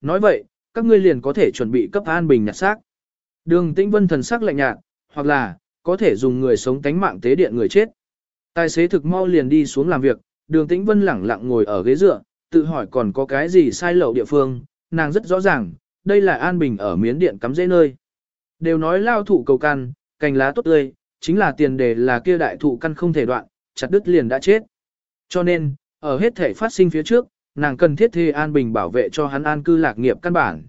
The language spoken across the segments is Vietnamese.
nói vậy, các ngươi liền có thể chuẩn bị cấp An Bình nhặt xác. Đường Tĩnh Vân thần sắc lạnh nhạt, hoặc là, có thể dùng người sống tánh mạng tế điện người chết. Tài xế thực mau liền đi xuống làm việc, đường Tĩnh Vân lẳng lặng ngồi ở ghế dựa, tự hỏi còn có cái gì sai lậu địa phương, nàng rất rõ ràng, đây là An Bình ở miến điện cắm dễ nơi. Đều nói lao thụ cầu căn, cành lá tốt tươi, chính là tiền đề là kia đại thụ căn không thể đoạn, chặt đứt liền đã chết. Cho nên, ở hết thể phát sinh phía trước, nàng cần thiết thê An Bình bảo vệ cho hắn an cư lạc nghiệp căn bản.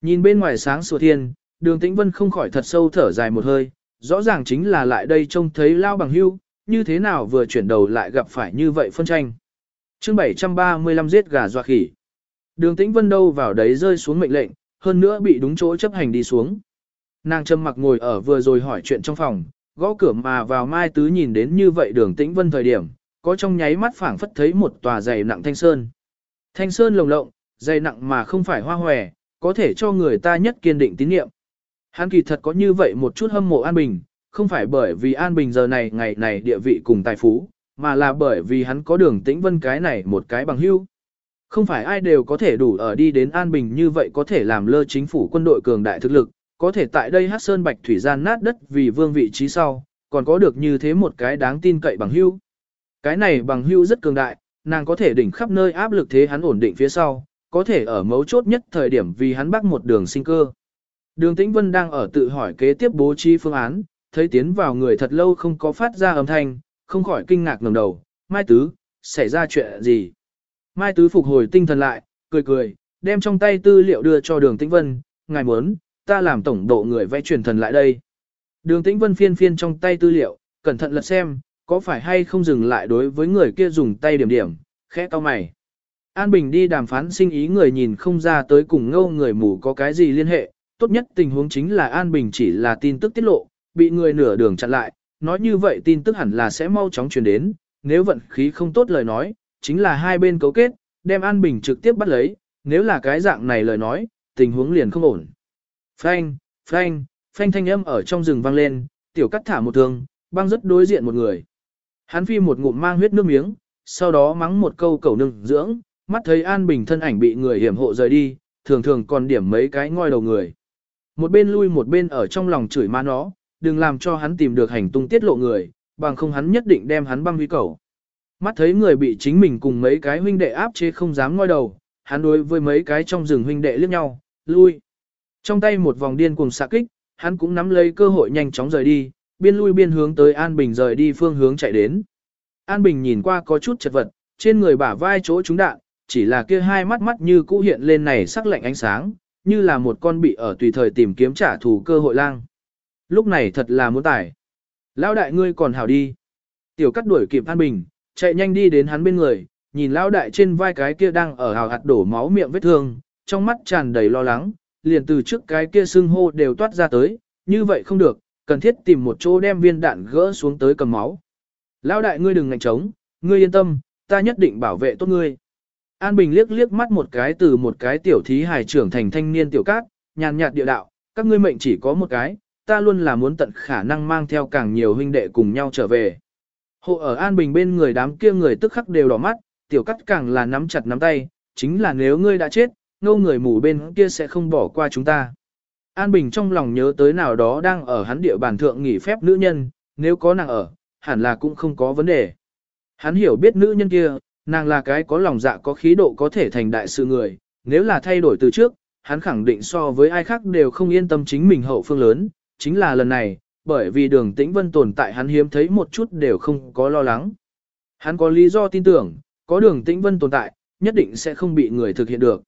Nhìn bên ngoài sáng sủa thiên, đường tĩnh vân không khỏi thật sâu thở dài một hơi, rõ ràng chính là lại đây trông thấy lao bằng hưu, như thế nào vừa chuyển đầu lại gặp phải như vậy phân tranh. chương 735 giết gà doa khỉ. Đường tĩnh vân đâu vào đấy rơi xuống mệnh lệnh, hơn nữa bị đúng chỗ chấp hành đi xuống. Nàng châm mặc ngồi ở vừa rồi hỏi chuyện trong phòng, gõ cửa mà vào mai tứ nhìn đến như vậy đường tĩnh vân thời điểm, có trong nháy mắt phảng phất thấy một tòa dày nặng thanh sơn. Thanh sơn lồng lộng, dày nặng mà không phải hoa hòe, có thể cho người ta nhất kiên định tín nhiệm. Hắn kỳ thật có như vậy một chút hâm mộ An Bình, không phải bởi vì An Bình giờ này ngày này địa vị cùng tài phú, mà là bởi vì hắn có đường tĩnh vân cái này một cái bằng hưu. Không phải ai đều có thể đủ ở đi đến An Bình như vậy có thể làm lơ chính phủ quân đội cường đại thực lực, có thể tại đây hát sơn bạch thủy gian nát đất vì vương vị trí sau, còn có được như thế một cái đáng tin cậy bằng hưu. Cái này bằng hưu rất cường đại, nàng có thể đỉnh khắp nơi áp lực thế hắn ổn định phía sau, có thể ở mấu chốt nhất thời điểm vì hắn bắt một đường sinh cơ. Đường Tĩnh Vân đang ở tự hỏi kế tiếp bố trí phương án, thấy tiến vào người thật lâu không có phát ra âm thanh, không khỏi kinh ngạc ngẩng đầu, Mai Tứ, xảy ra chuyện gì? Mai Tứ phục hồi tinh thần lại, cười cười, đem trong tay tư liệu đưa cho đường Tĩnh Vân, ngài muốn, ta làm tổng độ người vẽ truyền thần lại đây. Đường Tĩnh Vân phiên phiên trong tay tư liệu, cẩn thận lật xem, có phải hay không dừng lại đối với người kia dùng tay điểm điểm, khẽ to mày. An Bình đi đàm phán sinh ý người nhìn không ra tới cùng ngâu người mù có cái gì liên hệ, tốt nhất tình huống chính là An Bình chỉ là tin tức tiết lộ, bị người nửa đường chặn lại, nói như vậy tin tức hẳn là sẽ mau chóng truyền đến, nếu vận khí không tốt lời nói, chính là hai bên cấu kết, đem An Bình trực tiếp bắt lấy, nếu là cái dạng này lời nói, tình huống liền không ổn. Phanh, phanh, phanh thanh âm ở trong rừng vang lên, tiểu cắt thả một thương, băng rất đối diện một người. Hắn phi một ngụm mang huyết nước miếng, sau đó mắng một câu cầu nương dưỡng, mắt thấy An Bình thân ảnh bị người hiểm hộ rời đi, thường thường còn điểm mấy cái ngoi đầu người. Một bên lui một bên ở trong lòng chửi ma nó, đừng làm cho hắn tìm được hành tung tiết lộ người, bằng không hắn nhất định đem hắn băng huy cầu. Mắt thấy người bị chính mình cùng mấy cái huynh đệ áp chế không dám ngoi đầu, hắn đối với mấy cái trong rừng huynh đệ liếc nhau, lui. Trong tay một vòng điên cuồng xạ kích, hắn cũng nắm lấy cơ hội nhanh chóng rời đi, biên lui biên hướng tới An Bình rời đi phương hướng chạy đến. An Bình nhìn qua có chút chật vật, trên người bả vai chỗ trúng đạn, chỉ là kia hai mắt mắt như cũ hiện lên này sắc lạnh ánh sáng, như là một con bị ở tùy thời tìm kiếm trả thù cơ hội lang. Lúc này thật là muốn tải. Lão đại ngươi còn hảo đi. Tiểu cắt đuổi kịp An Bình, chạy nhanh đi đến hắn bên người, nhìn lão đại trên vai cái kia đang ở hào hạt đổ máu miệng vết thương, trong mắt tràn đầy lo lắng, liền từ trước cái kia xưng hô đều toát ra tới, như vậy không được, cần thiết tìm một chỗ đem viên đạn gỡ xuống tới cầm máu. Lão đại ngươi đừng ngạnh trống, ngươi yên tâm, ta nhất định bảo vệ tốt ngươi. An Bình liếc liếc mắt một cái từ một cái tiểu thí hài trưởng thành thanh niên tiểu cát, nhàn nhạt địa đạo, các ngươi mệnh chỉ có một cái, ta luôn là muốn tận khả năng mang theo càng nhiều huynh đệ cùng nhau trở về. Hộ ở An Bình bên người đám kia người tức khắc đều đỏ mắt, tiểu cắt càng là nắm chặt nắm tay, chính là nếu ngươi đã chết, ngâu người mù bên kia sẽ không bỏ qua chúng ta. An Bình trong lòng nhớ tới nào đó đang ở hắn địa bàn thượng nghỉ phép nữ nhân, nếu có nàng ở, hẳn là cũng không có vấn đề. Hắn hiểu biết nữ nhân kia, nàng là cái có lòng dạ có khí độ có thể thành đại sự người, nếu là thay đổi từ trước, hắn khẳng định so với ai khác đều không yên tâm chính mình hậu phương lớn, chính là lần này, bởi vì đường tĩnh vân tồn tại hắn hiếm thấy một chút đều không có lo lắng. Hắn có lý do tin tưởng, có đường tĩnh vân tồn tại, nhất định sẽ không bị người thực hiện được.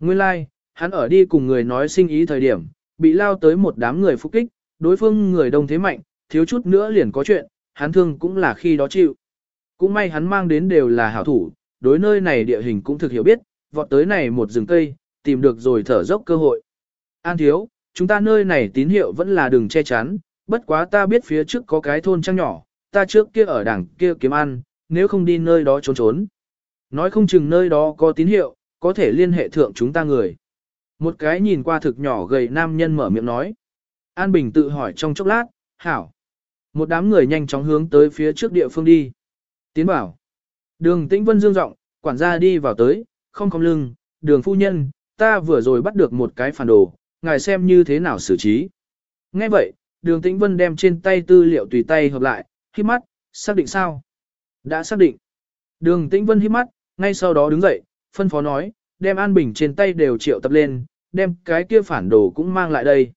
Nguyên lai, like, hắn ở đi cùng người nói sinh ý thời điểm, bị lao tới một đám người phục kích, đối phương người đông thế mạnh, thiếu chút nữa liền có chuyện, hắn thương cũng là khi đó chịu. Cũng may hắn mang đến đều là hảo thủ, đối nơi này địa hình cũng thực hiểu biết, vọt tới này một rừng cây, tìm được rồi thở dốc cơ hội. An thiếu, chúng ta nơi này tín hiệu vẫn là đường che chắn, bất quá ta biết phía trước có cái thôn trang nhỏ, ta trước kia ở đằng kia kiếm ăn, nếu không đi nơi đó trốn trốn. Nói không chừng nơi đó có tín hiệu, có thể liên hệ thượng chúng ta người. Một cái nhìn qua thực nhỏ gầy nam nhân mở miệng nói. An Bình tự hỏi trong chốc lát, hảo. Một đám người nhanh chóng hướng tới phía trước địa phương đi. Tiến bảo. Đường tĩnh vân dương rộng, quản gia đi vào tới, không không lưng, đường phu nhân, ta vừa rồi bắt được một cái phản đồ, ngài xem như thế nào xử trí. Nghe vậy, đường tĩnh vân đem trên tay tư liệu tùy tay hợp lại, khi mắt, xác định sao? Đã xác định. Đường tĩnh vân hít mắt, ngay sau đó đứng dậy, phân phó nói, đem An Bình trên tay đều triệu tập lên, đem cái kia phản đồ cũng mang lại đây.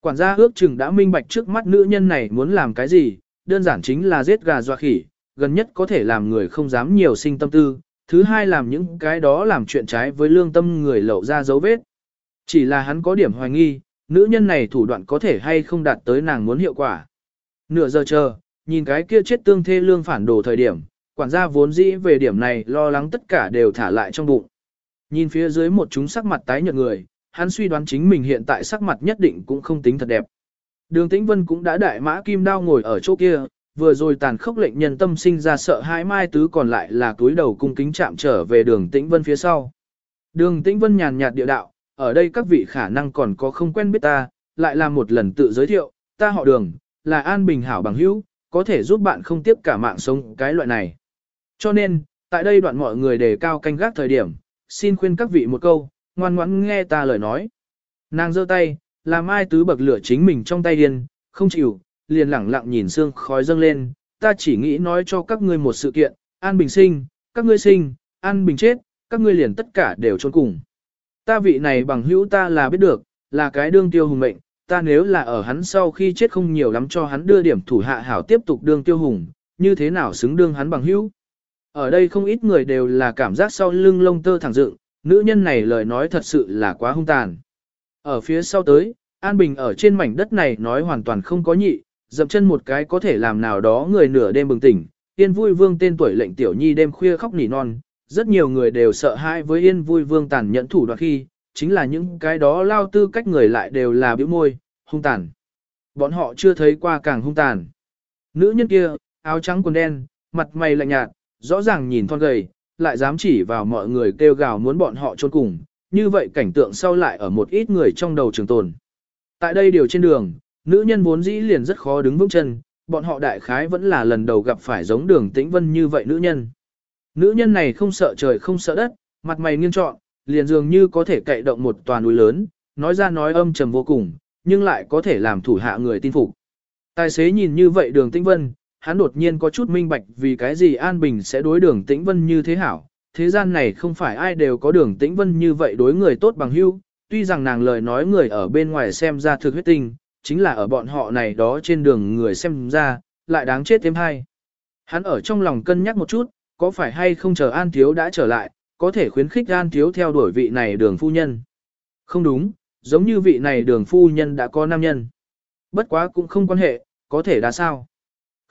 Quản gia ước chừng đã minh bạch trước mắt nữ nhân này muốn làm cái gì, đơn giản chính là giết gà doa khỉ, gần nhất có thể làm người không dám nhiều sinh tâm tư, thứ hai làm những cái đó làm chuyện trái với lương tâm người lậu ra dấu vết. Chỉ là hắn có điểm hoài nghi, nữ nhân này thủ đoạn có thể hay không đạt tới nàng muốn hiệu quả. Nửa giờ chờ, nhìn cái kia chết tương thê lương phản đồ thời điểm, quản gia vốn dĩ về điểm này lo lắng tất cả đều thả lại trong bụng. Nhìn phía dưới một chúng sắc mặt tái nhợt người, hắn suy đoán chính mình hiện tại sắc mặt nhất định cũng không tính thật đẹp. Đường Tĩnh Vân cũng đã đại mã kim đao ngồi ở chỗ kia, vừa rồi tàn khốc lệnh nhân tâm sinh ra sợ hãi mai tứ còn lại là túi đầu cung kính chạm trở về đường Tĩnh Vân phía sau. Đường Tĩnh Vân nhàn nhạt địa đạo, ở đây các vị khả năng còn có không quen biết ta, lại là một lần tự giới thiệu, ta họ đường, là An Bình Hảo bằng hữu, có thể giúp bạn không tiếp cả mạng sống cái loại này. Cho nên, tại đây đoạn mọi người đề cao canh gác thời điểm, xin khuyên các vị một câu, ngoan ngoãn nghe ta lời nói. Nàng giơ tay, làm ai tứ bậc lửa chính mình trong tay điên, không chịu, liền lẳng lặng nhìn xương khói dâng lên, ta chỉ nghĩ nói cho các ngươi một sự kiện, an bình sinh, các ngươi sinh, an bình chết, các ngươi liền tất cả đều trốn cùng. Ta vị này bằng hữu ta là biết được, là cái đương tiêu hùng mệnh, ta nếu là ở hắn sau khi chết không nhiều lắm cho hắn đưa điểm thủ hạ hảo tiếp tục đương tiêu hùng, như thế nào xứng đương hắn bằng hữu. Ở đây không ít người đều là cảm giác sau lưng lông tơ thẳng dựng, nữ nhân này lời nói thật sự là quá hung tàn. Ở phía sau tới, An Bình ở trên mảnh đất này nói hoàn toàn không có nhị, dậm chân một cái có thể làm nào đó người nửa đêm bừng tỉnh. Yên vui vương tên tuổi lệnh tiểu nhi đêm khuya khóc nỉ non, rất nhiều người đều sợ hãi với yên vui vương tàn nhẫn thủ đoạn khi, chính là những cái đó lao tư cách người lại đều là biểu môi, hung tàn. Bọn họ chưa thấy qua càng hung tàn. Nữ nhân kia, áo trắng quần đen, mặt mày lạnh nhạt, rõ ràng nhìn thon gầy, lại dám chỉ vào mọi người kêu gào muốn bọn họ trốn cùng, như vậy cảnh tượng sau lại ở một ít người trong đầu trường tồn. Tại đây điều trên đường, nữ nhân vốn dĩ liền rất khó đứng vững chân, bọn họ đại khái vẫn là lần đầu gặp phải giống đường tĩnh vân như vậy nữ nhân. Nữ nhân này không sợ trời không sợ đất, mặt mày nghiêng trọn, liền dường như có thể cậy động một tòa núi lớn, nói ra nói âm trầm vô cùng, nhưng lại có thể làm thủ hạ người tin phục. Tài xế nhìn như vậy đường tĩnh vân, hắn đột nhiên có chút minh bạch vì cái gì An Bình sẽ đối đường tĩnh vân như thế hảo. Thế gian này không phải ai đều có đường tĩnh vân như vậy đối người tốt bằng hữu, tuy rằng nàng lời nói người ở bên ngoài xem ra thực huyết tinh, chính là ở bọn họ này đó trên đường người xem ra, lại đáng chết thêm hay. Hắn ở trong lòng cân nhắc một chút, có phải hay không chờ An Thiếu đã trở lại, có thể khuyến khích An Thiếu theo đuổi vị này đường phu nhân. Không đúng, giống như vị này đường phu nhân đã có nam nhân. Bất quá cũng không quan hệ, có thể đã sao.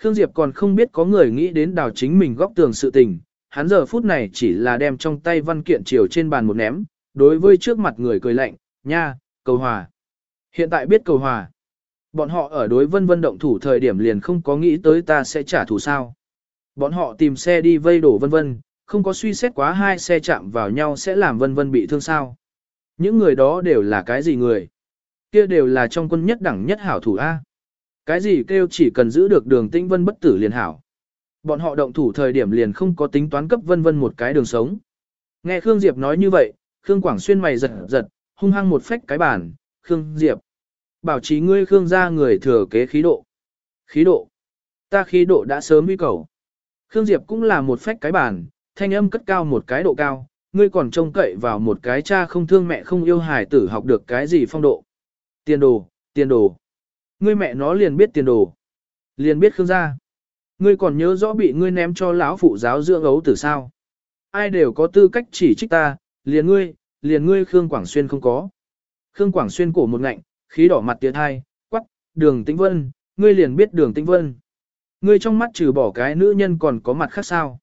Khương Diệp còn không biết có người nghĩ đến đào chính mình góc tường sự tình, hắn giờ phút này chỉ là đem trong tay văn kiện chiều trên bàn một ném, đối với trước mặt người cười lạnh, nha, cầu hòa. Hiện tại biết cầu hòa. Bọn họ ở đối vân vân động thủ thời điểm liền không có nghĩ tới ta sẽ trả thù sao. Bọn họ tìm xe đi vây đổ vân vân, không có suy xét quá hai xe chạm vào nhau sẽ làm vân vân bị thương sao. Những người đó đều là cái gì người? Kia đều là trong quân nhất đẳng nhất hảo thủ A. Cái gì kêu chỉ cần giữ được đường tĩnh vân bất tử liền hảo. Bọn họ động thủ thời điểm liền không có tính toán cấp vân vân một cái đường sống. Nghe Khương Diệp nói như vậy, Khương Quảng Xuyên mày giật giật, hung hăng một phách cái bàn, Khương Diệp. Bảo trí ngươi Khương ra người thừa kế khí độ. Khí độ. Ta khí độ đã sớm uy cầu. Khương Diệp cũng là một phách cái bàn, thanh âm cất cao một cái độ cao, ngươi còn trông cậy vào một cái cha không thương mẹ không yêu hài tử học được cái gì phong độ. Tiền đồ, tiền đồ. Ngươi mẹ nó liền biết tiền đồ. Liền biết Khương gia. Ngươi còn nhớ rõ bị ngươi ném cho lão phụ giáo dưỡng ấu tử sao. Ai đều có tư cách chỉ trích ta, liền ngươi, liền ngươi Khương Quảng Xuyên không có. Khương Quảng Xuyên cổ một ngạnh, khí đỏ mặt tiệt hai, quắc, đường tĩnh vân, ngươi liền biết đường tĩnh vân. Ngươi trong mắt trừ bỏ cái nữ nhân còn có mặt khác sao.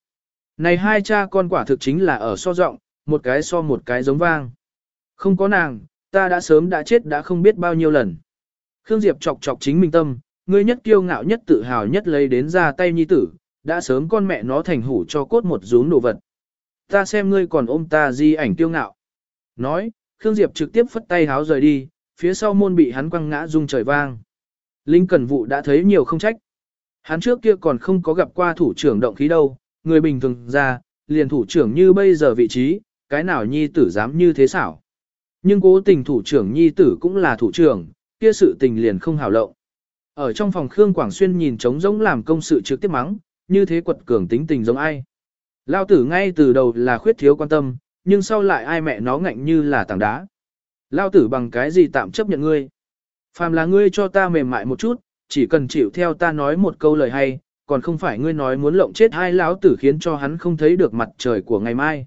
Này hai cha con quả thực chính là ở so rộng, một cái so một cái giống vang. Không có nàng, ta đã sớm đã chết đã không biết bao nhiêu lần. Khương Diệp chọc chọc chính mình tâm, ngươi nhất kiêu ngạo nhất tự hào nhất lấy đến ra tay nhi tử, đã sớm con mẹ nó thành hủ cho cốt một rúm đồ vật. Ta xem ngươi còn ôm ta di ảnh kiêu ngạo. Nói, Khương Diệp trực tiếp phất tay háo rời đi, phía sau môn bị hắn quăng ngã rung trời vang. Linh Cẩn Vụ đã thấy nhiều không trách. Hắn trước kia còn không có gặp qua thủ trưởng động khí đâu, người bình thường ra, liền thủ trưởng như bây giờ vị trí, cái nào nhi tử dám như thế xảo. Nhưng cố tình thủ trưởng nhi tử cũng là thủ trưởng, kia sự tình liền không hảo lộng. Ở trong phòng Khương Quảng Xuyên nhìn trống rỗng làm công sự trực tiếp mắng, như thế quật cường tính tình giống ai. Lao tử ngay từ đầu là khuyết thiếu quan tâm, nhưng sau lại ai mẹ nó ngạnh như là tảng đá. Lao tử bằng cái gì tạm chấp nhận ngươi. Phàm là ngươi cho ta mềm mại một chút, chỉ cần chịu theo ta nói một câu lời hay, còn không phải ngươi nói muốn lộng chết hai lão tử khiến cho hắn không thấy được mặt trời của ngày mai.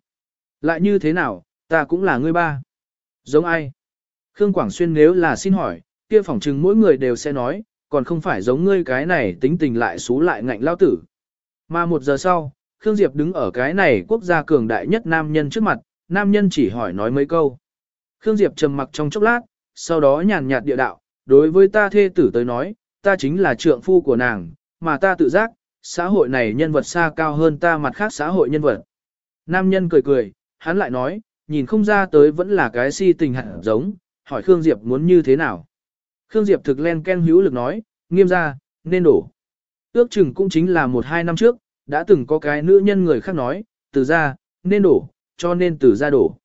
Lại như thế nào, ta cũng là ngươi ba. Giống ai? Khương Quảng Xuyên nếu là xin hỏi, kia phỏng chừng mỗi người đều sẽ nói, còn không phải giống ngươi cái này tính tình lại xú lại ngạnh lao tử. Mà một giờ sau, Khương Diệp đứng ở cái này quốc gia cường đại nhất nam nhân trước mặt, nam nhân chỉ hỏi nói mấy câu. Khương Diệp trầm mặc trong chốc lát, sau đó nhàn nhạt địa đạo, đối với ta thê tử tới nói, ta chính là trượng phu của nàng, mà ta tự giác, xã hội này nhân vật xa cao hơn ta mặt khác xã hội nhân vật. Nam nhân cười cười, hắn lại nói, nhìn không ra tới vẫn là cái si tình hẳn giống, hỏi Khương Diệp muốn như thế nào. Khương Diệp thực len ken hữu lực nói, nghiêm ra, nên đổ. Ước chừng cũng chính là một hai năm trước, đã từng có cái nữ nhân người khác nói, từ ra, nên đổ, cho nên từ ra đổ.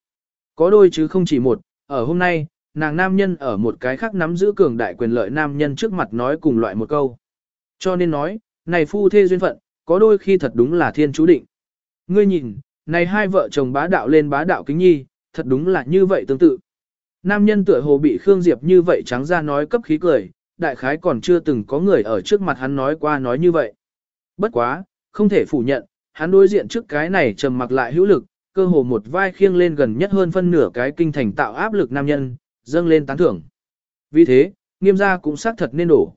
Có đôi chứ không chỉ một, ở hôm nay, nàng nam nhân ở một cái khác nắm giữ cường đại quyền lợi nam nhân trước mặt nói cùng loại một câu. Cho nên nói, này phu thê duyên phận, có đôi khi thật đúng là thiên chú định. Ngươi nhìn, này hai vợ chồng bá đạo lên bá đạo kính nhi, thật đúng là như vậy tương tự. Nam nhân tựa hồ bị Khương Diệp như vậy trắng ra nói cấp khí cười, đại khái còn chưa từng có người ở trước mặt hắn nói qua nói như vậy. Bất quá, không thể phủ nhận, hắn đối diện trước cái này trầm mặc lại hữu lực, cơ hồ một vai khiêng lên gần nhất hơn phân nửa cái kinh thành tạo áp lực nam nhân, dâng lên tán thưởng. Vì thế, nghiêm gia cũng xác thật nên đổ.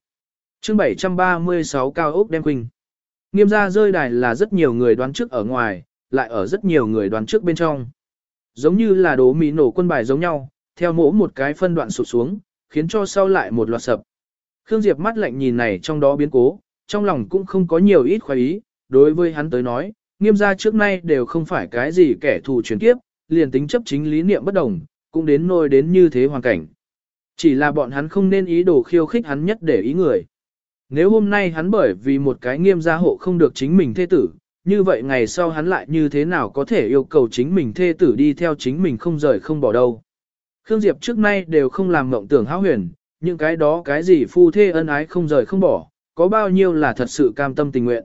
chương 736 cao ốc đem quỳnh. Nghiêm gia rơi đài là rất nhiều người đoán trước ở ngoài, lại ở rất nhiều người đoán trước bên trong. Giống như là đố mỹ nổ quân bài giống nhau, theo mỗ một cái phân đoạn sụt xuống, khiến cho sau lại một loạt sập. Khương Diệp mắt lạnh nhìn này trong đó biến cố, trong lòng cũng không có nhiều ít khoái ý, đối với hắn tới nói, nghiêm gia trước nay đều không phải cái gì kẻ thù chuyển kiếp, liền tính chấp chính lý niệm bất đồng, cũng đến nôi đến như thế hoàn cảnh. Chỉ là bọn hắn không nên ý đồ khiêu khích hắn nhất để ý người. Nếu hôm nay hắn bởi vì một cái nghiêm gia hộ không được chính mình thê tử, như vậy ngày sau hắn lại như thế nào có thể yêu cầu chính mình thê tử đi theo chính mình không rời không bỏ đâu. Khương Diệp trước nay đều không làm mộng tưởng hão huyền, những cái đó cái gì phu thê ân ái không rời không bỏ, có bao nhiêu là thật sự cam tâm tình nguyện.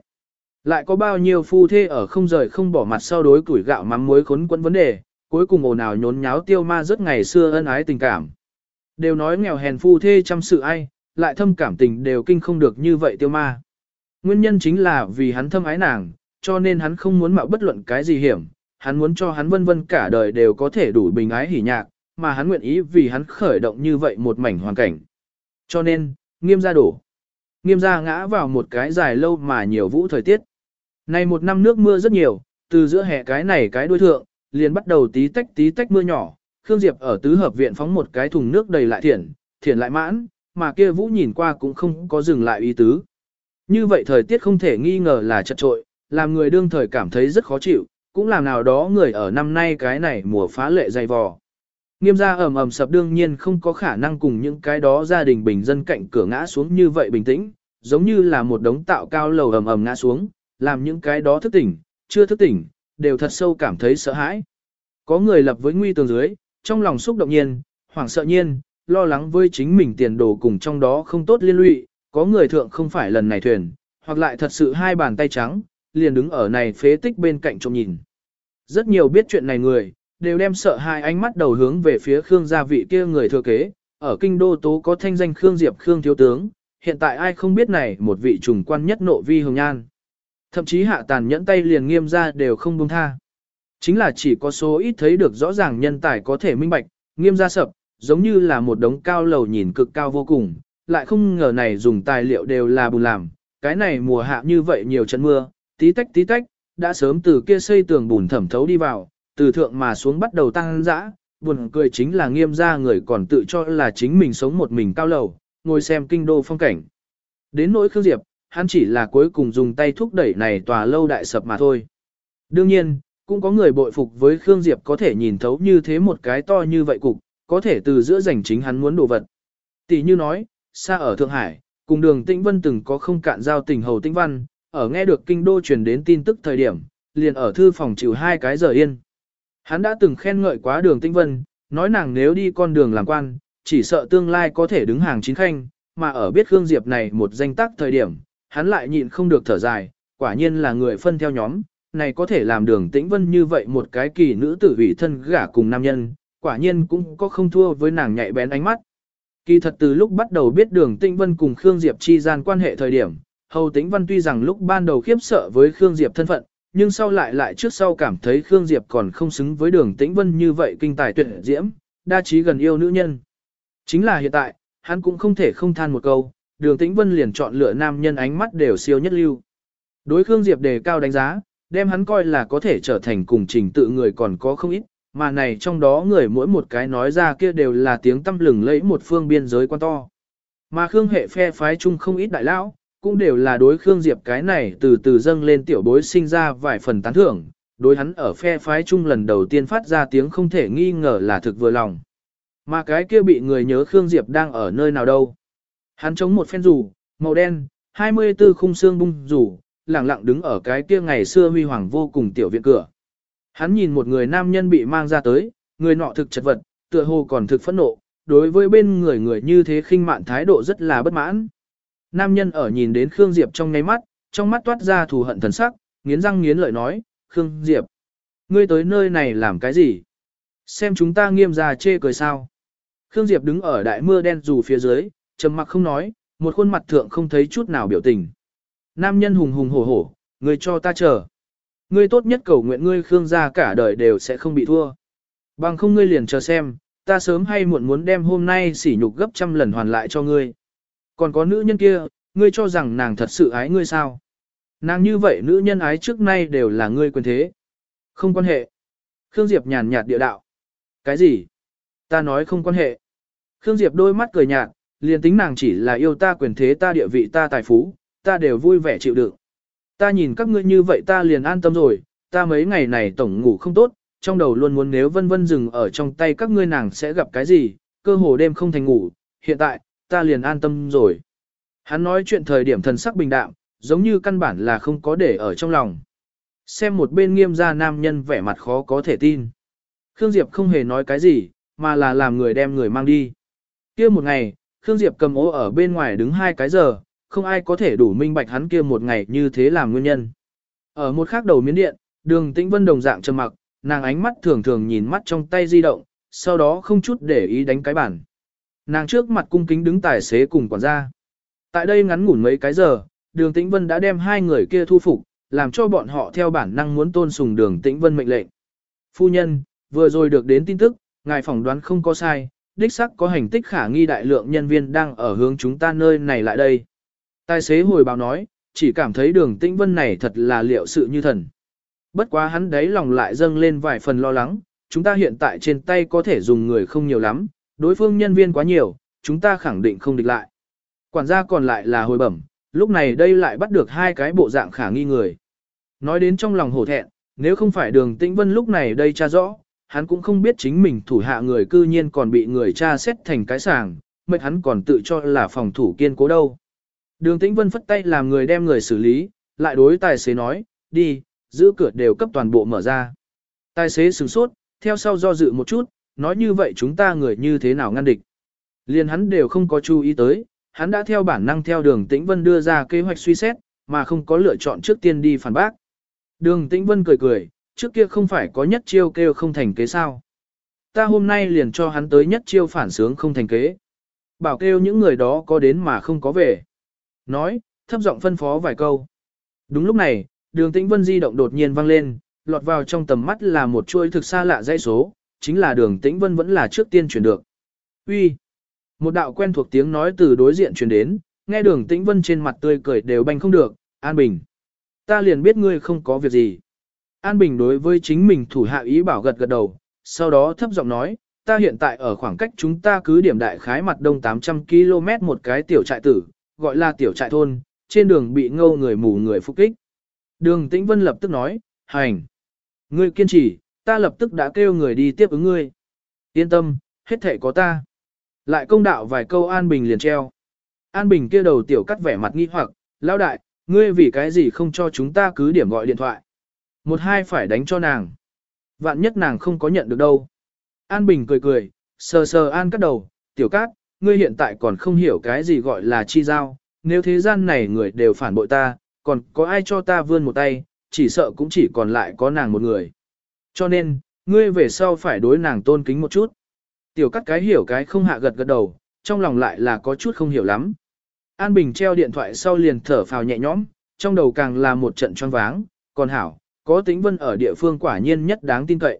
Lại có bao nhiêu phu thê ở không rời không bỏ mặt sau đối củi gạo mắm muối khốn quẫn vấn đề, cuối cùng ồn ào nhốn nháo tiêu ma rất ngày xưa ân ái tình cảm. Đều nói nghèo hèn phu thê chăm sự ai, lại thâm cảm tình đều kinh không được như vậy tiêu ma. Nguyên nhân chính là vì hắn thâm ái nàng, cho nên hắn không muốn mạo bất luận cái gì hiểm, hắn muốn cho hắn vân vân cả đời đều có thể đủ bình ái hỉ nhạc, mà hắn nguyện ý vì hắn khởi động như vậy một mảnh hoàn cảnh. Cho nên, nghiêm gia đổ. Nghiêm gia ngã vào một cái dài lâu mà nhiều vũ thời tiết. Này một năm nước mưa rất nhiều, từ giữa hè cái này cái đuôi thượng, liền bắt đầu tí tách tí tách mưa nhỏ. Khương Diệp ở tứ hợp viện phóng một cái thùng nước đầy lại thiển, thiển lại mãn, mà kia vũ nhìn qua cũng không có dừng lại ý tứ. Như vậy thời tiết không thể nghi ngờ là chật trội, làm người đương thời cảm thấy rất khó chịu, cũng làm nào đó người ở năm nay cái này mùa phá lệ dày vò. Nghiêm gia ầm ầm sập đương nhiên không có khả năng cùng những cái đó gia đình bình dân cạnh cửa ngã xuống như vậy bình tĩnh, giống như là một đống tạo cao lầu ầm ầm ngã xuống, làm những cái đó thức tỉnh, chưa thức tỉnh, đều thật sâu cảm thấy sợ hãi. Có người lập với nguy tường dưới, trong lòng xúc động nhiên, hoảng sợ nhiên, lo lắng với chính mình tiền đồ cùng trong đó không tốt liên lụy, có người thượng không phải lần này thuyền, hoặc lại thật sự hai bàn tay trắng, liền đứng ở này phế tích bên cạnh trông nhìn. Rất nhiều biết chuyện này người, đều đem sợ hai ánh mắt đầu hướng về phía Khương gia vị kia người thừa kế, ở kinh đô tố có thanh danh Khương Diệp Khương thiếu tướng, hiện tại ai không biết này một vị trùng quan nhất nộ vi hồng nhan. Thậm chí hạ tàn nhẫn tay liền nghiêm ra đều không buông tha. Chính là chỉ có số ít thấy được rõ ràng nhân tài có thể minh bạch, nghiêm ra sập, giống như là một đống cao lầu nhìn cực cao vô cùng, lại không ngờ này dùng tài liệu đều là bùn làm, cái này mùa hạ như vậy nhiều trận mưa, tí tách tí tách, đã sớm từ kia xây tường bùn thẩm thấu đi vào, từ thượng mà xuống bắt đầu tăng dã, buồn cười chính là nghiêm gia người còn tự cho là chính mình sống một mình cao lầu, ngồi xem kinh đô phong cảnh. Đến nỗi Khương Diệp, hắn chỉ là cuối cùng dùng tay thúc đẩy này tòa lâu đại sập mà thôi. Đương nhiên, cũng có người bội phục với Khương Diệp có thể nhìn thấu như thế một cái to như vậy cục, có thể từ giữa giành chính hắn muốn đồ vật. Tỷ như nói, xa ở Thượng Hải, cùng đường Tĩnh Vân từng có không cạn giao tình hầu Tĩnh Văn, ở nghe được kinh đô truyền đến tin tức thời điểm, liền ở thư phòng chịu hai cái giờ yên. Hắn đã từng khen ngợi quá đường Tĩnh Vân, nói nàng nếu đi con đường làm quan, chỉ sợ tương lai có thể đứng hàng chính khanh, mà ở biết Khương Diệp này một danh tác thời điểm, hắn lại nhịn không được thở dài, quả nhiên là người phân theo nhóm, này có thể làm đường tĩnh vân như vậy một cái kỳ nữ tử vị thân gả cùng nam nhân, quả nhiên cũng có không thua với nàng nhạy bén ánh mắt. Kỳ thật từ lúc bắt đầu biết đường tĩnh vân cùng Khương Diệp chi gian quan hệ thời điểm, hầu tĩnh vân tuy rằng lúc ban đầu khiếp sợ với Khương Diệp thân phận, nhưng sau lại lại trước sau cảm thấy Khương Diệp còn không xứng với đường tĩnh vân như vậy kinh tài tuyệt diễm, đa trí gần yêu nữ nhân. Chính là hiện tại, hắn cũng không thể không than một câu, đường tĩnh vân liền chọn lựa nam nhân ánh mắt đều siêu nhất lưu. Đối Khương Diệp đề cao đánh giá, đem hắn coi là có thể trở thành cùng trình tự người còn có không ít, mà này trong đó người mỗi một cái nói ra kia đều là tiếng tâm lừng lẫy một phương biên giới quan to. Mà Khương hệ phe phái chung không ít đại lão, cũng đều là đối Khương Diệp cái này từ từ dâng lên tiểu bối sinh ra vài phần tán thưởng, đối hắn ở phe phái chung lần đầu tiên phát ra tiếng không thể nghi ngờ là thực vừa lòng. Mà cái kia bị người nhớ Khương Diệp đang ở nơi nào đâu. Hắn chống một phen rủ, màu đen, 24 khung xương bung rủ, lặng lặng đứng ở cái kia ngày xưa huy hoàng vô cùng tiểu viện cửa. Hắn nhìn một người nam nhân bị mang ra tới, người nọ thực chật vật, tựa hồ còn thực phẫn nộ, đối với bên người người như thế khinh mạn thái độ rất là bất mãn. Nam nhân ở nhìn đến Khương Diệp trong ngáy mắt, trong mắt toát ra thù hận thần sắc, nghiến răng nghiến lợi nói, Khương Diệp, ngươi tới nơi này làm cái gì? Xem chúng ta nghiêm ra chê cười sao? Khương Diệp đứng ở đại mưa đen dù phía dưới, trầm mặc không nói, một khuôn mặt thượng không thấy chút nào biểu tình. Nam nhân hùng hùng hổ hổ, ngươi cho ta chờ. Ngươi tốt nhất cầu nguyện ngươi Khương gia cả đời đều sẽ không bị thua. Bằng không ngươi liền chờ xem, ta sớm hay muộn muốn đem hôm nay sỉ nhục gấp trăm lần hoàn lại cho ngươi. Còn có nữ nhân kia, ngươi cho rằng nàng thật sự ái ngươi sao? Nàng như vậy nữ nhân ái trước nay đều là ngươi quyền thế. Không quan hệ. Khương Diệp nhàn nhạt địa đạo. Cái gì? Ta nói không quan hệ. Khương Diệp đôi mắt cười nhạt, liền tính nàng chỉ là yêu ta quyền thế ta địa vị ta tài phú, ta đều vui vẻ chịu đựng. Ta nhìn các ngươi như vậy ta liền an tâm rồi, ta mấy ngày này tổng ngủ không tốt, trong đầu luôn muốn nếu vân vân dừng ở trong tay các ngươi nàng sẽ gặp cái gì, cơ hồ đêm không thành ngủ, hiện tại, ta liền an tâm rồi. Hắn nói chuyện thời điểm thần sắc bình đạm, giống như căn bản là không có để ở trong lòng. Xem một bên nghiêm gia nam nhân vẻ mặt khó có thể tin. Khương Diệp không hề nói cái gì, mà là làm người đem người mang đi. kia một ngày, Khương Diệp cầm ố ở bên ngoài đứng hai cái giờ, không ai có thể đủ minh bạch hắn kia một ngày như thế làm nguyên nhân. Ở một khác đầu miến điện, đường tĩnh vân đồng dạng trầm mặc, nàng ánh mắt thường thường nhìn mắt trong tay di động, sau đó không chút để ý đánh cái bản. Nàng trước mặt cung kính đứng tài xế cùng quản gia. Tại đây ngắn ngủn mấy cái giờ, đường tĩnh vân đã đem hai người kia thu phục, làm cho bọn họ theo bản năng muốn tôn sùng đường tĩnh vân mệnh lệnh. Phu nhân, vừa rồi được đến tin tức, ngài phỏng đoán không có sai, đích sắc có hành tích khả nghi đại lượng nhân viên đang ở hướng chúng ta nơi này lại đây. Tài xế hồi báo nói, chỉ cảm thấy đường tĩnh vân này thật là liệu sự như thần. Bất quá hắn đấy lòng lại dâng lên vài phần lo lắng, chúng ta hiện tại trên tay có thể dùng người không nhiều lắm, đối phương nhân viên quá nhiều, chúng ta khẳng định không địch lại. Quản gia còn lại là hồi bẩm, lúc này đây lại bắt được hai cái bộ dạng khả nghi người. Nói đến trong lòng hổ thẹn, nếu không phải đường tĩnh vân lúc này đây tra rõ, hắn cũng không biết chính mình thủ hạ người cư nhiên còn bị người tra xét thành cái sàng, mệt hắn còn tự cho là phòng thủ kiên cố đâu. Đường Tĩnh Vân phất tay làm người đem người xử lý, lại đối tài xế nói, đi, giữ cửa đều cấp toàn bộ mở ra. Tài xế sửng sốt, theo sau do dự một chút, nói như vậy chúng ta người như thế nào ngăn địch. Liền hắn đều không có chú ý tới, hắn đã theo bản năng theo đường Tĩnh Vân đưa ra kế hoạch suy xét, mà không có lựa chọn trước tiên đi phản bác. Đường Tĩnh Vân cười cười, trước kia không phải có nhất chiêu kêu không thành kế sao. Ta hôm nay liền cho hắn tới nhất chiêu phản sướng không thành kế. Bảo kêu những người đó có đến mà không có về. Nói, thấp giọng phân phó vài câu. Đúng lúc này, đường tĩnh vân di động đột nhiên vang lên, lọt vào trong tầm mắt là một chuỗi thực xa lạ dãy số, chính là đường tĩnh vân vẫn là trước tiên chuyển được. Uy, Một đạo quen thuộc tiếng nói từ đối diện truyền đến, nghe đường tĩnh vân trên mặt tươi cười đều banh không được, An Bình. Ta liền biết ngươi không có việc gì. An Bình đối với chính mình thủ hạ ý bảo gật gật đầu, sau đó thấp giọng nói, ta hiện tại ở khoảng cách chúng ta cứ điểm đại khái mặt đông 800 km một cái tiểu trại tử, gọi là tiểu trại thôn, trên đường bị ngâu người mù người phục kích. Đường Tĩnh Vân lập tức nói, hành. Ngươi kiên trì, ta lập tức đã kêu người đi tiếp ứng ngươi. Yên tâm, hết thể có ta. Lại công đạo vài câu An Bình liền treo. An Bình kia đầu tiểu cắt vẻ mặt nghi hoặc, lão đại, ngươi vì cái gì không cho chúng ta cứ điểm gọi điện thoại. Một hai phải đánh cho nàng. Vạn nhất nàng không có nhận được đâu. An Bình cười cười, sờ sờ An cắt đầu, tiểu cát, ngươi hiện tại còn không hiểu cái gì gọi là chi giao, nếu thế gian này người đều phản bội ta, còn có ai cho ta vươn một tay, chỉ sợ cũng chỉ còn lại có nàng một người. Cho nên, ngươi về sau phải đối nàng tôn kính một chút. Tiểu cắt cái hiểu cái không hạ gật gật đầu, trong lòng lại là có chút không hiểu lắm. An Bình treo điện thoại sau liền thở phào nhẹ nhõm, trong đầu càng là một trận choáng váng, còn hảo, có tĩnh vân ở địa phương quả nhiên nhất đáng tin cậy.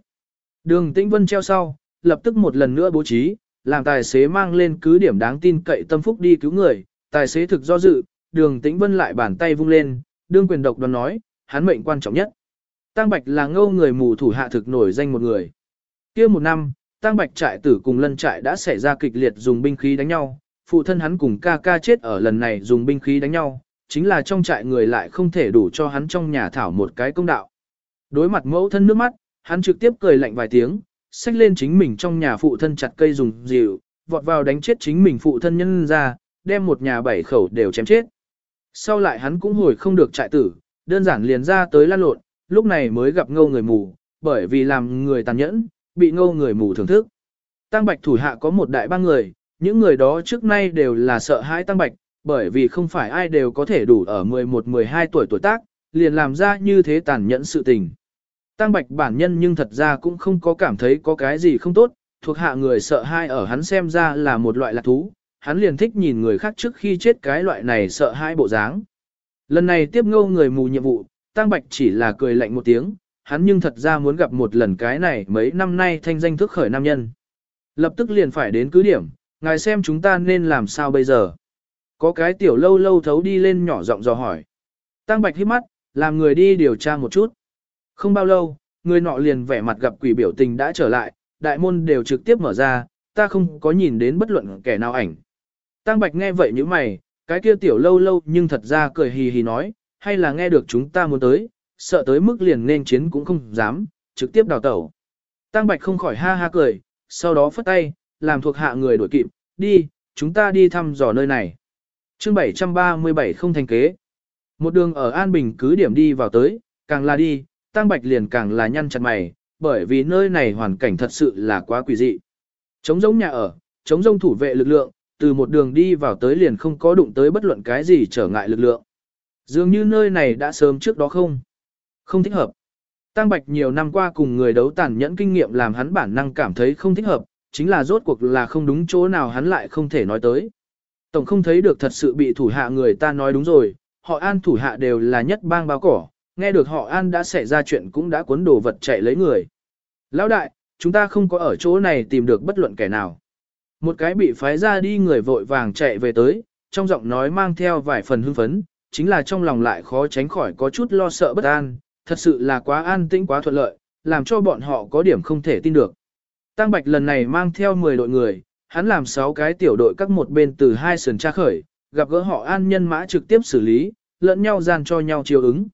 Đường tĩnh vân treo sau, lập tức một lần nữa bố trí, làm tài xế mang lên cứ điểm đáng tin cậy tâm phúc đi cứu người, tài xế thực do dự, đường tĩnh vân lại bàn tay vung lên, đương quyền độc đoán nói, hắn mệnh quan trọng nhất. Tăng Bạch là ngâu người mù thủ hạ thực nổi danh một người. kia một năm, Tăng Bạch trại tử cùng lân trại đã xảy ra kịch liệt dùng binh khí đánh nhau, phụ thân hắn cùng ca ca chết ở lần này dùng binh khí đánh nhau, chính là trong trại người lại không thể đủ cho hắn trong nhà thảo một cái công đạo. Đối mặt mẫu thân nước mắt, hắn trực tiếp cười lạnh vài tiếng, xách lên chính mình trong nhà phụ thân chặt cây dùng dịu, vọt vào đánh chết chính mình phụ thân nhân ra, đem một nhà bảy khẩu đều chém chết. Sau lại hắn cũng hồi không được trại tử, đơn giản liền ra tới lan lộn, lúc này mới gặp ngâu người mù, bởi vì làm người tàn nhẫn, bị ngâu người mù thưởng thức. Tăng Bạch thủ hạ có một đại ba người, những người đó trước nay đều là sợ hãi Tăng Bạch, bởi vì không phải ai đều có thể đủ ở 11-12 tuổi tuổi tác, liền làm ra như thế tàn nhẫn sự tình. Tăng Bạch bản nhân nhưng thật ra cũng không có cảm thấy có cái gì không tốt, thuộc hạ người sợ hãi ở hắn xem ra là một loại lạc thú, hắn liền thích nhìn người khác trước khi chết cái loại này sợ hãi bộ dáng. Lần này tiếp ngâu người mù nhiệm vụ, Tăng Bạch chỉ là cười lạnh một tiếng, hắn nhưng thật ra muốn gặp một lần cái này mấy năm nay thanh danh thức khởi nam nhân. Lập tức liền phải đến cứ điểm, ngài xem chúng ta nên làm sao bây giờ. Có cái tiểu lâu lâu thấu đi lên nhỏ giọng dò hỏi. Tăng Bạch hít mắt, làm người đi điều tra một chút. Không bao lâu, người nọ liền vẻ mặt gặp quỷ biểu tình đã trở lại, đại môn đều trực tiếp mở ra, ta không có nhìn đến bất luận kẻ nào ảnh. Tăng Bạch nghe vậy như mày, cái kia tiểu lâu lâu nhưng thật ra cười hì hì nói, hay là nghe được chúng ta muốn tới, sợ tới mức liền nên chiến cũng không dám, trực tiếp đào tẩu. Tăng Bạch không khỏi ha ha cười, sau đó phất tay, làm thuộc hạ người đuổi kịp, đi, chúng ta đi thăm dò nơi này. chương 737 không thành kế. Một đường ở An Bình cứ điểm đi vào tới, càng là đi, Tăng Bạch liền càng là nhăn chặt mày, bởi vì nơi này hoàn cảnh thật sự là quá quỷ dị. Chống giống nhà ở, chống rông thủ vệ lực lượng, từ một đường đi vào tới liền không có đụng tới bất luận cái gì trở ngại lực lượng. Dường như nơi này đã sớm trước đó không? Không thích hợp. Tăng Bạch nhiều năm qua cùng người đấu tàn nhẫn kinh nghiệm làm hắn bản năng cảm thấy không thích hợp, chính là rốt cuộc là không đúng chỗ nào hắn lại không thể nói tới. Tổng không thấy được thật sự bị thủ hạ người ta nói đúng rồi, họ an thủ hạ đều là nhất bang báo cỏ, nghe được họ an đã xảy ra chuyện cũng đã cuốn đồ vật chạy lấy người. Lão đại, chúng ta không có ở chỗ này tìm được bất luận kẻ nào. Một cái bị phái ra đi người vội vàng chạy về tới, trong giọng nói mang theo vài phần hưng phấn, chính là trong lòng lại khó tránh khỏi có chút lo sợ bất an, thật sự là quá an tĩnh quá thuận lợi, làm cho bọn họ có điểm không thể tin được. Tăng Bạch lần này mang theo 10 đội người, hắn làm 6 cái tiểu đội các một bên từ hai sườn tra khởi, gặp gỡ họ an nhân mã trực tiếp xử lý, lẫn nhau gian cho nhau chiều ứng.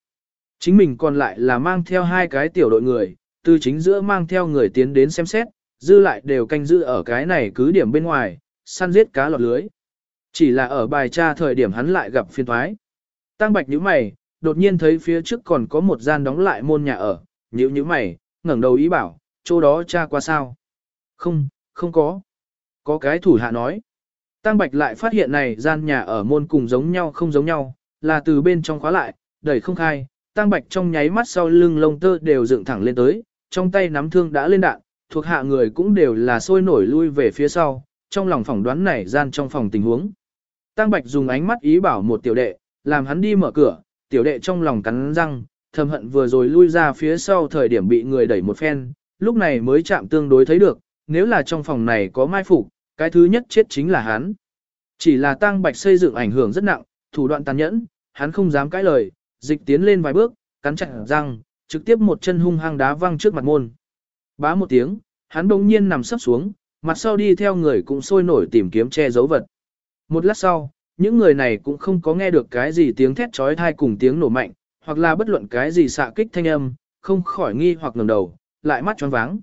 Chính mình còn lại là mang theo hai cái tiểu đội người, từ chính giữa mang theo người tiến đến xem xét, dư lại đều canh giữ ở cái này cứ điểm bên ngoài, săn giết cá lọt lưới. Chỉ là ở bài tra thời điểm hắn lại gặp phiên thoái. Tăng bạch nhíu mày, đột nhiên thấy phía trước còn có một gian đóng lại môn nhà ở, nhíu nhíu mày, ngẩng đầu ý bảo, chỗ đó tra qua sao. Không, không có. Có cái thủ hạ nói. Tăng bạch lại phát hiện này gian nhà ở môn cùng giống nhau không giống nhau, là từ bên trong khóa lại, đẩy không khai. Tăng bạch trong nháy mắt sau lưng lông tơ đều dựng thẳng lên tới, trong tay nắm thương đã lên đạn, thuộc hạ người cũng đều là sôi nổi lui về phía sau, trong lòng phỏng đoán này gian trong phòng tình huống. Tăng Bạch dùng ánh mắt ý bảo một tiểu đệ, làm hắn đi mở cửa, tiểu đệ trong lòng cắn răng, thầm hận vừa rồi lui ra phía sau thời điểm bị người đẩy một phen, lúc này mới chạm tương đối thấy được, nếu là trong phòng này có mai phục, cái thứ nhất chết chính là hắn. Chỉ là Tăng Bạch xây dựng ảnh hưởng rất nặng, thủ đoạn tàn nhẫn, hắn không dám cãi lời, dịch tiến lên vài bước, cắn chặt răng, trực tiếp một chân hung hăng đá văng trước mặt môn. Bá một tiếng, hắn đông nhiên nằm sấp xuống, mặt sau đi theo người cũng sôi nổi tìm kiếm che giấu vật. Một lát sau, những người này cũng không có nghe được cái gì tiếng thét trói thai cùng tiếng nổ mạnh, hoặc là bất luận cái gì xạ kích thanh âm, không khỏi nghi hoặc ngẩng đầu, lại mắt tròn váng.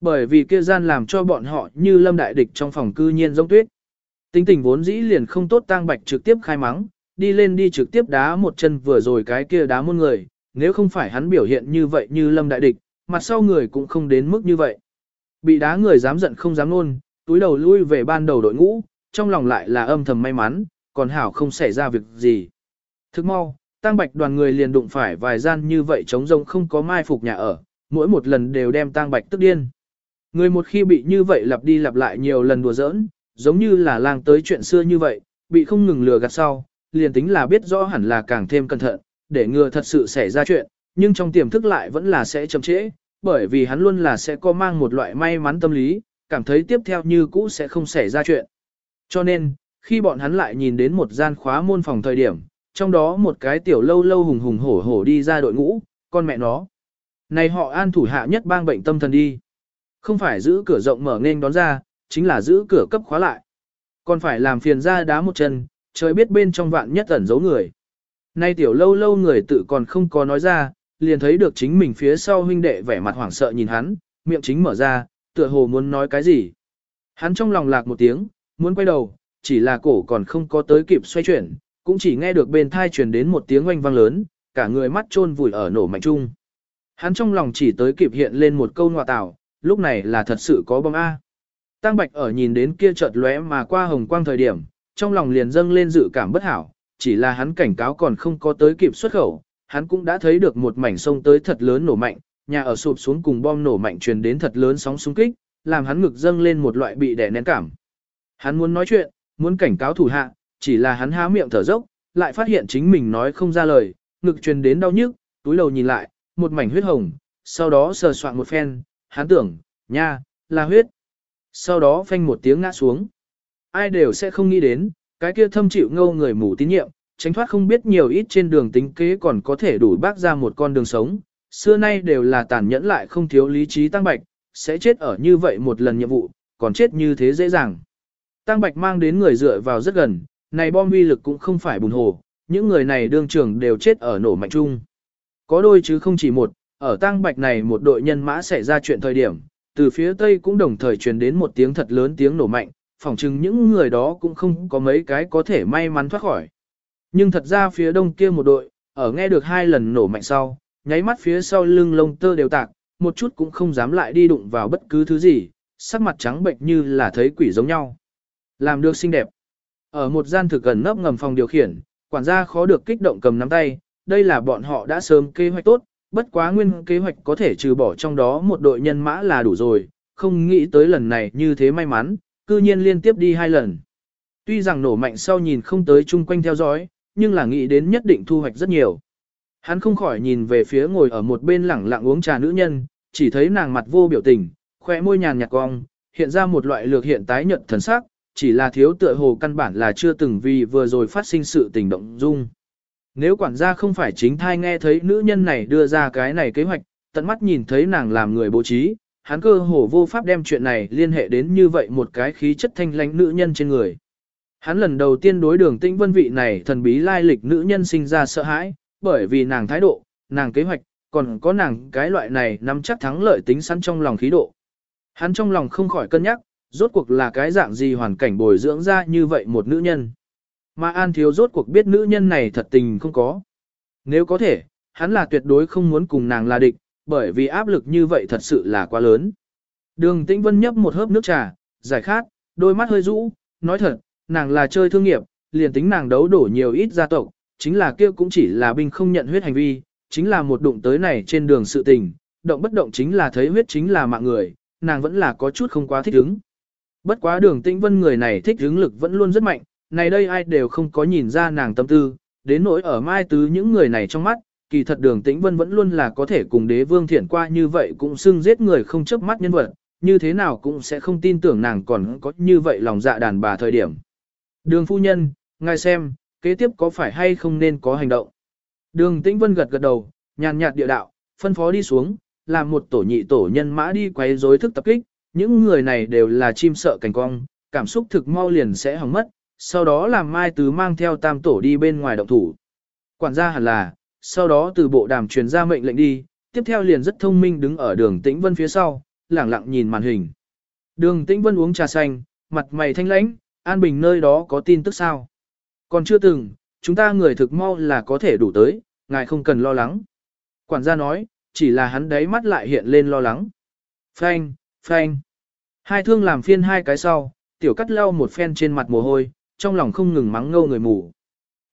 Bởi vì kia gian làm cho bọn họ như lâm đại địch trong phòng cư nhiên giống tuyết. Tính tình vốn dĩ liền không tốt tang bạch trực tiếp khai mắng, đi lên đi trực tiếp đá một chân vừa rồi cái kia đá muôn người, nếu không phải hắn biểu hiện như vậy như lâm đại địch, mặt sau người cũng không đến mức như vậy. Bị đá người dám giận không dám nôn, túi đầu lui về ban đầu đội ngũ, trong lòng lại là âm thầm may mắn, còn hảo không xảy ra việc gì. Thức mau, tăng bạch đoàn người liền đụng phải vài gian như vậy trống rông không có mai phục nhà ở, mỗi một lần đều đem tăng bạch tức điên. Người một khi bị như vậy lặp đi lặp lại nhiều lần đùa giỡn, giống như là lang tới chuyện xưa như vậy, bị không ngừng lừa gạt sau, liền tính là biết rõ hẳn là càng thêm cẩn thận, để ngừa thật sự xảy ra chuyện, nhưng trong tiềm thức lại vẫn là sẽ chậm trễ, bởi vì hắn luôn là sẽ có mang một loại may mắn tâm lý, cảm thấy tiếp theo như cũ sẽ không xảy ra chuyện. Cho nên, khi bọn hắn lại nhìn đến một gian khóa môn phòng thời điểm, trong đó một cái tiểu lâu lâu hùng hùng hổ hổ đi ra đội ngũ, con mẹ nó. Này họ an thủ hạ nhất bang bệnh tâm thần đi. Không phải giữ cửa rộng mở nên đón ra, chính là giữ cửa cấp khóa lại. Còn phải làm phiền ra đá một chân, trời biết bên trong vạn nhất ẩn giấu người. Nay tiểu lâu lâu người tự còn không có nói ra, liền thấy được chính mình phía sau huynh đệ vẻ mặt hoảng sợ nhìn hắn, miệng chính mở ra, tựa hồ muốn nói cái gì. Hắn trong lòng lạc một tiếng, muốn quay đầu, chỉ là cổ còn không có tới kịp xoay chuyển, cũng chỉ nghe được bên thai truyền đến một tiếng oanh vang lớn, cả người mắt trôn vùi ở nổ mạnh chung. Hắn trong lòng chỉ tới kịp hiện lên một câu ngọa tảo, lúc này là thật sự có bom A. Tăng Bạch ở nhìn đến kia chợt lóe mà qua hồng quang thời điểm, trong lòng liền dâng lên dự cảm bất hảo, chỉ là hắn cảnh cáo còn không có tới kịp xuất khẩu, hắn cũng đã thấy được một mảnh sông tới thật lớn nổ mạnh, nhà ở sụp xuống cùng bom nổ mạnh truyền đến thật lớn sóng xung kích, làm hắn ngực dâng lên một loại bị đè nén cảm. Hắn muốn nói chuyện, muốn cảnh cáo thủ hạ, chỉ là hắn há miệng thở dốc, lại phát hiện chính mình nói không ra lời, ngực truyền đến đau nhức, túi đầu nhìn lại, một mảnh huyết hồng, sau đó sờ soạn một phen, hắn tưởng, nha, là huyết. Sau đó phanh một tiếng ngã xuống. Ai đều sẽ không nghĩ đến, cái kia thâm chịu ngâu người mù tín nhiệm, tránh thoát không biết nhiều ít trên đường tính kế còn có thể đủ bác ra một con đường sống. Xưa nay đều là tàn nhẫn lại không thiếu lý trí tăng bạch, sẽ chết ở như vậy một lần nhiệm vụ, còn chết như thế dễ dàng. Tăng bạch mang đến người dựa vào rất gần, này bom uy lực cũng không phải bùn hồ, những người này đương trường đều chết ở nổ mạnh chung. Có đôi chứ không chỉ một, ở tăng bạch này một đội nhân mã xảy ra chuyện thời điểm, từ phía tây cũng đồng thời truyền đến một tiếng thật lớn tiếng nổ mạnh, phỏng chừng những người đó cũng không có mấy cái có thể may mắn thoát khỏi. Nhưng thật ra phía đông kia một đội, ở nghe được hai lần nổ mạnh sau, nháy mắt phía sau lưng lông tơ đều tạc, một chút cũng không dám lại đi đụng vào bất cứ thứ gì, sắc mặt trắng bệnh như là thấy quỷ giống nhau. Làm được xinh đẹp. Ở một gian thực gần nấp ngầm phòng điều khiển, quản gia khó được kích động cầm nắm tay, đây là bọn họ đã sớm kế hoạch tốt, bất quá nguyên kế hoạch có thể trừ bỏ trong đó một đội nhân mã là đủ rồi, không nghĩ tới lần này như thế may mắn, cư nhiên liên tiếp đi hai lần. Tuy rằng nổ mạnh sau nhìn không tới chung quanh theo dõi, nhưng là nghĩ đến nhất định thu hoạch rất nhiều. Hắn không khỏi nhìn về phía ngồi ở một bên lẳng lặng uống trà nữ nhân, chỉ thấy nàng mặt vô biểu tình, khỏe môi nhàn nhạt cong, hiện ra một loại lược hiện tái nhận thần sắc, chỉ là thiếu tựa hồ căn bản là chưa từng vì vừa rồi phát sinh sự tình động dung. Nếu quản gia không phải chính thai nghe thấy nữ nhân này đưa ra cái này kế hoạch, tận mắt nhìn thấy nàng làm người bố trí, hắn cơ hồ vô pháp đem chuyện này liên hệ đến như vậy một cái khí chất thanh lãnh nữ nhân trên người. Hắn lần đầu tiên đối đường tĩnh vân vị này thần bí lai lịch nữ nhân sinh ra sợ hãi, bởi vì nàng thái độ, nàng kế hoạch, còn có nàng cái loại này nắm chắc thắng lợi tính sẵn trong lòng khí độ. Hắn trong lòng không khỏi cân nhắc, rốt cuộc là cái dạng gì hoàn cảnh bồi dưỡng ra như vậy một nữ nhân. Mà An Thiếu rốt cuộc biết nữ nhân này thật tình không có. Nếu có thể, hắn là tuyệt đối không muốn cùng nàng là địch, bởi vì áp lực như vậy thật sự là quá lớn. Đường Tĩnh Vân nhấp một hớp nước trà, giải khát, đôi mắt hơi rũ, nói thật, nàng là chơi thương nghiệp, liền tính nàng đấu đổ nhiều ít gia tộc, chính là kia cũng chỉ là binh không nhận huyết hành vi, chính là một đụng tới này trên đường sự tình, động bất động chính là thấy huyết chính là mạng người, nàng vẫn là có chút không quá thích ứng. Bất quá đường tĩnh vân người này thích hứng lực vẫn luôn rất mạnh, này đây ai đều không có nhìn ra nàng tâm tư, đến nỗi ở mai tứ những người này trong mắt, kỳ thật đường tĩnh vân vẫn luôn là có thể cùng đế vương thiện qua như vậy cũng xưng giết người không chớp mắt nhân vật, như thế nào cũng sẽ không tin tưởng nàng còn có như vậy lòng dạ đàn bà thời điểm. Đường phu nhân, ngài xem, kế tiếp có phải hay không nên có hành động. Đường tĩnh vân gật gật đầu, nhàn nhạt địa đạo, phân phó đi xuống, làm một tổ nhị tổ nhân mã đi quấy rối thức tập kích, những người này đều là chim sợ cảnh cong, cảm xúc thực mau liền sẽ hỏng mất, sau đó làm Mai Tứ mang theo tam tổ đi bên ngoài động thủ. Quản gia hẳn là, sau đó từ bộ đàm truyền ra mệnh lệnh đi, tiếp theo liền rất thông minh đứng ở đường Tĩnh Vân phía sau, lẳng lặng nhìn màn hình. Đường Tĩnh Vân uống trà xanh, mặt mày thanh lãnh, An Bình nơi đó có tin tức sao? Còn chưa từng, chúng ta người thực mau là có thể đủ tới, ngài không cần lo lắng. Quản gia nói, chỉ là hắn đấy mắt lại hiện lên lo lắng. Phanh, phanh. Hai thương làm phiên hai cái sau, tiểu cắt lau một phen trên mặt mồ hôi, trong lòng không ngừng mắng ngâu người mù.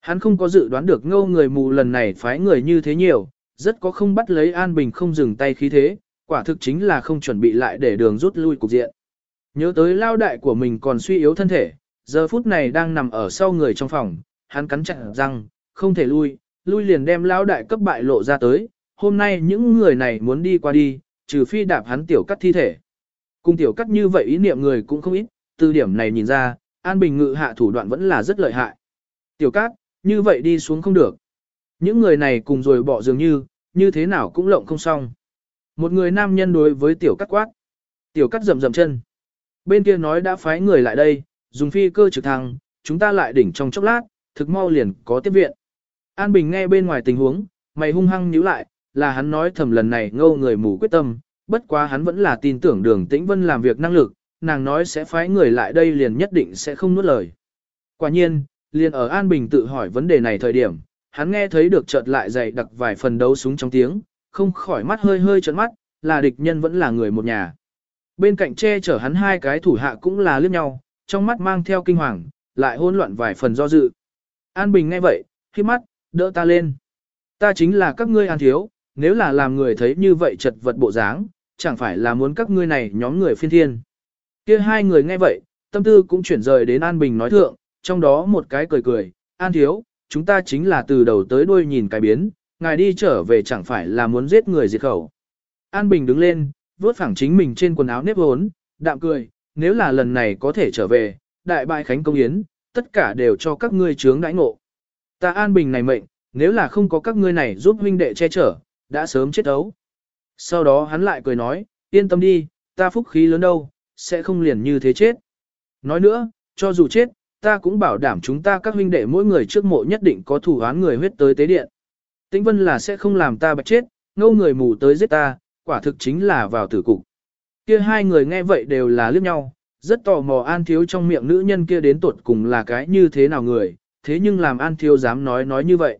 Hắn không có dự đoán được ngâu người mù lần này phái người như thế nhiều, rất có không bắt lấy An Bình không dừng tay khí thế, quả thực chính là không chuẩn bị lại để đường rút lui cục diện. Nhớ tới lao đại của mình còn suy yếu thân thể, giờ phút này đang nằm ở sau người trong phòng, hắn cắn chặt răng, không thể lui, lui liền đem lao đại cấp bại lộ ra tới, hôm nay những người này muốn đi qua đi, trừ phi đạp hắn tiểu cắt thi thể cung tiểu cắt như vậy ý niệm người cũng không ít, từ điểm này nhìn ra, An Bình ngự hạ thủ đoạn vẫn là rất lợi hại. Tiểu cát, như vậy đi xuống không được. Những người này cùng rồi bỏ dường như, như thế nào cũng lộng không xong. Một người nam nhân đối với tiểu cắt quát. Tiểu cắt rầm rầm chân. Bên kia nói đã phái người lại đây, dùng phi cơ trực thăng, chúng ta lại đỉnh trong chốc lát, thực mau liền có tiếp viện. An Bình nghe bên ngoài tình huống, mày hung hăng nhíu lại, là hắn nói thầm lần này ngâu người mù quyết tâm, bất quá hắn vẫn là tin tưởng đường tĩnh vân làm việc năng lực, nàng nói sẽ phái người lại đây liền nhất định sẽ không nuốt lời. Quả nhiên, liền ở An Bình tự hỏi vấn đề này thời điểm, hắn nghe thấy được chợt lại dày đặc vài phần đấu súng trong tiếng, không khỏi mắt hơi hơi trợn mắt, là địch nhân vẫn là người một nhà. Bên cạnh che chở hắn hai cái thủ hạ cũng là liếc nhau, trong mắt mang theo kinh hoàng, lại hỗn loạn vài phần do dự. An Bình nghe vậy, khi mắt, đỡ ta lên. Ta chính là các ngươi an thiếu, nếu là làm người thấy như vậy chật vật bộ dáng, chẳng phải là muốn các ngươi này nhóm người phiên thiên. kia hai người nghe vậy, tâm tư cũng chuyển rời đến An Bình nói thượng, trong đó một cái cười cười, An thiếu, chúng ta chính là từ đầu tới đuôi nhìn cái biến, ngài đi trở về chẳng phải là muốn giết người diệt khẩu. An Bình đứng lên, vuốt phẳng chính mình trên quần áo nếp hốn, đạm cười, nếu là lần này có thể trở về, đại bại khánh công yến, tất cả đều cho các ngươi chướng đãi ngộ. Ta An Bình này mệnh, nếu là không có các ngươi này giúp huynh đệ che chở, đã sớm chết ấu. Sau đó hắn lại cười nói, yên tâm đi, ta phúc khí lớn đâu, sẽ không liền như thế chết. Nói nữa, cho dù chết, ta cũng bảo đảm chúng ta các huynh đệ mỗi người trước mộ nhất định có thủ án người huyết tới tế điện. Tĩnh Vân là sẽ không làm ta bạch chết, ngâu người mù tới giết ta, quả thực chính là vào tử cục. Kia hai người nghe vậy đều là liếc nhau, rất tò mò An Thiếu trong miệng nữ nhân kia đến tuột cùng là cái như thế nào người, thế nhưng làm An Thiếu dám nói nói như vậy.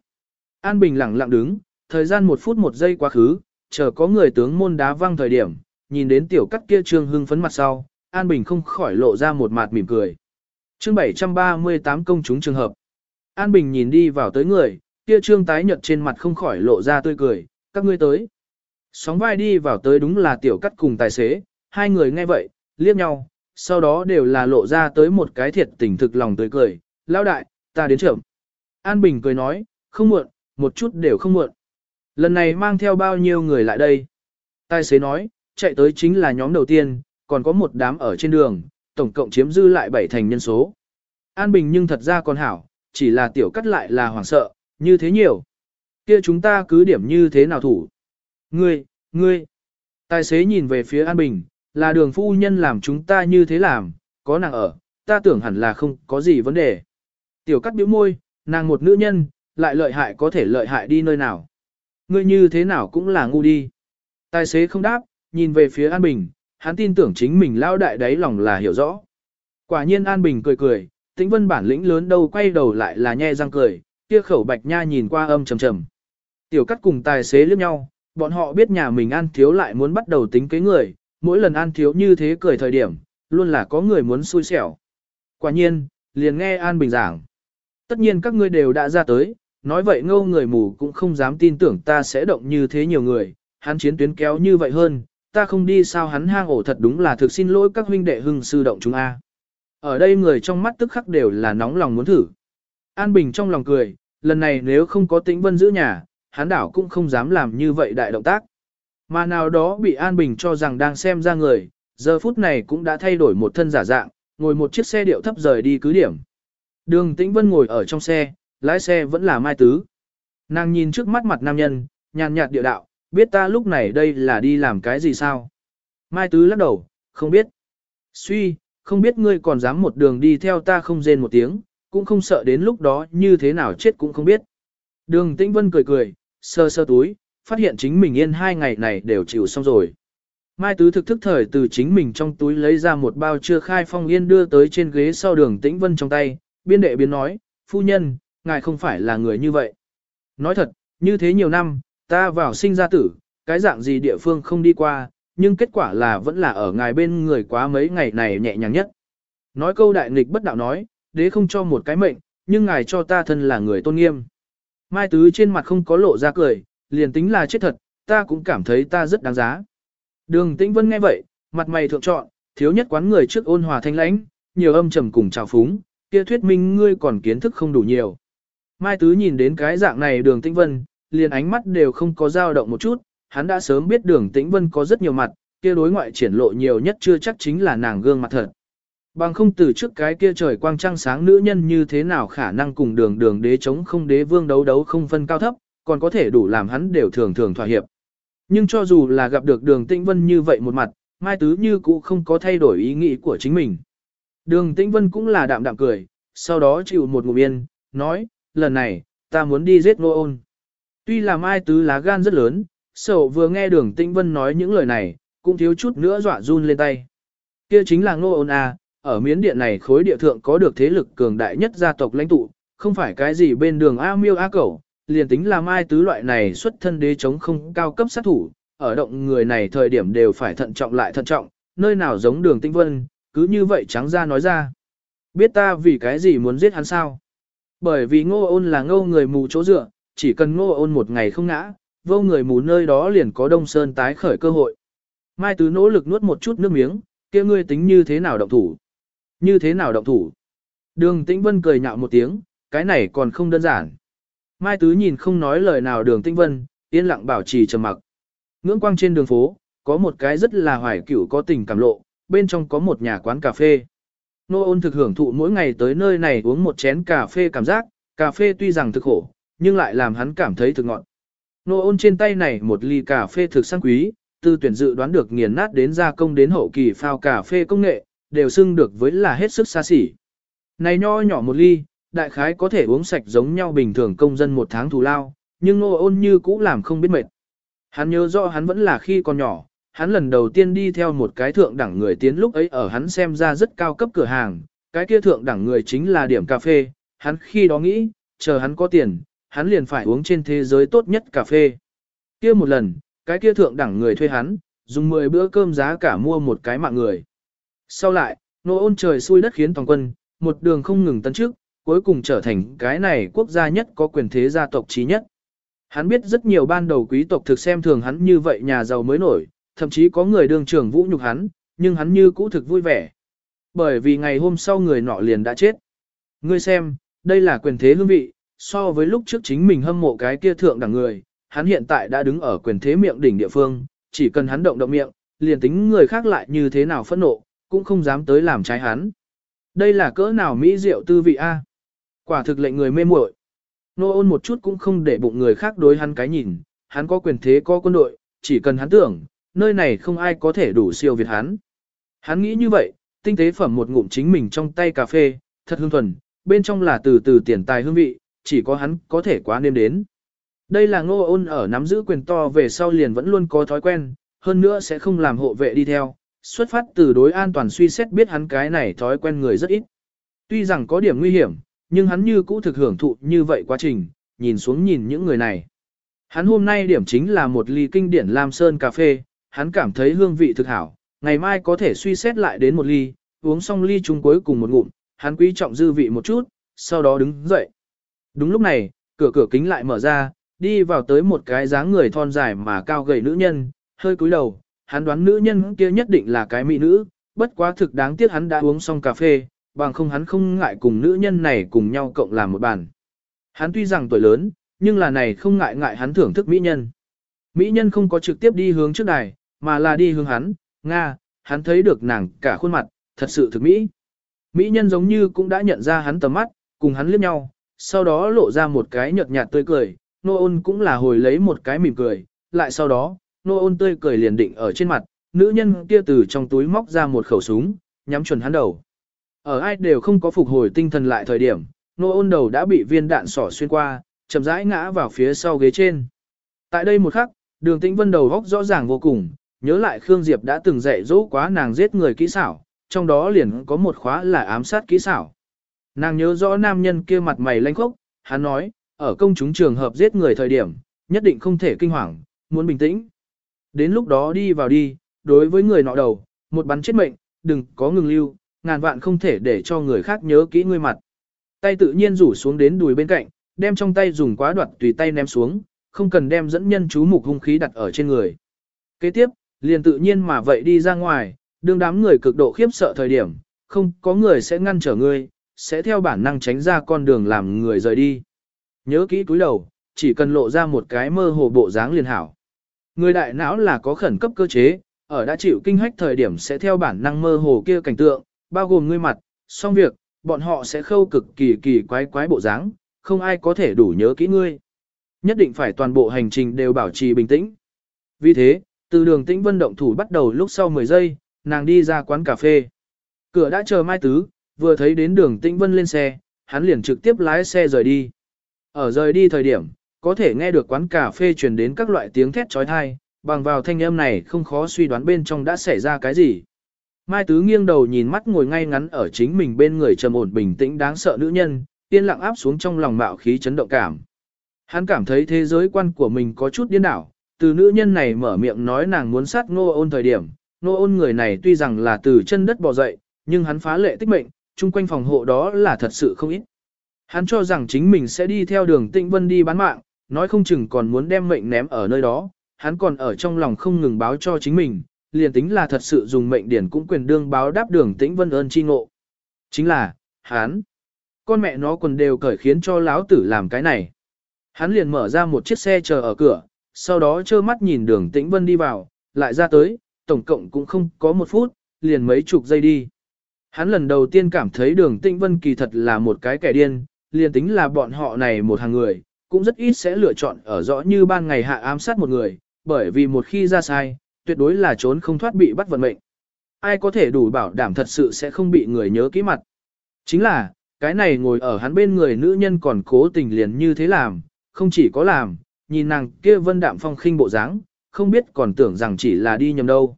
An Bình lặng lặng đứng, thời gian một phút một giây quá khứ, chờ có người tướng môn đá văng thời điểm, nhìn đến tiểu cắt kia trương hưng phấn mặt sau, An Bình không khỏi lộ ra một mặt mỉm cười. chương 738 công chúng trường hợp. An Bình nhìn đi vào tới người, kia trương tái nhợt trên mặt không khỏi lộ ra tươi cười, các ngươi tới. Sóng vai đi vào tới đúng là tiểu cắt cùng tài xế, hai người nghe vậy, liếc nhau, sau đó đều là lộ ra tới một cái thiệt tình thực lòng tươi cười, lão đại, ta đến trưởng. An Bình cười nói, không muộn, một chút đều không muộn. Lần này mang theo bao nhiêu người lại đây? Tài xế nói, chạy tới chính là nhóm đầu tiên, còn có một đám ở trên đường, tổng cộng chiếm dư lại bảy thành nhân số. An Bình nhưng thật ra còn hảo, chỉ là tiểu cắt lại là hoảng sợ, như thế nhiều. kia chúng ta cứ điểm như thế nào thủ? Ngươi, ngươi. Tài xế nhìn về phía An Bình, là đường phu nhân làm chúng ta như thế làm, có nàng ở, ta tưởng hẳn là không có gì vấn đề. Tiểu cắt bĩu môi, nàng một nữ nhân, lại lợi hại có thể lợi hại đi nơi nào. Ngươi như thế nào cũng là ngu đi. Tài xế không đáp, nhìn về phía An Bình, hắn tin tưởng chính mình lao đại đáy lòng là hiểu rõ. Quả nhiên An Bình cười cười, tĩnh vân bản lĩnh lớn đâu quay đầu lại là nhe răng cười, kia khẩu bạch nha nhìn qua âm trầm trầm. Tiểu cắt cùng tài xế liếc nhau, bọn họ biết nhà mình An Thiếu lại muốn bắt đầu tính kế người, mỗi lần An Thiếu như thế cười thời điểm, luôn là có người muốn xui xẻo. Quả nhiên, liền nghe An Bình giảng. Tất nhiên các ngươi đều đã ra tới, nói vậy ngâu người mù cũng không dám tin tưởng ta sẽ động như thế nhiều người, hắn chiến tuyến kéo như vậy hơn, ta không đi sao hắn hang ổ thật đúng là thực xin lỗi các huynh đệ hưng sư động chúng A. Ở đây người trong mắt tức khắc đều là nóng lòng muốn thử. An Bình trong lòng cười, lần này nếu không có tĩnh vân giữ nhà, hắn đảo cũng không dám làm như vậy đại động tác. Mà nào đó bị An Bình cho rằng đang xem ra người, giờ phút này cũng đã thay đổi một thân giả dạng, ngồi một chiếc xe điệu thấp rời đi cứ điểm. Đường Tĩnh Vân ngồi ở trong xe, lái xe vẫn là Mai Tứ. Nàng nhìn trước mắt mặt nam nhân, nhàn nhạt địa đạo, biết ta lúc này đây là đi làm cái gì sao? Mai Tứ lắc đầu, không biết. Suy, không biết ngươi còn dám một đường đi theo ta không rên một tiếng, cũng không sợ đến lúc đó như thế nào chết cũng không biết. Đường Tĩnh Vân cười cười, sơ sơ túi, phát hiện chính mình yên hai ngày này đều chịu xong rồi. Mai Tứ thực thức thời từ chính mình trong túi lấy ra một bao chưa khai phong yên đưa tới trên ghế sau đường Tĩnh Vân trong tay, biên đệ biến nói, phu nhân, ngài không phải là người như vậy. Nói thật, như thế nhiều năm, ta vào sinh ra tử, cái dạng gì địa phương không đi qua, nhưng kết quả là vẫn là ở ngài bên người quá mấy ngày này nhẹ nhàng nhất. Nói câu đại nghịch bất đạo nói, đế không cho một cái mệnh, nhưng ngài cho ta thân là người tôn nghiêm. Mai Tứ trên mặt không có lộ ra cười, liền tính là chết thật, ta cũng cảm thấy ta rất đáng giá. Đường Tĩnh Vân nghe vậy, mặt mày thượng trọn, thiếu nhất quán người trước ôn hòa thanh lãnh, nhiều âm trầm cùng trào phúng, kia thuyết minh ngươi còn kiến thức không đủ nhiều. Mai Tứ nhìn đến cái dạng này đường Tĩnh Vân, liền ánh mắt đều không có dao động một chút, hắn đã sớm biết đường Tĩnh Vân có rất nhiều mặt, kia đối ngoại triển lộ nhiều nhất chưa chắc chính là nàng gương mặt thật. Bằng không từ trước cái kia trời quang trăng sáng nữ nhân như thế nào khả năng cùng đường đường đế chống không đế vương đấu đấu không phân cao thấp, còn có thể đủ làm hắn đều thường thường thỏa hiệp. Nhưng cho dù là gặp được đường tĩnh vân như vậy một mặt, Mai Tứ như cũ không có thay đổi ý nghĩ của chính mình. Đường tĩnh vân cũng là đạm đạm cười, sau đó chịu một ngụm yên, nói, lần này, ta muốn đi giết nô ôn. Tuy là Mai Tứ lá gan rất lớn, sầu vừa nghe đường tĩnh vân nói những lời này, cũng thiếu chút nữa dọa run lên tay. Kia chính là nô ôn à, ở miến điện này khối địa thượng có được thế lực cường đại nhất gia tộc lãnh tụ, không phải cái gì bên đường A miêu A cẩu, liền tính là mai tứ loại này xuất thân đế chống không cao cấp sát thủ, ở động người này thời điểm đều phải thận trọng lại thận trọng, nơi nào giống đường tinh vân, cứ như vậy trắng ra nói ra. Biết ta vì cái gì muốn giết hắn sao? Bởi vì ngô ôn là ngô người mù chỗ dựa, chỉ cần ngô ôn một ngày không ngã, vô người mù nơi đó liền có đông sơn tái khởi cơ hội. Mai tứ nỗ lực nuốt một chút nước miếng, kia ngươi tính như thế nào động thủ? Như thế nào động thủ? Đường Tĩnh Vân cười nhạo một tiếng, cái này còn không đơn giản. Mai Tứ nhìn không nói lời nào đường Tĩnh Vân, yên lặng bảo trì trầm mặc. Ngưỡng quang trên đường phố, có một cái rất là hoài cửu có tình cảm lộ, bên trong có một nhà quán cà phê. Nô ôn thực hưởng thụ mỗi ngày tới nơi này uống một chén cà phê cảm giác, cà phê tuy rằng thực khổ, nhưng lại làm hắn cảm thấy thực ngọn. Nô ôn trên tay này một ly cà phê thực sang quý, tư tuyển dự đoán được nghiền nát đến gia công đến hậu kỳ phao cà phê công nghệ, đều xưng được với là hết sức xa xỉ. Này nho nhỏ một ly, đại khái có thể uống sạch giống nhau bình thường công dân một tháng thù lao, nhưng nô ôn như cũ làm không biết mệt. Hắn nhớ rõ hắn vẫn là khi còn nhỏ, hắn lần đầu tiên đi theo một cái thượng đẳng người tiến lúc ấy ở hắn xem ra rất cao cấp cửa hàng, cái kia thượng đẳng người chính là điểm cà phê, hắn khi đó nghĩ, chờ hắn có tiền, hắn liền phải uống trên thế giới tốt nhất cà phê. Kia một lần, cái kia thượng đẳng người thuê hắn, dùng 10 bữa cơm giá cả mua một cái mạng người. Sau lại, nô ôn trời xui đất khiến toàn quân, một đường không ngừng tấn trước, cuối cùng trở thành cái này quốc gia nhất có quyền thế gia tộc trí nhất. Hắn biết rất nhiều ban đầu quý tộc thực xem thường hắn như vậy nhà giàu mới nổi, thậm chí có người đương trưởng vũ nhục hắn, nhưng hắn như cũ thực vui vẻ. Bởi vì ngày hôm sau người nọ liền đã chết. Ngươi xem, đây là quyền thế hương vị, so với lúc trước chính mình hâm mộ cái kia thượng đẳng người, hắn hiện tại đã đứng ở quyền thế miệng đỉnh địa phương, chỉ cần hắn động động miệng, liền tính người khác lại như thế nào phẫn nộ, cũng không dám tới làm trái hắn. Đây là cỡ nào mỹ diệu tư vị a? Quả thực lệnh người mê muội. Nô ôn một chút cũng không để bụng người khác đối hắn cái nhìn, hắn có quyền thế có quân đội, chỉ cần hắn tưởng, nơi này không ai có thể đủ siêu việt hắn. Hắn nghĩ như vậy, tinh tế phẩm một ngụm chính mình trong tay cà phê, thật hương thuần, bên trong là từ từ tiền tài hương vị, chỉ có hắn có thể quá nêm đến. Đây là ngô ôn ở nắm giữ quyền to về sau liền vẫn luôn có thói quen, hơn nữa sẽ không làm hộ vệ đi theo, xuất phát từ đối an toàn suy xét biết hắn cái này thói quen người rất ít. Tuy rằng có điểm nguy hiểm, nhưng hắn như cũ thực hưởng thụ như vậy quá trình, nhìn xuống nhìn những người này. Hắn hôm nay điểm chính là một ly kinh điển Lam Sơn cà phê, hắn cảm thấy hương vị thực hảo, ngày mai có thể suy xét lại đến một ly, uống xong ly chung cuối cùng một ngụm, hắn quý trọng dư vị một chút, sau đó đứng dậy. Đúng lúc này, cửa cửa kính lại mở ra, đi vào tới một cái dáng người thon dài mà cao gầy nữ nhân, hơi cúi đầu, hắn đoán nữ nhân kia nhất định là cái mỹ nữ, bất quá thực đáng tiếc hắn đã uống xong cà phê, bằng không hắn không ngại cùng nữ nhân này cùng nhau cộng làm một bàn. Hắn tuy rằng tuổi lớn, nhưng là này không ngại ngại hắn thưởng thức mỹ nhân. Mỹ nhân không có trực tiếp đi hướng trước đài, mà là đi hướng hắn, Nga, hắn thấy được nàng cả khuôn mặt, thật sự thực mỹ. Mỹ nhân giống như cũng đã nhận ra hắn tầm mắt, cùng hắn liếc nhau, sau đó lộ ra một cái nhợt nhạt tươi cười, nô ôn cũng là hồi lấy một cái mỉm cười, lại sau đó, nô ôn tươi cười liền định ở trên mặt, nữ nhân kia từ trong túi móc ra một khẩu súng, nhắm chuẩn hắn đầu. Ở ai đều không có phục hồi tinh thần lại thời điểm, nô ôn đầu đã bị viên đạn sỏ xuyên qua, chậm rãi ngã vào phía sau ghế trên. Tại đây một khắc, đường tĩnh vân đầu góc rõ ràng vô cùng, nhớ lại Khương Diệp đã từng dạy dỗ quá nàng giết người kỹ xảo, trong đó liền có một khóa là ám sát kỹ xảo. Nàng nhớ rõ nam nhân kia mặt mày lanh khốc, hắn nói, ở công chúng trường hợp giết người thời điểm, nhất định không thể kinh hoàng, muốn bình tĩnh. Đến lúc đó đi vào đi, đối với người nọ đầu, một bắn chết mệnh, đừng có ngừng lưu, ngàn vạn không thể để cho người khác nhớ kỹ ngươi mặt. Tay tự nhiên rủ xuống đến đùi bên cạnh, đem trong tay dùng quá đoạt tùy tay ném xuống, không cần đem dẫn nhân chú mục hung khí đặt ở trên người. Kế tiếp, liền tự nhiên mà vậy đi ra ngoài, đương đám người cực độ khiếp sợ thời điểm, không có người sẽ ngăn trở ngươi, sẽ theo bản năng tránh ra con đường làm người rời đi. Nhớ kỹ cúi đầu, chỉ cần lộ ra một cái mơ hồ bộ dáng liền hảo. Người đại não là có khẩn cấp cơ chế, ở đã chịu kinh hách thời điểm sẽ theo bản năng mơ hồ kia cảnh tượng, bao gồm ngươi mặt, xong việc, bọn họ sẽ khâu cực kỳ kỳ quái quái bộ dáng, không ai có thể đủ nhớ kỹ ngươi. Nhất định phải toàn bộ hành trình đều bảo trì bình tĩnh. Vì thế, từ đường tĩnh vân động thủ bắt đầu lúc sau 10 giây, nàng đi ra quán cà phê. Cửa đã chờ Mai Tứ, vừa thấy đến đường tĩnh vân lên xe, hắn liền trực tiếp lái xe rời đi. Ở rời đi thời điểm, có thể nghe được quán cà phê truyền đến các loại tiếng thét trói thai, bằng vào thanh âm này không khó suy đoán bên trong đã xảy ra cái gì. Mai Tứ nghiêng đầu nhìn mắt ngồi ngay ngắn ở chính mình bên người trầm ổn bình tĩnh đáng sợ nữ nhân, yên lặng áp xuống trong lòng mạo khí chấn động cảm. Hắn cảm thấy thế giới quan của mình có chút điên đảo, từ nữ nhân này mở miệng nói nàng muốn sát ngô ôn thời điểm, ngô ôn người này tuy rằng là từ chân đất bò dậy, nhưng hắn phá lệ tích mệnh, chung quanh phòng hộ đó là thật sự không ít. Hắn cho rằng chính mình sẽ đi theo đường tĩnh vân đi bán mạng, nói không chừng còn muốn đem mệnh ném ở nơi đó, hắn còn ở trong lòng không ngừng báo cho chính mình, liền tính là thật sự dùng mệnh điển cũng quyền đương báo đáp đường tĩnh vân ơn chi ngộ. Chính là, hắn, con mẹ nó quần đều cởi khiến cho láo tử làm cái này. Hắn liền mở ra một chiếc xe chờ ở cửa, sau đó trơ mắt nhìn đường tĩnh vân đi vào, lại ra tới, tổng cộng cũng không có một phút, liền mấy chục giây đi. Hắn lần đầu tiên cảm thấy đường tĩnh vân kỳ thật là một cái kẻ điên, liền tính là bọn họ này một hàng người, cũng rất ít sẽ lựa chọn ở rõ như ban ngày hạ ám sát một người, bởi vì một khi ra sai, tuyệt đối là trốn không thoát bị bắt vận mệnh. Ai có thể đủ bảo đảm thật sự sẽ không bị người nhớ kỹ mặt. Chính là, cái này ngồi ở hắn bên người nữ nhân còn cố tình liền như thế làm, không chỉ có làm, nhìn nàng kia vân đạm phong khinh bộ dáng, không biết còn tưởng rằng chỉ là đi nhầm đâu.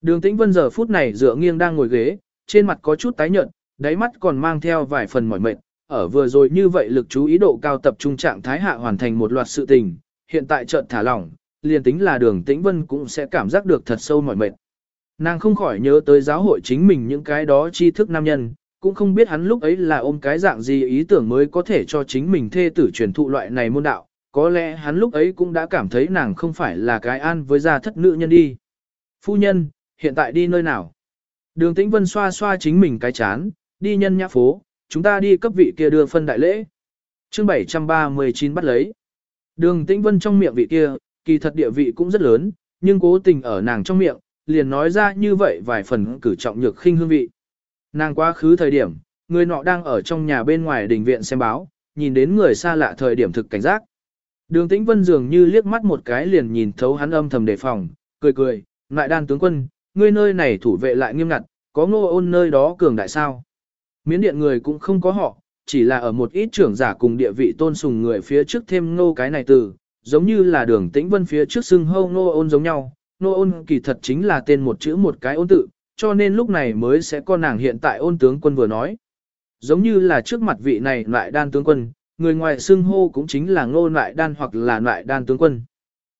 Đường tĩnh vân giờ phút này dựa nghiêng đang ngồi ghế, trên mặt có chút tái nhợt, đáy mắt còn mang theo vài phần mỏi mệt, ở vừa rồi như vậy lực chú ý độ cao tập trung trạng thái hạ hoàn thành một loạt sự tình, hiện tại chợt thả lỏng, liền tính là đường tĩnh vân cũng sẽ cảm giác được thật sâu mỏi mệt. Nàng không khỏi nhớ tới giáo hội chính mình những cái đó tri thức nam nhân, cũng không biết hắn lúc ấy là ôm cái dạng gì ý tưởng mới có thể cho chính mình thê tử truyền thụ loại này môn đạo, có lẽ hắn lúc ấy cũng đã cảm thấy nàng không phải là cái an với gia thất nữ nhân đi. Phu nhân, hiện tại đi nơi nào? Đường Tĩnh Vân xoa xoa chính mình cái chán, đi nhân nhã phố, chúng ta đi cấp vị kia đưa phân đại lễ. chương 739 bắt lấy. Đường Tĩnh Vân trong miệng vị kia, kỳ thật địa vị cũng rất lớn, nhưng cố tình ở nàng trong miệng, liền nói ra như vậy vài phần cử trọng nhược khinh hương vị. Nàng quá khứ thời điểm, người nọ đang ở trong nhà bên ngoài đình viện xem báo, nhìn đến người xa lạ thời điểm thực cảnh giác. Đường Tĩnh Vân dường như liếc mắt một cái liền nhìn thấu hắn âm thầm đề phòng, cười cười, ngại đan tướng quân, ngươi nơi này thủ vệ lại nghiêm ngặt, có ngô ôn nơi đó cường đại sao. Miến điện người cũng không có họ, chỉ là ở một ít trưởng giả cùng địa vị tôn sùng người phía trước thêm ngô cái này từ, giống như là đường tĩnh vân phía trước xưng hâu ngô ôn giống nhau. Ngô ôn kỳ thật chính là tên một chữ một cái ôn tự, cho nên lúc này mới sẽ con nàng hiện tại ôn tướng quân vừa nói. Giống như là trước mặt vị này lại đan tướng quân, người ngoài xưng hô cũng chính là ngô nại đan hoặc là nại đan tướng quân.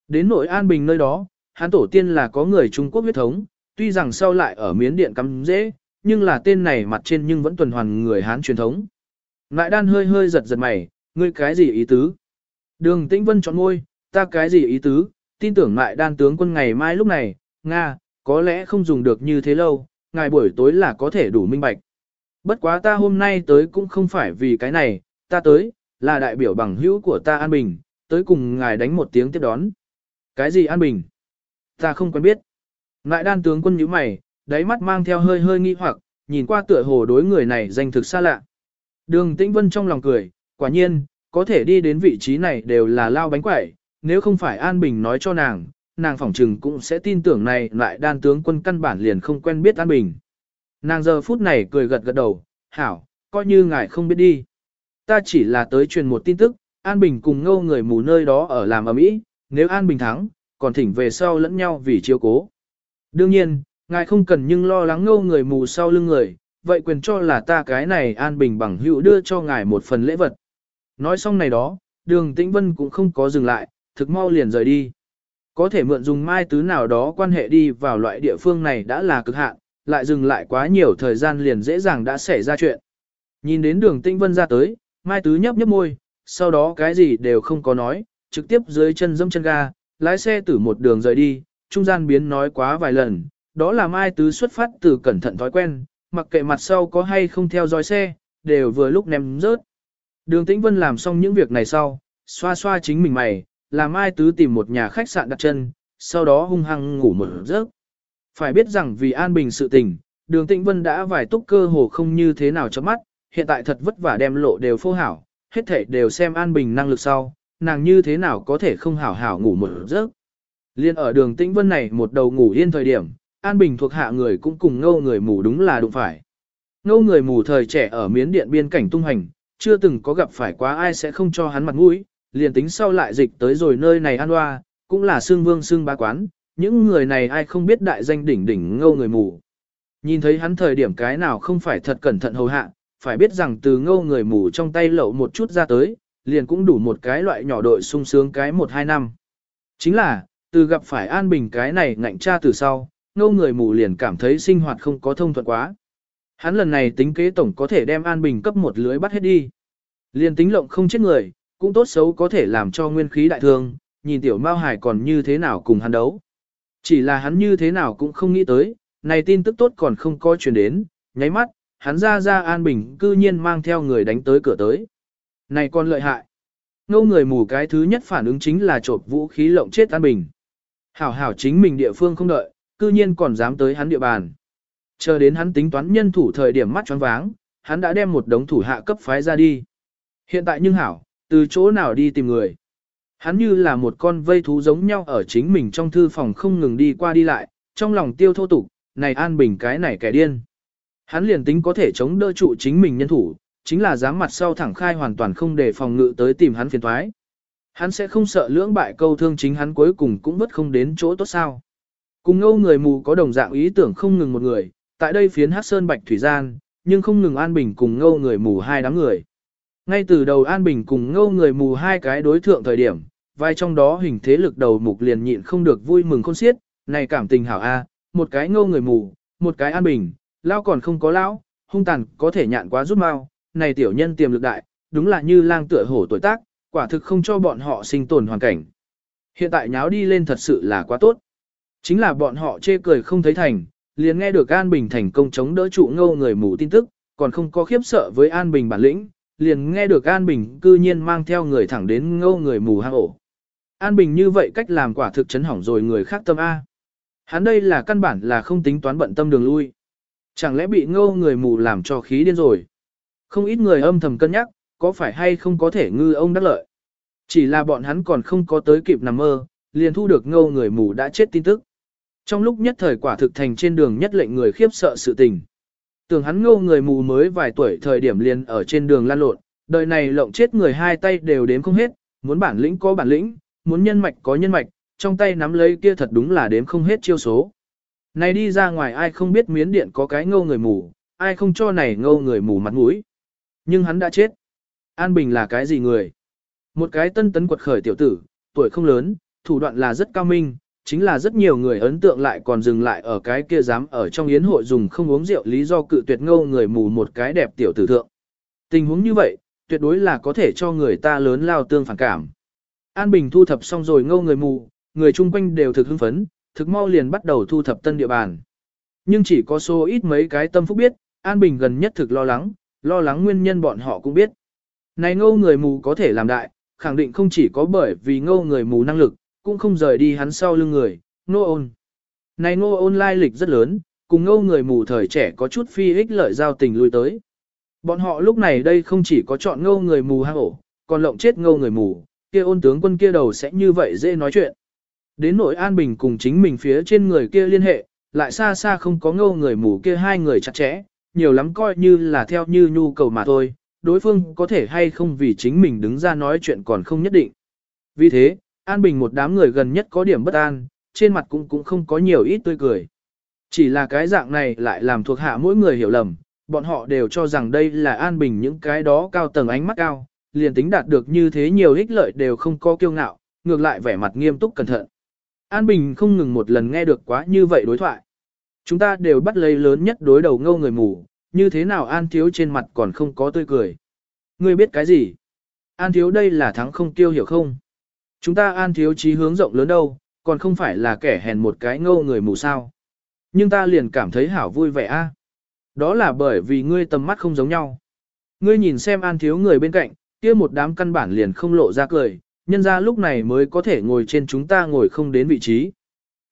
Đến nội an bình nơi đó, hắn tổ tiên là có người Trung Quốc huyết thống, tuy rằng sau lại ở miến điện cắm dễ, nhưng là tên này mặt trên nhưng vẫn tuần hoàn người Hán truyền thống. Nại đan hơi hơi giật giật mày, ngươi cái gì ý tứ? Đường Tĩnh Vân chọn ngôi, ta cái gì ý tứ? Tin tưởng nại đan tướng quân ngày mai lúc này, Nga, có lẽ không dùng được như thế lâu, ngày buổi tối là có thể đủ minh bạch. Bất quá ta hôm nay tới cũng không phải vì cái này, ta tới, là đại biểu bằng hữu của ta An Bình, tới cùng ngài đánh một tiếng tiếp đón. Cái gì An Bình? Ta không quen biết. Ngại đan tướng quân nhíu mày, đáy mắt mang theo hơi hơi nghi hoặc, nhìn qua tựa hồ đối người này danh thực xa lạ. Đường Tĩnh Vân trong lòng cười, quả nhiên, có thể đi đến vị trí này đều là lao bánh quẩy, nếu không phải An Bình nói cho nàng, nàng phỏng trừng cũng sẽ tin tưởng này lại đan tướng quân căn bản liền không quen biết An Bình. Nàng giờ phút này cười gật gật đầu, hảo, coi như ngài không biết đi. Ta chỉ là tới truyền một tin tức, An Bình cùng ngâu người mù nơi đó ở làm ở mỹ, nếu An Bình thắng, còn thỉnh về sau lẫn nhau vì chiếu cố. Đương nhiên, ngài không cần nhưng lo lắng ngâu người mù sau lưng người, vậy quyền cho là ta cái này An Bình bằng hữu đưa cho ngài một phần lễ vật. Nói xong này đó, đường Tĩnh Vân cũng không có dừng lại, thực mau liền rời đi. Có thể mượn dùng mai tứ nào đó quan hệ đi vào loại địa phương này đã là cực hạn, lại dừng lại quá nhiều thời gian liền dễ dàng đã xảy ra chuyện. Nhìn đến đường tinh vân ra tới, mai tứ nhấp nhấp môi, sau đó cái gì đều không có nói, trực tiếp dưới chân dâm chân ga, lái xe từ một đường rời đi, trung gian biến nói quá vài lần, đó là mai tứ xuất phát từ cẩn thận thói quen, mặc kệ mặt sau có hay không theo dõi xe, đều vừa lúc ném rớt. Đường Tĩnh Vân làm xong những việc này sau, xoa xoa chính mình mày, làm Mai Tứ tìm một nhà khách sạn đặt chân, sau đó hung hăng ngủ một giấc. Phải biết rằng vì an bình sự tình, đường Tĩnh Vân đã vài túc cơ hồ không như thế nào cho mắt, hiện tại thật vất vả đem lộ đều phô hảo, hết thảy đều xem an bình năng lực sau, nàng như thế nào có thể không hảo hảo ngủ một giấc. Liên ở đường Tĩnh Vân này một đầu ngủ yên thời điểm, an bình thuộc hạ người cũng cùng ngâu người mù đúng là đụng phải. Ngâu người mù thời trẻ ở miến điện biên cảnh tung hành, chưa từng có gặp phải quá ai sẽ không cho hắn mặt mũi, liền tính sau lại dịch tới rồi nơi này an hoa, cũng là xương vương xương bá quán, những người này ai không biết đại danh đỉnh đỉnh ngâu người mù. Nhìn thấy hắn thời điểm cái nào không phải thật cẩn thận hầu hạ, phải biết rằng từ ngâu người mù trong tay lậu một chút ra tới, liền cũng đủ một cái loại nhỏ đội sung sướng cái một hai năm. Chính là, từ gặp phải an bình cái này ngạnh cha từ sau, ngâu người mù liền cảm thấy sinh hoạt không có thông thuận quá. Hắn lần này tính kế tổng có thể đem An Bình cấp một lưới bắt hết đi. liền tính lộng không chết người, cũng tốt xấu có thể làm cho nguyên khí đại thương, nhìn tiểu Mao Hải còn như thế nào cùng hắn đấu. Chỉ là hắn như thế nào cũng không nghĩ tới, này tin tức tốt còn không có truyền đến, nháy mắt, hắn ra ra An Bình cư nhiên mang theo người đánh tới cửa tới. Này còn lợi hại. Ngô người mù cái thứ nhất phản ứng chính là trộm vũ khí lộng chết An Bình. Hảo hảo chính mình địa phương không đợi, cư nhiên còn dám tới hắn địa bàn. Chờ đến hắn tính toán nhân thủ thời điểm mắt choáng váng, hắn đã đem một đống thủ hạ cấp phái ra đi. Hiện tại nhưng hảo, từ chỗ nào đi tìm người. Hắn như là một con vây thú giống nhau ở chính mình trong thư phòng không ngừng đi qua đi lại, trong lòng tiêu thô tục, này an bình cái này kẻ điên. Hắn liền tính có thể chống đỡ trụ chính mình nhân thủ, chính là dám mặt sau thẳng khai hoàn toàn không để phòng ngự tới tìm hắn phiền thoái. Hắn sẽ không sợ lưỡng bại câu thương chính hắn cuối cùng cũng bất không đến chỗ tốt sao. Cùng ngâu người mù có đồng dạng ý tưởng không ngừng một người, tại đây phiến hát sơn bạch thủy gian, nhưng không ngừng An Bình cùng ngâu người mù hai đám người. Ngay từ đầu An Bình cùng ngâu người mù hai cái đối thượng thời điểm, vai trong đó hình thế lực đầu mục liền nhịn không được vui mừng khôn xiết, này cảm tình hảo a, một cái ngâu người mù, một cái An Bình, lao còn không có lão, hung tàn có thể nhạn quá rút mau, này tiểu nhân tiềm lực đại, đúng là như lang tựa hổ tuổi tác, quả thực không cho bọn họ sinh tồn hoàn cảnh. Hiện tại nháo đi lên thật sự là quá tốt. Chính là bọn họ chê cười không thấy thành, liền nghe được An Bình thành công chống đỡ trụ ngâu người mù tin tức, còn không có khiếp sợ với An Bình bản lĩnh, liền nghe được An Bình cư nhiên mang theo người thẳng đến ngâu người mù hang ổ. An Bình như vậy cách làm quả thực chấn hỏng rồi người khác tâm A. Hắn đây là căn bản là không tính toán bận tâm đường lui. Chẳng lẽ bị ngâu người mù làm cho khí điên rồi. Không ít người âm thầm cân nhắc, có phải hay không có thể ngư ông đắc lợi. Chỉ là bọn hắn còn không có tới kịp nằm mơ, liền thu được ngâu người mù đã chết tin tức. Trong lúc nhất thời quả thực thành trên đường nhất lệnh người khiếp sợ sự tình. Tưởng hắn ngô người mù mới vài tuổi thời điểm liền ở trên đường lan lộn, đời này lộng chết người hai tay đều đếm không hết, muốn bản lĩnh có bản lĩnh, muốn nhân mạch có nhân mạch, trong tay nắm lấy kia thật đúng là đếm không hết chiêu số. Này đi ra ngoài ai không biết miến điện có cái ngâu người mù, ai không cho này ngâu người mù mặt mũi. Nhưng hắn đã chết. An Bình là cái gì người? Một cái tân tấn quật khởi tiểu tử, tuổi không lớn, thủ đoạn là rất cao minh, chính là rất nhiều người ấn tượng lại còn dừng lại ở cái kia dám ở trong yến hội dùng không uống rượu lý do cự tuyệt ngâu người mù một cái đẹp tiểu tử thượng. Tình huống như vậy, tuyệt đối là có thể cho người ta lớn lao tương phản cảm. An Bình thu thập xong rồi ngâu người mù, người chung quanh đều thực hưng phấn, thực mau liền bắt đầu thu thập tân địa bàn. Nhưng chỉ có số ít mấy cái tâm phúc biết, An Bình gần nhất thực lo lắng, lo lắng nguyên nhân bọn họ cũng biết. Này ngâu người mù có thể làm đại, khẳng định không chỉ có bởi vì ngâu người mù năng lực, cũng không rời đi hắn sau lưng người, nô ôn. Này nô ôn lai lịch rất lớn, cùng ngâu người mù thời trẻ có chút phi ích lợi giao tình lui tới. Bọn họ lúc này đây không chỉ có chọn ngâu người mù hang ổ, còn lộng chết ngâu người mù, kia ôn tướng quân kia đầu sẽ như vậy dễ nói chuyện. Đến nội an bình cùng chính mình phía trên người kia liên hệ, lại xa xa không có ngâu người mù kia hai người chặt chẽ, nhiều lắm coi như là theo như nhu cầu mà thôi, đối phương có thể hay không vì chính mình đứng ra nói chuyện còn không nhất định. Vì thế, An Bình một đám người gần nhất có điểm bất an, trên mặt cũng cũng không có nhiều ít tươi cười. Chỉ là cái dạng này lại làm thuộc hạ mỗi người hiểu lầm, bọn họ đều cho rằng đây là An Bình những cái đó cao tầng ánh mắt cao, liền tính đạt được như thế nhiều ích lợi đều không có kiêu ngạo, ngược lại vẻ mặt nghiêm túc cẩn thận. An Bình không ngừng một lần nghe được quá như vậy đối thoại. Chúng ta đều bắt lấy lớn nhất đối đầu ngâu người mù, như thế nào An Thiếu trên mặt còn không có tươi cười. Ngươi biết cái gì? An Thiếu đây là thắng không tiêu hiểu không? Chúng ta An Thiếu trí hướng rộng lớn đâu, còn không phải là kẻ hèn một cái ngâu người mù sao. Nhưng ta liền cảm thấy hảo vui vẻ a. Đó là bởi vì ngươi tầm mắt không giống nhau. Ngươi nhìn xem An Thiếu người bên cạnh, kia một đám căn bản liền không lộ ra cười, nhân ra lúc này mới có thể ngồi trên chúng ta ngồi không đến vị trí.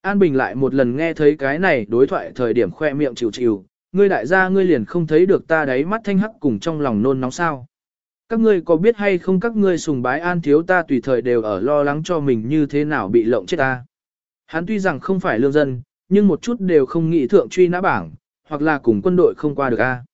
An Bình lại một lần nghe thấy cái này đối thoại thời điểm khoe miệng chịu chịu, ngươi đại gia ngươi liền không thấy được ta đáy mắt thanh hắc cùng trong lòng nôn nóng sao. Các ngươi có biết hay không các ngươi sùng bái an thiếu ta tùy thời đều ở lo lắng cho mình như thế nào bị lộng chết ta. Hắn tuy rằng không phải lương dân, nhưng một chút đều không nghĩ thượng truy nã bảng, hoặc là cùng quân đội không qua được a.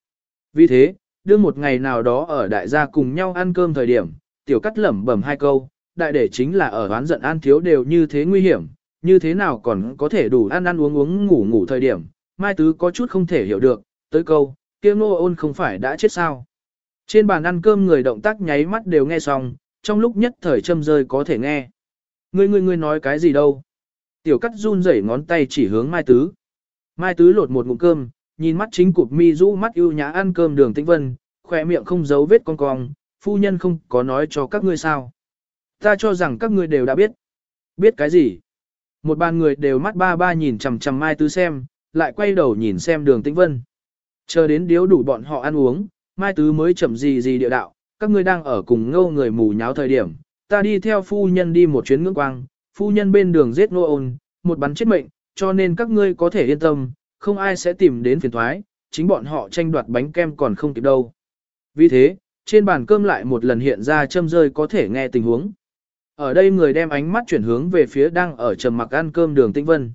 Vì thế, đưa một ngày nào đó ở đại gia cùng nhau ăn cơm thời điểm, tiểu cắt lẩm bẩm hai câu, đại để chính là ở oán giận an thiếu đều như thế nguy hiểm, như thế nào còn có thể đủ ăn ăn uống uống ngủ ngủ thời điểm, Mai Tứ có chút không thể hiểu được, tới câu, kia ngô ôn không phải đã chết sao. Trên bàn ăn cơm người động tác nháy mắt đều nghe xong, trong lúc nhất thời châm rơi có thể nghe. Ngươi ngươi ngươi nói cái gì đâu? Tiểu cắt run rẩy ngón tay chỉ hướng Mai Tứ. Mai Tứ lột một ngụm cơm, nhìn mắt chính cụp mi rũ mắt ưu nhã ăn cơm đường tĩnh vân, khỏe miệng không giấu vết con cong, phu nhân không có nói cho các ngươi sao. Ta cho rằng các ngươi đều đã biết. Biết cái gì? Một bàn người đều mắt ba ba nhìn chằm chằm Mai Tứ xem, lại quay đầu nhìn xem đường tĩnh vân. Chờ đến điếu đủ bọn họ ăn uống, Mai Tứ mới chậm gì gì địa đạo, các ngươi đang ở cùng ngâu người mù nháo thời điểm, ta đi theo phu nhân đi một chuyến ngưỡng quang, phu nhân bên đường giết nô ôn, một bắn chết mệnh, cho nên các ngươi có thể yên tâm, không ai sẽ tìm đến phiền thoái, chính bọn họ tranh đoạt bánh kem còn không kịp đâu. Vì thế, trên bàn cơm lại một lần hiện ra châm rơi có thể nghe tình huống. Ở đây người đem ánh mắt chuyển hướng về phía đang ở trầm mặc ăn cơm đường Tĩnh Vân.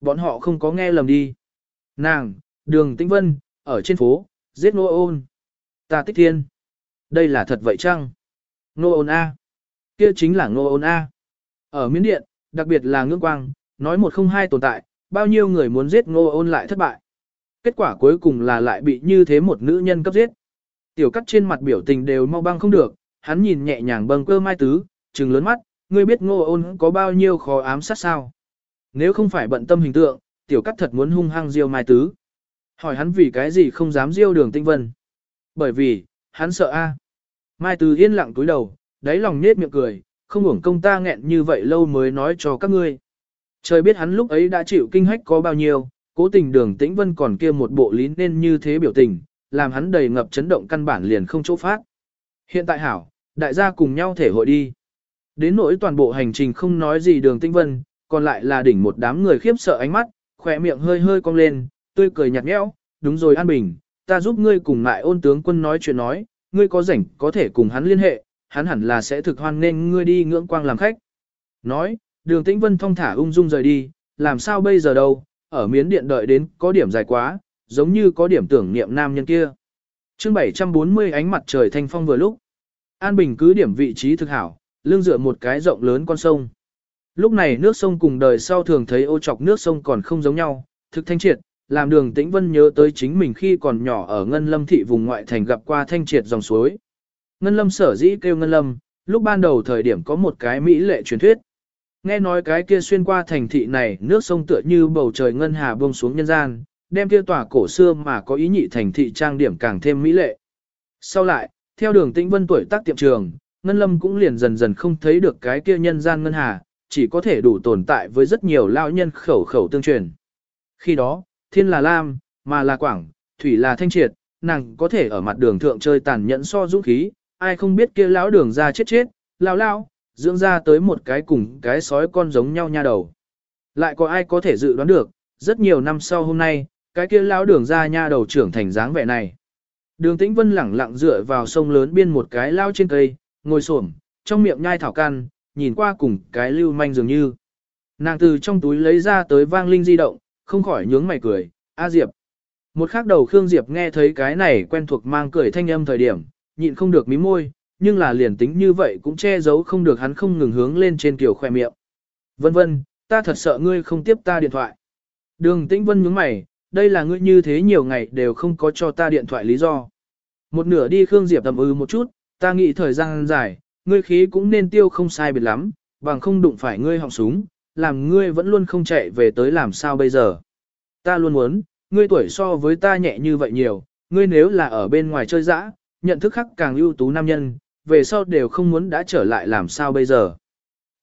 Bọn họ không có nghe lầm đi. Nàng, đường Tĩnh Vân, ở trên phố, giết nô ôn. Ta tích thiên. Đây là thật vậy chăng? Nô ôn A. Kia chính là nô ôn A. Ở miến điện, đặc biệt là ngưỡng quang, nói một không hai tồn tại, bao nhiêu người muốn giết nô ôn lại thất bại. Kết quả cuối cùng là lại bị như thế một nữ nhân cấp giết. Tiểu cắt trên mặt biểu tình đều mau băng không được, hắn nhìn nhẹ nhàng bâng cơ mai tứ, trừng lớn mắt, ngươi biết ngô ôn có bao nhiêu khó ám sát sao. Nếu không phải bận tâm hình tượng, tiểu cắt thật muốn hung hăng diêu mai tứ. Hỏi hắn vì cái gì không dám diêu đường tinh vân. Bởi vì, hắn sợ a. Mai tứ yên lặng túi đầu, đáy lòng nết miệng cười, không hưởng công ta nghẹn như vậy lâu mới nói cho các ngươi. Trời biết hắn lúc ấy đã chịu kinh hách có bao nhiêu, cố tình đường tĩnh vân còn kia một bộ lý nên như thế biểu tình, làm hắn đầy ngập chấn động căn bản liền không chỗ phát. Hiện tại hảo, đại gia cùng nhau thể hội đi. Đến nỗi toàn bộ hành trình không nói gì đường tinh vân, còn lại là đỉnh một đám người khiếp sợ ánh mắt, khỏe miệng hơi hơi cong lên, tươi cười nhạt nhẽo, đúng rồi An Bình, ta giúp ngươi cùng lại ôn tướng quân nói chuyện nói, ngươi có rảnh có thể cùng hắn liên hệ, hắn hẳn là sẽ thực hoan nên ngươi đi ngưỡng quang làm khách. Nói, đường tĩnh vân thong thả ung dung rời đi, làm sao bây giờ đâu, ở miến điện đợi đến có điểm dài quá, giống như có điểm tưởng niệm nam nhân kia. chương 740 ánh mặt trời thanh phong vừa lúc. An Bình cứ điểm vị trí thực hảo, lưng dựa một cái rộng lớn con sông. Lúc này nước sông cùng đời sau thường thấy ô trọc nước sông còn không giống nhau, thực thanh triệt, làm đường tĩnh vân nhớ tới chính mình khi còn nhỏ ở Ngân Lâm thị vùng ngoại thành gặp qua thanh triệt dòng suối. Ngân Lâm sở dĩ kêu Ngân Lâm, lúc ban đầu thời điểm có một cái mỹ lệ truyền thuyết. Nghe nói cái kia xuyên qua thành thị này nước sông tựa như bầu trời ngân hà buông xuống nhân gian, đem kia tòa cổ xưa mà có ý nhị thành thị trang điểm càng thêm mỹ lệ. Sau lại, theo đường tĩnh vân tuổi tác tiệm trường, Ngân Lâm cũng liền dần dần không thấy được cái kia nhân gian ngân hà, chỉ có thể đủ tồn tại với rất nhiều lao nhân khẩu khẩu tương truyền. Khi đó, thiên là lam, mà là quảng, thủy là thanh triệt, nàng có thể ở mặt đường thượng chơi tàn nhẫn so dũng khí, ai không biết kia lão đường ra chết chết, lao lao, dưỡng ra tới một cái cùng cái sói con giống nhau nha đầu. Lại có ai có thể dự đoán được, rất nhiều năm sau hôm nay, cái kia lão đường ra nha đầu trưởng thành dáng vẻ này. Đường Tĩnh Vân lẳng lặng dựa vào sông lớn biên một cái lao trên cây, ngồi xổm, trong miệng nhai thảo can, nhìn qua cùng cái lưu manh dường như. Nàng từ trong túi lấy ra tới vang linh di động, không khỏi nhướng mày cười, A Diệp. Một khắc đầu Khương Diệp nghe thấy cái này quen thuộc mang cười thanh âm thời điểm, nhịn không được mím môi, nhưng là liền tính như vậy cũng che giấu không được hắn không ngừng hướng lên trên kiểu khoe miệng. Vân vân, ta thật sợ ngươi không tiếp ta điện thoại. Đường tĩnh vân nhướng mày, đây là ngươi như thế nhiều ngày đều không có cho ta điện thoại lý do. Một nửa đi Khương Diệp tầm ư ừ một chút, ta nghĩ thời gian dài, ngươi khí cũng nên tiêu không sai biệt lắm, bằng không đụng phải ngươi họng súng, làm ngươi vẫn luôn không chạy về tới làm sao bây giờ. Ta luôn muốn, ngươi tuổi so với ta nhẹ như vậy nhiều, ngươi nếu là ở bên ngoài chơi dã, nhận thức khắc càng ưu tú nam nhân, về sau đều không muốn đã trở lại làm sao bây giờ.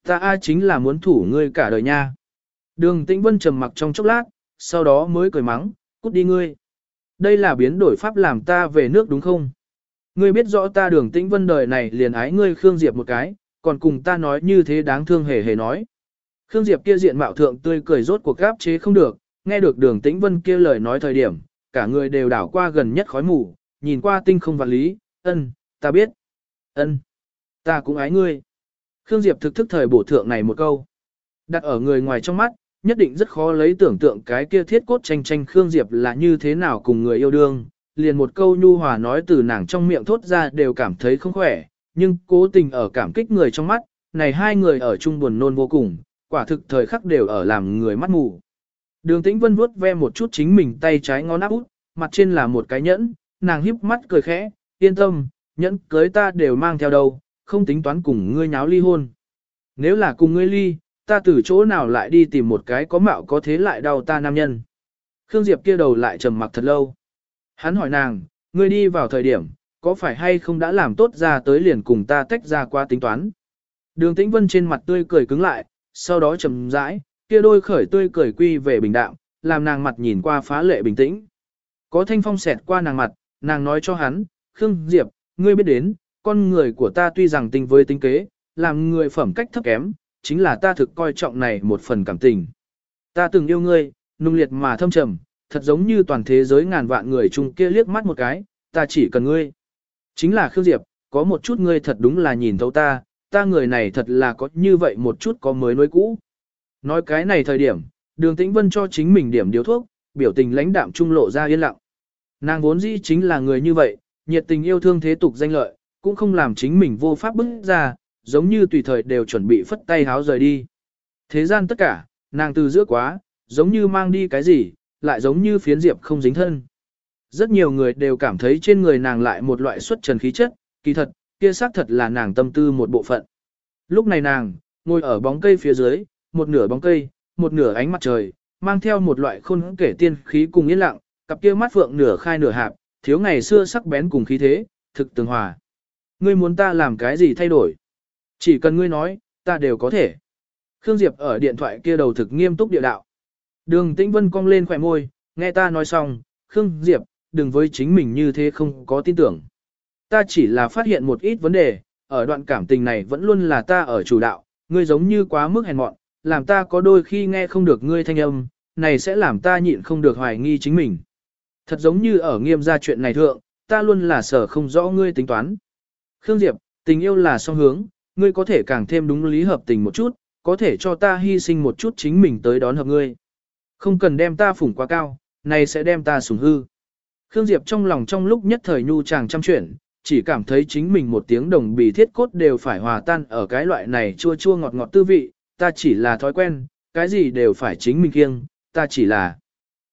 Ta a chính là muốn thủ ngươi cả đời nha. Đường Tĩnh Vân trầm mặc trong chốc lát, sau đó mới cười mắng, cút đi ngươi. Đây là biến đổi pháp làm ta về nước đúng không? Ngươi biết rõ ta đường Tĩnh Vân đời này liền ái ngươi Khương Diệp một cái, còn cùng ta nói như thế đáng thương hề hề nói. Khương Diệp kia diện mạo thượng tươi cười rốt cuộc gáp chế không được, nghe được đường Tĩnh Vân kia lời nói thời điểm, cả người đều đảo qua gần nhất khói mù, nhìn qua tinh không vạn lý, ân, ta biết, ân, ta cũng ái ngươi. Khương Diệp thực thức thời bổ thượng này một câu. Đặt ở người ngoài trong mắt, nhất định rất khó lấy tưởng tượng cái kia thiết cốt tranh tranh Khương Diệp là như thế nào cùng người yêu đương. Liền một câu nhu hòa nói từ nàng trong miệng thốt ra đều cảm thấy không khỏe, nhưng cố tình ở cảm kích người trong mắt, này hai người ở chung buồn nôn vô cùng, quả thực thời khắc đều ở làm người mắt mù. Đường tĩnh vân vuốt ve một chút chính mình tay trái ngón áp út, mặt trên là một cái nhẫn, nàng híp mắt cười khẽ, yên tâm, nhẫn cưới ta đều mang theo đâu, không tính toán cùng ngươi nháo ly hôn. Nếu là cùng ngươi ly, ta từ chỗ nào lại đi tìm một cái có mạo có thế lại đau ta nam nhân. Khương Diệp kia đầu lại trầm mặc thật lâu. Hắn hỏi nàng, ngươi đi vào thời điểm, có phải hay không đã làm tốt ra tới liền cùng ta tách ra qua tính toán. Đường Tĩnh Vân trên mặt tươi cười cứng lại, sau đó trầm rãi, kia đôi khởi tươi cười quy về bình đạm, làm nàng mặt nhìn qua phá lệ bình tĩnh. Có thanh phong xẹt qua nàng mặt, nàng nói cho hắn, Khương Diệp, ngươi biết đến, con người của ta tuy rằng tình với tính kế, làm người phẩm cách thấp kém, chính là ta thực coi trọng này một phần cảm tình. Ta từng yêu ngươi, nung liệt mà thâm trầm, thật giống như toàn thế giới ngàn vạn người chung kia liếc mắt một cái, ta chỉ cần ngươi. Chính là Khương Diệp, có một chút ngươi thật đúng là nhìn thấu ta, ta người này thật là có như vậy một chút có mới nối cũ. Nói cái này thời điểm, đường tĩnh vân cho chính mình điểm điếu thuốc, biểu tình lãnh đạm trung lộ ra yên lặng. Nàng vốn dĩ chính là người như vậy, nhiệt tình yêu thương thế tục danh lợi, cũng không làm chính mình vô pháp bức ra, giống như tùy thời đều chuẩn bị phất tay háo rời đi. Thế gian tất cả, nàng từ giữa quá, giống như mang đi cái gì, lại giống như phiến diệp không dính thân. Rất nhiều người đều cảm thấy trên người nàng lại một loại xuất trần khí chất, kỳ thật, kia xác thật là nàng tâm tư một bộ phận. Lúc này nàng, ngồi ở bóng cây phía dưới, một nửa bóng cây, một nửa ánh mặt trời, mang theo một loại khôn kể tiên khí cùng yên lặng, cặp kia mắt phượng nửa khai nửa hạp, thiếu ngày xưa sắc bén cùng khí thế, thực tường hòa. Ngươi muốn ta làm cái gì thay đổi? Chỉ cần ngươi nói, ta đều có thể. Khương Diệp ở điện thoại kia đầu thực nghiêm túc địa đạo. Đường Tĩnh Vân cong lên khỏe môi, nghe ta nói xong, Khương Diệp, đừng với chính mình như thế không có tin tưởng. Ta chỉ là phát hiện một ít vấn đề, ở đoạn cảm tình này vẫn luôn là ta ở chủ đạo, ngươi giống như quá mức hèn mọn, làm ta có đôi khi nghe không được ngươi thanh âm, này sẽ làm ta nhịn không được hoài nghi chính mình. Thật giống như ở nghiêm gia chuyện này thượng, ta luôn là sở không rõ ngươi tính toán. Khương Diệp, tình yêu là song hướng, ngươi có thể càng thêm đúng lý hợp tình một chút, có thể cho ta hy sinh một chút chính mình tới đón hợp ngươi. Không cần đem ta phủng quá cao, này sẽ đem ta sủng hư. Khương Diệp trong lòng trong lúc nhất thời nhu chàng chăm chuyển, chỉ cảm thấy chính mình một tiếng đồng bì thiết cốt đều phải hòa tan ở cái loại này chua chua ngọt ngọt tư vị, ta chỉ là thói quen, cái gì đều phải chính mình kiêng, ta chỉ là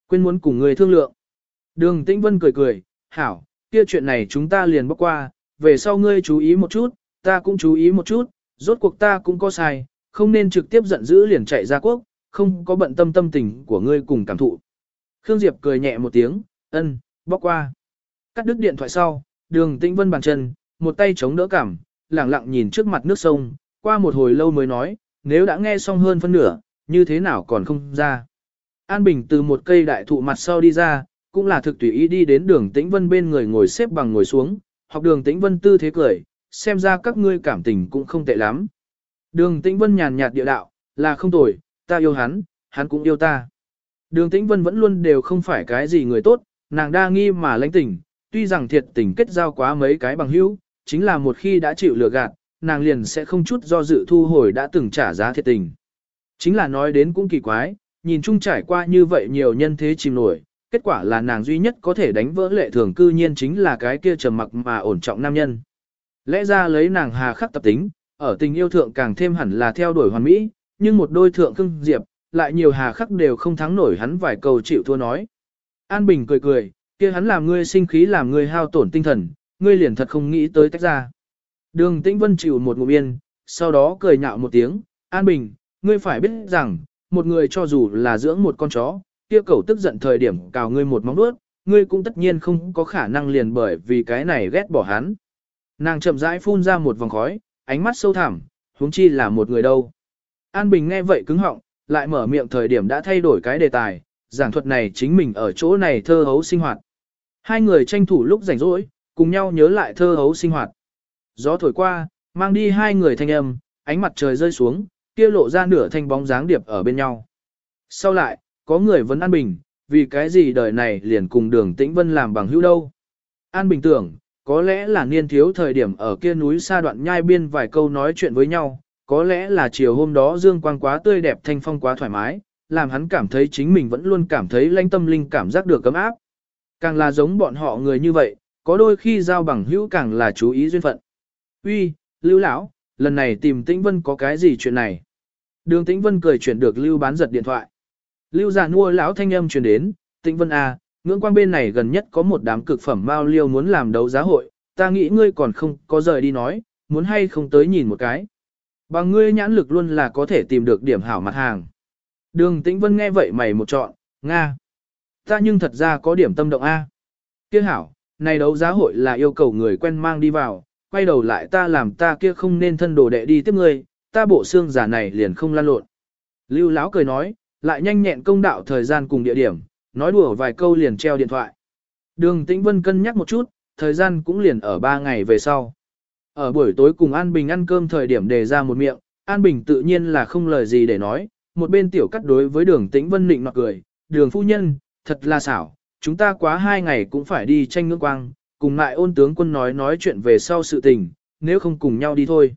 quên muốn cùng người thương lượng. Đường Tĩnh Vân cười cười, hảo, kia chuyện này chúng ta liền bóc qua, về sau ngươi chú ý một chút, ta cũng chú ý một chút, rốt cuộc ta cũng có sai, không nên trực tiếp giận dữ liền chạy ra quốc, không có bận tâm tâm tình của ngươi cùng cảm thụ. Khương Diệp cười nhẹ một tiếng, ân, bóc qua. Cắt đứt điện thoại sau, đường tĩnh vân bàn chân, một tay chống đỡ cảm, lẳng lặng nhìn trước mặt nước sông, qua một hồi lâu mới nói, nếu đã nghe xong hơn phân nửa, như thế nào còn không ra. An Bình từ một cây đại thụ mặt sau đi ra, cũng là thực tùy ý đi đến đường tĩnh vân bên người ngồi xếp bằng ngồi xuống, học đường tĩnh vân tư thế cười, xem ra các ngươi cảm tình cũng không tệ lắm. Đường tĩnh vân nhàn nhạt địa đạo, là không tồi, ta yêu hắn, hắn cũng yêu ta. Đường tĩnh vân vẫn luôn đều không phải cái gì người tốt, nàng đa nghi mà lãnh tình, tuy rằng thiệt tình kết giao quá mấy cái bằng hữu, chính là một khi đã chịu lừa gạt, nàng liền sẽ không chút do dự thu hồi đã từng trả giá thiệt tình. Chính là nói đến cũng kỳ quái, nhìn chung trải qua như vậy nhiều nhân thế chìm nổi, kết quả là nàng duy nhất có thể đánh vỡ lệ thường cư nhiên chính là cái kia trầm mặc mà ổn trọng nam nhân. Lẽ ra lấy nàng hà khắc tập tính, ở tình yêu thượng càng thêm hẳn là theo đuổi hoàn mỹ, nhưng một đôi thượng cưng diệp, lại nhiều hà khắc đều không thắng nổi hắn vài câu chịu thua nói. An Bình cười cười, kia hắn làm ngươi sinh khí làm ngươi hao tổn tinh thần, ngươi liền thật không nghĩ tới tách ra. Đường Tĩnh Vân chịu một ngụm yên, sau đó cười nhạo một tiếng, An Bình, ngươi phải biết rằng, một người cho dù là dưỡng một con chó, kia cầu tức giận thời điểm cào ngươi một móng đuốt, ngươi cũng tất nhiên không có khả năng liền bởi vì cái này ghét bỏ hắn. Nàng chậm rãi phun ra một vòng khói, ánh mắt sâu thẳm, huống chi là một người đâu. An Bình nghe vậy cứng họng, lại mở miệng thời điểm đã thay đổi cái đề tài, giảng thuật này chính mình ở chỗ này thơ hấu sinh hoạt. Hai người tranh thủ lúc rảnh rỗi, cùng nhau nhớ lại thơ hấu sinh hoạt. Gió thổi qua, mang đi hai người thanh âm, ánh mặt trời rơi xuống, kia lộ ra nửa thanh bóng dáng điệp ở bên nhau. Sau lại, có người vẫn An Bình, vì cái gì đời này liền cùng đường tĩnh vân làm bằng hữu đâu. An Bình tưởng, có lẽ là niên thiếu thời điểm ở kia núi xa đoạn nhai biên vài câu nói chuyện với nhau, có lẽ là chiều hôm đó dương quang quá tươi đẹp thanh phong quá thoải mái, làm hắn cảm thấy chính mình vẫn luôn cảm thấy lãnh tâm linh cảm giác được cấm áp. Càng là giống bọn họ người như vậy, có đôi khi giao bằng hữu càng là chú ý duyên phận. Uy, Lưu lão, lần này tìm Tĩnh Vân có cái gì chuyện này? Đường Tĩnh Vân cười chuyển được Lưu bán giật điện thoại. Lưu giả mua lão thanh âm truyền đến, Tĩnh Vân à, ngưỡng quang bên này gần nhất có một đám cực phẩm mao liêu muốn làm đấu giá hội, ta nghĩ ngươi còn không có rời đi nói, muốn hay không tới nhìn một cái. Bằng ngươi nhãn lực luôn là có thể tìm được điểm hảo mặt hàng. Đường Tĩnh Vân nghe vậy mày một chọn, Nga. Ta nhưng thật ra có điểm tâm động A. Kia hảo, này đấu giá hội là yêu cầu người quen mang đi vào, quay đầu lại ta làm ta kia không nên thân đồ đệ đi tiếp ngươi, ta bộ xương giả này liền không lan lộn. Lưu Lão cười nói, lại nhanh nhẹn công đạo thời gian cùng địa điểm, nói đùa vài câu liền treo điện thoại. Đường Tĩnh Vân cân nhắc một chút, thời gian cũng liền ở 3 ngày về sau. Ở buổi tối cùng An Bình ăn cơm thời điểm đề ra một miệng, An Bình tự nhiên là không lời gì để nói, một bên tiểu cắt đối với đường Tĩnh Vân nịnh nọt cười, đường phu nhân, thật là xảo, chúng ta quá hai ngày cũng phải đi tranh ngưỡng quang, cùng lại ôn tướng quân nói nói chuyện về sau sự tình, nếu không cùng nhau đi thôi.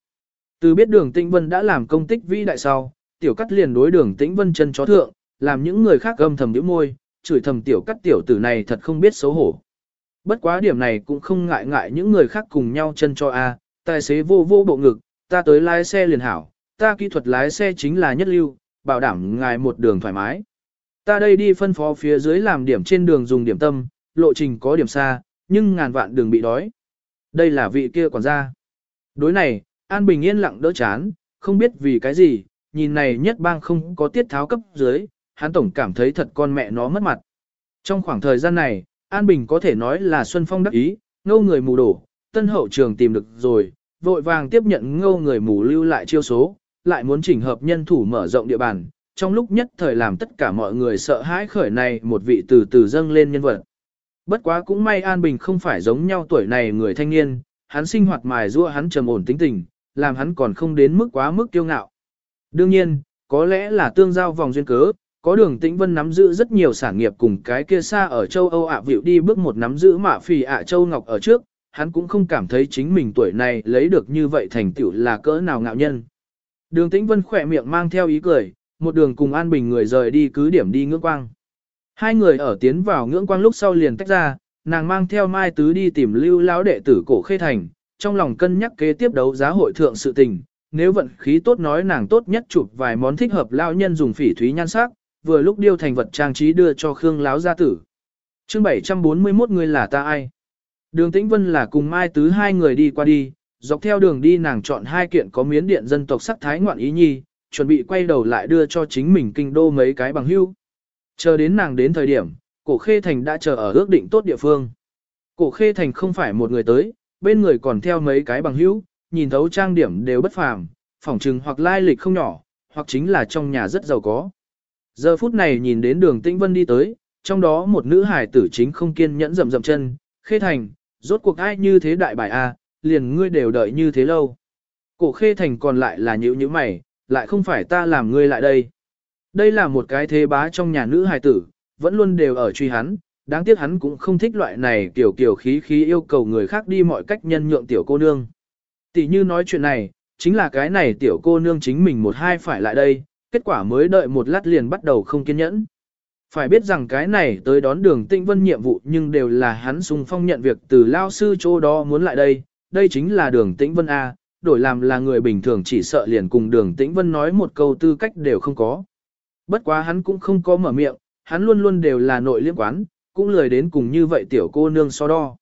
Từ biết đường Tĩnh Vân đã làm công tích vĩ đại sau, tiểu cắt liền đối đường Tĩnh Vân chân chó thượng, làm những người khác gầm thầm nhíu môi, chửi thầm tiểu cắt tiểu tử này thật không biết xấu hổ. Bất quá điểm này cũng không ngại ngại những người khác cùng nhau chân cho a, tài xế vô vô bộ ngực, ta tới lái xe liền hảo, ta kỹ thuật lái xe chính là nhất lưu, bảo đảm ngài một đường thoải mái. Ta đây đi phân phó phía dưới làm điểm trên đường dùng điểm tâm, lộ trình có điểm xa, nhưng ngàn vạn đường bị đói. Đây là vị kia quản gia. Đối này, An Bình yên lặng đỡ chán, không biết vì cái gì, nhìn này nhất bang không có tiết tháo cấp dưới, hắn tổng cảm thấy thật con mẹ nó mất mặt. Trong khoảng thời gian này, An Bình có thể nói là Xuân Phong đắc ý, ngâu người mù đổ, tân hậu trường tìm được rồi, vội vàng tiếp nhận ngâu người mù lưu lại chiêu số, lại muốn chỉnh hợp nhân thủ mở rộng địa bàn, trong lúc nhất thời làm tất cả mọi người sợ hãi khởi này một vị từ từ dâng lên nhân vật. Bất quá cũng may An Bình không phải giống nhau tuổi này người thanh niên, hắn sinh hoạt mài rua hắn trầm ổn tính tình, làm hắn còn không đến mức quá mức kiêu ngạo. Đương nhiên, có lẽ là tương giao vòng duyên cớ, có đường tĩnh vân nắm giữ rất nhiều sản nghiệp cùng cái kia xa ở châu Âu ạ à vịu đi bước một nắm giữ mạ phì ạ châu Ngọc ở trước, hắn cũng không cảm thấy chính mình tuổi này lấy được như vậy thành tựu là cỡ nào ngạo nhân. Đường tĩnh vân khỏe miệng mang theo ý cười, một đường cùng An Bình người rời đi cứ điểm đi ngưỡng quang. Hai người ở tiến vào ngưỡng quang lúc sau liền tách ra, nàng mang theo Mai Tứ đi tìm lưu lão đệ tử cổ khê thành, trong lòng cân nhắc kế tiếp đấu giá hội thượng sự tình, nếu vận khí tốt nói nàng tốt nhất chụp vài món thích hợp lão nhân dùng phỉ thúy nhan sắc, vừa lúc điêu thành vật trang trí đưa cho Khương lão gia tử. Chương 741 người là ta ai? Đường Tĩnh Vân là cùng Mai Tứ hai người đi qua đi, dọc theo đường đi nàng chọn hai kiện có miến điện dân tộc sắc thái ngoạn ý nhi, chuẩn bị quay đầu lại đưa cho chính mình kinh đô mấy cái bằng hưu. Chờ đến nàng đến thời điểm, cổ khê thành đã chờ ở ước định tốt địa phương. Cổ khê thành không phải một người tới, bên người còn theo mấy cái bằng hữu, nhìn thấu trang điểm đều bất phàm, phỏng trừng hoặc lai lịch không nhỏ, hoặc chính là trong nhà rất giàu có. Giờ phút này nhìn đến đường Tĩnh Vân đi tới, trong đó một nữ hải tử chính không kiên nhẫn rậm rậm chân, khê thành, rốt cuộc ai như thế đại bài A, liền ngươi đều đợi như thế lâu. Cổ khê thành còn lại là nhữ nhữ mày, lại không phải ta làm ngươi lại đây. Đây là một cái thế bá trong nhà nữ hài tử, vẫn luôn đều ở truy hắn, đáng tiếc hắn cũng không thích loại này tiểu kiểu khí khí yêu cầu người khác đi mọi cách nhân nhượng tiểu cô nương. Tỷ như nói chuyện này, chính là cái này tiểu cô nương chính mình một hai phải lại đây, kết quả mới đợi một lát liền bắt đầu không kiên nhẫn. Phải biết rằng cái này tới đón đường tinh vân nhiệm vụ nhưng đều là hắn sung phong nhận việc từ lao sư chỗ đó muốn lại đây, đây chính là đường tĩnh vân A, đổi làm là người bình thường chỉ sợ liền cùng đường tĩnh vân nói một câu tư cách đều không có. Bất quá hắn cũng không có mở miệng, hắn luôn luôn đều là nội liêm quán, cũng lời đến cùng như vậy tiểu cô nương so đo.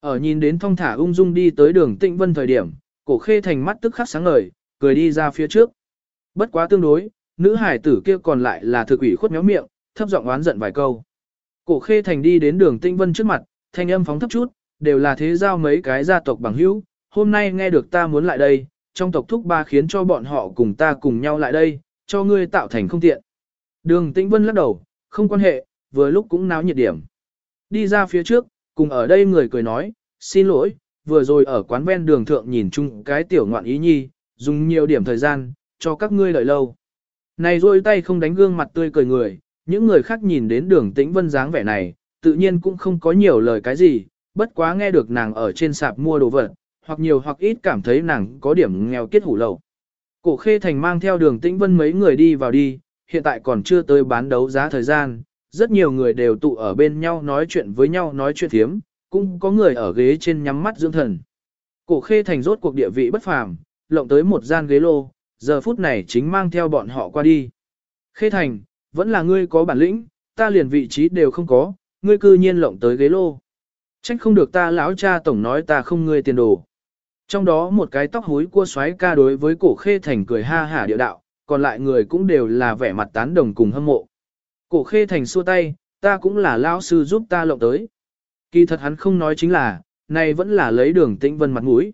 Ở nhìn đến thong thả ung dung đi tới đường tĩnh vân thời điểm, cổ khê thành mắt tức khắc sáng ngời, cười đi ra phía trước. Bất quá tương đối, nữ hải tử kia còn lại là thực ủy khuất méo miệng, thấp giọng oán giận vài câu. Cổ khê thành đi đến đường tinh vân trước mặt, thanh âm phóng thấp chút, đều là thế giao mấy cái gia tộc bằng hữu, hôm nay nghe được ta muốn lại đây, trong tộc thúc ba khiến cho bọn họ cùng ta cùng nhau lại đây, cho ngươi tạo thành không tiện. Đường Tĩnh Vân lắc đầu, không quan hệ, vừa lúc cũng náo nhiệt điểm. Đi ra phía trước, cùng ở đây người cười nói, xin lỗi, vừa rồi ở quán ven đường thượng nhìn chung cái tiểu ngoạn ý nhi, dùng nhiều điểm thời gian, cho các ngươi đợi lâu. Này rôi tay không đánh gương mặt tươi cười người, những người khác nhìn đến đường tĩnh vân dáng vẻ này, tự nhiên cũng không có nhiều lời cái gì, bất quá nghe được nàng ở trên sạp mua đồ vật, hoặc nhiều hoặc ít cảm thấy nàng có điểm nghèo kiết hủ lậu. Cổ khê thành mang theo đường tĩnh vân mấy người đi vào đi, hiện tại còn chưa tới bán đấu giá thời gian, rất nhiều người đều tụ ở bên nhau nói chuyện với nhau nói chuyện thiếm, cũng có người ở ghế trên nhắm mắt dưỡng thần. Cổ khê thành rốt cuộc địa vị bất phàm, lộng tới một gian ghế lô, giờ phút này chính mang theo bọn họ qua đi. Khê thành, vẫn là ngươi có bản lĩnh, ta liền vị trí đều không có, ngươi cư nhiên lộng tới ghế lô. Trách không được ta lão cha tổng nói ta không ngươi tiền đồ. Trong đó một cái tóc hối cua xoáy ca đối với cổ khê thành cười ha hả điệu đạo, còn lại người cũng đều là vẻ mặt tán đồng cùng hâm mộ. Cổ khê thành xua tay, ta cũng là lão sư giúp ta lộng tới. Kỳ thật hắn không nói chính là, này vẫn là lấy đường tĩnh vân mặt mũi.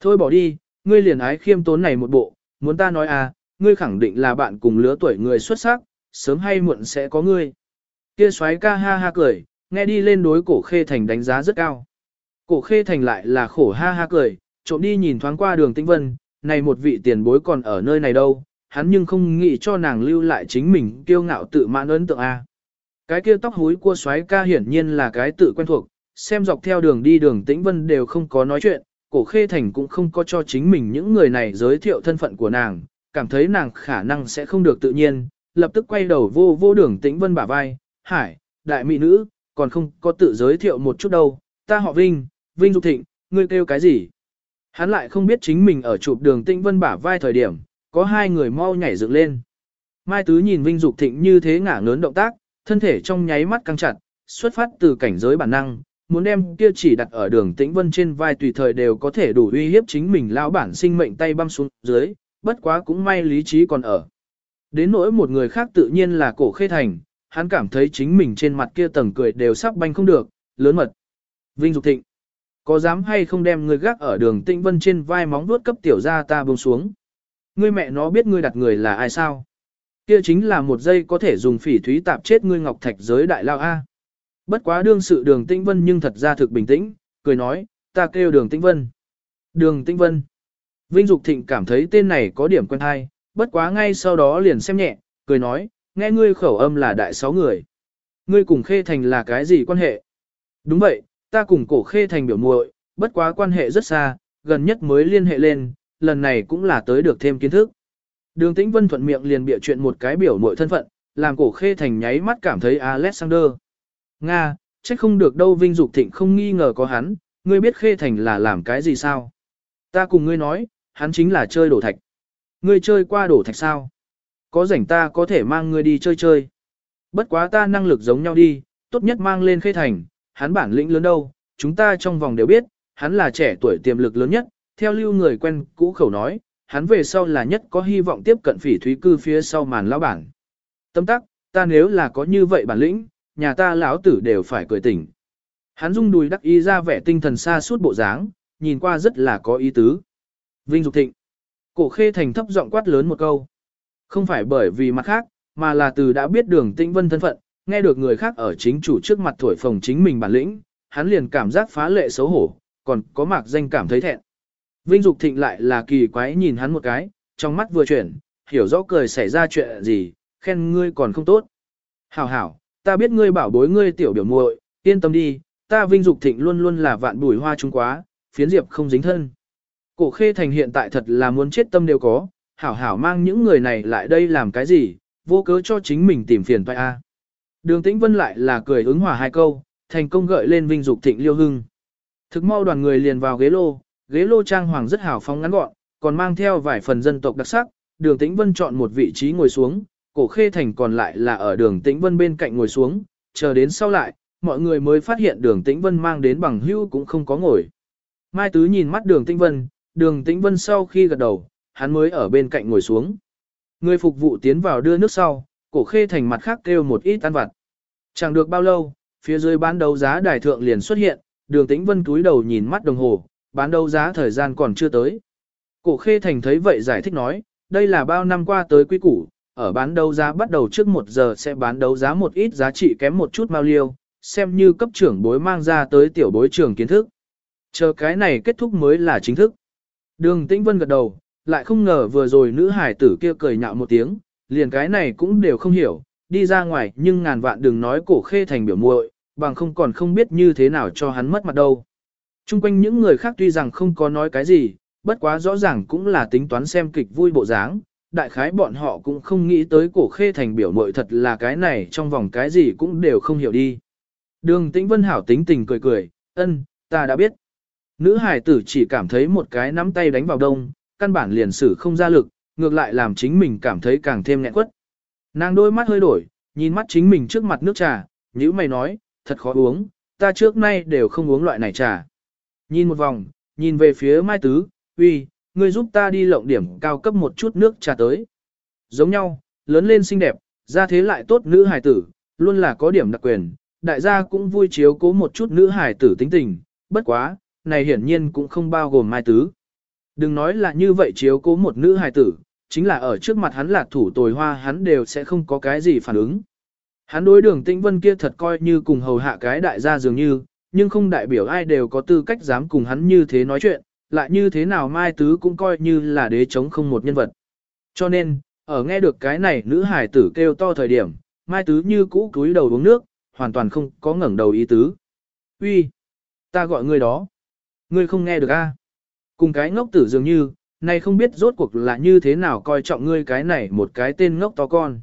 Thôi bỏ đi, ngươi liền ái khiêm tốn này một bộ, muốn ta nói à, ngươi khẳng định là bạn cùng lứa tuổi người xuất sắc, sớm hay muộn sẽ có ngươi. Kia xoáy ca ha ha cười, nghe đi lên đối cổ khê thành đánh giá rất cao. Cổ khê thành lại là khổ ha ha cười, trộm đi nhìn thoáng qua đường tĩnh vân, này một vị tiền bối còn ở nơi này đâu, hắn nhưng không nghĩ cho nàng lưu lại chính mình kiêu ngạo tự mãn ấn tượng A. Cái kia tóc húi cua xoáy ca hiển nhiên là cái tự quen thuộc, xem dọc theo đường đi đường tĩnh vân đều không có nói chuyện, cổ khê thành cũng không có cho chính mình những người này giới thiệu thân phận của nàng, cảm thấy nàng khả năng sẽ không được tự nhiên, lập tức quay đầu vô vô đường tĩnh vân bả vai, hải, đại mỹ nữ, còn không có tự giới thiệu một chút đâu, ta họ Vinh, Vinh Dục Thịnh, ngươi kêu cái gì? Hắn lại không biết chính mình ở chụp đường tĩnh vân bả vai thời điểm, có hai người mau nhảy dựng lên. Mai Tứ nhìn Vinh Dục Thịnh như thế ngả ngớn động tác, thân thể trong nháy mắt căng chặt, xuất phát từ cảnh giới bản năng, muốn đem kia chỉ đặt ở đường tĩnh vân trên vai tùy thời đều có thể đủ uy hiếp chính mình lão bản sinh mệnh tay băm xuống dưới, bất quá cũng may lý trí còn ở. Đến nỗi một người khác tự nhiên là cổ khê thành, hắn cảm thấy chính mình trên mặt kia tầng cười đều sắp banh không được, lớn mật. Vinh Dục Thịnh, có dám hay không đem người gác ở đường tĩnh vân trên vai móng vuốt cấp tiểu ra ta buông xuống. Ngươi mẹ nó biết ngươi đặt người là ai sao? Kia chính là một giây có thể dùng phỉ thúy tạp chết ngươi ngọc thạch giới đại lao A. Bất quá đương sự đường tĩnh vân nhưng thật ra thực bình tĩnh, cười nói, ta kêu đường tĩnh vân. Đường tĩnh vân. Vinh Dục Thịnh cảm thấy tên này có điểm quen hay, bất quá ngay sau đó liền xem nhẹ, cười nói, nghe ngươi khẩu âm là đại sáu người. Ngươi cùng Khê Thành là cái gì quan hệ? Đúng vậy, ta cùng cổ Khê Thành biểu muội, bất quá quan hệ rất xa, gần nhất mới liên hệ lên, lần này cũng là tới được thêm kiến thức. Đường Tĩnh Vân thuận miệng liền bịa chuyện một cái biểu muội thân phận, làm cổ Khê Thành nháy mắt cảm thấy Alexander. Nga, chắc không được đâu Vinh Dục Thịnh không nghi ngờ có hắn, ngươi biết Khê Thành là làm cái gì sao? Ta cùng ngươi nói, hắn chính là chơi đổ thạch. Ngươi chơi qua đổ thạch sao? Có rảnh ta có thể mang ngươi đi chơi chơi. Bất quá ta năng lực giống nhau đi, tốt nhất mang lên Khê Thành, hắn bản lĩnh lớn đâu, chúng ta trong vòng đều biết, hắn là trẻ tuổi tiềm lực lớn nhất, theo lưu người quen cũ khẩu nói, hắn về sau là nhất có hy vọng tiếp cận phỉ thúy cư phía sau màn lão bản. Tâm tắc, ta nếu là có như vậy bản lĩnh, nhà ta lão tử đều phải cười tỉnh. Hắn rung đùi đắc ý ra vẻ tinh thần xa suốt bộ dáng, nhìn qua rất là có ý tứ. Vinh Dục Thịnh. Cổ khê thành thấp giọng quát lớn một câu. Không phải bởi vì mặt khác, mà là từ đã biết đường tĩnh vân thân phận, nghe được người khác ở chính chủ trước mặt thổi phồng chính mình bản lĩnh, hắn liền cảm giác phá lệ xấu hổ, còn có mạc danh cảm thấy thẹn. Vinh Dục Thịnh lại là kỳ quái nhìn hắn một cái, trong mắt vừa chuyển, hiểu rõ cười xảy ra chuyện gì, khen ngươi còn không tốt. Hảo hảo, ta biết ngươi bảo bối ngươi tiểu biểu muội, yên tâm đi, ta Vinh Dục Thịnh luôn luôn là vạn bùi hoa trung quá, phiến diệp không dính thân. Cổ khê thành hiện tại thật là muốn chết tâm đều có, hảo hảo mang những người này lại đây làm cái gì, vô cớ cho chính mình tìm phiền toại a. Đường Tĩnh Vân lại là cười ứng hòa hai câu, thành công gợi lên Vinh Dục Thịnh liêu hưng. Thực mau đoàn người liền vào ghế lô, ghế lô trang hoàng rất hào phóng ngắn gọn, còn mang theo vài phần dân tộc đặc sắc, đường tĩnh vân chọn một vị trí ngồi xuống, cổ khê thành còn lại là ở đường tĩnh vân bên cạnh ngồi xuống, chờ đến sau lại, mọi người mới phát hiện đường tĩnh vân mang đến bằng hưu cũng không có ngồi. Mai Tứ nhìn mắt đường tĩnh vân, đường tĩnh vân sau khi gật đầu, hắn mới ở bên cạnh ngồi xuống. Người phục vụ tiến vào đưa nước sau, cổ khê thành mặt khác kêu một ít ăn vặt. Chẳng được bao lâu, phía dưới bán đấu giá đài thượng liền xuất hiện, đường tĩnh vân túi đầu nhìn mắt đồng hồ, bán đấu giá thời gian còn chưa tới. Cổ khê thành thấy vậy giải thích nói, đây là bao năm qua tới quý củ, ở bán đấu giá bắt đầu trước một giờ sẽ bán đấu giá một ít giá trị kém một chút mao liêu, xem như cấp trưởng bối mang ra tới tiểu bối trưởng kiến thức. Chờ cái này kết thúc mới là chính thức. Đường Tĩnh Vân gật đầu, lại không ngờ vừa rồi nữ hải tử kia cười nhạo một tiếng, liền cái này cũng đều không hiểu, đi ra ngoài nhưng ngàn vạn đừng nói cổ khê thành biểu muội, bằng không còn không biết như thế nào cho hắn mất mặt đâu. Trung quanh những người khác tuy rằng không có nói cái gì, bất quá rõ ràng cũng là tính toán xem kịch vui bộ dáng, đại khái bọn họ cũng không nghĩ tới cổ khê thành biểu muội thật là cái này trong vòng cái gì cũng đều không hiểu đi. Đường tĩnh vân hảo tính tình cười cười, ân, ta đã biết. Nữ hải tử chỉ cảm thấy một cái nắm tay đánh vào đông, căn bản liền sử không ra lực, ngược lại làm chính mình cảm thấy càng thêm nghẹn quất. Nàng đôi mắt hơi đổi, nhìn mắt chính mình trước mặt nước trà, như mày nói, thật khó uống, ta trước nay đều không uống loại này trà. Nhìn một vòng, nhìn về phía Mai Tứ, uy, ngươi giúp ta đi lộng điểm cao cấp một chút nước trà tới. Giống nhau, lớn lên xinh đẹp, ra thế lại tốt nữ hài tử, luôn là có điểm đặc quyền, đại gia cũng vui chiếu cố một chút nữ hài tử tính tình, bất quá, này hiển nhiên cũng không bao gồm Mai Tứ. Đừng nói là như vậy chiếu cố một nữ hài tử, chính là ở trước mặt hắn là thủ tồi hoa hắn đều sẽ không có cái gì phản ứng. Hắn đối đường tĩnh vân kia thật coi như cùng hầu hạ cái đại gia dường như, nhưng không đại biểu ai đều có tư cách dám cùng hắn như thế nói chuyện, lại như thế nào Mai Tứ cũng coi như là đế chống không một nhân vật. Cho nên, ở nghe được cái này nữ hải tử kêu to thời điểm, Mai Tứ như cũ cúi đầu uống nước, hoàn toàn không có ngẩng đầu ý tứ. Uy, ta gọi ngươi đó. Ngươi không nghe được a? Cùng cái ngốc tử dường như, này không biết rốt cuộc là như thế nào coi trọng ngươi cái này một cái tên ngốc to con.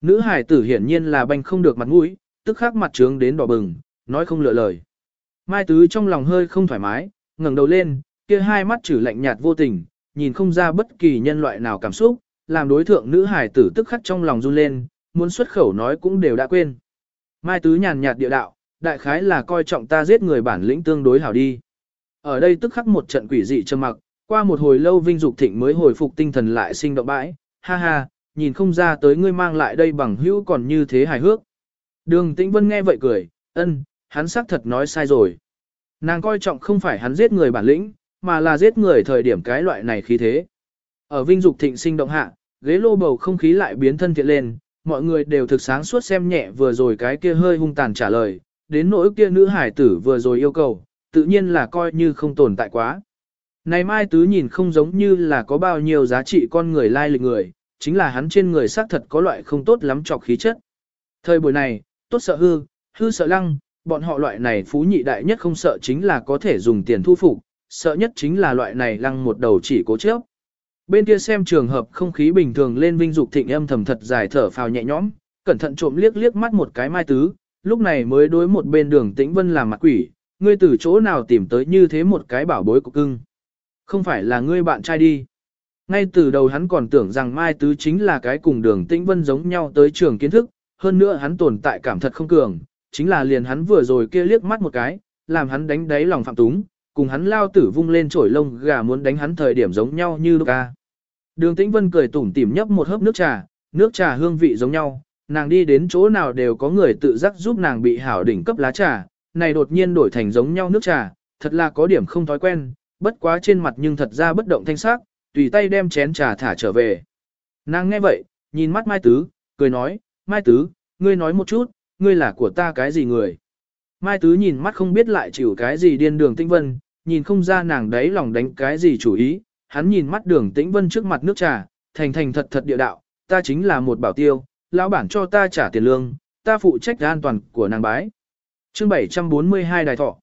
Nữ hải tử hiển nhiên là banh không được mặt mũi, tức khắc mặt trướng đến đỏ bừng, nói không lựa lời. Mai Tứ trong lòng hơi không thoải mái, ngẩng đầu lên, kia hai mắt trừ lạnh nhạt vô tình, nhìn không ra bất kỳ nhân loại nào cảm xúc, làm đối thượng nữ hải tử tức khắc trong lòng run lên, muốn xuất khẩu nói cũng đều đã quên. Mai Tứ nhàn nhạt địa đạo, đại khái là coi trọng ta giết người bản lĩnh tương đối hảo đi. Ở đây tức khắc một trận quỷ dị trầm mặc, qua một hồi lâu Vinh Dục Thịnh mới hồi phục tinh thần lại sinh động bãi, ha ha, nhìn không ra tới ngươi mang lại đây bằng hữu còn như thế hài hước. Đường Tĩnh Vân nghe vậy cười, ân, hắn xác thật nói sai rồi. Nàng coi trọng không phải hắn giết người bản lĩnh, mà là giết người thời điểm cái loại này khí thế. Ở Vinh Dục Thịnh sinh động hạ, ghế lô bầu không khí lại biến thân thiện lên, mọi người đều thực sáng suốt xem nhẹ vừa rồi cái kia hơi hung tàn trả lời, đến nỗi kia nữ hải tử vừa rồi yêu cầu, tự nhiên là coi như không tồn tại quá. Này Mai Tứ nhìn không giống như là có bao nhiêu giá trị con người lai lịch người, chính là hắn trên người xác thật có loại không tốt lắm trọc khí chất. Thời buổi này, tốt sợ hư, hư sợ lăng, bọn họ loại này phú nhị đại nhất không sợ chính là có thể dùng tiền thu phục, sợ nhất chính là loại này lăng một đầu chỉ cố chấp. Bên kia xem trường hợp không khí bình thường lên vinh dục thịnh âm thầm thật dài thở phào nhẹ nhõm, cẩn thận trộm liếc liếc mắt một cái mai tứ, lúc này mới đối một bên đường tĩnh vân làm mặt quỷ, ngươi từ chỗ nào tìm tới như thế một cái bảo bối của cưng. Không phải là ngươi bạn trai đi. Ngay từ đầu hắn còn tưởng rằng Mai Tứ chính là cái cùng đường tĩnh vân giống nhau tới trường kiến thức, hơn nữa hắn tồn tại cảm thật không cường, chính là liền hắn vừa rồi kia liếc mắt một cái, làm hắn đánh đáy lòng phạm túng, cùng hắn lao tử vung lên chổi lông gà muốn đánh hắn thời điểm giống nhau như ca. Đường Tĩnh Vân cười tủm tỉm nhấp một hớp nước trà, nước trà hương vị giống nhau, nàng đi đến chỗ nào đều có người tự giác giúp nàng bị hảo đỉnh cấp lá trà, này đột nhiên đổi thành giống nhau nước trà, thật là có điểm không thói quen, bất quá trên mặt nhưng thật ra bất động thanh sắc, tùy tay đem chén trà thả trở về. Nàng nghe vậy, nhìn mắt Mai Tứ, cười nói, Mai Tứ, ngươi nói một chút, ngươi là của ta cái gì người? Mai Tứ nhìn mắt không biết lại chịu cái gì điên đường tĩnh vân, nhìn không ra nàng đấy lòng đánh cái gì chủ ý, hắn nhìn mắt đường tĩnh vân trước mặt nước trà, thành thành thật thật địa đạo, ta chính là một bảo tiêu, lão bản cho ta trả tiền lương, ta phụ trách an toàn của nàng bái. Chương 742 Đài Thọ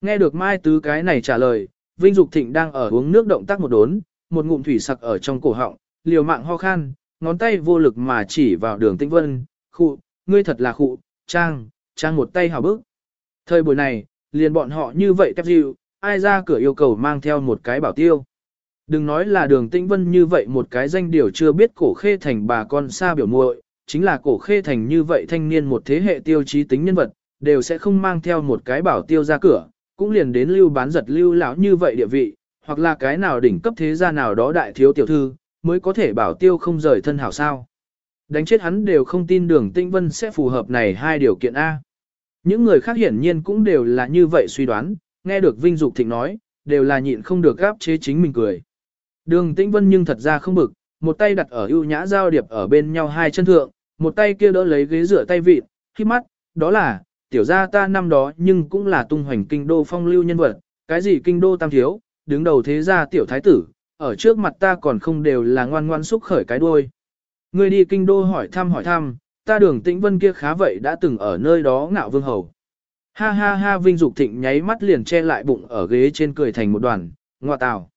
Nghe được Mai Tứ cái này trả lời, Vinh Dục Thịnh đang ở uống nước động tác một đốn, một ngụm thủy sặc ở trong cổ họng, liều mạng ho khan, ngón tay vô lực mà chỉ vào đường tĩnh vân, khụ, ngươi thật là khụ, trang, trang một tay hào bức. Thời buổi này, liền bọn họ như vậy tép dịu, ai ra cửa yêu cầu mang theo một cái bảo tiêu. Đừng nói là đường tĩnh vân như vậy một cái danh điều chưa biết cổ khê thành bà con xa biểu muội, chính là cổ khê thành như vậy thanh niên một thế hệ tiêu chí tính nhân vật, đều sẽ không mang theo một cái bảo tiêu ra cửa, cũng liền đến lưu bán giật lưu lão như vậy địa vị, hoặc là cái nào đỉnh cấp thế gia nào đó đại thiếu tiểu thư, mới có thể bảo tiêu không rời thân hảo sao. Đánh chết hắn đều không tin đường tinh Vân sẽ phù hợp này hai điều kiện A. Những người khác hiển nhiên cũng đều là như vậy suy đoán, nghe được Vinh Dục Thịnh nói, đều là nhịn không được gáp chế chính mình cười. Đường Tĩnh Vân nhưng thật ra không bực, một tay đặt ở ưu nhã giao điệp ở bên nhau hai chân thượng, một tay kia đỡ lấy ghế rửa tay vịt, khi mắt, đó là, tiểu gia ta năm đó nhưng cũng là tung hoành kinh đô phong lưu nhân vật, cái gì kinh đô tam thiếu, đứng đầu thế gia tiểu thái tử, ở trước mặt ta còn không đều là ngoan ngoan xúc khởi cái đuôi. Ngươi đi kinh đô hỏi thăm hỏi thăm, ta đường tĩnh vân kia khá vậy đã từng ở nơi đó ngạo vương hầu. Ha ha ha Vinh Dục Thịnh nháy mắt liền che lại bụng ở ghế trên cười thành một đoàn, ngoa tào.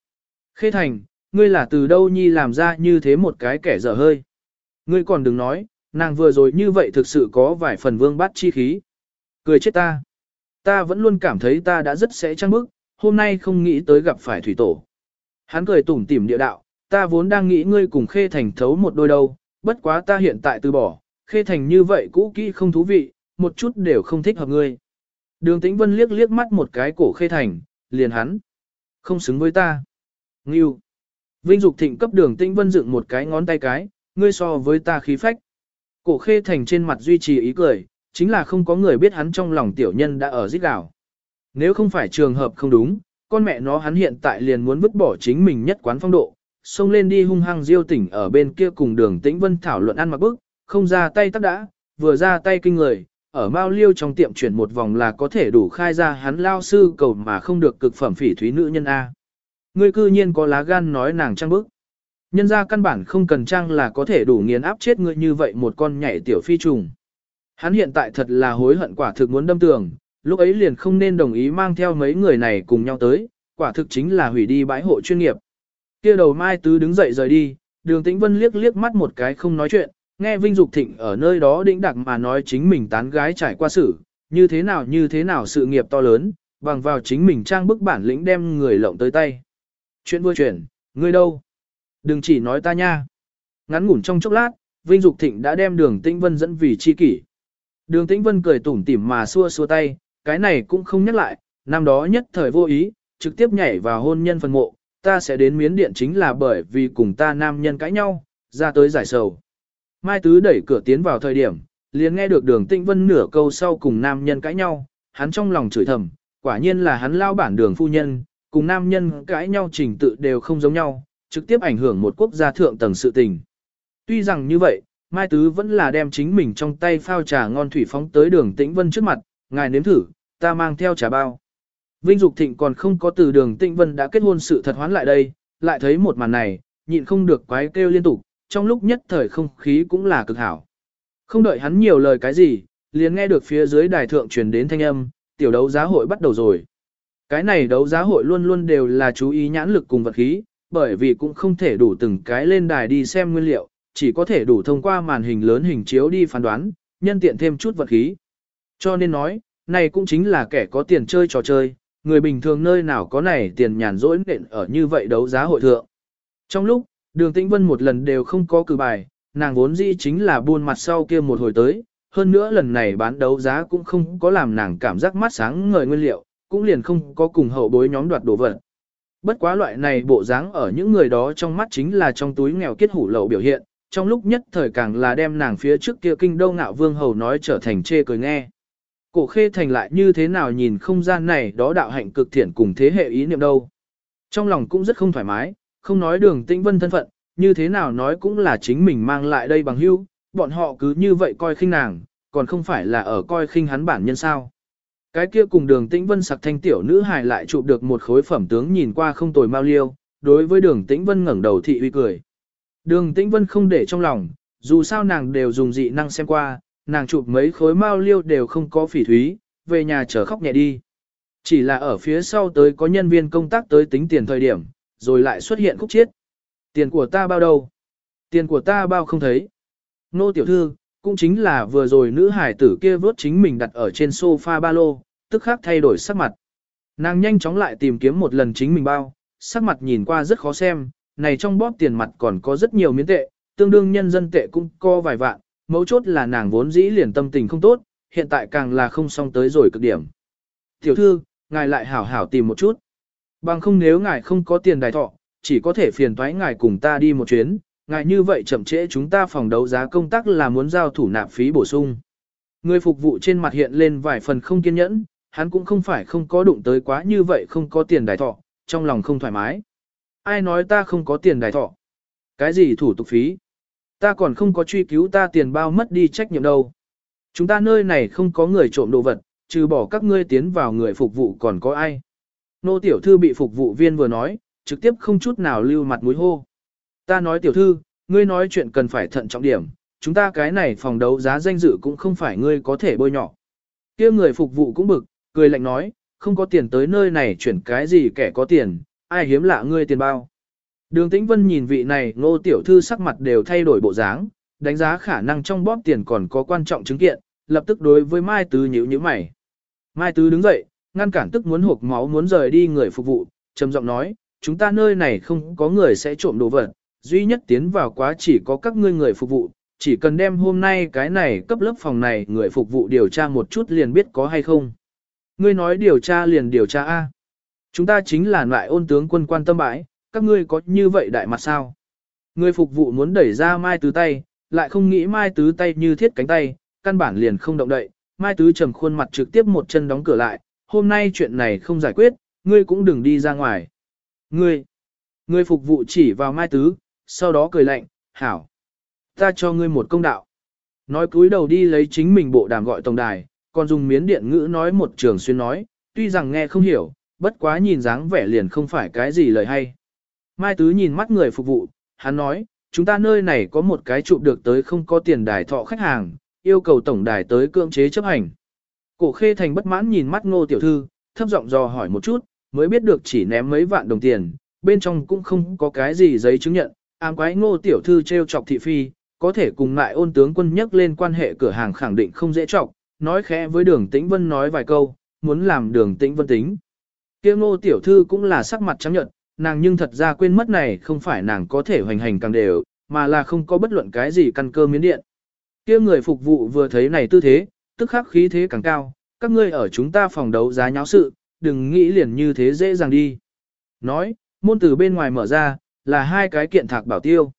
Khê Thành, ngươi là từ đâu nhi làm ra như thế một cái kẻ dở hơi. Ngươi còn đừng nói, nàng vừa rồi như vậy thực sự có vài phần vương bát chi khí. Cười chết ta. Ta vẫn luôn cảm thấy ta đã rất sẽ trăng bức, hôm nay không nghĩ tới gặp phải thủy tổ. Hắn cười tủm tỉm địa đạo, ta vốn đang nghĩ ngươi cùng Khê Thành thấu một đôi đâu, bất quá ta hiện tại từ bỏ, Khê Thành như vậy cũ kỹ không thú vị, một chút đều không thích hợp ngươi. Đường Tĩnh Vân liếc liếc mắt một cái cổ Khê Thành, liền hắn. Không xứng với ta. Ngưu. Vinh Dục Thịnh cấp đường Tĩnh Vân dựng một cái ngón tay cái, ngươi so với ta khí phách. Cổ Khê Thành trên mặt duy trì ý cười, chính là không có người biết hắn trong lòng tiểu nhân đã ở giết gào. Nếu không phải trường hợp không đúng, con mẹ nó hắn hiện tại liền muốn vứt bỏ chính mình nhất quán phong độ, xông lên đi hung hăng diêu tỉnh ở bên kia cùng đường tĩnh vân thảo luận ăn mặc bức, không ra tay tắc đã, vừa ra tay kinh người, ở Mao Liêu trong tiệm chuyển một vòng là có thể đủ khai ra hắn lao sư cầu mà không được cực phẩm phỉ thúy nữ nhân A. Ngươi cư nhiên có lá gan nói nàng trang bức. Nhân ra căn bản không cần trang là có thể đủ nghiền áp chết ngươi như vậy một con nhảy tiểu phi trùng. Hắn hiện tại thật là hối hận quả thực muốn đâm tường, lúc ấy liền không nên đồng ý mang theo mấy người này cùng nhau tới, quả thực chính là hủy đi bãi hộ chuyên nghiệp. Kia đầu Mai Tứ đứng dậy rời đi, đường tĩnh vân liếc liếc mắt một cái không nói chuyện, nghe Vinh Dục Thịnh ở nơi đó đĩnh đặc mà nói chính mình tán gái trải qua sự, như thế nào như thế nào sự nghiệp to lớn, bằng vào chính mình trang bức bản lĩnh đem người lộng tới tay. Chuyện vừa chuyển, ngươi đâu? Đừng chỉ nói ta nha. Ngắn ngủn trong chốc lát, Vinh Dục Thịnh đã đem đường tĩnh vân dẫn vì chi kỷ. Đường tĩnh vân cười tủm tỉm mà xua xua tay, cái này cũng không nhắc lại, năm đó nhất thời vô ý, trực tiếp nhảy vào hôn nhân phân mộ, ta sẽ đến miến điện chính là bởi vì cùng ta nam nhân cãi nhau, ra tới giải sầu. Mai Tứ đẩy cửa tiến vào thời điểm, liền nghe được đường tĩnh vân nửa câu sau cùng nam nhân cãi nhau, hắn trong lòng chửi thầm, quả nhiên là hắn lao bản đường phu nhân, cùng nam nhân cãi nhau trình tự đều không giống nhau, trực tiếp ảnh hưởng một quốc gia thượng tầng sự tình. Tuy rằng như vậy, Mai Tứ vẫn là đem chính mình trong tay phao trà ngon thủy phóng tới đường tĩnh vân trước mặt, ngài nếm thử, ta mang theo trà bao. Vinh Dục Thịnh còn không có từ đường Tĩnh Vân đã kết hôn sự thật hoán lại đây, lại thấy một màn này, nhịn không được quái kêu liên tục, trong lúc nhất thời không khí cũng là cực hảo. Không đợi hắn nhiều lời cái gì, liền nghe được phía dưới đài thượng truyền đến thanh âm, tiểu đấu giá hội bắt đầu rồi. Cái này đấu giá hội luôn luôn đều là chú ý nhãn lực cùng vật khí, bởi vì cũng không thể đủ từng cái lên đài đi xem nguyên liệu, chỉ có thể đủ thông qua màn hình lớn hình chiếu đi phán đoán, nhân tiện thêm chút vật khí. Cho nên nói, này cũng chính là kẻ có tiền chơi trò chơi, người bình thường nơi nào có này tiền nhàn rỗi nện ở như vậy đấu giá hội thượng. Trong lúc, đường tĩnh vân một lần đều không có cử bài, nàng vốn dĩ chính là buôn mặt sau kia một hồi tới, hơn nữa lần này bán đấu giá cũng không có làm nàng cảm giác mắt sáng ngời nguyên liệu, cũng liền không có cùng hậu bối nhóm đoạt đồ vật. Bất quá loại này bộ dáng ở những người đó trong mắt chính là trong túi nghèo kết hủ lậu biểu hiện, trong lúc nhất thời càng là đem nàng phía trước kia kinh đô ngạo vương hầu nói trở thành chê cười nghe. Cổ khê thành lại như thế nào nhìn không gian này đó đạo hạnh cực thiện cùng thế hệ ý niệm đâu. Trong lòng cũng rất không thoải mái, không nói đường tĩnh vân thân phận, như thế nào nói cũng là chính mình mang lại đây bằng hữu, bọn họ cứ như vậy coi khinh nàng, còn không phải là ở coi khinh hắn bản nhân sao. Cái kia cùng đường tĩnh vân sặc thanh tiểu nữ hài lại chụp được một khối phẩm tướng nhìn qua không tồi mau liêu, đối với đường tĩnh vân ngẩng đầu thị uy cười. Đường tĩnh vân không để trong lòng, dù sao nàng đều dùng dị năng xem qua, nàng chụp mấy khối mao liêu đều không có phỉ thúy, về nhà chờ khóc nhẹ đi. Chỉ là ở phía sau tới có nhân viên công tác tới tính tiền thời điểm, rồi lại xuất hiện khúc chiết. Tiền của ta bao đâu? Tiền của ta bao không thấy. Nô tiểu thư, cũng chính là vừa rồi nữ hải tử kia vớt chính mình đặt ở trên sofa ba lô, tức khắc thay đổi sắc mặt. Nàng nhanh chóng lại tìm kiếm một lần chính mình bao, sắc mặt nhìn qua rất khó xem, này trong bóp tiền mặt còn có rất nhiều miếng tệ, tương đương nhân dân tệ cũng có vài vạn, mấu chốt là nàng vốn dĩ liền tâm tình không tốt, hiện tại càng là không xong tới rồi cực điểm. Tiểu thư, ngài lại hảo hảo tìm một chút. Bằng không nếu ngài không có tiền đài thọ, chỉ có thể phiền toái ngài cùng ta đi một chuyến, ngài như vậy chậm trễ chúng ta phòng đấu giá công tác là muốn giao thủ nạp phí bổ sung. Người phục vụ trên mặt hiện lên vài phần không kiên nhẫn, hắn cũng không phải không có đụng tới quá như vậy không có tiền đài thọ, trong lòng không thoải mái. Ai nói ta không có tiền đài thọ? Cái gì thủ tục phí? Ta còn không có truy cứu ta tiền bao mất đi trách nhiệm đâu. Chúng ta nơi này không có người trộm đồ vật, trừ bỏ các ngươi tiến vào người phục vụ còn có ai. Nô tiểu thư bị phục vụ viên vừa nói, trực tiếp không chút nào lưu mặt mũi hô. Ta nói tiểu thư, ngươi nói chuyện cần phải thận trọng điểm, chúng ta cái này phòng đấu giá danh dự cũng không phải ngươi có thể bôi nhỏ. kia người phục vụ cũng bực, cười lạnh nói, không có tiền tới nơi này chuyển cái gì kẻ có tiền, ai hiếm lạ ngươi tiền bao. Đường Tĩnh Vân nhìn vị này ngô tiểu thư sắc mặt đều thay đổi bộ dáng, đánh giá khả năng trong bóp tiền còn có quan trọng chứng kiện, lập tức đối với Mai Tứ nhíu nhíu mày. Mai Tứ đứng dậy, ngăn cản tức muốn hộp máu muốn rời đi người phục vụ, trầm giọng nói, chúng ta nơi này không có người sẽ trộm đồ vật, duy nhất tiến vào quá chỉ có các ngươi người phục vụ, chỉ cần đem hôm nay cái này cấp lớp phòng này người phục vụ điều tra một chút liền biết có hay không. Ngươi nói điều tra liền điều tra A. Chúng ta chính là loại ôn tướng quân quan tâm bãi, các ngươi có như vậy đại mặt sao? Người phục vụ muốn đẩy ra Mai Tứ tay, lại không nghĩ Mai Tứ tay như thiết cánh tay, căn bản liền không động đậy. Mai Tứ trầm khuôn mặt trực tiếp một chân đóng cửa lại, hôm nay chuyện này không giải quyết, ngươi cũng đừng đi ra ngoài. Ngươi, ngươi phục vụ chỉ vào Mai Tứ, sau đó cười lạnh, hảo. Ta cho ngươi một công đạo. Nói cúi đầu đi lấy chính mình bộ đàm gọi tổng đài, còn dùng miến điện ngữ nói một trường xuyên nói, tuy rằng nghe không hiểu, bất quá nhìn dáng vẻ liền không phải cái gì lời hay. Mai Tứ nhìn mắt người phục vụ, hắn nói, chúng ta nơi này có một cái chụp được tới không có tiền đài thọ khách hàng, yêu cầu tổng đài tới cưỡng chế chấp hành. Cổ khê thành bất mãn nhìn mắt ngô tiểu thư, thấp giọng dò hỏi một chút, mới biết được chỉ ném mấy vạn đồng tiền, bên trong cũng không có cái gì giấy chứng nhận, ám quái ngô tiểu thư treo chọc thị phi, có thể cùng lại ôn tướng quân nhắc lên quan hệ cửa hàng khẳng định không dễ trọng, nói khẽ với đường tĩnh vân nói vài câu, muốn làm đường tĩnh vân tính kia ngô tiểu thư cũng là sắc mặt trắng nhận, nàng nhưng thật ra quên mất này không phải nàng có thể hoành hành càng đều, mà là không có bất luận cái gì căn cơ miến điện. kia người phục vụ vừa thấy này tư thế, tức khắc khí thế càng cao, các ngươi ở chúng ta phòng đấu giá nháo sự, đừng nghĩ liền như thế dễ dàng đi. Nói, môn từ bên ngoài mở ra, là hai cái kiện thạc bảo tiêu.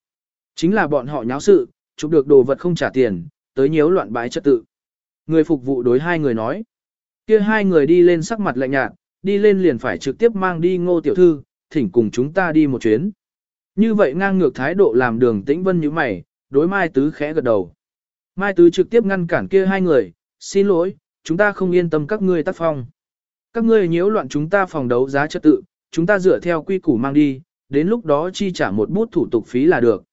Chính là bọn họ nháo sự, chụp được đồ vật không trả tiền, tới nhiễu loạn bãi trật tự. Người phục vụ đối hai người nói. kia hai người đi lên sắc mặt lạnh nhạt, đi lên liền phải trực tiếp mang đi ngô tiểu thư, thỉnh cùng chúng ta đi một chuyến. Như vậy ngang ngược thái độ làm đường tĩnh vân như mày, đối Mai Tứ khẽ gật đầu. Mai Tứ trực tiếp ngăn cản kia hai người, xin lỗi, chúng ta không yên tâm các ngươi tác phong. Các ngươi nhiễu loạn chúng ta phòng đấu giá trật tự, chúng ta dựa theo quy củ mang đi, đến lúc đó chi trả một bút thủ tục phí là được.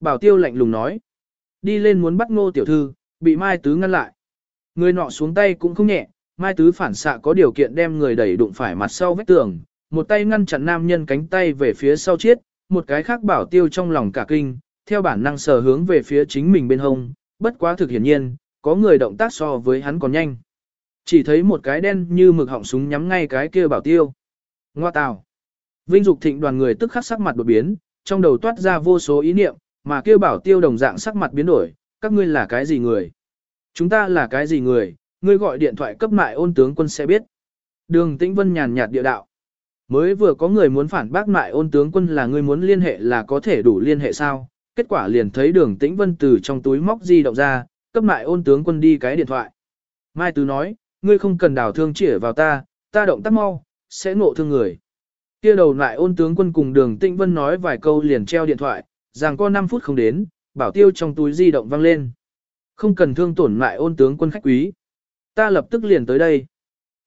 Bảo tiêu lạnh lùng nói. Đi lên muốn bắt ngô tiểu thư, bị Mai Tứ ngăn lại. Người nọ xuống tay cũng không nhẹ, Mai Tứ phản xạ có điều kiện đem người đẩy đụng phải mặt sau vách tường, một tay ngăn chặn nam nhân cánh tay về phía sau chiết, một cái khác bảo tiêu trong lòng cả kinh, theo bản năng sờ hướng về phía chính mình bên hông, bất quá thực hiển nhiên, có người động tác so với hắn còn nhanh. Chỉ thấy một cái đen như mực họng súng nhắm ngay cái kia bảo tiêu. Ngoa tào. Vinh Dục Thịnh đoàn người tức khắc sắc mặt đột biến, trong đầu toát ra vô số ý niệm, mà kia bảo tiêu đồng dạng sắc mặt biến đổi, các ngươi là cái gì người? Chúng ta là cái gì người? Ngươi gọi điện thoại cấp mại ôn tướng quân sẽ biết. Đường Tĩnh Vân nhàn nhạt địa đạo. Mới vừa có người muốn phản bác mại ôn tướng quân là ngươi muốn liên hệ là có thể đủ liên hệ sao? Kết quả liền thấy đường Tĩnh Vân từ trong túi móc di động ra, cấp mại ôn tướng quân đi cái điện thoại. Mai Tứ nói, ngươi không cần đào thương chỉ vào ta, ta động tác mau, sẽ ngộ thương người. Kia đầu lại ôn tướng quân cùng đường Tĩnh Vân nói vài câu liền treo điện thoại, rằng có 5 phút không đến, bảo tiêu trong túi di động vang lên. Không cần thương tổn lại ôn tướng quân khách quý. Ta lập tức liền tới đây.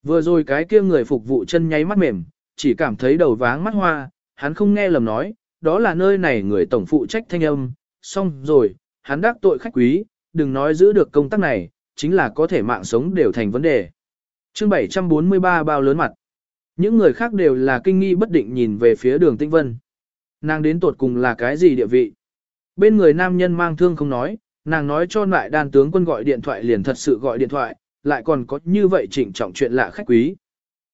Vừa rồi cái kia người phục vụ chân nháy mắt mềm, chỉ cảm thấy đầu váng mắt hoa, hắn không nghe lầm nói, đó là nơi này người tổng phụ trách thanh âm, xong rồi, hắn đắc tội khách quý, đừng nói giữ được công tác này, chính là có thể mạng sống đều thành vấn đề. Chương 743 bao lớn mặt. Những người khác đều là kinh nghi bất định nhìn về phía đường tinh vân. Nàng đến tột cùng là cái gì địa vị? Bên người nam nhân mang thương không nói, nàng nói cho lại đàn tướng quân gọi điện thoại liền thật sự gọi điện thoại, lại còn có như vậy trịnh trọng chuyện lạ khách quý.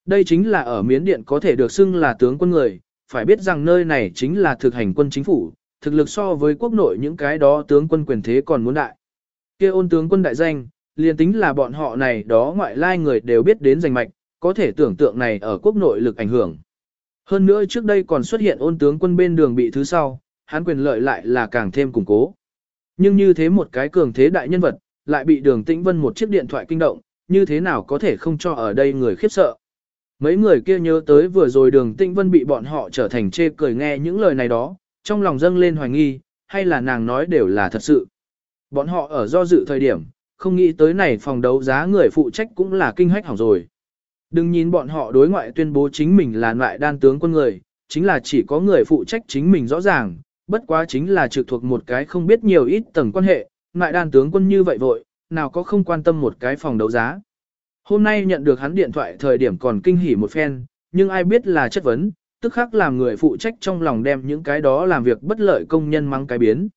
Đây chính là ở miến điện có thể được xưng là tướng quân người, phải biết rằng nơi này chính là thực hành quân chính phủ, thực lực so với quốc nội những cái đó tướng quân quyền thế còn muốn đại. kia ôn tướng quân đại danh, liền tính là bọn họ này đó ngoại lai người đều biết đến danh mạch, có thể tưởng tượng này ở quốc nội lực ảnh hưởng. Hơn nữa trước đây còn xuất hiện ôn tướng quân bên đường bị thứ sau, hắn quyền lợi lại là càng thêm củng cố. Nhưng như thế một cái cường thế đại nhân vật, lại bị đường tĩnh vân một chiếc điện thoại kinh động, như thế nào có thể không cho ở đây người khiếp sợ. Mấy người kia nhớ tới vừa rồi đường tĩnh vân bị bọn họ trở thành chê cười nghe những lời này đó, trong lòng dâng lên hoài nghi, hay là nàng nói đều là thật sự. Bọn họ ở do dự thời điểm, không nghĩ tới này phòng đấu giá người phụ trách cũng là kinh hách hỏng rồi. Đừng nhìn bọn họ đối ngoại tuyên bố chính mình là loại đan tướng quân người, chính là chỉ có người phụ trách chính mình rõ ràng, bất quá chính là trực thuộc một cái không biết nhiều ít tầng quan hệ, ngại đan tướng quân như vậy vội, nào có không quan tâm một cái phòng đấu giá. Hôm nay nhận được hắn điện thoại thời điểm còn kinh hỉ một phen, nhưng ai biết là chất vấn, tức khắc làm người phụ trách trong lòng đem những cái đó làm việc bất lợi công nhân mắng cái biến.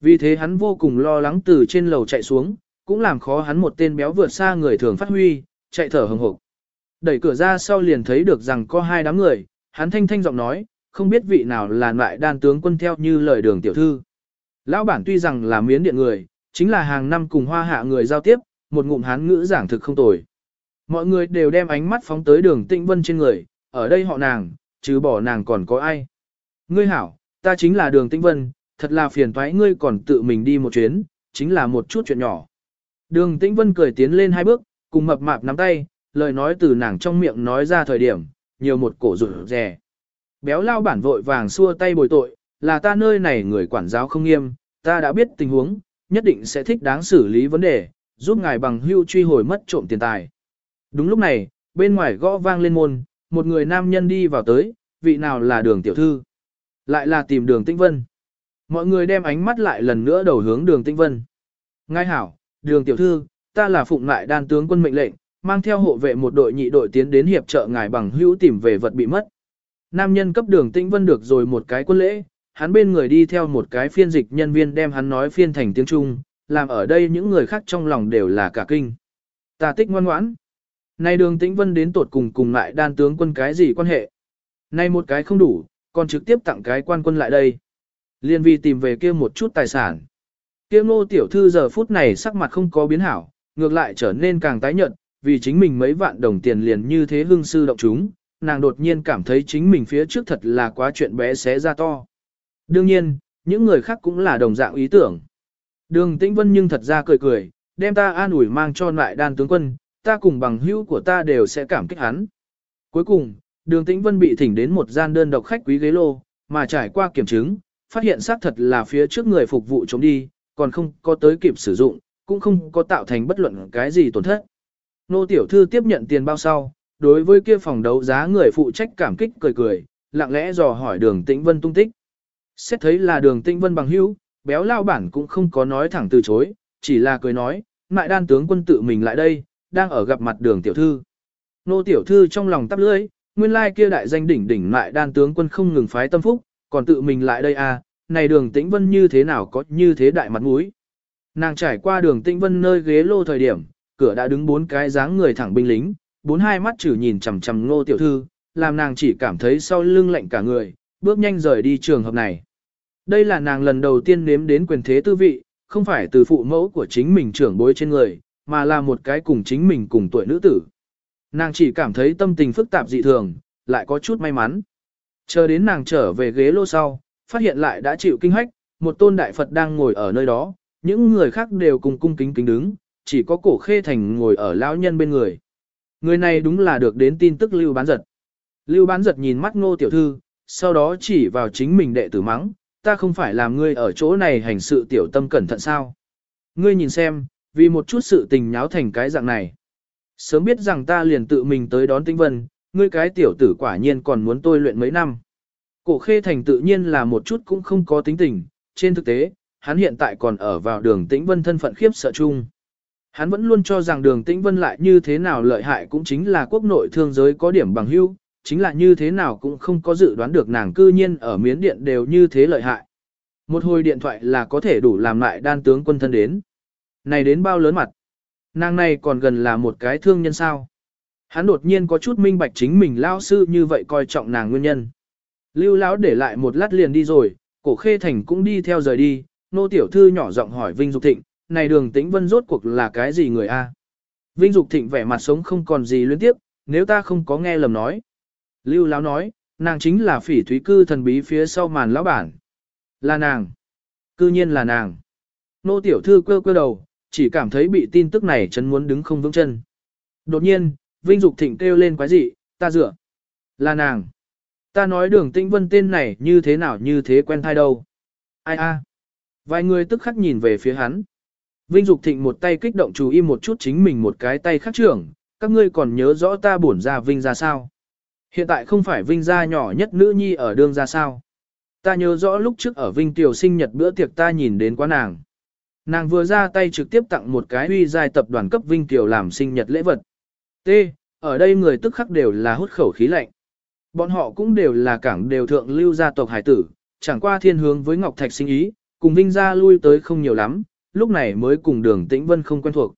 Vì thế hắn vô cùng lo lắng từ trên lầu chạy xuống, cũng làm khó hắn một tên béo vượt xa người thường phát huy, chạy thở hừng hực. Đẩy cửa ra sau liền thấy được rằng có hai đám người, hắn thanh thanh giọng nói, không biết vị nào là loại đan tướng quân theo như lời đường tiểu thư. Lão bản tuy rằng là miến điện người, chính là hàng năm cùng hoa hạ người giao tiếp, một ngụm hán ngữ giảng thực không tồi. Mọi người đều đem ánh mắt phóng tới đường tĩnh vân trên người, ở đây họ nàng, chứ bỏ nàng còn có ai. Ngươi hảo, ta chính là đường tĩnh vân, thật là phiền toái ngươi còn tự mình đi một chuyến, chính là một chút chuyện nhỏ. Đường tĩnh vân cười tiến lên hai bước, cùng mập mạp nắm tay, lời nói từ nàng trong miệng nói ra thời điểm, nhiều một cổ rủ rè. Béo lao bản vội vàng xua tay bồi tội, là ta nơi này người quản giáo không nghiêm, ta đã biết tình huống, nhất định sẽ thích đáng xử lý vấn đề, giúp ngài bằng hưu truy hồi mất trộm tiền tài. Đúng lúc này, bên ngoài gõ vang lên môn, một người nam nhân đi vào tới, vị nào là đường tiểu thư. Lại là tìm đường tĩnh vân. Mọi người đem ánh mắt lại lần nữa đầu hướng đường tĩnh vân. Ngài hảo, đường tiểu thư, ta là phụng lại đan tướng quân mệnh lệnh, mang theo hộ vệ một đội nhị đội tiến đến hiệp trợ ngài bằng hữu tìm về vật bị mất. Nam nhân cấp đường tĩnh vân được rồi một cái quân lễ, hắn bên người đi theo một cái phiên dịch nhân viên đem hắn nói phiên thành tiếng Trung, làm ở đây những người khác trong lòng đều là cả kinh. Tà tích ngoan ngoãn. Này đường tĩnh vân đến tột cùng cùng lại đan tướng quân cái gì quan hệ? Này một cái không đủ, còn trực tiếp tặng cái quan quân lại đây. Liên vi tìm về kia một chút tài sản. Kia ngô tiểu thư giờ phút này sắc mặt không có biến hảo, ngược lại trở nên càng tái nhợt, vì chính mình mấy vạn đồng tiền liền như thế hưng sư động chúng, nàng đột nhiên cảm thấy chính mình phía trước thật là quá chuyện bé xé ra to. Đương nhiên, những người khác cũng là đồng dạng ý tưởng. Đường Tĩnh Vân nhưng thật ra cười cười, đem ta an ủi mang cho lại đan tướng quân, ta cùng bằng hữu của ta đều sẽ cảm kích hắn. Cuối cùng, đường Tĩnh Vân bị thỉnh đến một gian đơn độc khách quý ghế lô, mà trải qua kiểm chứng, phát hiện xác thật là phía trước người phục vụ chống đi, còn không có tới kịp sử dụng, cũng không có tạo thành bất luận cái gì tổn thất. Nô tiểu thư tiếp nhận tiền bao sau, đối với kia phòng đấu giá người phụ trách cảm kích cười cười, lặng lẽ dò hỏi đường Tĩnh Vân tung tích. Xét thấy là đường tinh Vân bằng hữu, béo lao bản cũng không có nói thẳng từ chối, chỉ là cười nói, mại đan tướng quân tự mình lại đây, đang ở gặp mặt đường tiểu thư. Nô tiểu thư trong lòng tắp lưỡi, nguyên lai kia đại danh đỉnh đỉnh mại đan tướng quân không ngừng phái tâm phúc, còn tự mình lại đây à, này đường tĩnh vân như thế nào có như thế đại mặt mũi. Nàng trải qua đường tĩnh vân nơi ghế lô thời điểm, cửa đã đứng bốn cái dáng người thẳng binh lính, bốn hai mắt chử nhìn chằm chằm nô tiểu thư, làm nàng chỉ cảm thấy sau lưng lạnh cả người, bước nhanh rời đi trường hợp này. Đây là nàng lần đầu tiên nếm đến quyền thế tư vị, không phải từ phụ mẫu của chính mình trưởng bối trên người, mà là một cái cùng chính mình cùng tuổi nữ tử. Nàng chỉ cảm thấy tâm tình phức tạp dị thường, lại có chút may mắn. Chờ đến nàng trở về ghế lô sau, phát hiện lại đã chịu kinh hách, một tôn đại Phật đang ngồi ở nơi đó, những người khác đều cùng cung kính kính đứng, chỉ có cổ khê thành ngồi ở lão nhân bên người. Người này đúng là được đến tin tức Lưu Bán Giật. Lưu Bán Giật nhìn mắt ngô tiểu thư, sau đó chỉ vào chính mình đệ tử mắng, ta không phải làm ngươi ở chỗ này hành sự tiểu tâm cẩn thận sao. Ngươi nhìn xem, vì một chút sự tình nháo thành cái dạng này. Sớm biết rằng ta liền tự mình tới đón tinh vân, ngươi cái tiểu tử quả nhiên còn muốn tôi luyện mấy năm. Cổ khê thành tự nhiên là một chút cũng không có tính tình, trên thực tế, hắn hiện tại còn ở vào đường tĩnh vân thân phận khiếp sợ chung. Hắn vẫn luôn cho rằng đường tĩnh vân lại như thế nào lợi hại cũng chính là quốc nội thương giới có điểm bằng hưu, chính là như thế nào cũng không có dự đoán được nàng cư nhiên ở miến điện đều như thế lợi hại. Một hồi điện thoại là có thể đủ làm lại đan tướng quân thân đến. Này đến bao lớn mặt. Nàng này còn gần là một cái thương nhân sao. Hắn đột nhiên có chút minh bạch chính mình lao sư như vậy coi trọng nàng nguyên nhân. Lưu lão để lại một lát liền đi rồi, cổ khê thành cũng đi theo rời đi, nô tiểu thư nhỏ giọng hỏi Vinh Dục Thịnh, này đường tĩnh vân rốt cuộc là cái gì người a? Vinh Dục Thịnh vẻ mặt sống không còn gì liên tiếp, nếu ta không có nghe lầm nói. Lưu lão nói, nàng chính là phỉ thúy cư thần bí phía sau màn lão bản. Là nàng. Cư nhiên là nàng. Nô tiểu thư quơ quơ đầu, chỉ cảm thấy bị tin tức này chấn muốn đứng không vững chân. Đột nhiên, Vinh Dục Thịnh kêu lên quái dị, ta dựa. Là nàng. Ta nói đường tinh vân tên này như thế nào như thế quen thai đâu. Ai a? Vài người tức khắc nhìn về phía hắn. Vinh Dục Thịnh một tay kích động chú ý một chút chính mình một cái tay khắc trưởng, các ngươi còn nhớ rõ ta bổn ra Vinh ra sao. Hiện tại không phải Vinh gia nhỏ nhất nữ nhi ở đương ra sao. Ta nhớ rõ lúc trước ở Vinh Tiểu sinh nhật bữa tiệc ta nhìn đến quá nàng. Nàng vừa ra tay trực tiếp tặng một cái uy giai tập đoàn cấp Vinh Tiểu làm sinh nhật lễ vật. T. Ở đây người tức khắc đều là hút khẩu khí lạnh. Bọn họ cũng đều là cảng đều thượng lưu gia tộc hải tử, chẳng qua thiên hướng với Ngọc Thạch sinh ý, cùng Vinh gia lui tới không nhiều lắm, lúc này mới cùng đường tĩnh vân không quen thuộc.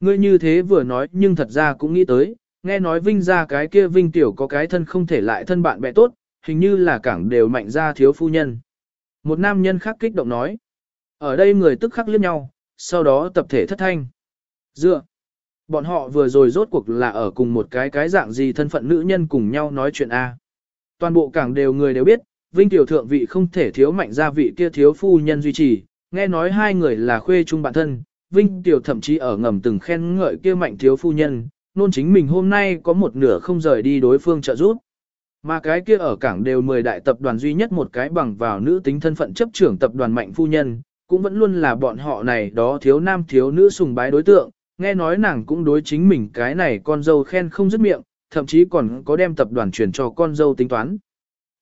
Ngươi như thế vừa nói nhưng thật ra cũng nghĩ tới, nghe nói Vinh gia cái kia Vinh tiểu có cái thân không thể lại thân bạn bè tốt, hình như là cảng đều mạnh ra thiếu phu nhân. Một nam nhân khác kích động nói. Ở đây người tức khắc liếc nhau, sau đó tập thể thất thanh. Dựa. Bọn họ vừa rồi rốt cuộc là ở cùng một cái cái dạng gì thân phận nữ nhân cùng nhau nói chuyện A. Toàn bộ cảng đều người đều biết, Vinh tiểu thượng vị không thể thiếu mạnh gia vị kia thiếu phu nhân duy trì, nghe nói hai người là khuê chung bạn thân, Vinh tiểu thậm chí ở ngầm từng khen ngợi kia mạnh thiếu phu nhân, nôn chính mình hôm nay có một nửa không rời đi đối phương trợ giúp. Mà cái kia ở cảng đều 10 đại tập đoàn duy nhất một cái bằng vào nữ tính thân phận chấp trưởng tập đoàn mạnh phu nhân, cũng vẫn luôn là bọn họ này đó thiếu nam thiếu nữ sùng bái đối tượng, nghe nói nàng cũng đối chính mình cái này con dâu khen không dứt miệng, thậm chí còn có đem tập đoàn chuyển cho con dâu tính toán.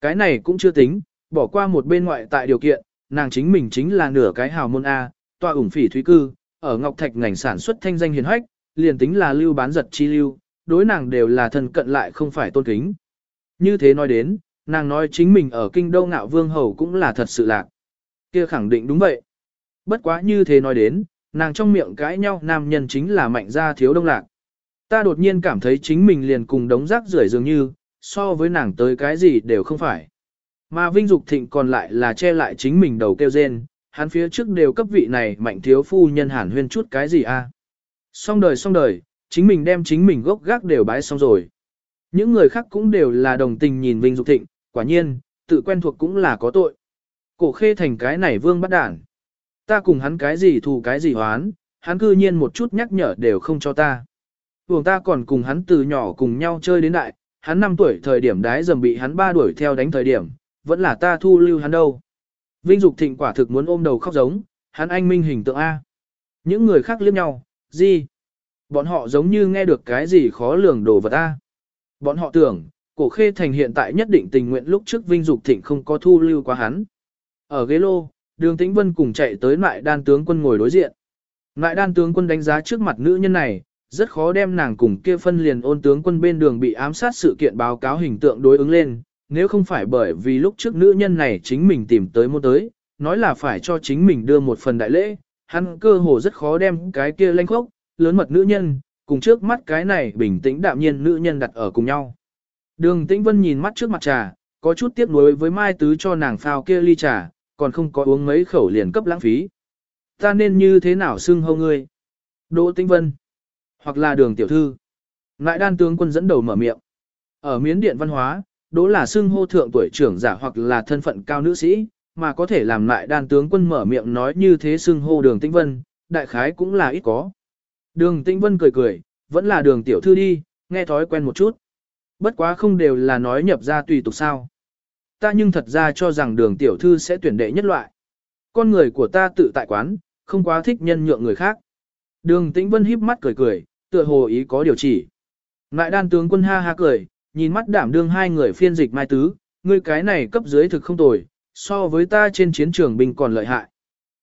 Cái này cũng chưa tính, bỏ qua một bên ngoại tại điều kiện, nàng chính mình chính là nửa cái hào môn A, tòa ủng phỉ thúy cư, ở Ngọc Thạch ngành sản xuất thanh danh hiền hách, liền tính là lưu bán giật chi lưu, đối nàng đều là thân cận lại không phải tôn kính. Như thế nói đến, nàng nói chính mình ở kinh đô ngạo vương hầu cũng là thật sự lạc. Kia khẳng định đúng vậy. Bất quá như thế nói đến, nàng trong miệng cãi nhau nam nhân chính là mạnh gia thiếu đông lạc. Ta đột nhiên cảm thấy chính mình liền cùng đống rác rưởi dường như, so với nàng tới cái gì đều không phải. Mà Vinh Dục Thịnh còn lại là che lại chính mình đầu kêu rên, hắn phía trước đều cấp vị này mạnh thiếu phu nhân hẳn huyên chút cái gì a? À? Xong đời xong đời, chính mình đem chính mình gốc gác đều bái xong rồi. Những người khác cũng đều là đồng tình nhìn Vinh Dục Thịnh, quả nhiên, tự quen thuộc cũng là có tội. Cổ khê thành cái này vương bắt đản. Ta cùng hắn cái gì thù cái gì hoán, hắn cư nhiên một chút nhắc nhở đều không cho ta. Vùng ta còn cùng hắn từ nhỏ cùng nhau chơi đến đại, hắn 5 tuổi thời điểm đái dầm bị hắn ba đuổi theo đánh thời điểm, vẫn là ta thu lưu hắn đâu. Vinh Dục Thịnh quả thực muốn ôm đầu khóc giống, hắn anh minh hình tượng A. Những người khác liếc nhau, gì? Bọn họ giống như nghe được cái gì khó lường đồ vật ta. Bọn họ tưởng, cổ khê thành hiện tại nhất định tình nguyện lúc trước Vinh Dục Thịnh không có thu lưu quá hắn. Ở ghế lô, đường tĩnh vân cùng chạy tới lại đan tướng quân ngồi đối diện. Lại đan tướng quân đánh giá trước mặt nữ nhân này, rất khó đem nàng cùng kia phân liền ôn tướng quân bên đường bị ám sát sự kiện báo cáo hình tượng đối ứng lên, nếu không phải bởi vì lúc trước nữ nhân này chính mình tìm tới mua tới, nói là phải cho chính mình đưa một phần đại lễ, hắn cơ hồ rất khó đem cái kia lanh khốc, lớn mật nữ nhân, cùng trước mắt cái này bình tĩnh đạm nhiên nữ nhân đặt ở cùng nhau. Đường Tĩnh Vân nhìn mắt trước mặt trà, có chút tiếc nuối với Mai Tứ cho nàng phao kia ly trà, còn không có uống mấy khẩu liền cấp lãng phí. Ta nên như thế nào xưng hô ngươi? Đỗ Tĩnh Vân, hoặc là đường tiểu thư. Ngại đan tướng quân dẫn đầu mở miệng. Ở miến điện văn hóa, đỗ là xưng hô thượng tuổi trưởng giả hoặc là thân phận cao nữ sĩ, mà có thể làm lại đan tướng quân mở miệng nói như thế xưng hô đường tĩnh vân, đại khái cũng là ít có. Đường tĩnh vân cười cười, vẫn là đường tiểu thư đi, nghe thói quen một chút. Bất quá không đều là nói nhập ra tùy tục sao. Ta nhưng thật ra cho rằng đường tiểu thư sẽ tuyển đệ nhất loại. Con người của ta tự tại quán, không quá thích nhân nhượng người khác. Đường tĩnh vân híp mắt cười cười, tựa hồ ý có điều chỉ. Ngại đan tướng quân ha ha cười, nhìn mắt đảm đương hai người phiên dịch mai tứ, ngươi cái này cấp dưới thực không tồi, so với ta trên chiến trường binh còn lợi hại.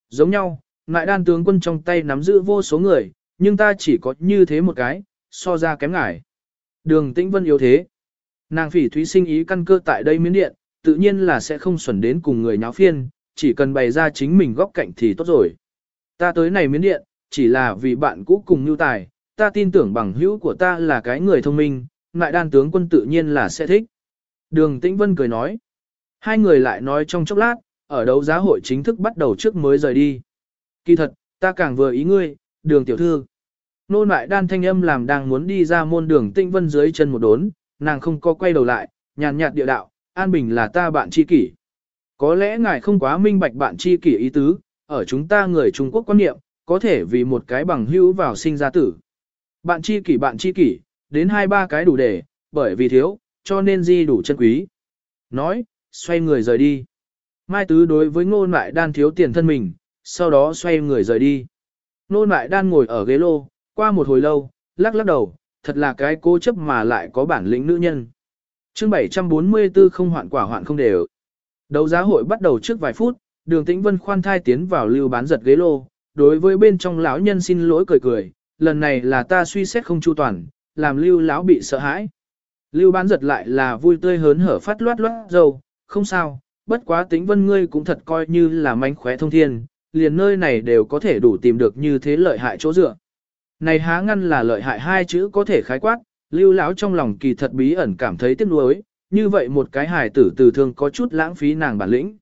Giống nhau, ngại đan tướng quân trong tay nắm giữ vô số người, nhưng ta chỉ có như thế một cái, so ra kém ngải. Đường tĩnh vân yếu thế. Nàng phỉ thúy sinh ý căn cơ tại đây miến điện, tự nhiên là sẽ không xuẩn đến cùng người nháo phiên, chỉ cần bày ra chính mình góc cạnh thì tốt rồi. Ta tới này miến điện, chỉ là vì bạn cũ cùng nhu tài, ta tin tưởng bằng hữu của ta là cái người thông minh, ngại đan tướng quân tự nhiên là sẽ thích. Đường Tĩnh Vân cười nói. Hai người lại nói trong chốc lát, ở đấu giá hội chính thức bắt đầu trước mới rời đi. Kỳ thật, ta càng vừa ý ngươi, đường tiểu thư. Nô nại đan thanh âm làm đang muốn đi ra môn đường tinh Vân dưới chân một đốn, nàng không có quay đầu lại, nhàn nhạt địa đạo, An Bình là ta bạn tri kỷ. Có lẽ ngài không quá minh bạch bạn tri kỷ ý tứ, ở chúng ta người Trung Quốc quan niệm, có thể vì một cái bằng hữu vào sinh ra tử. Bạn tri kỷ bạn tri kỷ, đến hai ba cái đủ để, bởi vì thiếu, cho nên di đủ chân quý. Nói, xoay người rời đi. Mai Tứ đối với ngô lại đan thiếu tiền thân mình, sau đó xoay người rời đi. Ngô lại đan ngồi ở ghế lô, qua một hồi lâu, lắc lắc đầu, thật là cái cố chấp mà lại có bản lĩnh nữ nhân. chương 744 không hoạn quả hoạn không đều. Đấu giá hội bắt đầu trước vài phút, đường tĩnh vân khoan thai tiến vào lưu bán giật ghế lô, đối với bên trong lão nhân xin lỗi cười cười, lần này là ta suy xét không chu toàn, làm lưu lão bị sợ hãi. Lưu bán giật lại là vui tươi hớn hở phát loát loát dâu, không sao, bất quá tính vân ngươi cũng thật coi như là mánh khóe thông thiên, liền nơi này đều có thể đủ tìm được như thế lợi hại chỗ dựa. Này há ngăn là lợi hại hai chữ có thể khái quát, lưu lão trong lòng kỳ thật bí ẩn cảm thấy tiếc nuối, như vậy một cái hài tử từ thương có chút lãng phí nàng bản lĩnh.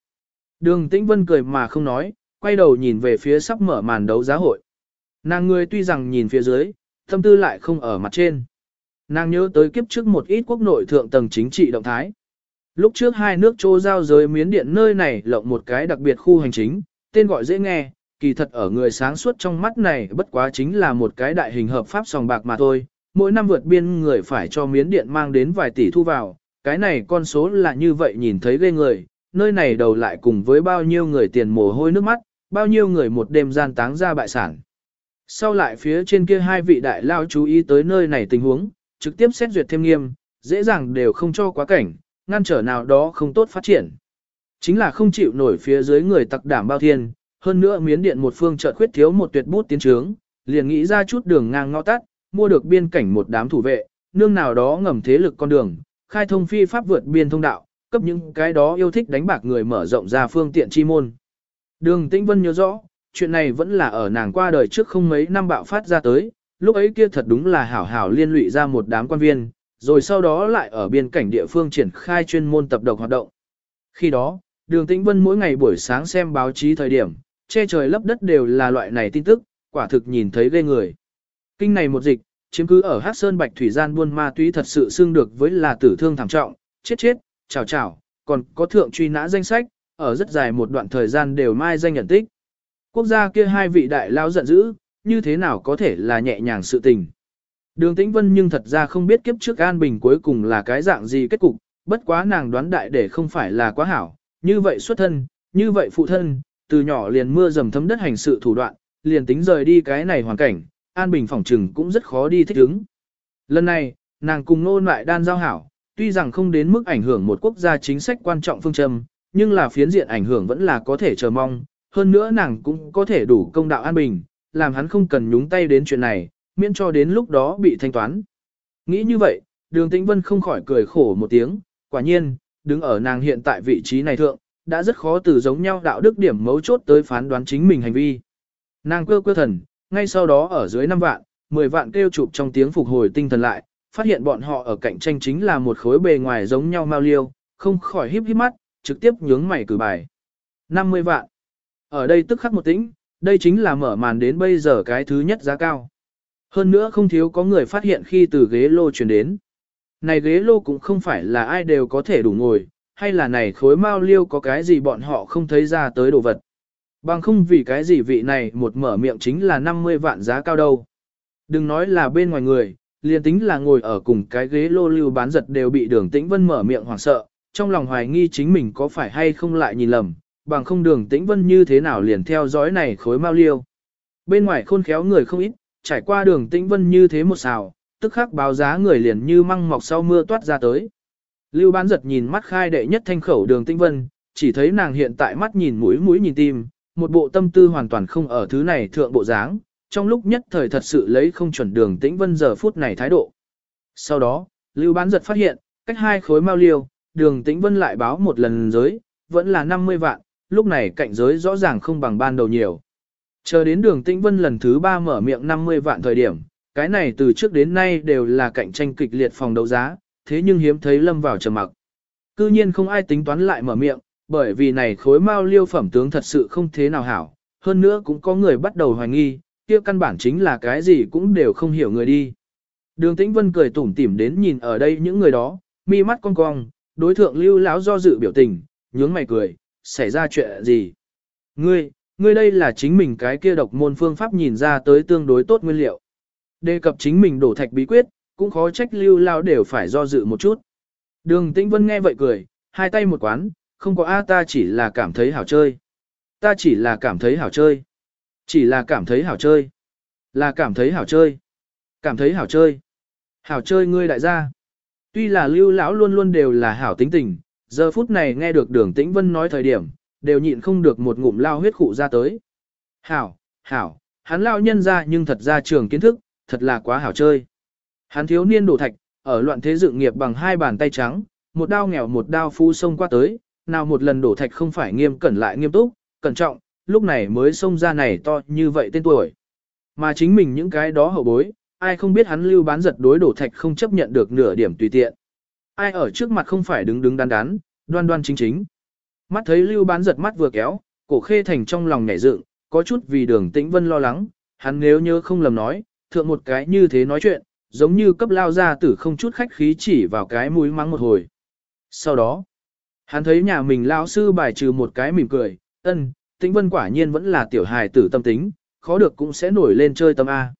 Đường tĩnh vân cười mà không nói, quay đầu nhìn về phía sắp mở màn đấu giá hội. Nàng người tuy rằng nhìn phía dưới, tâm tư lại không ở mặt trên. Nàng nhớ tới kiếp trước một ít quốc nội thượng tầng chính trị động thái. Lúc trước hai nước châu giao giới miến điện nơi này lộng một cái đặc biệt khu hành chính, tên gọi dễ nghe, kỳ thật ở người sáng suốt trong mắt này bất quá chính là một cái đại hình hợp pháp sòng bạc mà thôi. Mỗi năm vượt biên người phải cho miến điện mang đến vài tỷ thu vào, cái này con số là như vậy nhìn thấy ghê người, nơi này đầu lại cùng với bao nhiêu người tiền mồ hôi nước mắt, bao nhiêu người một đêm gian táng ra bại sản. Sau lại phía trên kia hai vị đại lao chú ý tới nơi này tình huống, trực tiếp xét duyệt thêm nghiêm, dễ dàng đều không cho quá cảnh, ngăn trở nào đó không tốt phát triển. Chính là không chịu nổi phía dưới người tặc đảm bao thiên, hơn nữa miến điện một phương chợt khuyết thiếu một tuyệt bút tiến trướng, liền nghĩ ra chút đường ngang ngõ tắt, mua được biên cảnh một đám thủ vệ, nương nào đó ngầm thế lực con đường, khai thông phi pháp vượt biên thông đạo, cấp những cái đó yêu thích đánh bạc người mở rộng ra phương tiện chi môn. Đường Tĩnh Vân nhớ rõ, chuyện này vẫn là ở nàng qua đời trước không mấy năm bạo phát ra tới, lúc ấy kia thật đúng là hảo hảo liên lụy ra một đám quan viên, rồi sau đó lại ở biên cảnh địa phương triển khai chuyên môn tập độc hoạt động. Khi đó, đường tĩnh vân mỗi ngày buổi sáng xem báo chí thời điểm, che trời lấp đất đều là loại này tin tức, quả thực nhìn thấy ghê người. Kinh này một dịch, chiếm cứ ở Hắc Sơn Bạch Thủy Gian buôn ma túy thật sự xương được với là tử thương thảm trọng, chết chết, chào chào, còn có thượng truy nã danh sách, ở rất dài một đoạn thời gian đều mai danh nhận tích. Quốc gia kia hai vị đại lao giận dữ, như thế nào có thể là nhẹ nhàng sự tình. Đường Tĩnh Vân nhưng thật ra không biết kiếp trước An Bình cuối cùng là cái dạng gì kết cục, bất quá nàng đoán đại để không phải là quá hảo, như vậy xuất thân, như vậy phụ thân, từ nhỏ liền mưa dầm thấm đất hành sự thủ đoạn, liền tính rời đi cái này hoàn cảnh, An Bình phỏng trừng cũng rất khó đi thích ứng. Lần này, nàng cùng nôn lại đan giao hảo, tuy rằng không đến mức ảnh hưởng một quốc gia chính sách quan trọng phương châm, nhưng là phiến diện ảnh hưởng vẫn là có thể chờ mong, hơn nữa nàng cũng có thể đủ công đạo An Bình, làm hắn không cần nhúng tay đến chuyện này, miễn cho đến lúc đó bị thanh toán. Nghĩ như vậy, đường tĩnh vân không khỏi cười khổ một tiếng, quả nhiên, đứng ở nàng hiện tại vị trí này thượng, đã rất khó từ giống nhau đạo đức điểm mấu chốt tới phán đoán chính mình hành vi. Nàng quơ quơ thần, ngay sau đó ở dưới 5 vạn, 10 vạn kêu chụp trong tiếng phục hồi tinh thần lại, phát hiện bọn họ ở cạnh tranh chính là một khối bề ngoài giống nhau mau liêu, không khỏi híp híp mắt, trực tiếp nhướng mày cử bài. 50 vạn. Ở đây tức khắc một tĩnh, đây chính là mở màn đến bây giờ cái thứ nhất giá cao. Hơn nữa không thiếu có người phát hiện khi từ ghế lô chuyển đến. Này ghế lô cũng không phải là ai đều có thể đủ ngồi, hay là này khối mao liêu có cái gì bọn họ không thấy ra tới đồ vật. Bằng không vì cái gì vị này một mở miệng chính là 50 vạn giá cao đâu. Đừng nói là bên ngoài người, liền tính là ngồi ở cùng cái ghế lô lưu bán giật đều bị đường tĩnh vân mở miệng hoảng sợ, trong lòng hoài nghi chính mình có phải hay không lại nhìn lầm, bằng không đường tĩnh vân như thế nào liền theo dõi này khối mao liêu. Bên ngoài khôn khéo người không ít, trải qua đường tĩnh vân như thế một xào, tức khắc báo giá người liền như măng mọc sau mưa toát ra tới. Lưu bán giật nhìn mắt khai đệ nhất thanh khẩu đường tĩnh vân, chỉ thấy nàng hiện tại mắt nhìn mũi mũi nhìn tim, một bộ tâm tư hoàn toàn không ở thứ này thượng bộ dáng, trong lúc nhất thời thật sự lấy không chuẩn đường tĩnh vân giờ phút này thái độ. Sau đó, Lưu bán giật phát hiện, cách hai khối mau liêu, đường tĩnh vân lại báo một lần giới, vẫn là 50 vạn, lúc này cạnh giới rõ ràng không bằng ban đầu nhiều. Chờ đến đường tĩnh vân lần thứ ba mở miệng 50 vạn thời điểm, cái này từ trước đến nay đều là cạnh tranh kịch liệt phòng đấu giá, thế nhưng hiếm thấy lâm vào trầm mặc. Cư nhiên không ai tính toán lại mở miệng, bởi vì này khối mao liêu phẩm tướng thật sự không thế nào hảo, hơn nữa cũng có người bắt đầu hoài nghi, kia căn bản chính là cái gì cũng đều không hiểu người đi. Đường Tĩnh Vân cười tủm tỉm đến nhìn ở đây những người đó, mi mắt cong cong, đối thượng lưu lão do dự biểu tình, nhướng mày cười, xảy ra chuyện gì? Ngươi, ngươi đây là chính mình cái kia độc môn phương pháp nhìn ra tới tương đối tốt nguyên liệu. Đề cập chính mình đổ thạch bí quyết, cũng khó trách lưu lao đều phải do dự một chút. Đường Tĩnh Vân nghe vậy cười, hai tay một quán, không có A ta chỉ là cảm thấy hảo chơi. Ta chỉ là cảm thấy hảo chơi. Chỉ là cảm thấy hảo chơi. Là cảm thấy hảo chơi. Cảm thấy hảo chơi. Hảo chơi ngươi đại gia. Tuy là lưu lão luôn luôn đều là hảo tính tình, giờ phút này nghe được đường tĩnh vân nói thời điểm, đều nhịn không được một ngụm lao huyết khụ ra tới. Hảo, hảo, hắn lao nhân ra nhưng thật ra trường kiến thức, thật là quá hảo chơi. Hắn thiếu niên đổ thạch, ở loạn thế dựng nghiệp bằng hai bàn tay trắng, một đao nghèo một đao phu sông qua tới, nào một lần đổ thạch không phải nghiêm cẩn lại nghiêm túc, cẩn trọng, lúc này mới xông ra này to như vậy tên tuổi. Mà chính mình những cái đó hậu bối, ai không biết hắn lưu bán giật đối đổ thạch không chấp nhận được nửa điểm tùy tiện. Ai ở trước mặt không phải đứng đứng đắn đắn, đoan đoan chính chính. Mắt thấy lưu bán giật mắt vừa kéo, cổ khê thành trong lòng nhảy dựng, có chút vì đường tĩnh vân lo lắng, hắn nếu nhớ không lầm nói, thượng một cái như thế nói chuyện, giống như cấp lao ra tử không chút khách khí chỉ vào cái mũi mắng một hồi. Sau đó, hắn thấy nhà mình lao sư bài trừ một cái mỉm cười, ân, tĩnh vân quả nhiên vẫn là tiểu hài tử tâm tính, khó được cũng sẽ nổi lên chơi tâm A.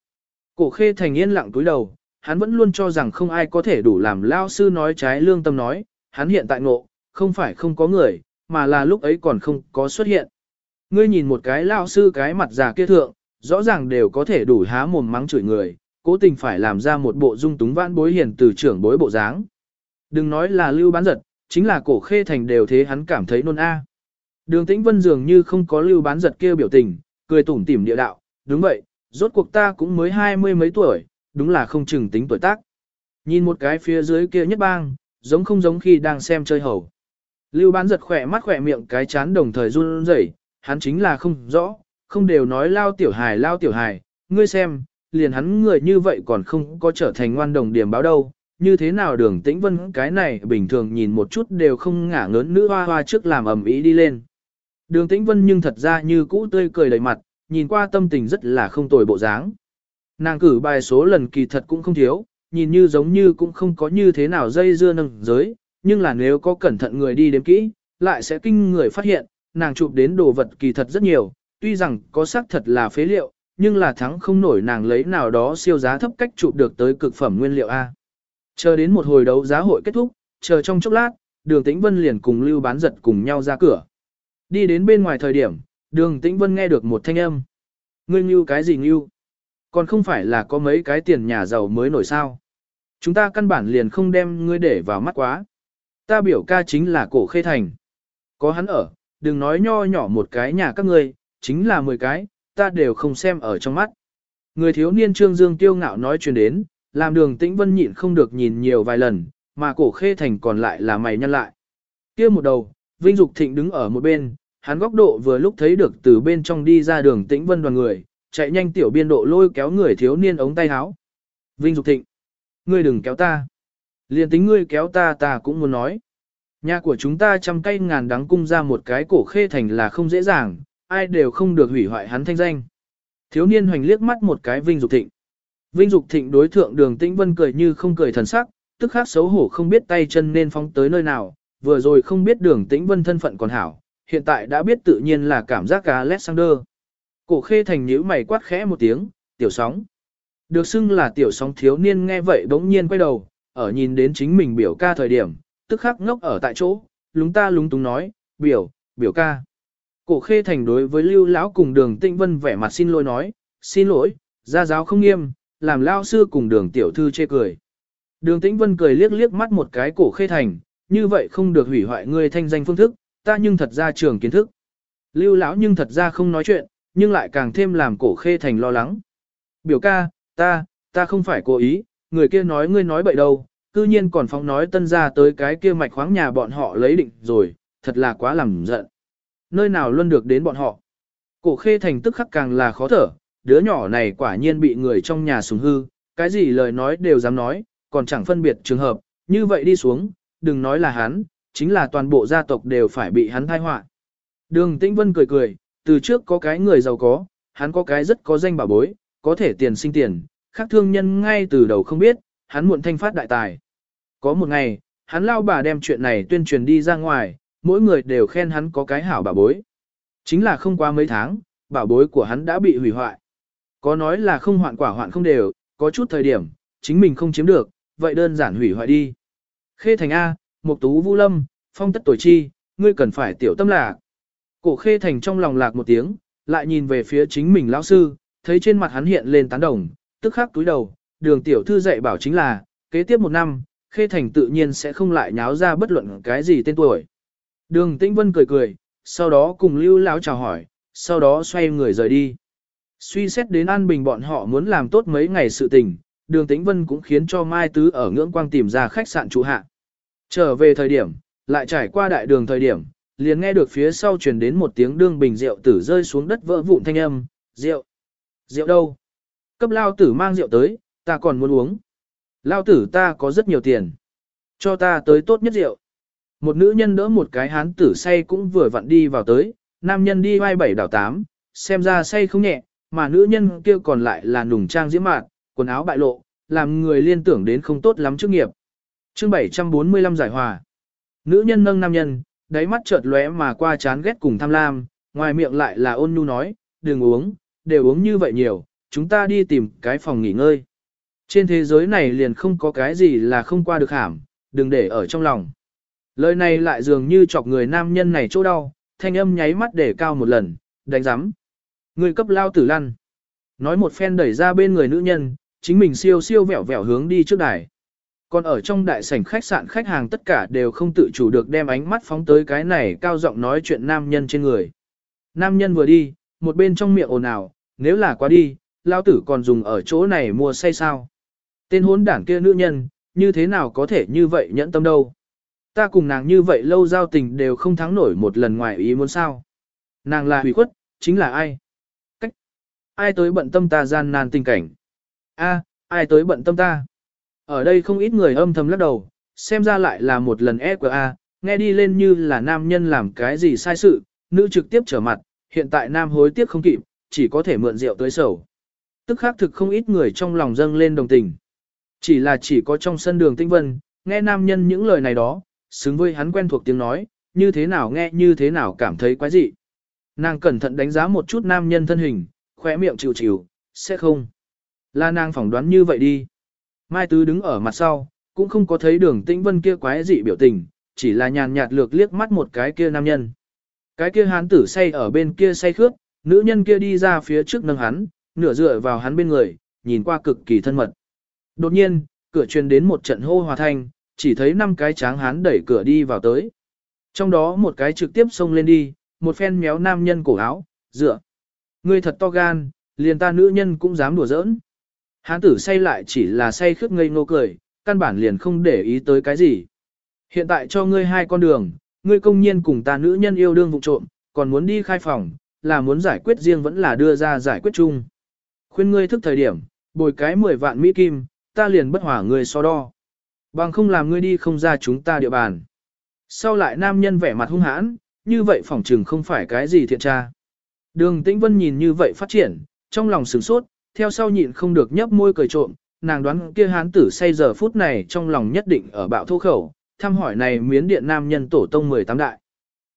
Cổ khê thành yên lặng túi đầu, hắn vẫn luôn cho rằng không ai có thể đủ làm lao sư nói trái lương tâm nói, hắn hiện tại ngộ, không phải không có người, mà là lúc ấy còn không có xuất hiện. Ngươi nhìn một cái lao sư cái mặt già kia thượng, rõ ràng đều có thể đủ há mồm mắng chửi người, cố tình phải làm ra một bộ dung túng vãn bối hiền từ trưởng bối bộ dáng. Đừng nói là lưu bán giật, chính là cổ khê thành đều thế hắn cảm thấy nôn a. Đường tĩnh vân dường như không có lưu bán giật kia biểu tình, cười tủm tỉm địa đạo, đúng vậy, rốt cuộc ta cũng mới hai mươi mấy tuổi, đúng là không chừng tính tuổi tác. Nhìn một cái phía dưới kia nhất bang, giống không giống khi đang xem chơi hầu. Lưu bán giật khỏe mắt khỏe miệng cái chán đồng thời run rẩy, hắn chính là không rõ, không đều nói lao tiểu hài lao tiểu hài, ngươi xem, liền hắn người như vậy còn không có trở thành ngoan đồng điểm báo đâu, như thế nào đường tĩnh vân cái này bình thường nhìn một chút đều không ngả ngớn nữ hoa hoa trước làm ẩm ý đi lên. Đường tĩnh vân nhưng thật ra như cũ tươi cười đầy mặt, nhìn qua tâm tình rất là không tồi bộ dáng. Nàng cử bài số lần kỳ thật cũng không thiếu, nhìn như giống như cũng không có như thế nào dây dưa nâng giới, nhưng là nếu có cẩn thận người đi đếm kỹ, lại sẽ kinh người phát hiện, nàng chụp đến đồ vật kỳ thật rất nhiều, tuy rằng có xác thật là phế liệu, nhưng là thắng không nổi nàng lấy nào đó siêu giá thấp cách chụp được tới cực phẩm nguyên liệu A. Chờ đến một hồi đấu giá hội kết thúc, chờ trong chốc lát, đường tĩnh vân liền cùng lưu bán giật cùng nhau ra cửa. Đi đến bên ngoài thời điểm, đường tĩnh vân nghe được một thanh âm. Ngươi như cái gì như? Còn không phải là có mấy cái tiền nhà giàu mới nổi sao? Chúng ta căn bản liền không đem ngươi để vào mắt quá. Ta biểu ca chính là cổ khê thành. Có hắn ở, đừng nói nho nhỏ một cái nhà các ngươi, chính là 10 cái, ta đều không xem ở trong mắt. Người thiếu niên trương dương tiêu ngạo nói chuyện đến, làm đường tĩnh vân nhịn không được nhìn nhiều vài lần, mà cổ khê thành còn lại là mày nhăn lại. kia một đầu, Vinh Dục Thịnh đứng ở một bên, hắn góc độ vừa lúc thấy được từ bên trong đi ra đường tĩnh vân đoàn người, chạy nhanh tiểu biên độ lôi kéo người thiếu niên ống tay áo. Vinh Dục Thịnh, ngươi đừng kéo ta liền tính ngươi kéo ta ta cũng muốn nói. Nhà của chúng ta trăm cây ngàn đắng cung ra một cái cổ khê thành là không dễ dàng, ai đều không được hủy hoại hắn thanh danh. Thiếu niên hoành liếc mắt một cái Vinh Dục Thịnh. Vinh Dục Thịnh đối thượng đường Tĩnh Vân cười như không cười thần sắc, tức khắc xấu hổ không biết tay chân nên phóng tới nơi nào, vừa rồi không biết đường Tĩnh Vân thân phận còn hảo, hiện tại đã biết tự nhiên là cảm giác cả Alexander. Cổ khê thành nhíu mày quát khẽ một tiếng, tiểu sóng. Được xưng là tiểu sóng thiếu niên nghe vậy bỗng nhiên quay đầu, ở nhìn đến chính mình biểu ca thời điểm, tức khắc ngốc ở tại chỗ, lúng ta lúng túng nói, biểu, biểu ca. Cổ khê thành đối với lưu lão cùng đường tinh vân vẻ mặt xin lỗi nói, xin lỗi, gia giáo không nghiêm, làm lao sư cùng đường tiểu thư chê cười. Đường tĩnh vân cười liếc liếc mắt một cái cổ khê thành, như vậy không được hủy hoại ngươi thanh danh phương thức, ta nhưng thật ra trường kiến thức. Lưu lão nhưng thật ra không nói chuyện, nhưng lại càng thêm làm cổ khê thành lo lắng. Biểu ca, ta, ta không phải cố ý, người kia nói ngươi nói bậy đâu, cư nhiên còn phóng nói tân ra tới cái kia mạch khoáng nhà bọn họ lấy định rồi, thật là quá làm giận. Nơi nào luôn được đến bọn họ. Cổ khê thành tức khắc càng là khó thở, đứa nhỏ này quả nhiên bị người trong nhà sùng hư, cái gì lời nói đều dám nói, còn chẳng phân biệt trường hợp, như vậy đi xuống, đừng nói là hắn, chính là toàn bộ gia tộc đều phải bị hắn thai họa. Đường Tĩnh Vân cười cười, từ trước có cái người giàu có, hắn có cái rất có danh bảo bối, có thể tiền sinh tiền, khác thương nhân ngay từ đầu không biết, hắn muộn thanh phát đại tài. Có một ngày, hắn lao bà đem chuyện này tuyên truyền đi ra ngoài, mỗi người đều khen hắn có cái hảo bà bối. Chính là không qua mấy tháng, bảo bối của hắn đã bị hủy hoại. Có nói là không hoạn quả hoạn không đều, có chút thời điểm, chính mình không chiếm được, vậy đơn giản hủy hoại đi. Khê Thành A, Mục Tú Vũ Lâm, Phong Tất Tuổi Chi, ngươi cần phải tiểu tâm lạc. Cổ Khê Thành trong lòng lạc một tiếng, lại nhìn về phía chính mình lão sư, thấy trên mặt hắn hiện lên tán đồng, tức khắc túi đầu, đường tiểu thư dạy bảo chính là, kế tiếp một năm, Khê Thành tự nhiên sẽ không lại nháo ra bất luận cái gì tên tuổi. Đường Tĩnh Vân cười cười, sau đó cùng Lưu Lão chào hỏi, sau đó xoay người rời đi. Suy xét đến An Bình bọn họ muốn làm tốt mấy ngày sự tình, đường Tĩnh Vân cũng khiến cho Mai Tứ ở ngưỡng quang tìm ra khách sạn trụ hạ. Trở về thời điểm, lại trải qua đại đường thời điểm, liền nghe được phía sau truyền đến một tiếng đương bình rượu tử rơi xuống đất vỡ vụn thanh âm, rượu, rượu đâu? Cấp lao tử mang rượu tới, ta còn muốn uống. Lao tử ta có rất nhiều tiền. Cho ta tới tốt nhất rượu. Một nữ nhân đỡ một cái hán tử say cũng vừa vặn đi vào tới, nam nhân đi vai bảy đảo tám, xem ra say không nhẹ, mà nữ nhân kia còn lại là nùng trang diễm mạn, quần áo bại lộ, làm người liên tưởng đến không tốt lắm chức nghiệp. Chương 745 giải hòa. Nữ nhân nâng nam nhân, đáy mắt chợt lóe mà qua chán ghét cùng tham lam, ngoài miệng lại là ôn nhu nói, đừng uống, đều uống như vậy nhiều, chúng ta đi tìm cái phòng nghỉ ngơi. Trên thế giới này liền không có cái gì là không qua được hàm, đừng để ở trong lòng. Lời này lại dường như chọc người nam nhân này chỗ đau, thanh âm nháy mắt để cao một lần, đánh giắm. Người cấp lao tử lăn. Nói một phen đẩy ra bên người nữ nhân, chính mình siêu siêu vẹo vẹo hướng đi trước đài. Còn ở trong đại sảnh khách sạn khách hàng tất cả đều không tự chủ được đem ánh mắt phóng tới cái này cao giọng nói chuyện nam nhân trên người. Nam nhân vừa đi, một bên trong miệng ồn ào, nếu là quá đi, lao tử còn dùng ở chỗ này mua say sao. Tên hốn đảng kia nữ nhân, như thế nào có thể như vậy nhẫn tâm đâu. Ta cùng nàng như vậy lâu giao tình đều không thắng nổi một lần ngoài ý muốn sao. Nàng là hủy khuất, chính là ai? Cách? Ai tới bận tâm ta gian nan tình cảnh? A, ai tới bận tâm ta? Ở đây không ít người âm thầm lắc đầu, xem ra lại là một lần E Q A. nghe đi lên như là nam nhân làm cái gì sai sự, nữ trực tiếp trở mặt, hiện tại nam hối tiếc không kịp, chỉ có thể mượn rượu tới sầu. Tức khác thực không ít người trong lòng dâng lên đồng tình. Chỉ là chỉ có trong sân đường tinh vân, nghe nam nhân những lời này đó, xứng với hắn quen thuộc tiếng nói, như thế nào nghe như thế nào cảm thấy quái dị. Nàng cẩn thận đánh giá một chút nam nhân thân hình, khóe miệng chịu chịu, sẽ không. Là nàng phỏng đoán như vậy đi. Mai Tứ đứng ở mặt sau, cũng không có thấy đường tĩnh vân kia quái dị biểu tình, chỉ là nhàn nhạt lược liếc mắt một cái kia nam nhân. Cái kia hán tử say ở bên kia say khướt, nữ nhân kia đi ra phía trước nâng hắn, nửa dựa vào hắn bên người, nhìn qua cực kỳ thân mật. Đột nhiên, cửa truyền đến một trận hô hòa thanh, chỉ thấy năm cái tráng hán đẩy cửa đi vào tới. Trong đó một cái trực tiếp xông lên đi, một phen méo nam nhân cổ áo, dựa. Ngươi thật to gan, liền ta nữ nhân cũng dám đùa giỡn. Hán tử say lại chỉ là say khướt ngây ngô cười, căn bản liền không để ý tới cái gì. Hiện tại cho ngươi hai con đường, ngươi công nhiên cùng ta nữ nhân yêu đương vụ trộm, còn muốn đi khai phòng, là muốn giải quyết riêng vẫn là đưa ra giải quyết chung. Khuyên ngươi thức thời điểm, bồi cái 10 vạn Mỹ Kim, ta liền bất hỏa ngươi so đo. Bằng không làm ngươi đi không ra chúng ta địa bàn. Sau lại nam nhân vẻ mặt hung hãn, như vậy phỏng trừng không phải cái gì thiện tra. Đường Tĩnh Vân nhìn như vậy phát triển, trong lòng sửng sốt, theo sau nhịn không được nhấp môi cười trộm, nàng đoán kia hán tử say giờ phút này trong lòng nhất định ở bạo thô khẩu, thăm hỏi này miến điện nam nhân tổ tông 18 đại.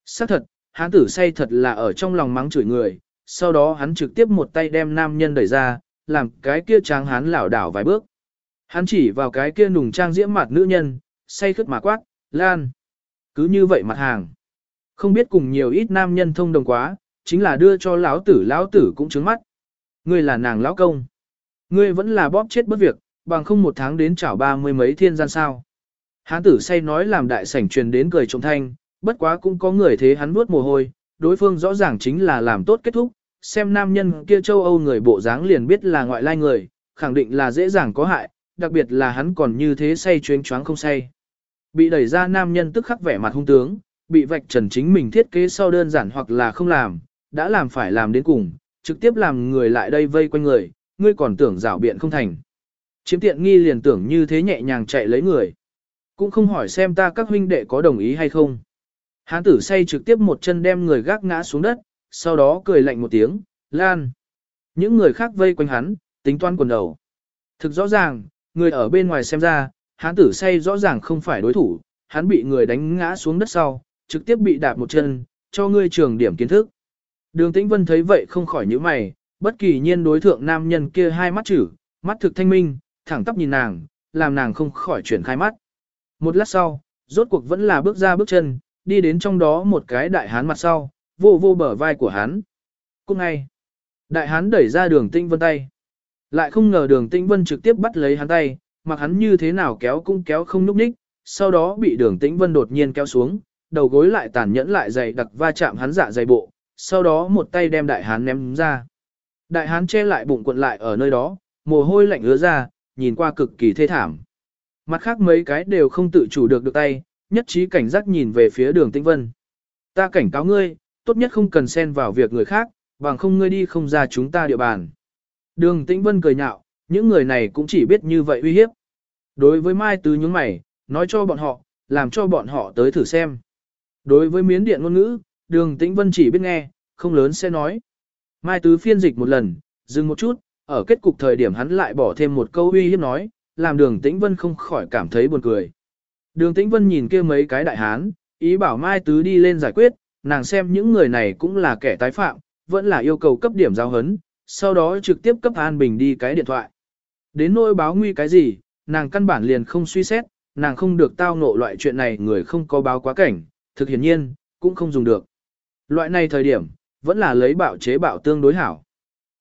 Xác thật, hán tử say thật là ở trong lòng mắng chửi người, sau đó hắn trực tiếp một tay đem nam nhân đẩy ra, làm cái kia tráng hắn lảo đảo vài bước. Hắn chỉ vào cái kia nùng trang diễm mặt nữ nhân, say khướt mà quát, lan. Cứ như vậy mặt hàng. Không biết cùng nhiều ít nam nhân thông đồng quá, chính là đưa cho lão tử lão tử cũng trướng mắt. Ngươi là nàng lão công. Ngươi vẫn là bóp chết bất việc, bằng không một tháng đến chảo ba mươi mấy thiên gian sao. Hán tử say nói làm đại sảnh truyền đến cười trống thanh, bất quá cũng có người thế hắn nuốt mồ hôi, đối phương rõ ràng chính là làm tốt kết thúc, xem nam nhân kia châu Âu người bộ dáng liền biết là ngoại lai người, khẳng định là dễ dàng có hại, đặc biệt là hắn còn như thế say chuyến choáng không say. Bị đẩy ra nam nhân tức khắc vẻ mặt hung tướng, bị vạch trần chính mình thiết kế sau đơn giản hoặc là không làm, đã làm phải làm đến cùng, trực tiếp làm người lại đây vây quanh người, ngươi còn tưởng rảo biện không thành. Chiếm tiện nghi liền tưởng như thế nhẹ nhàng chạy lấy người. Cũng không hỏi xem ta các huynh đệ có đồng ý hay không. Hán tử say trực tiếp một chân đem người gác ngã xuống đất, sau đó cười lạnh một tiếng, lan. Những người khác vây quanh hắn, tính toán quần đầu. Thực rõ ràng, người ở bên ngoài xem ra, hán tử say rõ ràng không phải đối thủ, hắn bị người đánh ngã xuống đất sau, trực tiếp bị đạp một chân, cho ngươi trường điểm kiến thức. Đường Tĩnh Vân thấy vậy không khỏi nhíu mày, bất kỳ nhiên đối thượng nam nhân kia hai mắt chữ, mắt thực thanh minh, thẳng tắp nhìn nàng, làm nàng không khỏi chuyển khai mắt. Một lát sau, rốt cuộc vẫn là bước ra bước chân, đi đến trong đó một cái đại hán mặt sau, vô vô bờ vai của hắn. Cũng ngay, đại hán đẩy ra đường tinh Vân tay. Lại không ngờ đường tinh Vân trực tiếp bắt lấy hắn tay, mặc hắn như thế nào kéo cũng kéo không núp ních, sau đó bị đường tinh Vân đột nhiên kéo xuống, đầu gối lại tàn nhẫn lại dày đặc va chạm hắn dạ dày bộ, sau đó một tay đem đại hán ném ra. Đại hán che lại bụng cuộn lại ở nơi đó, mồ hôi lạnh ứa ra, nhìn qua cực kỳ thê thảm. Mặt khác mấy cái đều không tự chủ được được tay, nhất trí cảnh giác nhìn về phía đường tĩnh vân. Ta cảnh cáo ngươi, tốt nhất không cần xen vào việc người khác, bằng không ngươi đi không ra chúng ta địa bàn. Đường tĩnh vân cười nhạo, những người này cũng chỉ biết như vậy uy hiếp. Đối với Mai Tứ những mày, nói cho bọn họ, làm cho bọn họ tới thử xem. Đối với miến điện ngôn ngữ, đường tĩnh vân chỉ biết nghe, không lớn sẽ nói. Mai Tứ phiên dịch một lần, dừng một chút, ở kết cục thời điểm hắn lại bỏ thêm một câu uy hiếp nói, làm đường tĩnh vân không khỏi cảm thấy buồn cười. Đường tĩnh vân nhìn kia mấy cái đại hán, ý bảo Mai Tứ đi lên giải quyết, nàng xem những người này cũng là kẻ tái phạm, vẫn là yêu cầu cấp điểm giao hấn, sau đó trực tiếp cấp An Bình đi cái điện thoại. Đến nỗi báo nguy cái gì, nàng căn bản liền không suy xét, nàng không được tao ngộ loại chuyện này người không có báo quá cảnh, thực hiển nhiên, cũng không dùng được. Loại này thời điểm, vẫn là lấy bạo chế bạo tương đối hảo.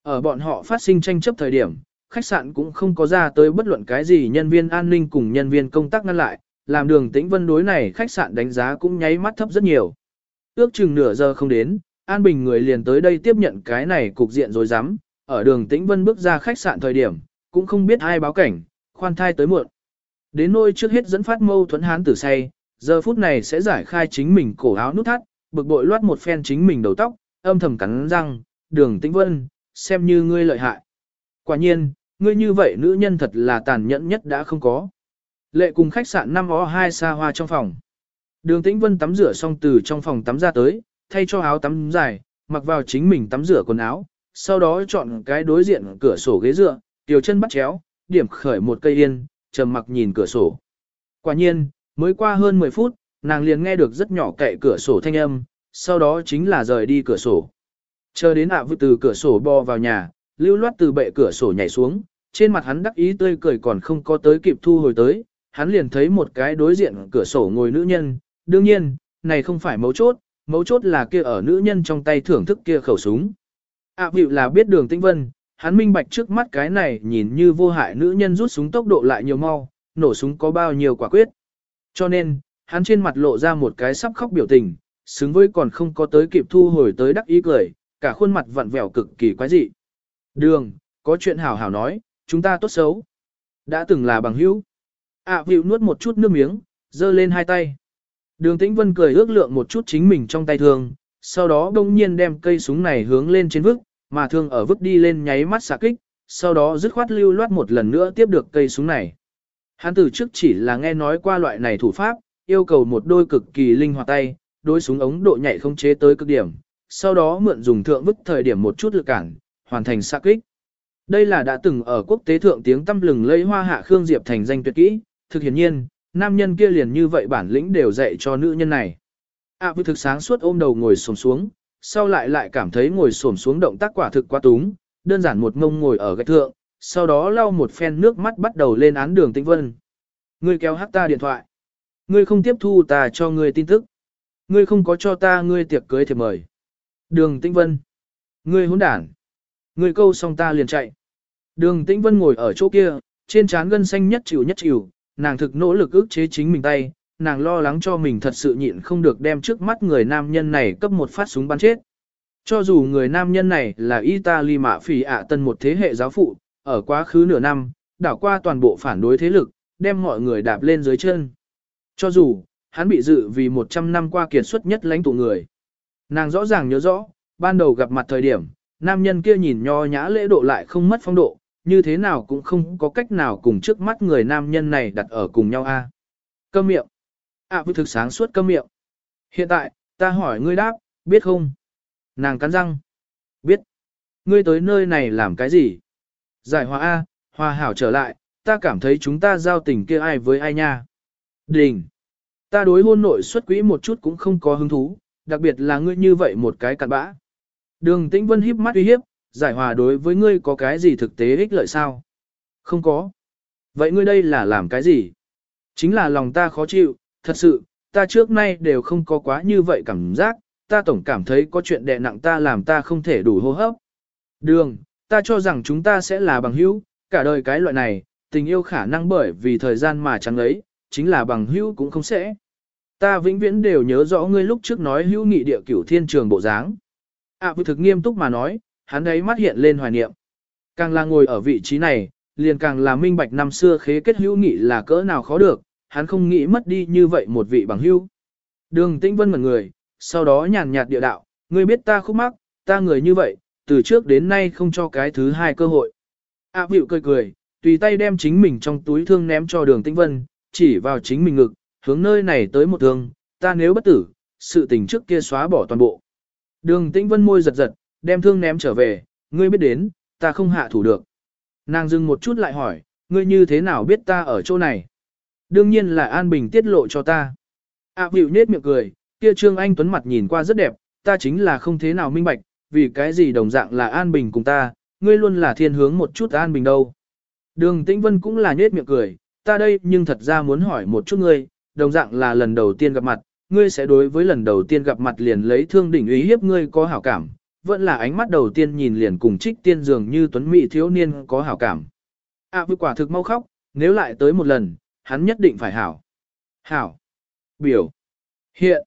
Ở bọn họ phát sinh tranh chấp thời điểm, khách sạn cũng không có ra tới bất luận cái gì nhân viên an ninh cùng nhân viên công tác ngăn lại, làm đường tĩnh vân đối này khách sạn đánh giá cũng nháy mắt thấp rất nhiều. Ước chừng nửa giờ không đến, An Bình người liền tới đây tiếp nhận cái này cục diện rồi dám, ở đường tĩnh vân bước ra khách sạn thời điểm, cũng không biết ai báo cảnh, khoan thai tới muộn. Đến nôi trước hết dẫn phát mâu thuẫn hán tử say, giờ phút này sẽ giải khai chính mình cổ áo nút thắt, bực bội loát một phen chính mình đầu tóc, âm thầm cắn răng, đường tĩnh vân, xem như ngươi lợi hại. Quả nhiên, ngươi như vậy nữ nhân thật là tàn nhẫn nhất đã không có. Lệ cùng khách sạn năm o hai xa hoa trong phòng. Đường tĩnh vân tắm rửa xong từ trong phòng tắm ra tới, thay cho áo tắm dài, mặc vào chính mình tắm rửa quần áo, sau đó chọn cái đối diện cửa sổ ghế dựa, tiểu chân bắt chéo, điểm khởi một cây yên, trầm mặc nhìn cửa sổ. Quả nhiên, mới qua hơn 10 phút, nàng liền nghe được rất nhỏ cậy cửa sổ thanh âm, sau đó chính là rời đi cửa sổ. Chờ đến ạ à từ cửa sổ bò vào nhà, lưu loát từ bệ cửa sổ nhảy xuống, trên mặt hắn đắc ý tươi cười còn không có tới kịp thu hồi tới, hắn liền thấy một cái đối diện cửa sổ ngồi nữ nhân, đương nhiên, này không phải mấu chốt, mấu chốt là kia ở nữ nhân trong tay thưởng thức kia khẩu súng. ạ à là biết đường tĩnh vân, hắn minh bạch trước mắt cái này nhìn như vô hại nữ nhân rút súng tốc độ lại nhiều mau, nổ súng có bao nhiêu quả quyết. Cho nên, hắn trên mặt lộ ra một cái sắp khóc biểu tình, xứng với còn không có tới kịp thu hồi tới đắc ý cười, cả khuôn mặt vặn vẹo cực kỳ quái dị. Đường, có chuyện hảo hảo nói, chúng ta tốt xấu. Đã từng là bằng hữu ạ à, nuốt một chút nước miếng, giơ lên hai tay. Đường tĩnh vân cười ước lượng một chút chính mình trong tay thương, sau đó đông nhiên đem cây súng này hướng lên trên vức, mà thương ở vức đi lên nháy mắt xạ kích, sau đó dứt khoát lưu loát một lần nữa tiếp được cây súng này. Hắn từ trước chỉ là nghe nói qua loại này thủ pháp, yêu cầu một đôi cực kỳ linh hoạt tay, đối súng ống độ nhạy không chế tới cực điểm, sau đó mượn dùng thượng vức thời điểm một chút lực cản, hoàn thành xạ kích. Đây là đã từng ở quốc tế thượng tiếng tâm lừng lẫy hoa hạ Khương Diệp thành danh tuyệt kỹ, thực hiển nhiên, nam nhân kia liền như vậy bản lĩnh đều dạy cho nữ nhân này. À vừa thực sáng suốt ôm đầu ngồi xổm xuống, sau lại lại cảm thấy ngồi xổm xuống động tác quả thực quá túng, đơn giản một ngông ngồi ở gạch thượng, sau đó lau một phen nước mắt bắt đầu lên án đường tĩnh vân. Ngươi kéo hát ta điện thoại. Ngươi không tiếp thu ta cho ngươi tin tức. Ngươi không có cho ta ngươi tiệc cưới thì mời. Đường tĩnh vân. Ngươi hỗn đản. Ngươi câu xong ta liền chạy. Đường tĩnh vân ngồi ở chỗ kia, trên trán gân xanh nhất chịu nhất chịu, nàng thực nỗ lực ức chế chính mình tay, nàng lo lắng cho mình thật sự nhịn không được đem trước mắt người nam nhân này cấp một phát súng bắn chết. Cho dù người nam nhân này là Italy mạ phỉ ạ tân một thế hệ giáo phụ, ở quá khứ nửa năm, đảo qua toàn bộ phản đối thế lực, đem mọi người đạp lên dưới chân. Cho dù, hắn bị dự vì 100 năm qua kiệt xuất nhất lãnh tụ người. Nàng rõ ràng nhớ rõ, ban đầu gặp mặt thời điểm, nam nhân kia nhìn nho nhã lễ độ lại không mất phong độ, như thế nào cũng không có cách nào cùng trước mắt người nam nhân này đặt ở cùng nhau a. Câm miệng. À với thực sáng suốt câm miệng. Hiện tại, ta hỏi ngươi đáp, biết không? Nàng cắn răng. Biết. Ngươi tới nơi này làm cái gì? Giải hòa A, hòa hảo trở lại, ta cảm thấy chúng ta giao tình kia ai với ai nha. Đình. ta đối hôn nội xuất quỹ một chút cũng không có hứng thú, đặc biệt là ngươi như vậy một cái cặn bã. Đường Tĩnh Vân híp mắt uy hiếp, giải hòa đối với ngươi có cái gì thực tế ích lợi sao? Không có. Vậy ngươi đây là làm cái gì? Chính là lòng ta khó chịu, thật sự, ta trước nay đều không có quá như vậy cảm giác, ta tổng cảm thấy có chuyện đè nặng ta làm ta không thể đủ hô hấp. Đường, ta cho rằng chúng ta sẽ là bằng hữu, cả đời cái loại này, tình yêu khả năng bởi vì thời gian mà chẳng ấy, chính là bằng hữu cũng không sẽ. Ta vĩnh viễn đều nhớ rõ ngươi lúc trước nói hữu nghị địa cửu thiên trường bộ dáng. À vừa thực nghiêm túc mà nói, hắn ấy mắt hiện lên hoài niệm. Càng là ngồi ở vị trí này, liền càng là minh bạch năm xưa khế kết hữu nghị là cỡ nào khó được, hắn không nghĩ mất đi như vậy một vị bằng hữu. Đường Tĩnh Vân ngẩn người, sau đó nhàn nhạt địa đạo, ngươi biết ta khúc mắc, ta người như vậy, từ trước đến nay không cho cái thứ hai cơ hội. A à, cười cười, tùy tay đem chính mình trong túi thương ném cho đường Tĩnh Vân, chỉ vào chính mình ngực, hướng nơi này tới một thương, ta nếu bất tử, sự tình trước kia xóa bỏ toàn bộ. Đường Tĩnh Vân môi giật giật, đem thương ném trở về, ngươi biết đến, ta không hạ thủ được. Nàng dừng một chút lại hỏi, ngươi như thế nào biết ta ở chỗ này? Đương nhiên là An Bình tiết lộ cho ta. A à, Biểu nết miệng cười, kia Trương Anh Tuấn mặt nhìn qua rất đẹp, ta chính là không thế nào minh bạch, vì cái gì đồng dạng là An Bình cùng ta, ngươi luôn là thiên hướng một chút An Bình đâu. Đường Tĩnh Vân cũng là nết miệng cười, ta đây nhưng thật ra muốn hỏi một chút ngươi, đồng dạng là lần đầu tiên gặp mặt, ngươi sẽ đối với lần đầu tiên gặp mặt liền lấy thương đỉnh ý hiếp ngươi có hảo cảm, vẫn là ánh mắt đầu tiên nhìn liền cùng trích tiên dường như tuấn mỹ thiếu niên có hảo cảm. À vừa quả thực mau khóc, nếu lại tới một lần, hắn nhất định phải hảo. Hảo. Biểu. Hiện.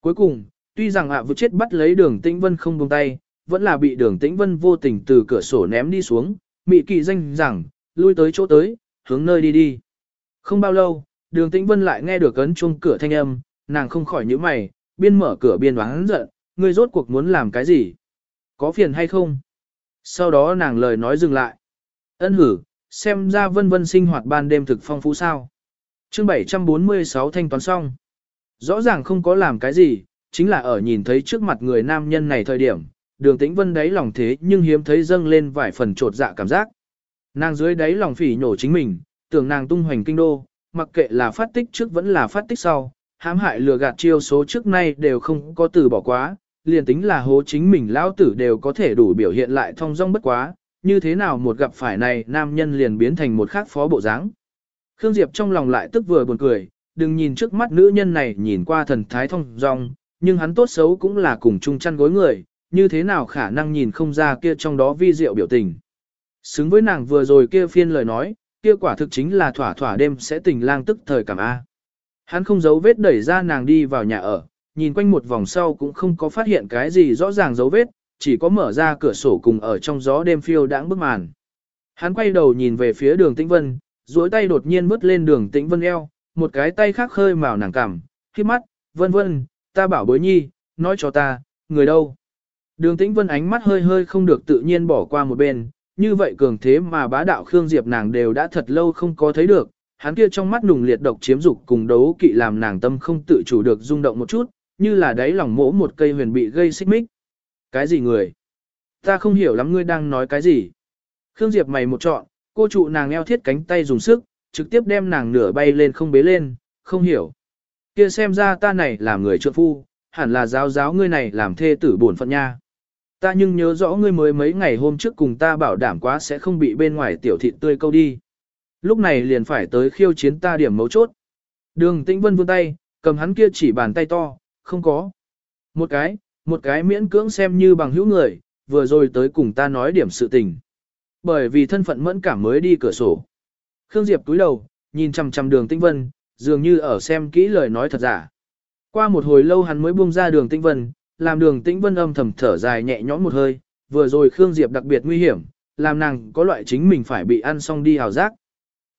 Cuối cùng, tuy rằng ạ à vừa chết bắt lấy đường tĩnh vân không buông tay, vẫn là bị đường tĩnh vân vô tình từ cửa sổ ném đi xuống, mị kỳ danh rằng, lui tới chỗ tới, hướng nơi đi đi. Không bao lâu, đường tĩnh vân lại nghe được ấn chuông cửa thanh âm, nàng không khỏi nhíu mày, biên mở cửa biên đoán giận, ngươi rốt cuộc muốn làm cái gì? Có phiền hay không? Sau đó nàng lời nói dừng lại. Ân hử, xem ra vân vân sinh hoạt ban đêm thực phong phú sao. chương 746 thanh toán xong. Rõ ràng không có làm cái gì, chính là ở nhìn thấy trước mặt người nam nhân này thời điểm, đường tĩnh vân đáy lòng thế nhưng hiếm thấy dâng lên vài phần trột dạ cảm giác. Nàng dưới đáy lòng phỉ nhổ chính mình, tưởng nàng tung hoành kinh đô, mặc kệ là phát tích trước vẫn là phát tích sau, hãm hại lừa gạt chiêu số trước nay đều không có từ bỏ quá, liền tính là hố chính mình lão tử đều có thể đủ biểu hiện lại thông dong bất quá, như thế nào một gặp phải này nam nhân liền biến thành một khác phó bộ dáng. Khương Diệp trong lòng lại tức vừa buồn cười, đừng nhìn trước mắt nữ nhân này nhìn qua thần thái thông dong, nhưng hắn tốt xấu cũng là cùng chung chăn gối người, như thế nào khả năng nhìn không ra kia trong đó vi diệu biểu tình. Xứng với nàng vừa rồi kia phiên lời nói, kia quả thực chính là thỏa thỏa đêm sẽ tình lang tức thời cảm A. Hắn không giấu vết đẩy ra nàng đi vào nhà ở, nhìn quanh một vòng sau cũng không có phát hiện cái gì rõ ràng dấu vết, chỉ có mở ra cửa sổ cùng ở trong gió đêm phiêu đãng bức màn. Hắn quay đầu nhìn về phía đường tĩnh vân, duỗi tay đột nhiên bước lên đường tĩnh vân eo, một cái tay khác khơi màu nàng cằm, khi mắt, vân vân, ta bảo bối nhi, nói cho ta, người đâu. Đường tĩnh vân ánh mắt hơi hơi không được tự nhiên bỏ qua một bên, như vậy cường thế mà bá đạo Khương Diệp nàng đều đã thật lâu không có thấy được, hắn kia trong mắt nùng liệt độc chiếm dục cùng đấu kỵ làm nàng tâm không tự chủ được rung động một chút, như là đáy lòng mỗ một cây huyền bị gây xích mích. Cái gì người? Ta không hiểu lắm ngươi đang nói cái gì. Khương Diệp mày một trọn, cô trụ nàng eo thiết cánh tay dùng sức, trực tiếp đem nàng nửa bay lên không bế lên, không hiểu. Kia xem ra ta này là người trượng phu, hẳn là giáo giáo ngươi này làm thê tử bổn phận nha. Ta nhưng nhớ rõ ngươi mới mấy ngày hôm trước cùng ta bảo đảm quá sẽ không bị bên ngoài tiểu thịt tươi câu đi. Lúc này liền phải tới khiêu chiến ta điểm mấu chốt. Đường tĩnh vân vươn tay, cầm hắn kia chỉ bàn tay to, không có. Một cái, một cái miễn cưỡng xem như bằng hữu người, vừa rồi tới cùng ta nói điểm sự tình. Bởi vì thân phận mẫn cảm mới đi cửa sổ. Khương Diệp túi đầu, nhìn chằm chằm đường tinh vân, dường như ở xem kỹ lời nói thật giả. Qua một hồi lâu hắn mới buông ra đường tinh vân, làm đường tinh vân âm thầm thở dài nhẹ nhõm một hơi, vừa rồi Khương Diệp đặc biệt nguy hiểm, làm nàng có loại chính mình phải bị ăn xong đi hào giác.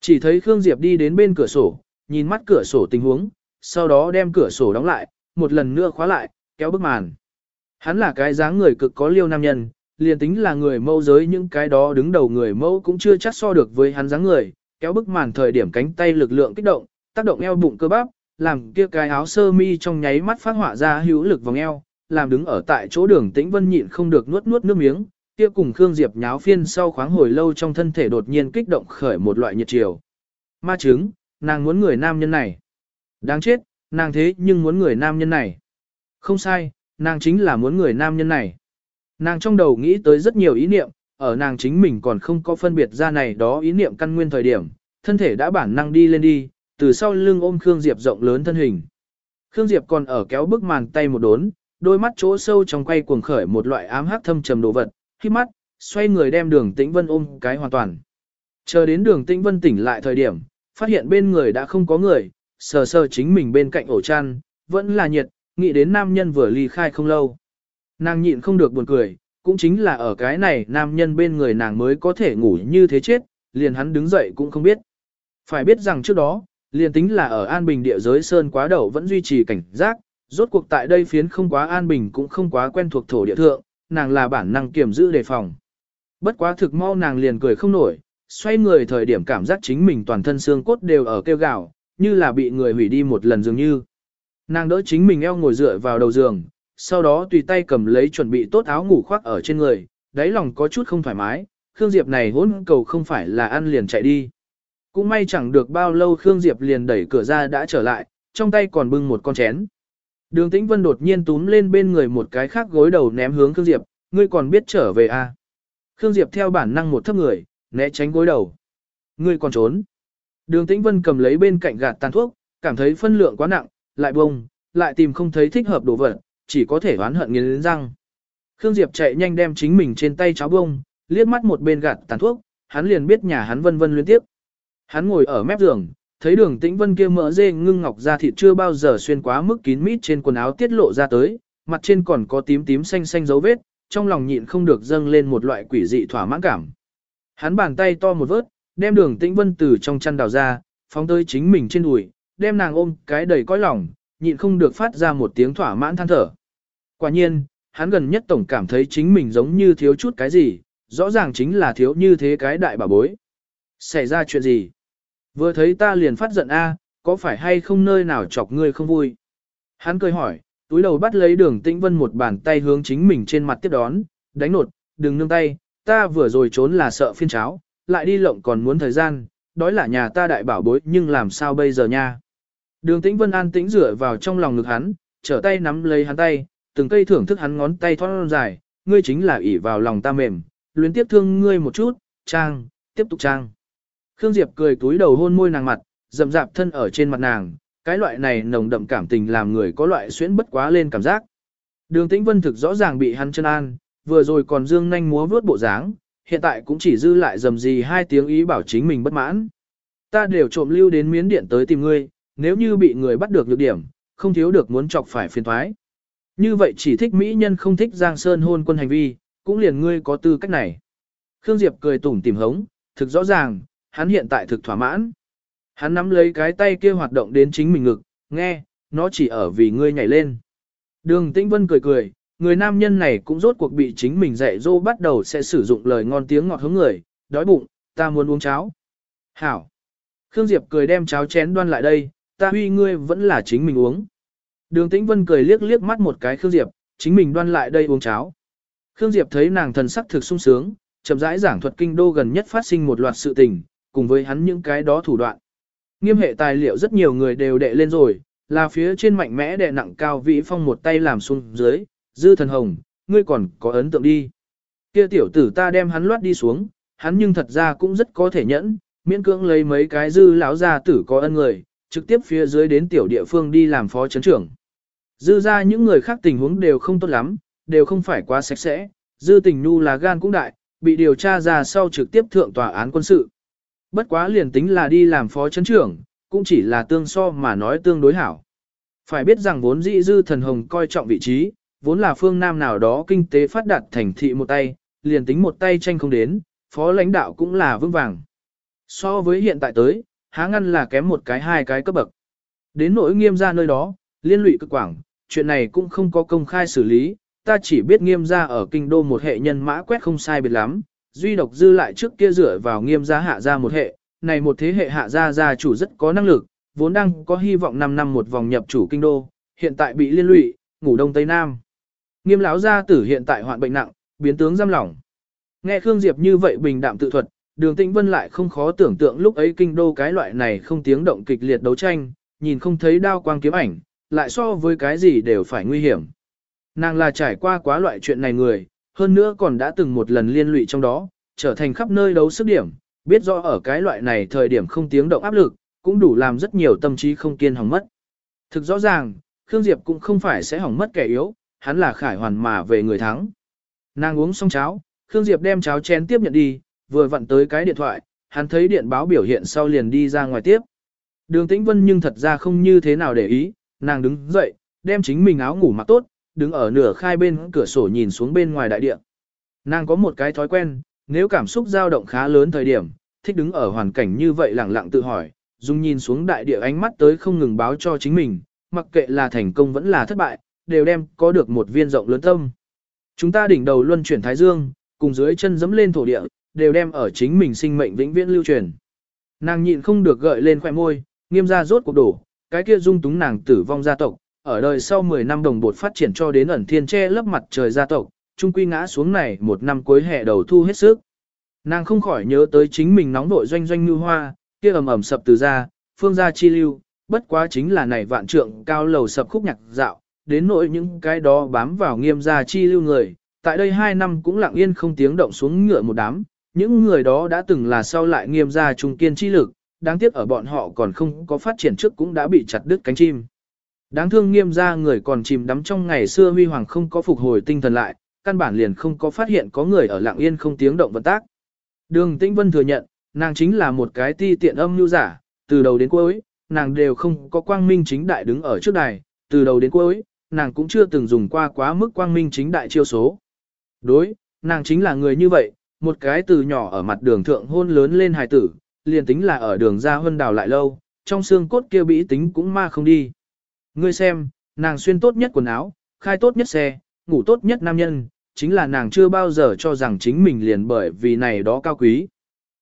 Chỉ thấy Khương Diệp đi đến bên cửa sổ, nhìn mắt cửa sổ tình huống, sau đó đem cửa sổ đóng lại, một lần nữa khóa lại, kéo bức màn. Hắn là cái dáng người cực có liêu nam nhân, liền tính là người mâu giới những cái đó đứng đầu người mâu cũng chưa chắc so được với hắn dáng người, kéo bức màn thời điểm cánh tay lực lượng kích động, tác động eo bụng cơ bắp, làm kia cái áo sơ mi trong nháy mắt phát họa ra hữu lực vòng eo, làm đứng ở tại chỗ đường tĩnh vân nhịn không được nuốt nuốt nước miếng, kia cùng Khương Diệp nháo phiên sau khoáng hồi lâu trong thân thể đột nhiên kích động khởi một loại nhiệt chiều. Ma chứng, nàng muốn người nam nhân này. Đáng chết, nàng thế nhưng muốn người nam nhân này. Không sai, nàng chính là muốn người nam nhân này. Nàng trong đầu nghĩ tới rất nhiều ý niệm, ở nàng chính mình còn không có phân biệt ra này đó ý niệm căn nguyên thời điểm, thân thể đã bản năng đi lên đi, từ sau lưng ôm Khương Diệp rộng lớn thân hình. Khương Diệp còn ở kéo bức màn tay một đốn, đôi mắt chỗ sâu trong quay cuồng khởi một loại ám hắc thâm trầm đồ vật, khi mắt, xoay người đem đường tĩnh vân ôm cái hoàn toàn. Chờ đến đường tĩnh vân tỉnh lại thời điểm, phát hiện bên người đã không có người, sờ sờ chính mình bên cạnh ổ chăn, vẫn là nhiệt, nghĩ đến nam nhân vừa ly khai không lâu. Nàng nhịn không được buồn cười, cũng chính là ở cái này nam nhân bên người nàng mới có thể ngủ như thế chết, liền hắn đứng dậy cũng không biết. Phải biết rằng trước đó, liền tính là ở An Bình địa giới Sơn quá đầu vẫn duy trì cảnh giác, rốt cuộc tại đây phiến không quá An Bình cũng không quá quen thuộc thổ địa thượng, nàng là bản năng kiểm giữ đề phòng. Bất quá thực mau nàng liền cười không nổi, xoay người thời điểm cảm giác chính mình toàn thân xương cốt đều ở kêu gào, như là bị người hủy đi một lần dường như. Nàng đỡ chính mình eo ngồi dựa vào đầu giường, sau đó tùy tay cầm lấy chuẩn bị tốt áo ngủ khoác ở trên người, đáy lòng có chút không thoải mái, Khương Diệp này hỗn cầu không phải là ăn liền chạy đi. Cũng may chẳng được bao lâu Khương Diệp liền đẩy cửa ra đã trở lại, trong tay còn bưng một con chén. Đường Tĩnh Vân đột nhiên túm lên bên người một cái khác gối đầu ném hướng Khương Diệp, ngươi còn biết trở về à? Khương Diệp theo bản năng một thấp người, né tránh gối đầu. Ngươi còn trốn. Đường Tĩnh Vân cầm lấy bên cạnh gạt tàn thuốc, cảm thấy phân lượng quá nặng, lại bông, lại tìm không thấy thích hợp đồ vật, chỉ có thể oán hận nghiến răng. Khương Diệp chạy nhanh đem chính mình trên tay cháo bông, liếc mắt một bên gạt tàn thuốc, hắn liền biết nhà hắn vân vân liên tiếp. Hắn ngồi ở mép giường, thấy đường tĩnh vân kia mỡ dê ngưng ngọc ra thịt chưa bao giờ xuyên quá mức kín mít trên quần áo tiết lộ ra tới, mặt trên còn có tím tím xanh xanh dấu vết, trong lòng nhịn không được dâng lên một loại quỷ dị thỏa mãn cảm. Hắn bàn tay to một vớt, đem đường tĩnh vân từ trong chăn đào ra, phóng tới chính mình trên đùi, đem nàng ôm cái đầy cõi lòng, nhịn không được phát ra một tiếng thỏa mãn than thở. Quả nhiên, hắn gần nhất tổng cảm thấy chính mình giống như thiếu chút cái gì, rõ ràng chính là thiếu như thế cái đại bà bối. Xảy ra chuyện gì? Vừa thấy ta liền phát giận a, có phải hay không nơi nào chọc ngươi không vui? Hắn cười hỏi, túi đầu bắt lấy đường tĩnh vân một bàn tay hướng chính mình trên mặt tiếp đón, đánh nột, đừng nương tay, ta vừa rồi trốn là sợ phiên cháo, lại đi lộng còn muốn thời gian, đói là nhà ta đại bảo bối nhưng làm sao bây giờ nha. Đường tĩnh vân an tĩnh rửa vào trong lòng ngực hắn, trở tay nắm lấy hắn tay, từng cây thưởng thức hắn ngón tay thon dài, ngươi chính là ỷ vào lòng ta mềm, luyến tiếp thương ngươi một chút, trang, tiếp tục trang. Khương Diệp cười túi đầu hôn môi nàng mặt, dầm dạp thân ở trên mặt nàng, cái loại này nồng đậm cảm tình làm người có loại xuyễn bất quá lên cảm giác. Đường Tĩnh Vân thực rõ ràng bị hắn chân an, vừa rồi còn dương nhanh múa vướt bộ dáng, hiện tại cũng chỉ dư lại dầm gì hai tiếng ý bảo chính mình bất mãn. Ta đều trộm lưu đến miến điện tới tìm ngươi, nếu như bị người bắt được nhược điểm, không thiếu được muốn chọc phải phiền thoái. Như vậy chỉ thích mỹ nhân không thích Giang Sơn hôn quân hành vi, cũng liền ngươi có tư cách này. Khương Diệp cười tủm tìm hống, thực rõ ràng, hắn hiện tại thực thỏa mãn. Hắn nắm lấy cái tay kia hoạt động đến chính mình ngực, nghe, nó chỉ ở vì ngươi nhảy lên. Đường Tĩnh Vân cười cười, người nam nhân này cũng rốt cuộc bị chính mình dạy dỗ bắt đầu sẽ sử dụng lời ngon tiếng ngọt hướng người, đói bụng, ta muốn uống cháo. Hảo. Khương Diệp cười đem cháo chén đoan lại đây, ta huy ngươi vẫn là chính mình uống. Đường Tĩnh Vân cười liếc liếc mắt một cái Khương Diệp, chính mình đoan lại đây uống cháo. Khương Diệp thấy nàng thần sắc thực sung sướng, chậm rãi giảng thuật kinh đô gần nhất phát sinh một loạt sự tình, cùng với hắn những cái đó thủ đoạn. Nghiêm hệ tài liệu rất nhiều người đều đệ lên rồi, là phía trên mạnh mẽ đệ nặng cao vĩ phong một tay làm xuống dưới, dư thần hồng, ngươi còn có ấn tượng đi. Kia tiểu tử ta đem hắn loát đi xuống, hắn nhưng thật ra cũng rất có thể nhẫn, miễn cưỡng lấy mấy cái dư lão gia tử có ân người, trực tiếp phía dưới đến tiểu địa phương đi làm phó chấn trưởng. Dư ra những người khác tình huống đều không tốt lắm, đều không phải quá sạch sẽ, dư tình nu là gan cũng đại, bị điều tra ra sau trực tiếp thượng tòa án quân sự. Bất quá liền tính là đi làm phó chấn trưởng, cũng chỉ là tương so mà nói tương đối hảo. Phải biết rằng vốn dĩ dư thần hồng coi trọng vị trí, vốn là phương nam nào đó kinh tế phát đạt thành thị một tay, liền tính một tay tranh không đến, phó lãnh đạo cũng là vững vàng. So với hiện tại tới, há ngăn là kém một cái hai cái cấp bậc. Đến nỗi nghiêm ra nơi đó, liên lụy cực quảng, chuyện này cũng không có công khai xử lý, ta chỉ biết nghiêm ra ở kinh đô một hệ nhân mã quét không sai biệt lắm, duy độc dư lại trước kia dựa vào nghiêm gia hạ ra một hệ, này một thế hệ hạ gia gia chủ rất có năng lực, vốn đang có hy vọng 5 năm một vòng nhập chủ kinh đô, hiện tại bị liên lụy, ngủ đông tây nam. Nghiêm lão gia tử hiện tại hoạn bệnh nặng, biến tướng giam lỏng. Nghe Khương Diệp như vậy bình đạm tự thuật, Đường Tĩnh Vân lại không khó tưởng tượng lúc ấy kinh đô cái loại này không tiếng động kịch liệt đấu tranh, nhìn không thấy đao quang kiếm ảnh, lại so với cái gì đều phải nguy hiểm. Nàng là trải qua quá loại chuyện này người, hơn nữa còn đã từng một lần liên lụy trong đó, trở thành khắp nơi đấu sức điểm, biết rõ ở cái loại này thời điểm không tiếng động áp lực, cũng đủ làm rất nhiều tâm trí không kiên hỏng mất. Thực rõ ràng, Khương Diệp cũng không phải sẽ hỏng mất kẻ yếu, hắn là khải hoàn mà về người thắng. Nàng uống xong cháo, Khương Diệp đem cháo chén tiếp nhận đi, vừa vặn tới cái điện thoại, hắn thấy điện báo biểu hiện sau liền đi ra ngoài tiếp. Đường Tĩnh Vân nhưng thật ra không như thế nào để ý, nàng đứng dậy, đem chính mình áo ngủ mặc tốt, đứng ở nửa khai bên cửa sổ nhìn xuống bên ngoài đại địa. Nàng có một cái thói quen, nếu cảm xúc dao động khá lớn thời điểm, thích đứng ở hoàn cảnh như vậy lặng lặng tự hỏi, dùng nhìn xuống đại địa ánh mắt tới không ngừng báo cho chính mình, mặc kệ là thành công vẫn là thất bại, đều đem có được một viên rộng lớn tâm. Chúng ta đỉnh đầu luân chuyển thái dương, cùng dưới chân dẫm lên thổ địa, đều đem ở chính mình sinh mệnh vĩnh viễn lưu truyền. Nàng nhịn không được gợi lên khóe môi, nghiêm ra rốt cuộc đổ, cái kia dung túng nàng tử vong gia tộc, ở đời sau 10 năm đồng bột phát triển cho đến ẩn thiên che lấp mặt trời gia tộc, chung quy ngã xuống này một năm cuối hè đầu thu hết sức. Nàng không khỏi nhớ tới chính mình nóng đội doanh doanh như hoa, kia ầm ầm sập từ ra, phương gia chi lưu, bất quá chính là này vạn trượng cao lầu sập khúc nhạc dạo, đến nỗi những cái đó bám vào nghiêm gia chi lưu người, tại đây hai năm cũng lặng yên không tiếng động xuống ngựa một đám, những người đó đã từng là sau lại nghiêm gia trung kiên chi lực, đáng tiếc ở bọn họ còn không có phát triển trước cũng đã bị chặt đứt cánh chim. Đáng thương nghiêm gia người còn chìm đắm trong ngày xưa huy hoàng không có phục hồi tinh thần lại, căn bản liền không có phát hiện có người ở lặng yên không tiếng động vận tác. Đường Tĩnh Vân thừa nhận, nàng chính là một cái ti tiện âm lưu giả, từ đầu đến cuối, nàng đều không có quang minh chính đại đứng ở trước đài, từ đầu đến cuối, nàng cũng chưa từng dùng qua quá mức quang minh chính đại chiêu số. Đối, nàng chính là người như vậy, một cái từ nhỏ ở mặt đường thượng hôn lớn lên hài tử, liền tính là ở đường ra hơn đào lại lâu, trong xương cốt kia bĩ tính cũng ma không đi. Ngươi xem, nàng xuyên tốt nhất quần áo, khai tốt nhất xe, ngủ tốt nhất nam nhân, chính là nàng chưa bao giờ cho rằng chính mình liền bởi vì này đó cao quý.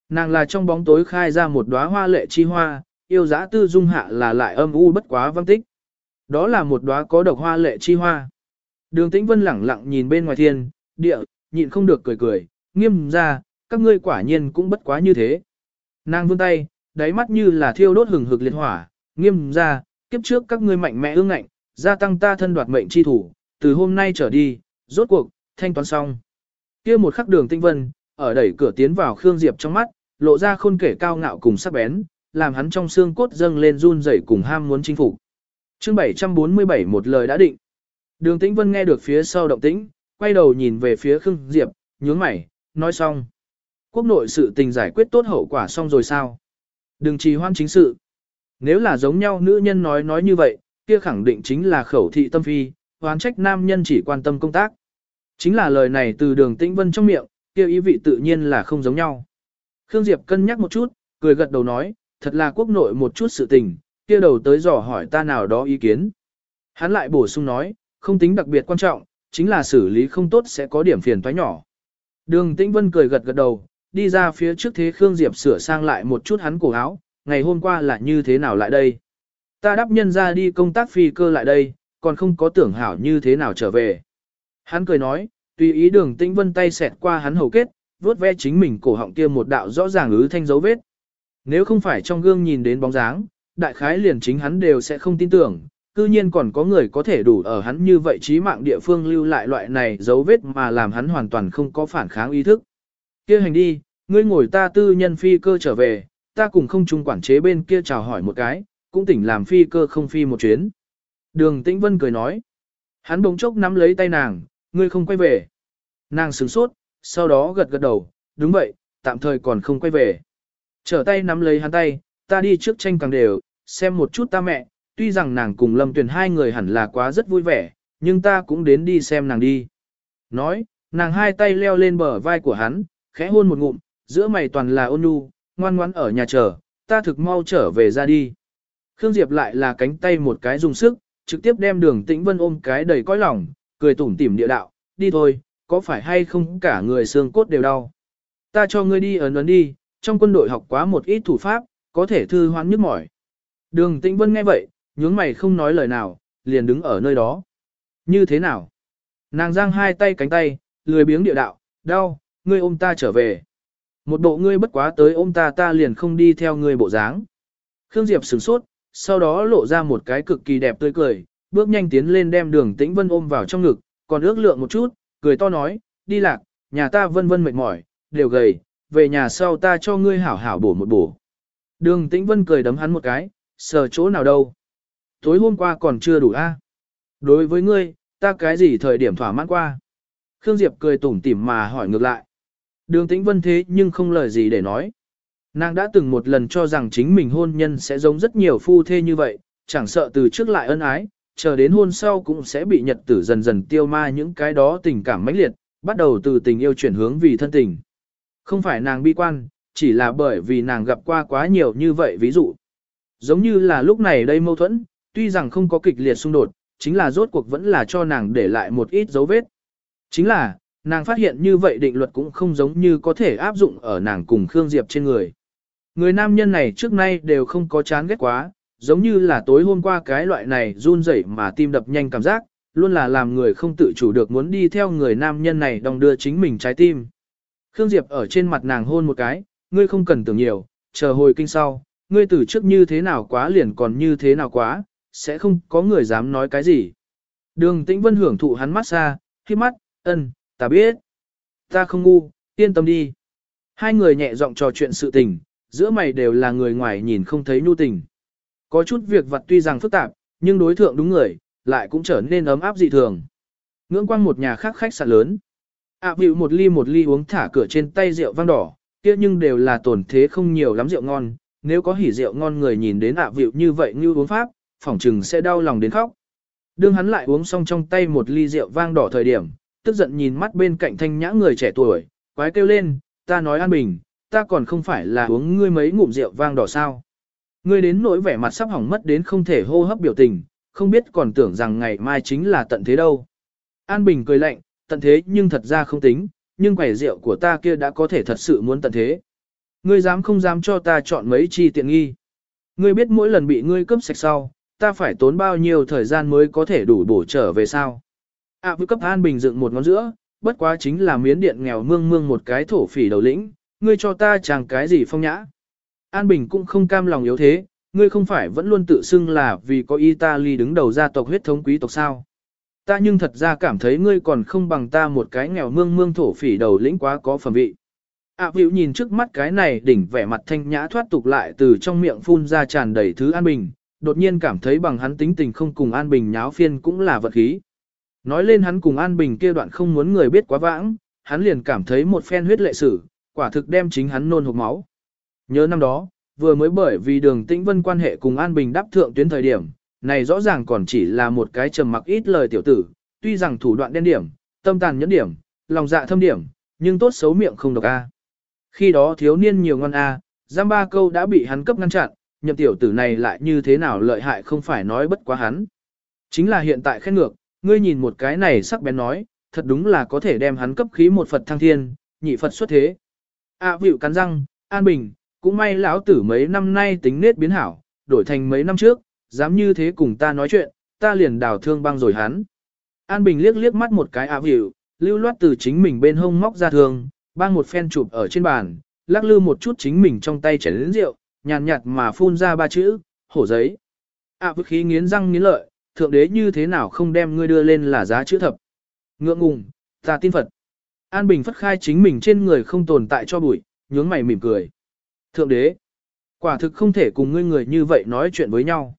Nàng là trong bóng tối khai ra một đóa hoa lệ chi hoa, yêu giá tư dung hạ là lại âm u bất quá văn tích. Đó là một đóa có độc hoa lệ chi hoa. Đường Tĩnh Vân lẳng lặng nhìn bên ngoài thiên, địa, nhịn không được cười cười, nghiêm ra, các ngươi quả nhiên cũng bất quá như thế. Nàng vươn tay, đáy mắt như là thiêu đốt hừng hực liệt hỏa, nghiêm ra, kiếp trước các ngươi mạnh mẽ ương ngạnh, gia tăng ta thân đoạt mệnh chi thủ, từ hôm nay trở đi, rốt cuộc, thanh toán xong. kia một khắc đường tinh vân, ở đẩy cửa tiến vào Khương Diệp trong mắt, lộ ra khôn kể cao ngạo cùng sắc bén, làm hắn trong xương cốt dâng lên run rẩy cùng ham muốn chinh phục. Chương 747 một lời đã định. Đường Tĩnh Vân nghe được phía sau động tĩnh, quay đầu nhìn về phía Khương Diệp, nhướng mày, nói xong. Quốc nội sự tình giải quyết tốt hậu quả xong rồi sao? Đừng trì hoãn chính sự. Nếu là giống nhau nữ nhân nói nói như vậy, kia khẳng định chính là khẩu thị tâm phi, hoán trách nam nhân chỉ quan tâm công tác. Chính là lời này từ đường tĩnh vân trong miệng, kia ý vị tự nhiên là không giống nhau. Khương Diệp cân nhắc một chút, cười gật đầu nói, thật là quốc nội một chút sự tình, kia đầu tới dò hỏi ta nào đó ý kiến. Hắn lại bổ sung nói, không tính đặc biệt quan trọng, chính là xử lý không tốt sẽ có điểm phiền toái nhỏ. Đường Tĩnh Vân cười gật gật đầu, đi ra phía trước thế Khương Diệp sửa sang lại một chút hắn cổ áo, ngày hôm qua là như thế nào lại đây. Ta đáp nhân ra đi công tác phi cơ lại đây, còn không có tưởng hảo như thế nào trở về. Hắn cười nói, tùy ý đường tĩnh vân tay xẹt qua hắn hầu kết, vuốt ve chính mình cổ họng kia một đạo rõ ràng ứ thanh dấu vết. Nếu không phải trong gương nhìn đến bóng dáng, đại khái liền chính hắn đều sẽ không tin tưởng, cư nhiên còn có người có thể đủ ở hắn như vậy trí mạng địa phương lưu lại loại này dấu vết mà làm hắn hoàn toàn không có phản kháng ý thức. kia hành đi, ngươi ngồi ta tư nhân phi cơ trở về, ta cùng không chung quản chế bên kia chào hỏi một cái, cũng tỉnh làm phi cơ không phi một chuyến. Đường Tĩnh Vân cười nói. Hắn bỗng chốc nắm lấy tay nàng, ngươi không quay về. Nàng sửng sốt, sau đó gật gật đầu, đúng vậy, tạm thời còn không quay về. Trở tay nắm lấy hắn tay, ta đi trước tranh càng đều, xem một chút ta mẹ, tuy rằng nàng cùng Lâm Tuyền hai người hẳn là quá rất vui vẻ, nhưng ta cũng đến đi xem nàng đi. Nói, nàng hai tay leo lên bờ vai của hắn, khẽ hôn một ngụm, giữa mày toàn là ôn nhu, ngoan ngoãn ở nhà chờ, ta thực mau trở về ra đi. Khương Diệp lại là cánh tay một cái dùng sức, trực tiếp đem đường tĩnh vân ôm cái đầy cõi lòng, cười tủm tỉm địa đạo, đi thôi, có phải hay không cả người xương cốt đều đau. Ta cho ngươi đi ấn ấn đi, trong quân đội học quá một ít thủ pháp, có thể thư hoãn nhức mỏi. Đường tĩnh vân nghe vậy, nhướng mày không nói lời nào, liền đứng ở nơi đó. Như thế nào? Nàng giang hai tay cánh tay, lười biếng địa đạo, đau, ngươi ôm ta trở về. Một bộ ngươi bất quá tới ôm ta ta liền không đi theo ngươi bộ dáng. Khương Diệp sửng sốt, sau đó lộ ra một cái cực kỳ đẹp tươi cười, bước nhanh tiến lên đem đường tĩnh vân ôm vào trong ngực, còn ước lượng một chút, cười to nói, đi lạc, nhà ta vân vân mệt mỏi, đều gầy, về nhà sau ta cho ngươi hảo hảo bổ một bổ. Đường tĩnh vân cười đấm hắn một cái, sờ chỗ nào đâu. Tối hôm qua còn chưa đủ a. Đối với ngươi, ta cái gì thời điểm thỏa mãn qua. Khương Diệp cười tủm tỉm mà hỏi ngược lại. Đường tĩnh vân thế nhưng không lời gì để nói. Nàng đã từng một lần cho rằng chính mình hôn nhân sẽ giống rất nhiều phu thê như vậy, chẳng sợ từ trước lại ân ái, chờ đến hôn sau cũng sẽ bị nhật tử dần dần tiêu ma những cái đó tình cảm mãnh liệt, bắt đầu từ tình yêu chuyển hướng vì thân tình. Không phải nàng bi quan, chỉ là bởi vì nàng gặp qua quá nhiều như vậy ví dụ. Giống như là lúc này đây mâu thuẫn, tuy rằng không có kịch liệt xung đột, chính là rốt cuộc vẫn là cho nàng để lại một ít dấu vết. Chính là, nàng phát hiện như vậy định luật cũng không giống như có thể áp dụng ở nàng cùng Khương Diệp trên người. Người nam nhân này trước nay đều không có chán ghét quá, giống như là tối hôm qua cái loại này run rẩy mà tim đập nhanh cảm giác, luôn là làm người không tự chủ được muốn đi theo người nam nhân này đồng đưa chính mình trái tim. Khương Diệp ở trên mặt nàng hôn một cái, ngươi không cần tưởng nhiều, chờ hồi kinh sau, ngươi từ trước như thế nào quá liền còn như thế nào quá, sẽ không có người dám nói cái gì. Đường Tĩnh Vân hưởng thụ hắn mát xa, khi mắt, ân, ta biết. Ta không ngu, yên tâm đi. Hai người nhẹ giọng trò chuyện sự tình, giữa mày đều là người ngoài nhìn không thấy nhu tình. Có chút việc vật tuy rằng phức tạp, nhưng đối thượng đúng người, lại cũng trở nên ấm áp dị thường. Ngưỡng quang một nhà khác khách sạn lớn. ạ à, một ly một ly uống thả cửa trên tay rượu vang đỏ, kia nhưng đều là tổn thế không nhiều lắm rượu ngon. Nếu có hỉ rượu ngon người nhìn đến ạ à, như vậy như uống pháp, phỏng chừng sẽ đau lòng đến khóc. Đương hắn lại uống xong trong tay một ly rượu vang đỏ thời điểm, tức giận nhìn mắt bên cạnh thanh nhã người trẻ tuổi, quái kêu lên, ta nói an bình, ta còn không phải là uống ngươi mấy ngụm rượu vang đỏ sao. Ngươi đến nỗi vẻ mặt sắp hỏng mất đến không thể hô hấp biểu tình, không biết còn tưởng rằng ngày mai chính là tận thế đâu. An Bình cười lạnh, tận thế nhưng thật ra không tính, nhưng quẻ rượu của ta kia đã có thể thật sự muốn tận thế. Ngươi dám không dám cho ta chọn mấy chi tiện nghi. Ngươi biết mỗi lần bị ngươi cướp sạch sau, ta phải tốn bao nhiêu thời gian mới có thể đủ bổ trở về sao. À với cấp An Bình dựng một ngón giữa, bất quá chính là miến điện nghèo mương mương một cái thổ phỉ đầu lĩnh, ngươi cho ta chàng cái gì phong nhã. An Bình cũng không cam lòng yếu thế, ngươi không phải vẫn luôn tự xưng là vì có Italy đứng đầu gia tộc huyết thống quý tộc sao. Ta nhưng thật ra cảm thấy ngươi còn không bằng ta một cái nghèo mương mương thổ phỉ đầu lĩnh quá có phẩm vị. À Vũ nhìn trước mắt cái này đỉnh vẻ mặt thanh nhã thoát tục lại từ trong miệng phun ra tràn đầy thứ An Bình, đột nhiên cảm thấy bằng hắn tính tình không cùng An Bình nháo phiên cũng là vật khí. Nói lên hắn cùng An Bình kia đoạn không muốn người biết quá vãng, hắn liền cảm thấy một phen huyết lệ sử, quả thực đem chính hắn nôn hộc máu. Nhớ năm đó, vừa mới bởi vì đường tĩnh vân quan hệ cùng An Bình đáp thượng tuyến thời điểm, này rõ ràng còn chỉ là một cái trầm mặc ít lời tiểu tử, tuy rằng thủ đoạn đen điểm, tâm tàn nhẫn điểm, lòng dạ thâm điểm, nhưng tốt xấu miệng không độc A. Khi đó thiếu niên nhiều ngon A, giam ba câu đã bị hắn cấp ngăn chặn, nhậm tiểu tử này lại như thế nào lợi hại không phải nói bất quá hắn. Chính là hiện tại khen ngược, ngươi nhìn một cái này sắc bén nói, thật đúng là có thể đem hắn cấp khí một Phật thăng thiên, nhị Phật xuất thế. A à, cắn răng, an bình, cũng may lão tử mấy năm nay tính nết biến hảo, đổi thành mấy năm trước, dám như thế cùng ta nói chuyện, ta liền đào thương băng rồi hắn. An Bình liếc liếc mắt một cái A vịu, lưu loát từ chính mình bên hông móc ra thương, băng một phen chụp ở trên bàn, lắc lư một chút chính mình trong tay chảy lĩnh rượu, nhàn nhạt, mà phun ra ba chữ, hổ giấy. ạ à, khí nghiến răng nghiến lợi, thượng đế như thế nào không đem ngươi đưa lên là giá chữ thập. Ngượng ngùng, ta tin Phật. An Bình phất khai chính mình trên người không tồn tại cho bụi, nhướng mày mỉm cười. Thượng đế, quả thực không thể cùng ngươi người như vậy nói chuyện với nhau.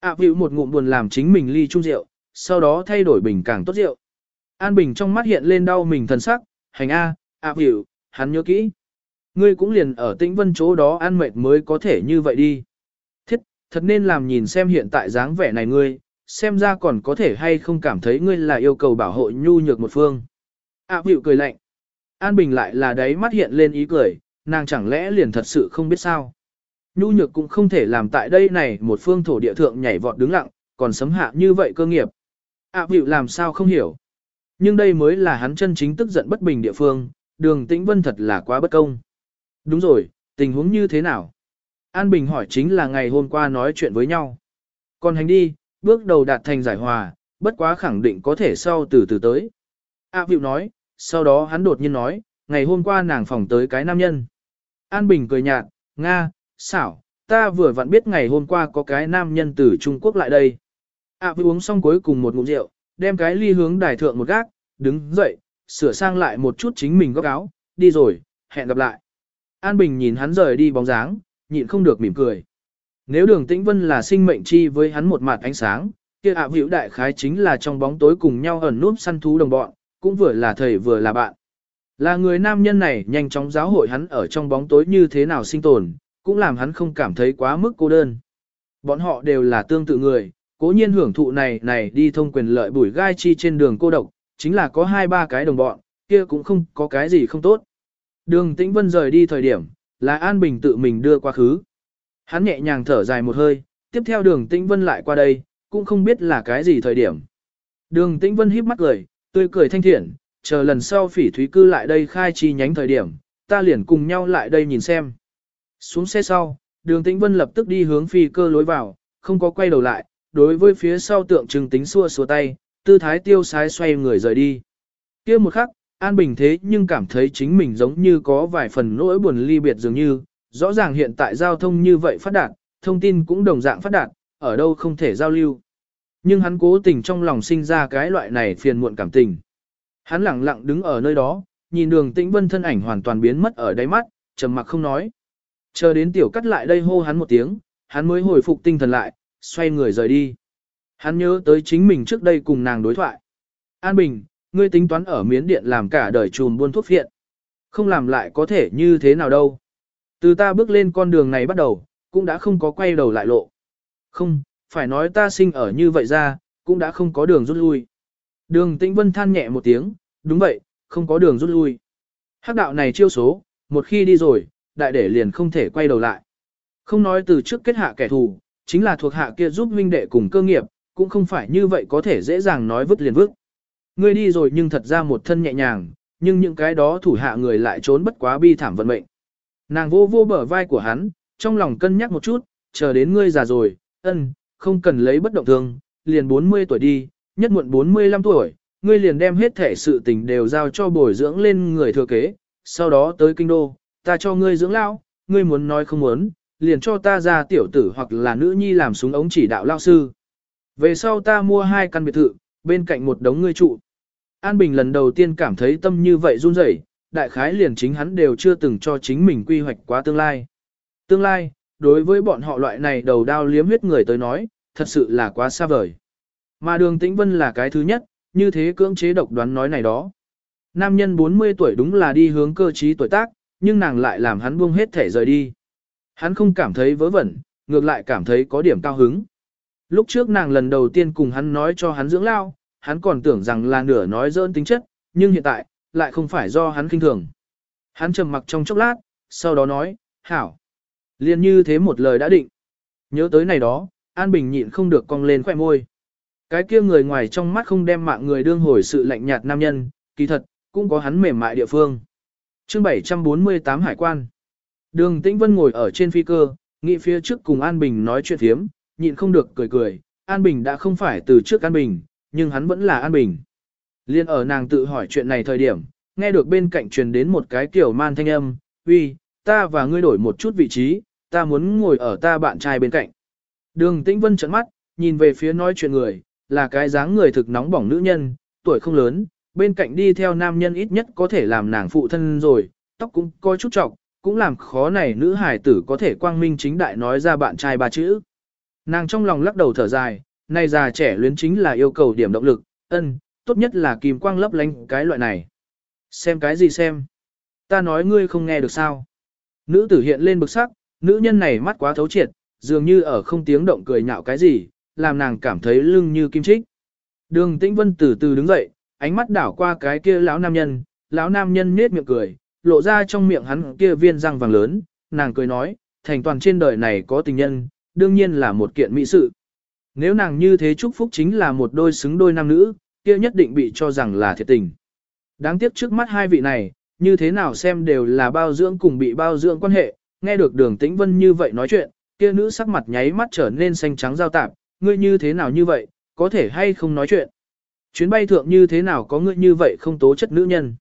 ạ à, một ngụm buồn làm chính mình ly chung rượu, sau đó thay đổi bình càng tốt rượu. An Bình trong mắt hiện lên đau mình thần sắc, hành A, À hiểu, hắn nhớ kỹ. Ngươi cũng liền ở tĩnh vân chỗ đó ăn mệt mới có thể như vậy đi. Thiết, thật nên làm nhìn xem hiện tại dáng vẻ này ngươi, xem ra còn có thể hay không cảm thấy ngươi là yêu cầu bảo hộ nhu nhược một phương. À hiểu cười lạnh. An Bình lại là đấy mắt hiện lên ý cười, nàng chẳng lẽ liền thật sự không biết sao. Nhu nhược cũng không thể làm tại đây này một phương thổ địa thượng nhảy vọt đứng lặng, còn sấm hạ như vậy cơ nghiệp. À hiểu làm sao không hiểu. Nhưng đây mới là hắn chân chính tức giận bất bình địa phương, đường tĩnh vân thật là quá bất công. Đúng rồi, tình huống như thế nào? An Bình hỏi chính là ngày hôm qua nói chuyện với nhau. Còn hành đi, bước đầu đạt thành giải hòa, bất quá khẳng định có thể sau từ từ tới. A à, Vịu nói, sau đó hắn đột nhiên nói, ngày hôm qua nàng phòng tới cái nam nhân. An Bình cười nhạt, Nga, xảo, ta vừa vặn biết ngày hôm qua có cái nam nhân từ Trung Quốc lại đây. À Vịu uống xong cuối cùng một ngụm rượu, đem cái ly hướng đài thượng một gác, đứng dậy, sửa sang lại một chút chính mình góc áo, đi rồi, hẹn gặp lại. An Bình nhìn hắn rời đi bóng dáng, nhịn không được mỉm cười. Nếu đường tĩnh vân là sinh mệnh chi với hắn một mặt ánh sáng, kia ạ à đại khái chính là trong bóng tối cùng nhau ẩn núp săn thú đồng bọn, cũng vừa là thầy vừa là bạn. Là người nam nhân này nhanh chóng giáo hội hắn ở trong bóng tối như thế nào sinh tồn, cũng làm hắn không cảm thấy quá mức cô đơn. Bọn họ đều là tương tự người, cố nhiên hưởng thụ này này đi thông quyền lợi bùi gai chi trên đường cô độc, chính là có hai ba cái đồng bọn, kia cũng không có cái gì không tốt. Đường Tĩnh Vân rời đi thời điểm, là An Bình tự mình đưa qua khứ. Hắn nhẹ nhàng thở dài một hơi, tiếp theo đường Tĩnh Vân lại qua đây, cũng không biết là cái gì thời điểm. Đường Tĩnh Vân híp mắt cười, tươi cười thanh thiện, chờ lần sau phỉ thúy cư lại đây khai chi nhánh thời điểm, ta liền cùng nhau lại đây nhìn xem. Xuống xe sau, đường Tĩnh Vân lập tức đi hướng phi cơ lối vào, không có quay đầu lại, đối với phía sau tượng trưng tính xua xua tay, tư thái tiêu sái xoay người rời đi. kia một khắc, An Bình thế nhưng cảm thấy chính mình giống như có vài phần nỗi buồn ly biệt dường như, rõ ràng hiện tại giao thông như vậy phát đạt, thông tin cũng đồng dạng phát đạt, ở đâu không thể giao lưu. Nhưng hắn cố tình trong lòng sinh ra cái loại này phiền muộn cảm tình. Hắn lặng lặng đứng ở nơi đó, nhìn đường tĩnh vân thân ảnh hoàn toàn biến mất ở đáy mắt, trầm mặc không nói. Chờ đến tiểu cắt lại đây hô hắn một tiếng, hắn mới hồi phục tinh thần lại, xoay người rời đi. Hắn nhớ tới chính mình trước đây cùng nàng đối thoại. An Bình, ngươi tính toán ở miến điện làm cả đời chùm buôn thuốc phiện. Không làm lại có thể như thế nào đâu. Từ ta bước lên con đường này bắt đầu, cũng đã không có quay đầu lại lộ. Không, phải nói ta sinh ở như vậy ra, cũng đã không có đường rút lui. Đường Tĩnh Vân than nhẹ một tiếng, đúng vậy, không có đường rút lui. Hắc đạo này chiêu số, một khi đi rồi, đại để liền không thể quay đầu lại. Không nói từ trước kết hạ kẻ thù, chính là thuộc hạ kia giúp huynh đệ cùng cơ nghiệp, cũng không phải như vậy có thể dễ dàng nói vứt liền vứt. Ngươi đi rồi nhưng thật ra một thân nhẹ nhàng, nhưng những cái đó thủ hạ người lại trốn bất quá bi thảm vận mệnh. Nàng vô vô bờ vai của hắn, trong lòng cân nhắc một chút, chờ đến ngươi già rồi, ân, không cần lấy bất động thương, liền 40 tuổi đi, nhất muộn 45 tuổi, ngươi liền đem hết thể sự tình đều giao cho bồi dưỡng lên người thừa kế, sau đó tới kinh đô, ta cho ngươi dưỡng lao, ngươi muốn nói không muốn, liền cho ta ra tiểu tử hoặc là nữ nhi làm súng ống chỉ đạo lao sư. Về sau ta mua hai căn biệt thự, bên cạnh một đống ngươi trụ. An Bình lần đầu tiên cảm thấy tâm như vậy run rẩy, đại khái liền chính hắn đều chưa từng cho chính mình quy hoạch quá tương lai. Tương lai, đối với bọn họ loại này đầu đao liếm huyết người tới nói, thật sự là quá xa vời. Mà đường tĩnh vân là cái thứ nhất, như thế cưỡng chế độc đoán nói này đó. Nam nhân 40 tuổi đúng là đi hướng cơ trí tuổi tác, nhưng nàng lại làm hắn buông hết thể rời đi. Hắn không cảm thấy vớ vẩn, ngược lại cảm thấy có điểm cao hứng. Lúc trước nàng lần đầu tiên cùng hắn nói cho hắn dưỡng lao, hắn còn tưởng rằng là nửa nói dỡn tính chất, nhưng hiện tại, lại không phải do hắn kinh thường. Hắn trầm mặc trong chốc lát, sau đó nói, hảo. Liên như thế một lời đã định. Nhớ tới này đó, An Bình nhịn không được cong lên khỏe môi. Cái kia người ngoài trong mắt không đem mạng người đương hồi sự lạnh nhạt nam nhân, kỳ thật, cũng có hắn mềm mại địa phương. chương 748 Hải quan. Đường Tĩnh Vân ngồi ở trên phi cơ, nghị phía trước cùng An Bình nói chuyện thiếm, nhịn không được cười cười. An Bình đã không phải từ trước An Bình, nhưng hắn vẫn là An Bình. Liên ở nàng tự hỏi chuyện này thời điểm, nghe được bên cạnh truyền đến một cái kiểu man thanh âm, uy, ta và ngươi đổi một chút vị trí, ta muốn ngồi ở ta bạn trai bên cạnh. Đường Tĩnh Vân trợn mắt, nhìn về phía nói chuyện người, là cái dáng người thực nóng bỏng nữ nhân, tuổi không lớn, bên cạnh đi theo nam nhân ít nhất có thể làm nàng phụ thân rồi, tóc cũng coi chút trọng, cũng làm khó này nữ hài tử có thể quang minh chính đại nói ra bạn trai ba chữ. Nàng trong lòng lắc đầu thở dài, nay già trẻ luyến chính là yêu cầu điểm động lực, ân, tốt nhất là kim quang lấp lánh cái loại này. Xem cái gì xem? Ta nói ngươi không nghe được sao? Nữ tử hiện lên bực sắc, nữ nhân này mắt quá thấu triệt, dường như ở không tiếng động cười nhạo cái gì, làm nàng cảm thấy lưng như kim trích. Đường Tĩnh Vân từ từ đứng dậy, ánh mắt đảo qua cái kia lão nam nhân, lão nam nhân nết miệng cười, lộ ra trong miệng hắn kia viên răng vàng lớn, nàng cười nói, thành toàn trên đời này có tình nhân, đương nhiên là một kiện mỹ sự. Nếu nàng như thế chúc phúc chính là một đôi xứng đôi nam nữ, kia nhất định bị cho rằng là thiệt tình. Đáng tiếc trước mắt hai vị này, như thế nào xem đều là bao dưỡng cùng bị bao dưỡng quan hệ, nghe được đường tĩnh vân như vậy nói chuyện, kia nữ sắc mặt nháy mắt trở nên xanh trắng giao tạp, ngươi như thế nào như vậy, có thể hay không nói chuyện. Chuyến bay thượng như thế nào có ngươi như vậy không tố chất nữ nhân.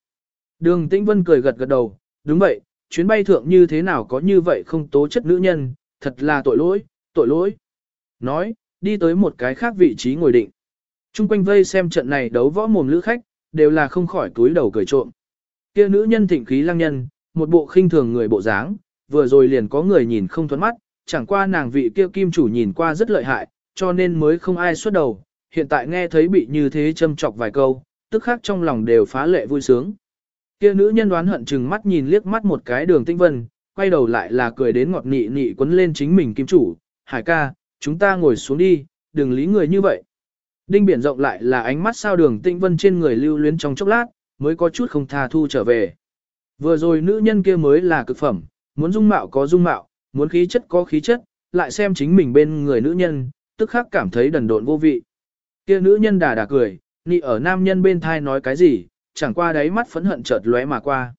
Đường tĩnh vân cười gật gật đầu, đúng vậy, chuyến bay thượng như thế nào có như vậy không tố chất nữ nhân, thật là tội lỗi, tội lỗi. Nói, đi tới một cái khác vị trí ngồi định. Trung quanh vây xem trận này đấu võ mồm lữ khách, đều là không khỏi túi đầu cười trộm. Kia nữ nhân thịnh khí lăng nhân, một bộ khinh thường người bộ dáng, vừa rồi liền có người nhìn không thuẫn mắt, chẳng qua nàng vị kia kim chủ nhìn qua rất lợi hại, cho nên mới không ai xuất đầu, hiện tại nghe thấy bị như thế châm chọc vài câu, tức khác trong lòng đều phá lệ vui sướng. Kia nữ nhân đoán hận chừng mắt nhìn liếc mắt một cái đường tinh vân, quay đầu lại là cười đến ngọt nị nị quấn lên chính mình kim chủ, hải ca, chúng ta ngồi xuống đi, đừng lý người như vậy. Đinh biển rộng lại là ánh mắt sao đường tinh vân trên người lưu luyến trong chốc lát, mới có chút không tha thu trở về. Vừa rồi nữ nhân kia mới là cực phẩm, muốn dung mạo có dung mạo, muốn khí chất có khí chất, lại xem chính mình bên người nữ nhân, tức khắc cảm thấy đần độn vô vị. Kia nữ nhân đà đà cười, nị ở nam nhân bên thai nói cái gì, chẳng qua đáy mắt phẫn hận chợt lóe mà qua.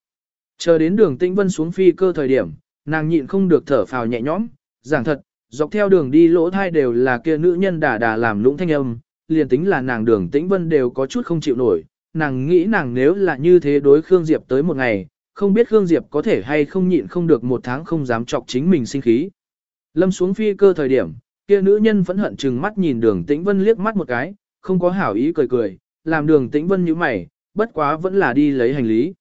Chờ đến đường tinh vân xuống phi cơ thời điểm, nàng nhịn không được thở phào nhẹ nhõm, giảng thật, dọc theo đường đi lỗ thai đều là kia nữ nhân đà đà làm lũng thanh âm, liền tính là nàng đường tĩnh vân đều có chút không chịu nổi, nàng nghĩ nàng nếu là như thế đối Khương Diệp tới một ngày, không biết Khương Diệp có thể hay không nhịn không được một tháng không dám chọc chính mình sinh khí. Lâm xuống phi cơ thời điểm, kia nữ nhân vẫn hận chừng mắt nhìn đường tĩnh vân liếc mắt một cái, không có hảo ý cười cười, làm đường tĩnh vân như mày, bất quá vẫn là đi lấy hành lý.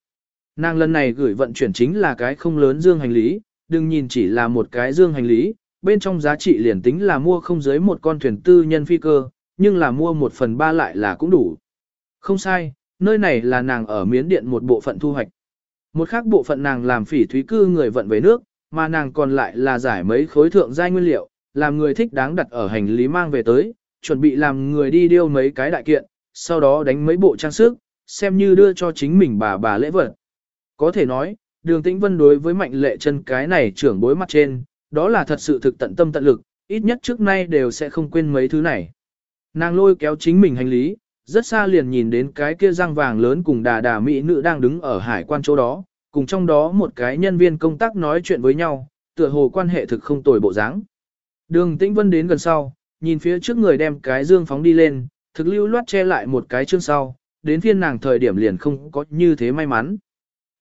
Nàng lần này gửi vận chuyển chính là cái không lớn dương hành lý, đừng nhìn chỉ là một cái dương hành lý, bên trong giá trị liền tính là mua không dưới một con thuyền tư nhân phi cơ, nhưng là mua một phần ba lại là cũng đủ. Không sai, nơi này là nàng ở miến điện một bộ phận thu hoạch. Một khác bộ phận nàng làm phỉ thúy cư người vận về nước, mà nàng còn lại là giải mấy khối thượng giai nguyên liệu, làm người thích đáng đặt ở hành lý mang về tới, chuẩn bị làm người đi điêu mấy cái đại kiện, sau đó đánh mấy bộ trang sức, xem như đưa cho chính mình bà bà lễ vật. Có thể nói, đường tĩnh vân đối với mạnh lệ chân cái này trưởng bối mặt trên, đó là thật sự thực tận tâm tận lực, ít nhất trước nay đều sẽ không quên mấy thứ này. Nàng lôi kéo chính mình hành lý, rất xa liền nhìn đến cái kia răng vàng lớn cùng đà đà mỹ nữ đang đứng ở hải quan chỗ đó, cùng trong đó một cái nhân viên công tác nói chuyện với nhau, tựa hồ quan hệ thực không tồi bộ dáng. Đường Tĩnh Vân đến gần sau, nhìn phía trước người đem cái dương phóng đi lên, thực lưu loát che lại một cái chương sau, đến phiên nàng thời điểm liền không có như thế may mắn.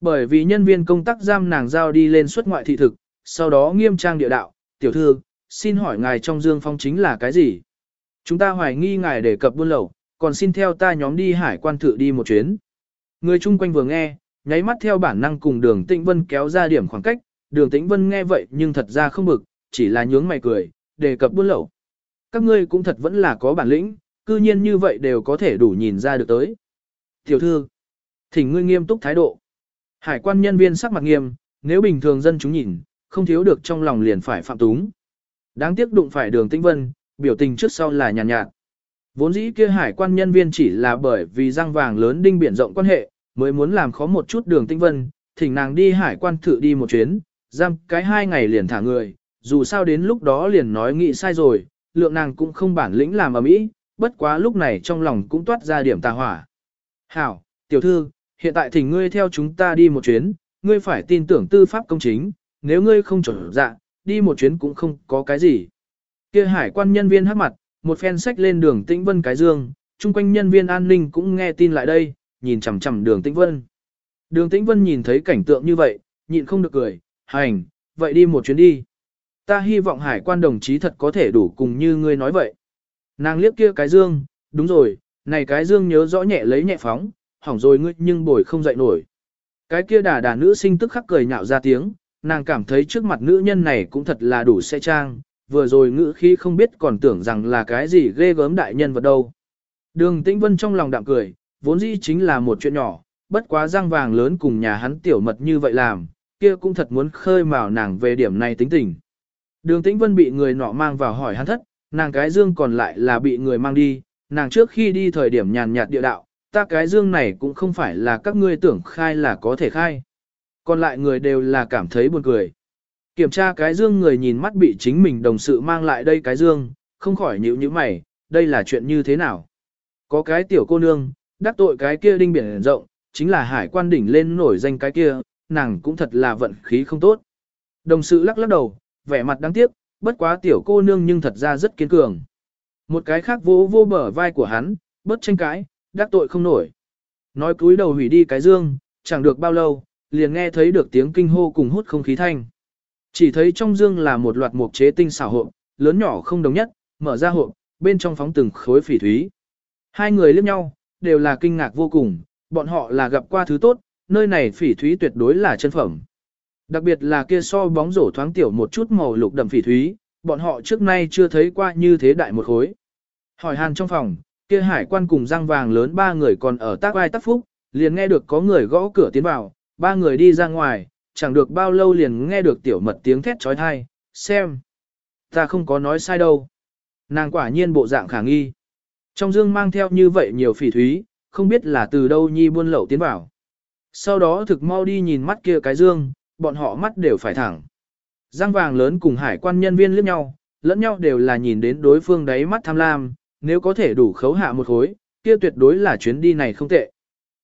Bởi vì nhân viên công tác giam nàng giao đi lên xuất ngoại thị thực, sau đó nghiêm trang địa đạo, tiểu thư, xin hỏi ngài trong dương phong chính là cái gì? Chúng ta hoài nghi ngài đề cập buôn lậu, còn xin theo ta nhóm đi hải quan thử đi một chuyến. Người chung quanh vừa nghe, nháy mắt theo bản năng cùng đường tĩnh vân kéo ra điểm khoảng cách, đường tĩnh vân nghe vậy nhưng thật ra không bực, chỉ là nhướng mày cười, đề cập buôn lậu. Các ngươi cũng thật vẫn là có bản lĩnh, cư nhiên như vậy đều có thể đủ nhìn ra được tới. Tiểu thư, thỉnh ngươi nghiêm túc thái độ. Hải quan nhân viên sắc mặt nghiêm, nếu bình thường dân chúng nhìn, không thiếu được trong lòng liền phải phạm túng. Đáng tiếc đụng phải đường tĩnh vân, biểu tình trước sau là nhàn nhạt, nhạt. Vốn dĩ kia hải quan nhân viên chỉ là bởi vì răng vàng lớn đinh biển rộng quan hệ, mới muốn làm khó một chút đường tĩnh vân, thỉnh nàng đi hải quan thử đi một chuyến, giam cái hai ngày liền thả người, dù sao đến lúc đó liền nói nghị sai rồi, lượng nàng cũng không bản lĩnh làm ở mỹ, bất quá lúc này trong lòng cũng toát ra điểm tà hỏa. Hảo, tiểu thư, hiện tại thỉnh ngươi theo chúng ta đi một chuyến, ngươi phải tin tưởng tư pháp công chính, nếu ngươi không chuẩn dạ, đi một chuyến cũng không có cái gì. Kia hải quan nhân viên hắc mặt, một phen sách lên đường tĩnh vân cái dương, chung quanh nhân viên an ninh cũng nghe tin lại đây, nhìn chằm chằm đường tĩnh vân. Đường tĩnh vân nhìn thấy cảnh tượng như vậy, nhịn không được cười, hành, vậy đi một chuyến đi. Ta hy vọng hải quan đồng chí thật có thể đủ cùng như ngươi nói vậy. Nàng liếc kia cái dương, đúng rồi, này cái dương nhớ rõ nhẹ lấy nhẹ phóng, hỏng rồi ngươi nhưng bồi không dậy nổi. Cái kia đà đà nữ sinh tức khắc cười nhạo ra tiếng, nàng cảm thấy trước mặt nữ nhân này cũng thật là đủ xe trang, vừa rồi ngữ khí không biết còn tưởng rằng là cái gì ghê gớm đại nhân vật đâu. Đường Tĩnh Vân trong lòng đạm cười, vốn dĩ chính là một chuyện nhỏ, bất quá răng vàng lớn cùng nhà hắn tiểu mật như vậy làm, kia cũng thật muốn khơi mào nàng về điểm này tính tình. Đường Tĩnh Vân bị người nọ mang vào hỏi hắn thất, nàng cái dương còn lại là bị người mang đi, nàng trước khi đi thời điểm nhàn nhạt địa đạo, ta cái dương này cũng không phải là các ngươi tưởng khai là có thể khai. Còn lại người đều là cảm thấy buồn cười. Kiểm tra cái dương người nhìn mắt bị chính mình đồng sự mang lại đây cái dương, không khỏi nhíu nhíu mày, đây là chuyện như thế nào? Có cái tiểu cô nương, đắc tội cái kia đinh biển rộng, chính là hải quan đỉnh lên nổi danh cái kia, nàng cũng thật là vận khí không tốt. Đồng sự lắc lắc đầu, vẻ mặt đáng tiếc, bất quá tiểu cô nương nhưng thật ra rất kiên cường. Một cái khác vô vô bờ vai của hắn, bất tranh cãi, đắc tội không nổi. Nói cúi đầu hủy đi cái dương, chẳng được bao lâu, liền nghe thấy được tiếng kinh hô cùng hút không khí thanh. Chỉ thấy trong dương là một loạt mục chế tinh xảo hộp, lớn nhỏ không đồng nhất, mở ra hộp, bên trong phóng từng khối phỉ thúy. Hai người liếc nhau, đều là kinh ngạc vô cùng, bọn họ là gặp qua thứ tốt, nơi này phỉ thúy tuyệt đối là chân phẩm. Đặc biệt là kia so bóng rổ thoáng tiểu một chút màu lục đậm phỉ thúy, bọn họ trước nay chưa thấy qua như thế đại một khối. Hỏi hàn trong phòng, kia hải quan cùng răng vàng lớn ba người còn ở tác ai tác phúc, liền nghe được có người gõ cửa tiến vào, ba người đi ra ngoài, chẳng được bao lâu liền nghe được tiểu mật tiếng thét trói thai, xem. Ta không có nói sai đâu. Nàng quả nhiên bộ dạng khả nghi. Trong dương mang theo như vậy nhiều phỉ thúy, không biết là từ đâu nhi buôn lậu tiến vào. Sau đó thực mau đi nhìn mắt kia cái dương, bọn họ mắt đều phải thẳng. Giang vàng lớn cùng hải quan nhân viên liếc nhau, lẫn nhau đều là nhìn đến đối phương đáy mắt tham lam, nếu có thể đủ khấu hạ một khối, kia tuyệt đối là chuyến đi này không tệ.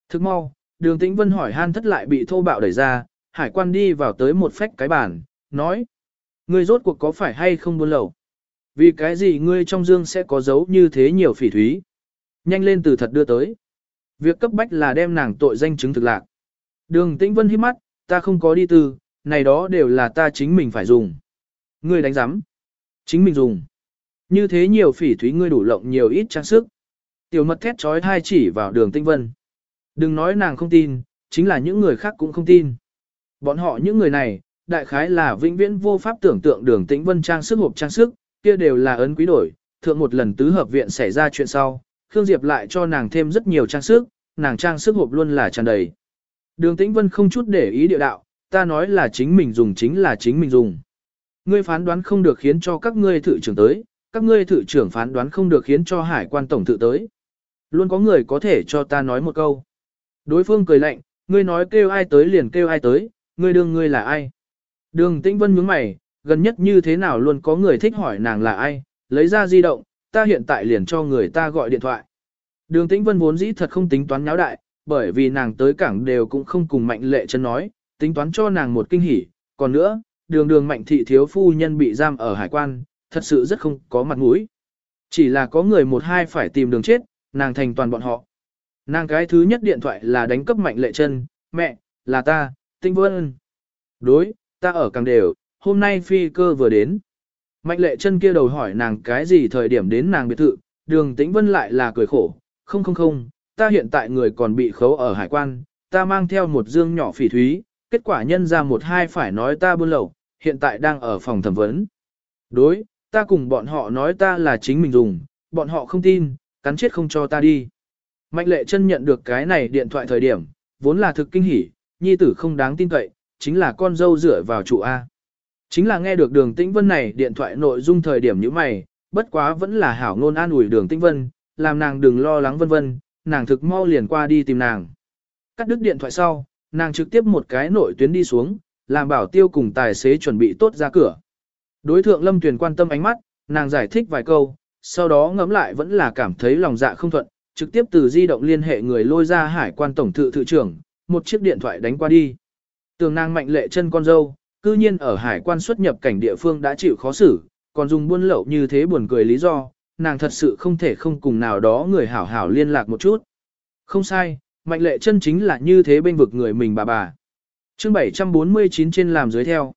Thực mau, đường tĩnh vân hỏi han thất lại bị thô bạo đẩy ra, hải quan đi vào tới một phách cái bàn, nói. Ngươi rốt cuộc có phải hay không buôn lậu? Vì cái gì ngươi trong dương sẽ có dấu như thế nhiều phỉ thúy? Nhanh lên từ thật đưa tới. Việc cấp bách là đem nàng tội danh chứng thực lạc. Đường tĩnh vân hít mắt, ta không có đi từ, này đó đều là ta chính mình phải dùng. Ngươi đánh giám. Chính mình dùng. Như thế nhiều phỉ thúy ngươi đủ lộng nhiều ít trang sức. Tiểu mật thét trói thai chỉ vào đường tinh vân. Đừng nói nàng không tin, chính là những người khác cũng không tin. Bọn họ những người này, đại khái là vĩnh viễn vô pháp tưởng tượng đường tĩnh vân trang sức hộp trang sức, kia đều là ấn quý đổi. Thượng một lần tứ hợp viện xảy ra chuyện sau, Khương Diệp lại cho nàng thêm rất nhiều trang sức, nàng trang sức hộp luôn là tràn đầy. Đường tĩnh vân không chút để ý địa đạo, ta nói là chính mình dùng chính là chính mình dùng. Ngươi phán đoán không được khiến cho các ngươi thự trưởng tới, các ngươi thự trưởng phán đoán không được khiến cho hải quan tổng thự tới. Luôn có người có thể cho ta nói một câu. Đối phương cười lạnh, ngươi nói kêu ai tới liền kêu ai tới, ngươi đương ngươi là ai. Đường tĩnh vân nhướng mày, gần nhất như thế nào luôn có người thích hỏi nàng là ai, lấy ra di động, ta hiện tại liền cho người ta gọi điện thoại. Đường tĩnh vân vốn dĩ thật không tính toán nháo đại, bởi vì nàng tới cảng đều cũng không cùng mạnh lệ chân nói, tính toán cho nàng một kinh hỉ, còn nữa, đường đường mạnh thị thiếu phu nhân bị giam ở hải quan, thật sự rất không có mặt mũi. Chỉ là có người một hai phải tìm đường chết, nàng thành toàn bọn họ. Nàng cái thứ nhất điện thoại là đánh cấp mạnh lệ chân, mẹ, là ta, tinh vân. Đối, ta ở càng đều, hôm nay phi cơ vừa đến. Mạnh lệ chân kia đầu hỏi nàng cái gì thời điểm đến nàng biệt thự, đường tĩnh vân lại là cười khổ, không không không, ta hiện tại người còn bị khấu ở hải quan, ta mang theo một dương nhỏ phỉ thúy, kết quả nhân ra một hai phải nói ta buôn lậu, hiện tại đang ở phòng thẩm vấn. Đối, ta cùng bọn họ nói ta là chính mình dùng, bọn họ không tin, cắn chết không cho ta đi. Mạnh lệ chân nhận được cái này điện thoại thời điểm, vốn là thực kinh hỉ, nhi tử không đáng tin cậy, chính là con dâu rửa vào trụ A. Chính là nghe được đường tĩnh vân này điện thoại nội dung thời điểm như mày, bất quá vẫn là hảo ngôn an ủi đường tĩnh vân, làm nàng đừng lo lắng vân vân, nàng thực mau liền qua đi tìm nàng. Cắt đứt điện thoại sau, nàng trực tiếp một cái nội tuyến đi xuống, làm bảo tiêu cùng tài xế chuẩn bị tốt ra cửa. Đối thượng Lâm tuyển quan tâm ánh mắt, nàng giải thích vài câu, sau đó ngẫm lại vẫn là cảm thấy lòng dạ không thuận, trực tiếp từ di động liên hệ người lôi ra hải quan tổng thự thự trưởng, một chiếc điện thoại đánh qua đi. Tường nàng mạnh lệ chân con dâu, cư nhiên ở hải quan xuất nhập cảnh địa phương đã chịu khó xử, còn dùng buôn lậu như thế buồn cười lý do, nàng thật sự không thể không cùng nào đó người hảo hảo liên lạc một chút. Không sai, mạnh lệ chân chính là như thế bên vực người mình bà bà. chương 749 trên làm dưới theo.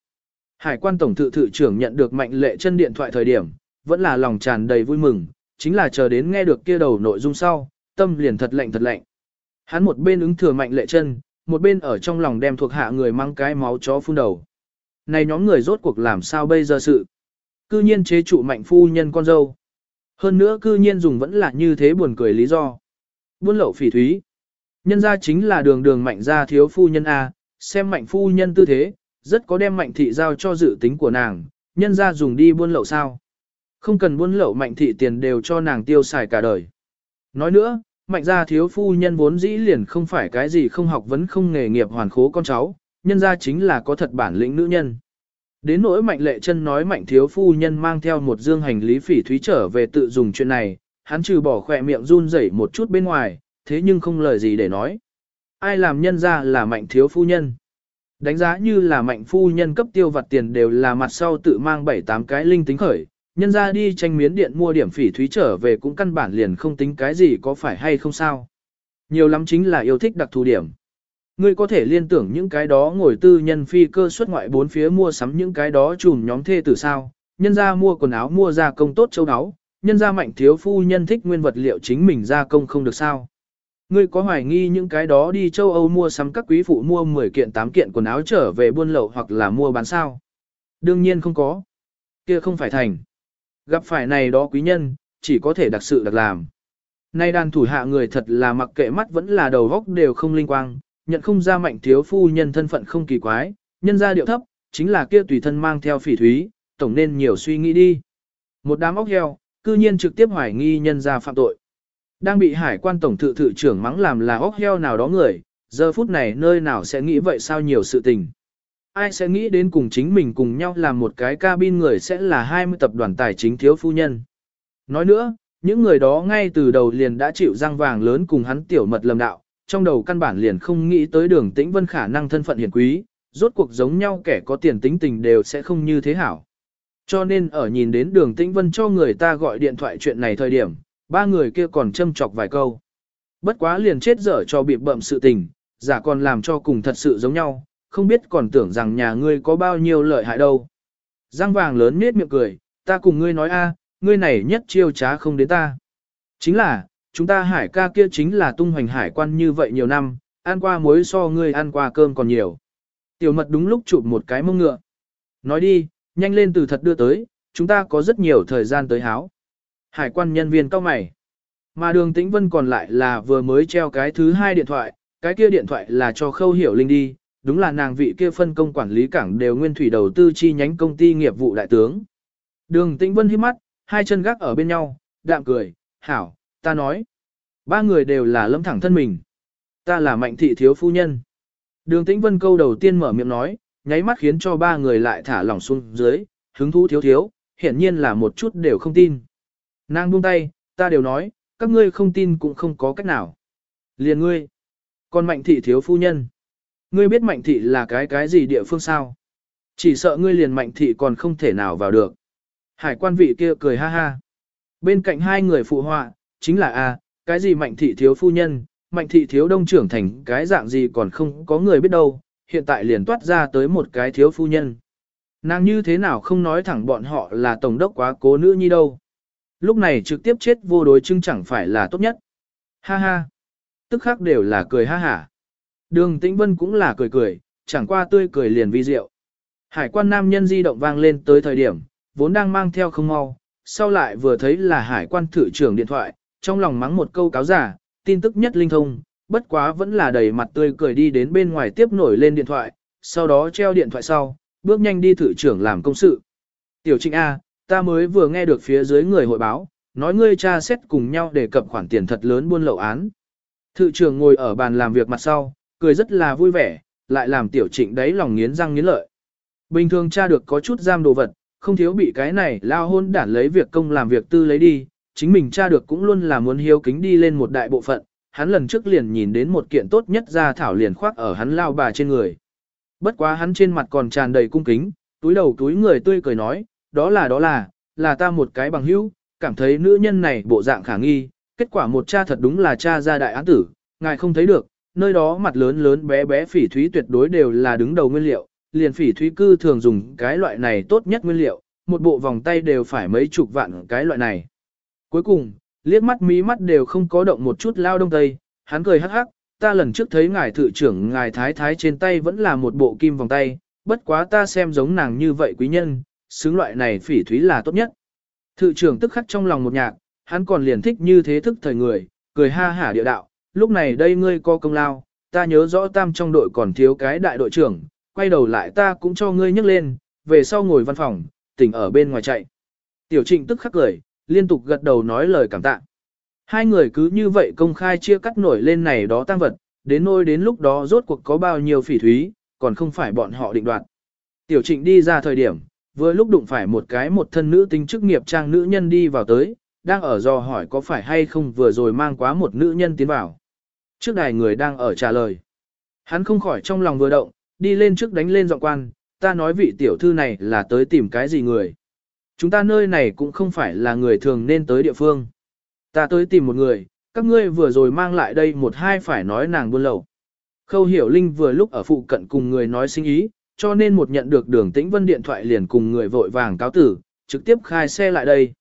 Hải quan tổng thự thự trưởng nhận được mạnh lệ chân điện thoại thời điểm, vẫn là lòng tràn đầy vui mừng, chính là chờ đến nghe được kia đầu nội dung sau, tâm liền thật lạnh thật lạnh. Hắn một bên ứng thừa mạnh lệ chân, một bên ở trong lòng đem thuộc hạ người mang cái máu chó phun đầu. Này nhóm người rốt cuộc làm sao bây giờ sự? Cư nhiên chế trụ mạnh phu nhân con dâu. Hơn nữa cư nhiên dùng vẫn là như thế buồn cười lý do. Buôn lậu phỉ thúy. Nhân ra chính là đường đường mạnh ra thiếu phu nhân A, xem mạnh phu nhân tư thế, rất có đem mạnh thị giao cho dự tính của nàng, nhân ra dùng đi buôn lậu sao. Không cần buôn lậu mạnh thị tiền đều cho nàng tiêu xài cả đời. Nói nữa, mạnh gia thiếu phu nhân vốn dĩ liền không phải cái gì không học vấn không nghề nghiệp hoàn khố con cháu, nhân gia chính là có thật bản lĩnh nữ nhân. Đến nỗi mạnh lệ chân nói mạnh thiếu phu nhân mang theo một dương hành lý phỉ thúy trở về tự dùng chuyện này, hắn trừ bỏ khỏe miệng run rẩy một chút bên ngoài, thế nhưng không lời gì để nói. Ai làm nhân ra là mạnh thiếu phu nhân. Đánh giá như là mạnh phu nhân cấp tiêu vặt tiền đều là mặt sau tự mang 7-8 cái linh tính khởi, nhân ra đi tranh miến điện mua điểm phỉ thúy trở về cũng căn bản liền không tính cái gì có phải hay không sao. Nhiều lắm chính là yêu thích đặc thù điểm. Ngươi có thể liên tưởng những cái đó ngồi tư nhân phi cơ xuất ngoại bốn phía mua sắm những cái đó chùm nhóm thê từ sao, nhân ra mua quần áo mua ra công tốt châu áo, nhân ra mạnh thiếu phu nhân thích nguyên vật liệu chính mình ra công không được sao. Ngươi có hoài nghi những cái đó đi châu Âu mua sắm các quý phụ mua 10 kiện 8 kiện quần áo trở về buôn lậu hoặc là mua bán sao? Đương nhiên không có. Kia không phải thành. Gặp phải này đó quý nhân, chỉ có thể đặc sự đặc làm. Nay đàn thủ hạ người thật là mặc kệ mắt vẫn là đầu góc đều không linh quang, nhận không ra mạnh thiếu phu nhân thân phận không kỳ quái, nhân ra điệu thấp, chính là kia tùy thân mang theo phỉ thúy, tổng nên nhiều suy nghĩ đi. Một đám óc heo, cư nhiên trực tiếp hoài nghi nhân ra phạm tội. Đang bị hải quan tổng thự thự trưởng mắng làm là óc heo nào đó người, giờ phút này nơi nào sẽ nghĩ vậy sao nhiều sự tình. Ai sẽ nghĩ đến cùng chính mình cùng nhau làm một cái cabin người sẽ là 20 tập đoàn tài chính thiếu phu nhân. Nói nữa, những người đó ngay từ đầu liền đã chịu răng vàng lớn cùng hắn tiểu mật lầm đạo, trong đầu căn bản liền không nghĩ tới đường tĩnh vân khả năng thân phận hiển quý, rốt cuộc giống nhau kẻ có tiền tính tình đều sẽ không như thế hảo. Cho nên ở nhìn đến đường tĩnh vân cho người ta gọi điện thoại chuyện này thời điểm, ba người kia còn châm chọc vài câu. Bất quá liền chết dở cho bị bậm sự tình, giả còn làm cho cùng thật sự giống nhau, không biết còn tưởng rằng nhà ngươi có bao nhiêu lợi hại đâu. Giang vàng lớn nết miệng cười, ta cùng ngươi nói a, ngươi này nhất chiêu trá không đến ta. Chính là, chúng ta hải ca kia chính là tung hoành hải quan như vậy nhiều năm, ăn qua muối so ngươi ăn qua cơm còn nhiều. Tiểu mật đúng lúc chụp một cái mông ngựa. Nói đi, nhanh lên từ thật đưa tới, chúng ta có rất nhiều thời gian tới háo. Hải quan nhân viên cao mày. Mà đường tĩnh vân còn lại là vừa mới treo cái thứ hai điện thoại, cái kia điện thoại là cho khâu hiểu linh đi, đúng là nàng vị kia phân công quản lý cảng đều nguyên thủy đầu tư chi nhánh công ty nghiệp vụ đại tướng. Đường tĩnh vân hiếp mắt, hai chân gác ở bên nhau, đạm cười, hảo, ta nói. Ba người đều là lâm thẳng thân mình. Ta là mạnh thị thiếu phu nhân. Đường tĩnh vân câu đầu tiên mở miệng nói, nháy mắt khiến cho ba người lại thả lỏng xuống dưới, hứng thú thiếu thiếu, hiển nhiên là một chút đều không tin. Nàng buông tay, ta đều nói, các ngươi không tin cũng không có cách nào. Liền ngươi. Còn mạnh thị thiếu phu nhân. Ngươi biết mạnh thị là cái cái gì địa phương sao? Chỉ sợ ngươi liền mạnh thị còn không thể nào vào được. Hải quan vị kia cười ha ha. Bên cạnh hai người phụ họa, chính là a, cái gì mạnh thị thiếu phu nhân, mạnh thị thiếu đông trưởng thành cái dạng gì còn không có người biết đâu, hiện tại liền toát ra tới một cái thiếu phu nhân. Nàng như thế nào không nói thẳng bọn họ là tổng đốc quá cố nữ nhi đâu. Lúc này trực tiếp chết vô đối chứng chẳng phải là tốt nhất. Ha ha. Tức khác đều là cười ha hả. Đường Tĩnh Vân cũng là cười cười, chẳng qua tươi cười liền vi diệu. Hải quan nam nhân di động vang lên tới thời điểm, vốn đang mang theo không mau, sau lại vừa thấy là hải quan thử trưởng điện thoại, trong lòng mắng một câu cáo giả, tin tức nhất linh thông, bất quá vẫn là đầy mặt tươi cười đi đến bên ngoài tiếp nổi lên điện thoại, sau đó treo điện thoại sau, bước nhanh đi thử trưởng làm công sự. Tiểu Trịnh A, ta mới vừa nghe được phía dưới người hội báo, nói ngươi cha xét cùng nhau để cập khoản tiền thật lớn buôn lậu án. Thự trưởng ngồi ở bàn làm việc mặt sau, cười rất là vui vẻ, lại làm tiểu trịnh đấy lòng nghiến răng nghiến lợi. Bình thường cha được có chút giam đồ vật, không thiếu bị cái này lao hôn đản lấy việc công làm việc tư lấy đi, chính mình cha được cũng luôn là muốn hiếu kính đi lên một đại bộ phận, hắn lần trước liền nhìn đến một kiện tốt nhất ra thảo liền khoác ở hắn lao bà trên người. Bất quá hắn trên mặt còn tràn đầy cung kính, túi đầu túi người tươi cười nói, đó là đó là, là ta một cái bằng hữu, cảm thấy nữ nhân này bộ dạng khả nghi, kết quả một cha thật đúng là cha ra đại án tử, ngài không thấy được, nơi đó mặt lớn lớn bé bé phỉ thúy tuyệt đối đều là đứng đầu nguyên liệu, liền phỉ thúy cư thường dùng cái loại này tốt nhất nguyên liệu, một bộ vòng tay đều phải mấy chục vạn cái loại này. Cuối cùng, liếc mắt mí mắt đều không có động một chút lao đông tây, hắn cười hắc hắc, ta lần trước thấy ngài thự trưởng ngài thái thái trên tay vẫn là một bộ kim vòng tay, bất quá ta xem giống nàng như vậy quý nhân, xứng loại này phỉ thúy là tốt nhất. Thự trưởng tức khắc trong lòng một nhạc, hắn còn liền thích như thế thức thời người, cười ha hả địa đạo, lúc này đây ngươi có công lao, ta nhớ rõ tam trong đội còn thiếu cái đại đội trưởng, quay đầu lại ta cũng cho ngươi nhấc lên, về sau ngồi văn phòng, tỉnh ở bên ngoài chạy. Tiểu trịnh tức khắc cười, liên tục gật đầu nói lời cảm tạ. Hai người cứ như vậy công khai chia cắt nổi lên này đó tăng vật, đến nôi đến lúc đó rốt cuộc có bao nhiêu phỉ thúy, còn không phải bọn họ định đoạt. Tiểu trịnh đi ra thời điểm, vừa lúc đụng phải một cái một thân nữ tính chức nghiệp trang nữ nhân đi vào tới, đang ở do hỏi có phải hay không vừa rồi mang quá một nữ nhân tiến vào. Trước đài người đang ở trả lời. Hắn không khỏi trong lòng vừa động, đi lên trước đánh lên giọng quan, ta nói vị tiểu thư này là tới tìm cái gì người. Chúng ta nơi này cũng không phải là người thường nên tới địa phương. Ta tới tìm một người, các ngươi vừa rồi mang lại đây một hai phải nói nàng buôn lậu. Khâu Hiểu Linh vừa lúc ở phụ cận cùng người nói sinh ý, cho nên một nhận được đường tĩnh vân điện thoại liền cùng người vội vàng cáo tử, trực tiếp khai xe lại đây.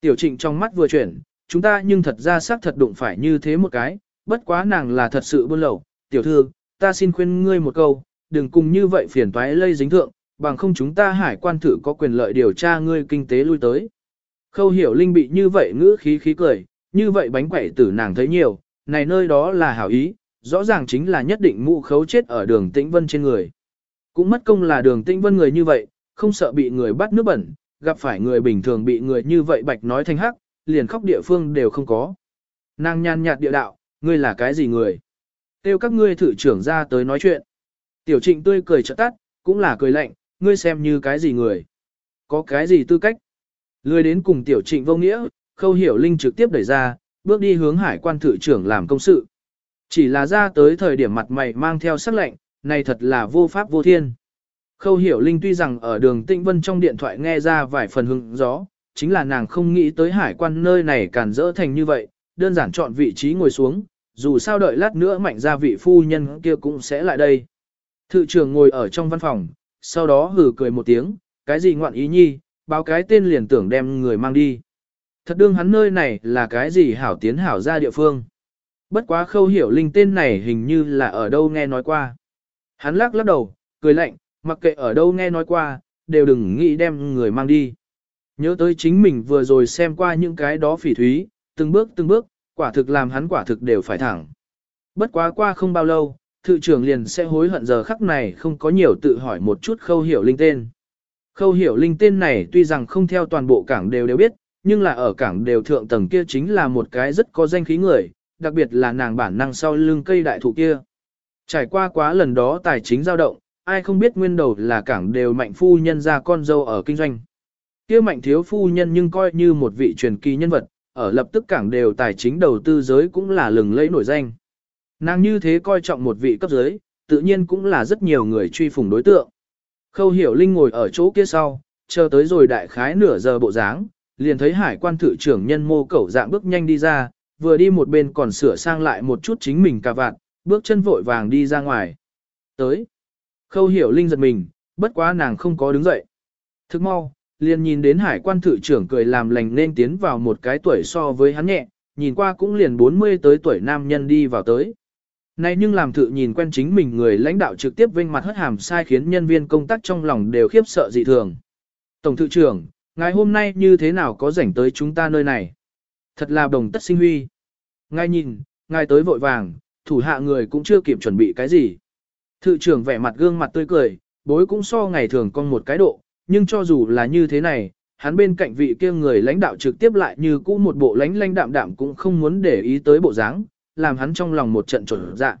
Tiểu trịnh trong mắt vừa chuyển, chúng ta nhưng thật ra xác thật đụng phải như thế một cái, bất quá nàng là thật sự buôn lậu, tiểu thư, ta xin khuyên ngươi một câu, đừng cùng như vậy phiền toái lây dính thượng, bằng không chúng ta hải quan thử có quyền lợi điều tra ngươi kinh tế lui tới. Khâu hiểu linh bị như vậy ngữ khí khí cười, như vậy bánh quẩy tử nàng thấy nhiều, này nơi đó là hảo ý, rõ ràng chính là nhất định mụ khấu chết ở đường tĩnh vân trên người. Cũng mất công là đường tĩnh vân người như vậy, không sợ bị người bắt nước bẩn, gặp phải người bình thường bị người như vậy bạch nói thanh hắc, liền khóc địa phương đều không có. Nàng nhàn nhạt địa đạo, ngươi là cái gì người? Tiêu các ngươi thử trưởng ra tới nói chuyện. Tiểu trịnh tươi cười trợ tắt, cũng là cười lạnh, ngươi xem như cái gì người? Có cái gì tư cách? Lười đến cùng tiểu trịnh vô nghĩa, khâu hiểu linh trực tiếp đẩy ra, bước đi hướng hải quan thử trưởng làm công sự. Chỉ là ra tới thời điểm mặt mày mang theo sắc lệnh, này thật là vô pháp vô thiên. Khâu hiểu linh tuy rằng ở đường tĩnh vân trong điện thoại nghe ra vài phần hứng gió, chính là nàng không nghĩ tới hải quan nơi này càn rỡ thành như vậy, đơn giản chọn vị trí ngồi xuống, dù sao đợi lát nữa mạnh gia vị phu nhân kia cũng sẽ lại đây. Thự trưởng ngồi ở trong văn phòng, sau đó hừ cười một tiếng, cái gì ngoạn ý nhi, báo cái tên liền tưởng đem người mang đi. Thật đương hắn nơi này là cái gì hảo tiến hảo ra địa phương. Bất quá khâu hiểu linh tên này hình như là ở đâu nghe nói qua. Hắn lắc lắc đầu, cười lạnh, mặc kệ ở đâu nghe nói qua, đều đừng nghĩ đem người mang đi. Nhớ tới chính mình vừa rồi xem qua những cái đó phỉ thúy, từng bước từng bước, quả thực làm hắn quả thực đều phải thẳng. Bất quá qua không bao lâu, thự trưởng liền sẽ hối hận giờ khắc này không có nhiều tự hỏi một chút khâu hiểu linh tên. Khâu hiểu linh tên này tuy rằng không theo toàn bộ cảng đều đều biết, nhưng là ở cảng đều thượng tầng kia chính là một cái rất có danh khí người, đặc biệt là nàng bản năng sau lưng cây đại thụ kia. Trải qua quá lần đó tài chính dao động, ai không biết nguyên đầu là cảng đều mạnh phu nhân ra con dâu ở kinh doanh. Kia mạnh thiếu phu nhân nhưng coi như một vị truyền kỳ nhân vật, ở lập tức cảng đều tài chính đầu tư giới cũng là lừng lẫy nổi danh. Nàng như thế coi trọng một vị cấp giới, tự nhiên cũng là rất nhiều người truy phủng đối tượng. Khâu hiểu linh ngồi ở chỗ kia sau, chờ tới rồi đại khái nửa giờ bộ dáng, liền thấy hải quan thự trưởng nhân mô cẩu dạng bước nhanh đi ra, vừa đi một bên còn sửa sang lại một chút chính mình cà vạt, bước chân vội vàng đi ra ngoài. Tới. Khâu hiểu linh giật mình, bất quá nàng không có đứng dậy. Thức mau, liền nhìn đến hải quan thự trưởng cười làm lành nên tiến vào một cái tuổi so với hắn nhẹ, nhìn qua cũng liền 40 tới tuổi nam nhân đi vào tới. Này nhưng làm thự nhìn quen chính mình người lãnh đạo trực tiếp vinh mặt hất hàm sai khiến nhân viên công tác trong lòng đều khiếp sợ dị thường. Tổng thự trưởng, ngài hôm nay như thế nào có rảnh tới chúng ta nơi này? Thật là đồng tất sinh huy. Ngài nhìn, ngài tới vội vàng, thủ hạ người cũng chưa kịp chuẩn bị cái gì. Thự trưởng vẻ mặt gương mặt tươi cười, bối cũng so ngày thường con một cái độ, nhưng cho dù là như thế này, hắn bên cạnh vị kia người lãnh đạo trực tiếp lại như cũ một bộ lãnh lãnh đạm đạm cũng không muốn để ý tới bộ dáng, làm hắn trong lòng một trận trộn dạ.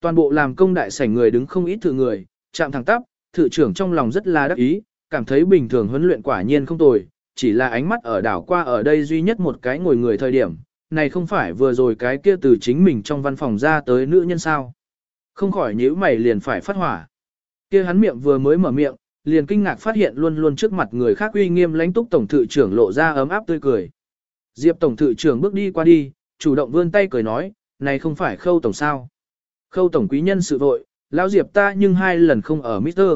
Toàn bộ làm công đại sảnh người đứng không ít thử người, chạm thẳng tắp, thử trưởng trong lòng rất là đắc ý, cảm thấy bình thường huấn luyện quả nhiên không tồi, chỉ là ánh mắt ở đảo qua ở đây duy nhất một cái ngồi người thời điểm, này không phải vừa rồi cái kia từ chính mình trong văn phòng ra tới nữ nhân sao. Không khỏi nhíu mày liền phải phát hỏa. Kia hắn miệng vừa mới mở miệng, liền kinh ngạc phát hiện luôn luôn trước mặt người khác uy nghiêm lãnh túc tổng thự trưởng lộ ra ấm áp tươi cười. Diệp tổng thự trưởng bước đi qua đi, chủ động vươn tay cười nói, này không phải khâu tổng sao. Khâu tổng quý nhân sự vội, lão Diệp ta nhưng hai lần không ở Mister.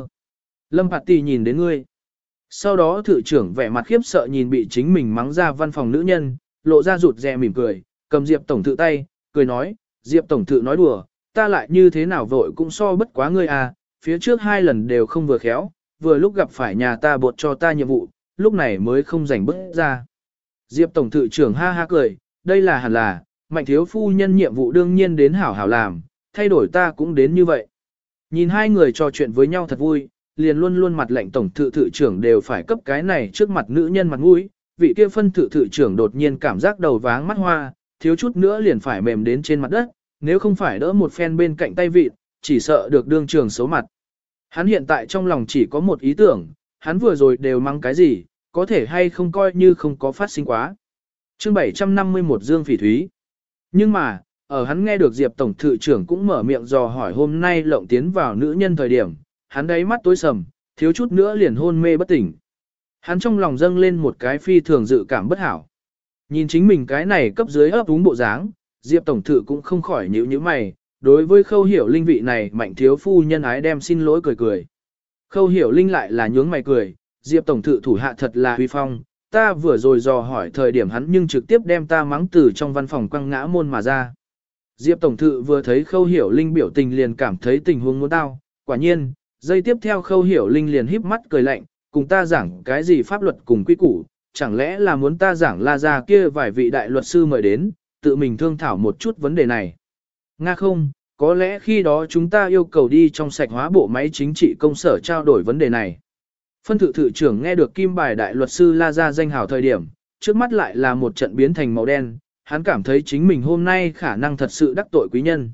Lâm Phạt Tỷ nhìn đến ngươi. Sau đó thự trưởng vẻ mặt khiếp sợ nhìn bị chính mình mắng ra văn phòng nữ nhân, lộ ra rụt rè mỉm cười, cầm Diệp tổng thự tay, cười nói, Diệp tổng thự nói đùa, ta lại như thế nào vội cũng so bất quá ngươi à, phía trước hai lần đều không vừa khéo, vừa lúc gặp phải nhà ta bột cho ta nhiệm vụ, lúc này mới không rảnh bước ra. Diệp Tổng Thự trưởng ha ha cười, đây là hẳn là, mạnh thiếu phu nhân nhiệm vụ đương nhiên đến hảo hảo làm, thay đổi ta cũng đến như vậy. Nhìn hai người trò chuyện với nhau thật vui, liền luôn luôn mặt lệnh Tổng Thự Thự trưởng đều phải cấp cái này trước mặt nữ nhân mặt mũi, vị kia phân Thự Thự trưởng đột nhiên cảm giác đầu váng mắt hoa, thiếu chút nữa liền phải mềm đến trên mặt đất, nếu không phải đỡ một phen bên cạnh tay vịt, chỉ sợ được đương trường xấu mặt. Hắn hiện tại trong lòng chỉ có một ý tưởng, hắn vừa rồi đều mang cái gì, có thể hay không coi như không có phát sinh quá. chương 751 Dương Phỉ Thúy. Nhưng mà, ở hắn nghe được Diệp Tổng Thự trưởng cũng mở miệng dò hỏi hôm nay lộng tiến vào nữ nhân thời điểm, hắn đáy mắt tối sầm, thiếu chút nữa liền hôn mê bất tỉnh. Hắn trong lòng dâng lên một cái phi thường dự cảm bất hảo. Nhìn chính mình cái này cấp dưới ấp úng bộ dáng, Diệp Tổng Thự cũng không khỏi nhíu như mày, đối với khâu hiểu linh vị này mạnh thiếu phu nhân ái đem xin lỗi cười cười. Khâu hiểu linh lại là nhướng mày cười, Diệp Tổng Thự thủ hạ thật là huy phong, ta vừa rồi dò hỏi thời điểm hắn nhưng trực tiếp đem ta mắng từ trong văn phòng quăng ngã môn mà ra. Diệp Tổng Thự vừa thấy khâu hiểu linh biểu tình liền cảm thấy tình huống muốn tao, quả nhiên, giây tiếp theo khâu hiểu linh liền híp mắt cười lạnh, cùng ta giảng cái gì pháp luật cùng quy củ, chẳng lẽ là muốn ta giảng la ra kia vài vị đại luật sư mời đến, tự mình thương thảo một chút vấn đề này. Nga không, có lẽ khi đó chúng ta yêu cầu đi trong sạch hóa bộ máy chính trị công sở trao đổi vấn đề này. Phân thự thự trưởng nghe được kim bài đại luật sư la ra danh hào thời điểm, trước mắt lại là một trận biến thành màu đen, hắn cảm thấy chính mình hôm nay khả năng thật sự đắc tội quý nhân.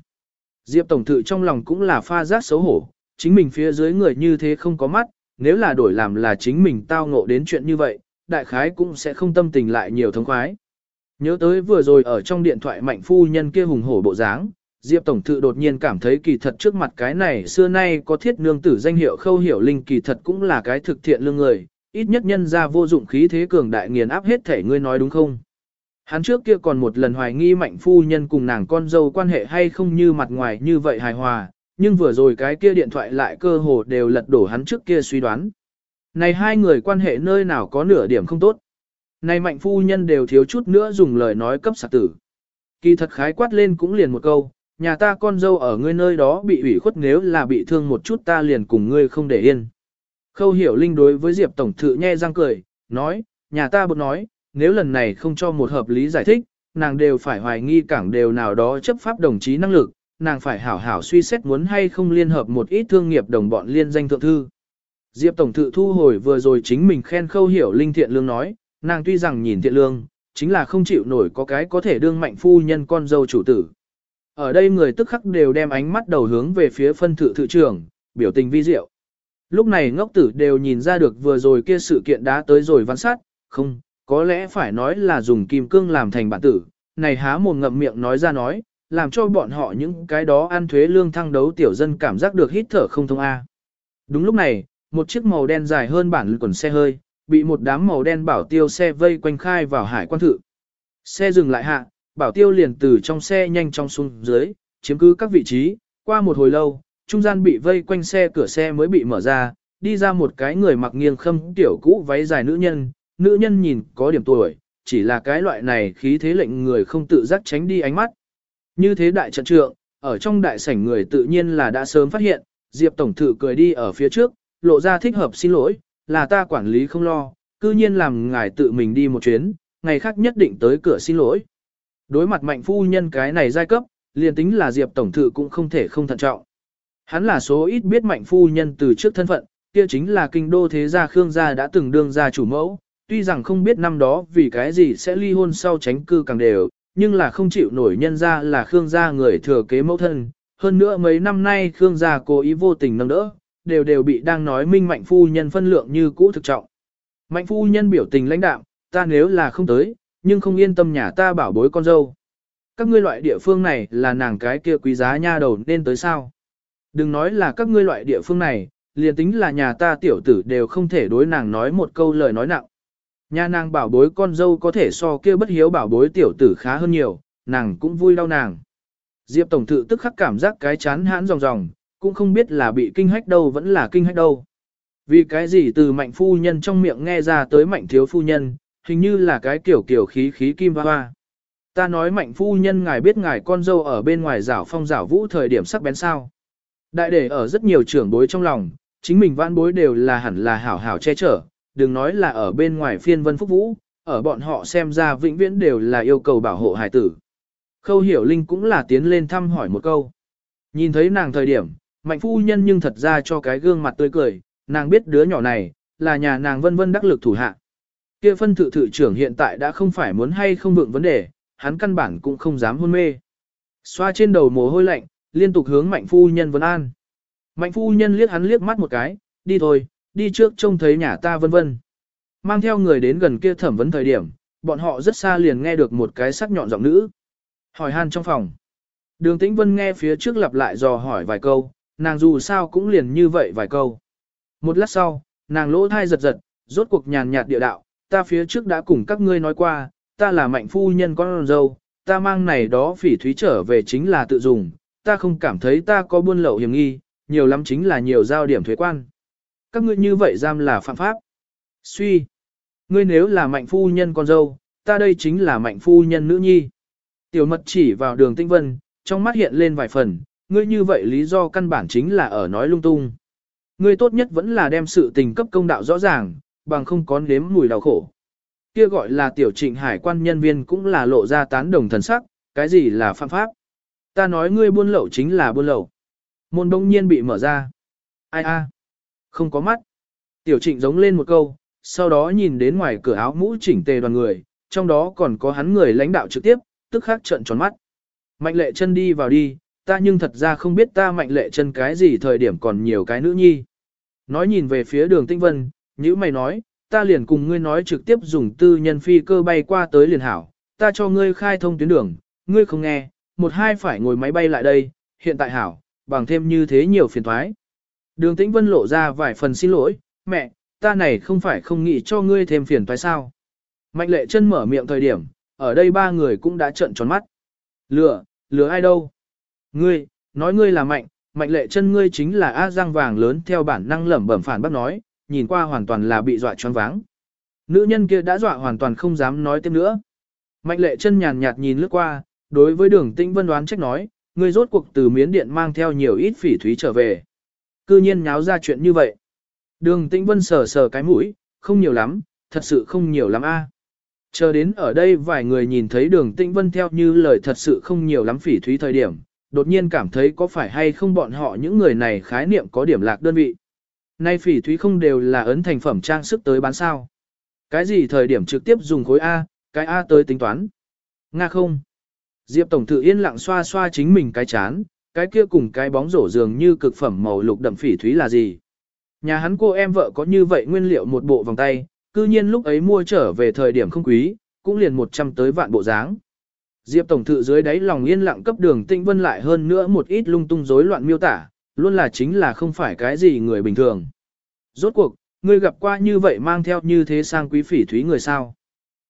Diệp Tổng Thự trong lòng cũng là pha giác xấu hổ, chính mình phía dưới người như thế không có mắt, nếu là đổi làm là chính mình tao ngộ đến chuyện như vậy, đại khái cũng sẽ không tâm tình lại nhiều thống khoái. Nhớ tới vừa rồi ở trong điện thoại mạnh phu nhân kia hùng hổ bộ dáng, Diệp Tổng Thự đột nhiên cảm thấy kỳ thật trước mặt cái này xưa nay có thiết nương tử danh hiệu khâu hiểu linh kỳ thật cũng là cái thực thiện lương người, ít nhất nhân ra vô dụng khí thế cường đại nghiền áp hết thể ngươi nói đúng không? Hắn trước kia còn một lần hoài nghi mạnh phu nhân cùng nàng con dâu quan hệ hay không như mặt ngoài như vậy hài hòa, nhưng vừa rồi cái kia điện thoại lại cơ hồ đều lật đổ hắn trước kia suy đoán. Này hai người quan hệ nơi nào có nửa điểm không tốt. Này mạnh phu nhân đều thiếu chút nữa dùng lời nói cấp sạc tử. Kỳ thật khái quát lên cũng liền một câu, nhà ta con dâu ở ngươi nơi đó bị ủy khuất nếu là bị thương một chút ta liền cùng ngươi không để yên. Khâu hiểu linh đối với Diệp Tổng Thự nhe răng cười, nói, nhà ta bột nói, nếu lần này không cho một hợp lý giải thích, nàng đều phải hoài nghi cảng đều nào đó chấp pháp đồng chí năng lực, nàng phải hảo hảo suy xét muốn hay không liên hợp một ít thương nghiệp đồng bọn liên danh thượng thư. Diệp Tổng Thự thu hồi vừa rồi chính mình khen khâu hiểu linh thiện lương nói, nàng tuy rằng nhìn thiện lương, chính là không chịu nổi có cái có thể đương mạnh phu nhân con dâu chủ tử. Ở đây người tức khắc đều đem ánh mắt đầu hướng về phía phân thự thự trưởng, biểu tình vi diệu. Lúc này ngốc tử đều nhìn ra được vừa rồi kia sự kiện đã tới rồi văn sát, không, có lẽ phải nói là dùng kim cương làm thành bản tử, này há mồm ngậm miệng nói ra nói, làm cho bọn họ những cái đó ăn thuế lương thăng đấu tiểu dân cảm giác được hít thở không thông A. Đúng lúc này, một chiếc màu đen dài hơn bản quần xe hơi, bị một đám màu đen bảo tiêu xe vây quanh khai vào hải quan thự. Xe dừng lại hạ, bảo tiêu liền từ trong xe nhanh chóng xuống dưới, chiếm cứ các vị trí, qua một hồi lâu, trung gian bị vây quanh xe cửa xe mới bị mở ra, đi ra một cái người mặc nghiêng khâm tiểu cũ váy dài nữ nhân, nữ nhân nhìn có điểm tuổi, chỉ là cái loại này khí thế lệnh người không tự giác tránh đi ánh mắt. Như thế đại trận trượng, ở trong đại sảnh người tự nhiên là đã sớm phát hiện, Diệp Tổng Thự cười đi ở phía trước, lộ ra thích hợp xin lỗi, là ta quản lý không lo, cư nhiên làm ngài tự mình đi một chuyến, ngày khác nhất định tới cửa xin lỗi. Đối mặt mạnh phu nhân cái này giai cấp, liền tính là Diệp Tổng Thự cũng không thể không thận trọng. Hắn là số ít biết mạnh phu nhân từ trước thân phận, kia chính là kinh đô thế gia Khương gia đã từng đương gia chủ mẫu, tuy rằng không biết năm đó vì cái gì sẽ ly hôn sau tránh cư càng đều, nhưng là không chịu nổi nhân ra là Khương gia người thừa kế mẫu thân. Hơn nữa mấy năm nay Khương gia cố ý vô tình nâng đỡ, đều đều bị đang nói minh mạnh phu nhân phân lượng như cũ thực trọng. Mạnh phu nhân biểu tình lãnh đạm, ta nếu là không tới, nhưng không yên tâm nhà ta bảo bối con dâu. Các ngươi loại địa phương này là nàng cái kia quý giá nha đầu nên tới sao. Đừng nói là các ngươi loại địa phương này, liền tính là nhà ta tiểu tử đều không thể đối nàng nói một câu lời nói nặng. Nhà nàng bảo bối con dâu có thể so kia bất hiếu bảo bối tiểu tử khá hơn nhiều, nàng cũng vui đau nàng. Diệp Tổng Thự tức khắc cảm giác cái chán hãn ròng ròng, cũng không biết là bị kinh hách đâu vẫn là kinh hách đâu. Vì cái gì từ mạnh phu nhân trong miệng nghe ra tới mạnh thiếu phu nhân, hình như là cái kiểu kiểu khí khí kim hoa hoa. Ta nói mạnh phu nhân ngài biết ngài con dâu ở bên ngoài rảo phong rảo vũ thời điểm sắc bén sao. Đại để ở rất nhiều trưởng bối trong lòng, chính mình vãn bối đều là hẳn là hảo hảo che chở, đừng nói là ở bên ngoài phiên vân phúc vũ, ở bọn họ xem ra vĩnh viễn đều là yêu cầu bảo hộ hải tử. Khâu hiểu linh cũng là tiến lên thăm hỏi một câu. Nhìn thấy nàng thời điểm, mạnh phu nhân nhưng thật ra cho cái gương mặt tươi cười, nàng biết đứa nhỏ này, là nhà nàng vân vân đắc lực thủ hạ. Kia phân thự thự trưởng hiện tại đã không phải muốn hay không vượng vấn đề, hắn căn bản cũng không dám hôn mê. Xoa trên đầu mồ hôi lạnh, liên tục hướng mạnh phu nhân vấn an. Mạnh phu nhân liếc hắn liếc mắt một cái, đi thôi, đi trước trông thấy nhà ta vân vân. Mang theo người đến gần kia thẩm vấn thời điểm, bọn họ rất xa liền nghe được một cái sắc nhọn giọng nữ. Hỏi han trong phòng. Đường Tĩnh Vân nghe phía trước lặp lại dò hỏi vài câu, nàng dù sao cũng liền như vậy vài câu. Một lát sau, nàng lỗ thai giật giật, rốt cuộc nhàn nhạt địa đạo, ta phía trước đã cùng các ngươi nói qua, ta là mạnh phu nhân con dâu, ta mang này đó phỉ thúy trở về chính là tự dùng, ta không cảm thấy ta có buôn lậu hiểm nghi, nhiều lắm chính là nhiều giao điểm thuế quan. Các ngươi như vậy giam là phạm pháp. Suy, ngươi nếu là mạnh phu nhân con dâu, ta đây chính là mạnh phu nhân nữ nhi. Tiểu mật chỉ vào đường tinh vân, trong mắt hiện lên vài phần, ngươi như vậy lý do căn bản chính là ở nói lung tung. Ngươi tốt nhất vẫn là đem sự tình cấp công đạo rõ ràng, bằng không có nếm mùi đau khổ. Kia gọi là tiểu trịnh hải quan nhân viên cũng là lộ ra tán đồng thần sắc, cái gì là phạm pháp. Ta nói ngươi buôn lậu chính là buôn lậu. Môn đông nhiên bị mở ra. Ai a? Không có mắt. Tiểu trịnh giống lên một câu, sau đó nhìn đến ngoài cửa áo mũ chỉnh tề đoàn người, trong đó còn có hắn người lãnh đạo trực tiếp, tức khắc trợn tròn mắt. Mạnh lệ chân đi vào đi, ta nhưng thật ra không biết ta mạnh lệ chân cái gì thời điểm còn nhiều cái nữ nhi. Nói nhìn về phía đường tinh vân, như mày nói, ta liền cùng ngươi nói trực tiếp dùng tư nhân phi cơ bay qua tới liền hảo, ta cho ngươi khai thông tuyến đường, ngươi không nghe, một hai phải ngồi máy bay lại đây, hiện tại hảo, bằng thêm như thế nhiều phiền thoái. Đường tĩnh vân lộ ra vài phần xin lỗi, mẹ, ta này không phải không nghĩ cho ngươi thêm phiền toái sao. Mạnh lệ chân mở miệng thời điểm, ở đây ba người cũng đã trợn tròn mắt. Lừa, lừa ai đâu? Ngươi, nói ngươi là mạnh, mạnh lệ chân ngươi chính là A răng vàng lớn theo bản năng lẩm bẩm phản bác nói, nhìn qua hoàn toàn là bị dọa choáng váng. Nữ nhân kia đã dọa hoàn toàn không dám nói tiếp nữa. Mạnh lệ chân nhàn nhạt nhìn lướt qua, đối với đường tĩnh vân đoán trách nói, ngươi rốt cuộc từ miến điện mang theo nhiều ít phỉ thúy trở về. Cư nhiên nháo ra chuyện như vậy. Đường tĩnh vân sờ sờ cái mũi, không nhiều lắm, thật sự không nhiều lắm a. Chờ đến ở đây vài người nhìn thấy đường tĩnh vân theo như lời thật sự không nhiều lắm phỉ thúy thời điểm, đột nhiên cảm thấy có phải hay không bọn họ những người này khái niệm có điểm lạc đơn vị. Nay phỉ thúy không đều là ấn thành phẩm trang sức tới bán sao. Cái gì thời điểm trực tiếp dùng khối A, cái A tới tính toán. Nga không. Diệp Tổng Thự yên lặng xoa xoa chính mình cái chán, cái kia cùng cái bóng rổ dường như cực phẩm màu lục đậm phỉ thúy là gì. Nhà hắn cô em vợ có như vậy nguyên liệu một bộ vòng tay, cư nhiên lúc ấy mua trở về thời điểm không quý, cũng liền 100 tới vạn bộ dáng. Diệp Tổng Thự dưới đáy lòng yên lặng cấp đường tinh vân lại hơn nữa một ít lung tung rối loạn miêu tả, luôn là chính là không phải cái gì người bình thường. Rốt cuộc, ngươi gặp qua như vậy mang theo như thế sang quý phỉ thúy người sao.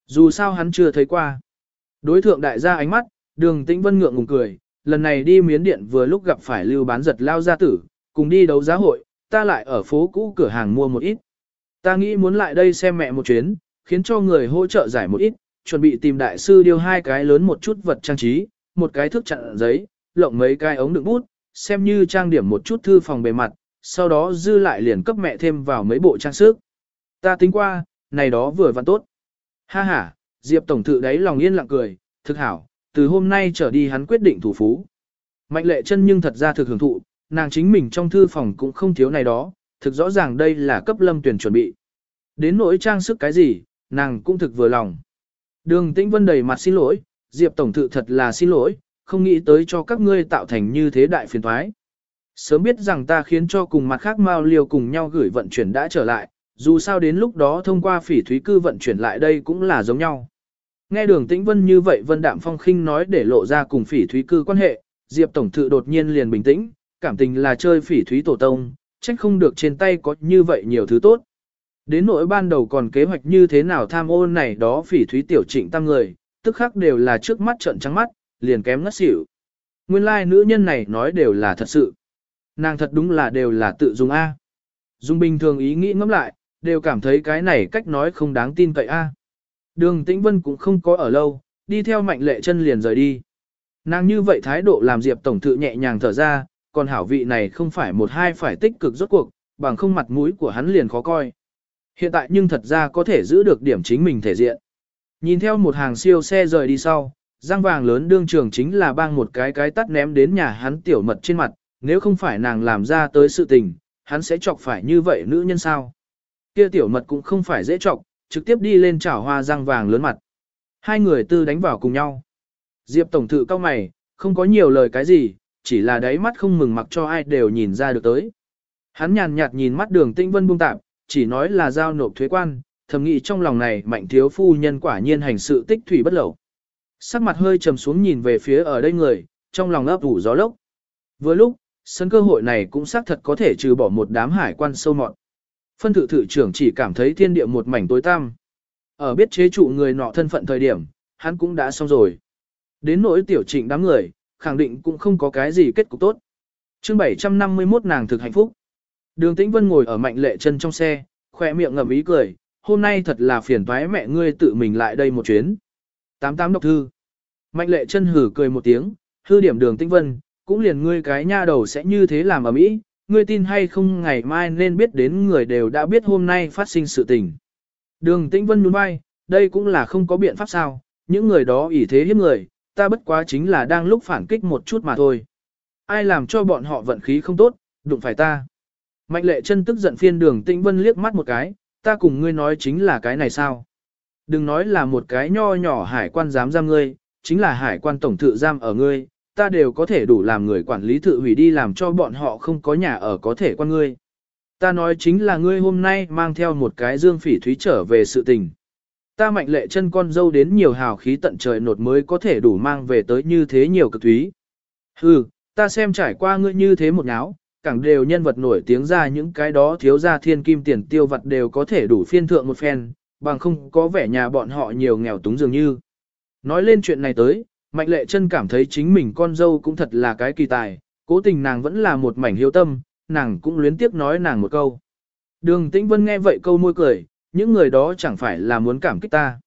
Dù sao hắn chưa thấy qua. Đối thượng đại gia ánh mắt, đường tĩnh vân ngượng ngùng cười, lần này đi miến điện vừa lúc gặp phải lưu bán giật lao gia tử, cùng đi đấu giá hội, ta lại ở phố cũ cửa hàng mua một ít. Ta nghĩ muốn lại đây xem mẹ một chuyến, khiến cho người hỗ trợ giải một ít, chuẩn bị tìm đại sư điều hai cái lớn một chút vật trang trí, một cái thước chặn giấy, lộng mấy cái ống đựng bút, xem như trang điểm một chút thư phòng bề mặt, sau đó dư lại liền cấp mẹ thêm vào mấy bộ trang sức. Ta tính qua, này đó vừa vặn tốt. Ha ha, Diệp Tổng Thự đấy lòng yên lặng cười, thực hảo, từ hôm nay trở đi hắn quyết định thủ phú. Mạnh lệ chân nhưng thật ra thực hưởng thụ, nàng chính mình trong thư phòng cũng không thiếu này đó, thực rõ ràng đây là cấp lâm tuyển chuẩn bị. Đến nỗi trang sức cái gì, nàng cũng thực vừa lòng. Đường Tĩnh Vân đầy mặt xin lỗi, Diệp Tổng Thự thật là xin lỗi, không nghĩ tới cho các ngươi tạo thành như thế đại phiền thoái. Sớm biết rằng ta khiến cho cùng mặt khác Mao Liêu cùng nhau gửi vận chuyển đã trở lại, dù sao đến lúc đó thông qua phỉ thúy cư vận chuyển lại đây cũng là giống nhau. Nghe đường tĩnh vân như vậy Vân Đạm Phong khinh nói để lộ ra cùng phỉ thúy cư quan hệ, Diệp Tổng Thự đột nhiên liền bình tĩnh, cảm tình là chơi phỉ thúy tổ tông, trách không được trên tay có như vậy nhiều thứ tốt. Đến nỗi ban đầu còn kế hoạch như thế nào tham ô này đó phỉ thúy tiểu trịnh tăng người, tức khắc đều là trước mắt trận trắng mắt, liền kém ngất xỉu. Nguyên lai like, nữ nhân này nói đều là thật sự. Nàng thật đúng là đều là tự dùng A. Dung bình thường ý nghĩ ngẫm lại, đều cảm thấy cái này cách nói không đáng tin cậy A. Đường Tĩnh Vân cũng không có ở lâu, đi theo mạnh lệ chân liền rời đi. Nàng như vậy thái độ làm Diệp Tổng Thự nhẹ nhàng thở ra, còn hảo vị này không phải một hai phải tích cực rốt cuộc, bằng không mặt mũi của hắn liền khó coi. Hiện tại nhưng thật ra có thể giữ được điểm chính mình thể diện. Nhìn theo một hàng siêu xe rời đi sau, răng vàng lớn đương trường chính là bang một cái cái tắt ném đến nhà hắn tiểu mật trên mặt, nếu không phải nàng làm ra tới sự tình, hắn sẽ chọc phải như vậy nữ nhân sao. Kia tiểu mật cũng không phải dễ chọc, trực tiếp đi lên chảo hoa răng vàng lớn mặt. Hai người tư đánh vào cùng nhau. Diệp tổng thự cao mày, không có nhiều lời cái gì, chỉ là đáy mắt không mừng mặc cho ai đều nhìn ra được tới. Hắn nhàn nhạt nhìn mắt đường tinh vân buông tạm, chỉ nói là giao nộp thuế quan, thầm nghĩ trong lòng này mạnh thiếu phu nhân quả nhiên hành sự tích thủy bất lẩu. Sắc mặt hơi trầm xuống nhìn về phía ở đây người, trong lòng ấp ủ gió lốc. Vừa lúc, sân cơ hội này cũng xác thật có thể trừ bỏ một đám hải quan sâu mọt. Phân thự thự trưởng chỉ cảm thấy thiên địa một mảnh tối tăm. Ở biết chế trụ người nọ thân phận thời điểm, hắn cũng đã xong rồi. Đến nỗi tiểu trịnh đám người, khẳng định cũng không có cái gì kết cục tốt. chương 751 nàng thực hạnh phúc. Đường Tĩnh Vân ngồi ở mạnh lệ chân trong xe, khỏe miệng ngậm ý cười, hôm nay thật là phiền toái mẹ ngươi tự mình lại đây một chuyến. Tám tám độc thư. Mạnh lệ chân hử cười một tiếng, hư điểm đường Tinh Vân, cũng liền ngươi cái nha đầu sẽ như thế làm ở mỹ, ngươi tin hay không ngày mai nên biết đến người đều đã biết hôm nay phát sinh sự tình. Đường Tĩnh Vân nhún vai, đây cũng là không có biện pháp sao, những người đó ỷ thế hiếp người, ta bất quá chính là đang lúc phản kích một chút mà thôi. Ai làm cho bọn họ vận khí không tốt, đụng phải ta. Mạnh lệ chân tức giận phiên đường Tĩnh Vân liếc mắt một cái, ta cùng ngươi nói chính là cái này sao. Đừng nói là một cái nho nhỏ hải quan dám giam ngươi, chính là hải quan tổng thự giam ở ngươi, ta đều có thể đủ làm người quản lý thự hủy đi làm cho bọn họ không có nhà ở có thể quan ngươi. Ta nói chính là ngươi hôm nay mang theo một cái dương phỉ thúy trở về sự tình. Ta mạnh lệ chân con dâu đến nhiều hào khí tận trời nột mới có thể đủ mang về tới như thế nhiều cực thúy. Hừ, ta xem trải qua ngươi như thế một áo, cẳng đều nhân vật nổi tiếng ra những cái đó thiếu ra thiên kim tiền tiêu vật đều có thể đủ phiên thượng một phen, bằng không có vẻ nhà bọn họ nhiều nghèo túng dường như. Nói lên chuyện này tới, Mạnh lệ chân cảm thấy chính mình con dâu cũng thật là cái kỳ tài, cố tình nàng vẫn là một mảnh hiếu tâm, nàng cũng luyến tiếc nói nàng một câu. Đường Tĩnh Vân nghe vậy câu môi cười, những người đó chẳng phải là muốn cảm kích ta.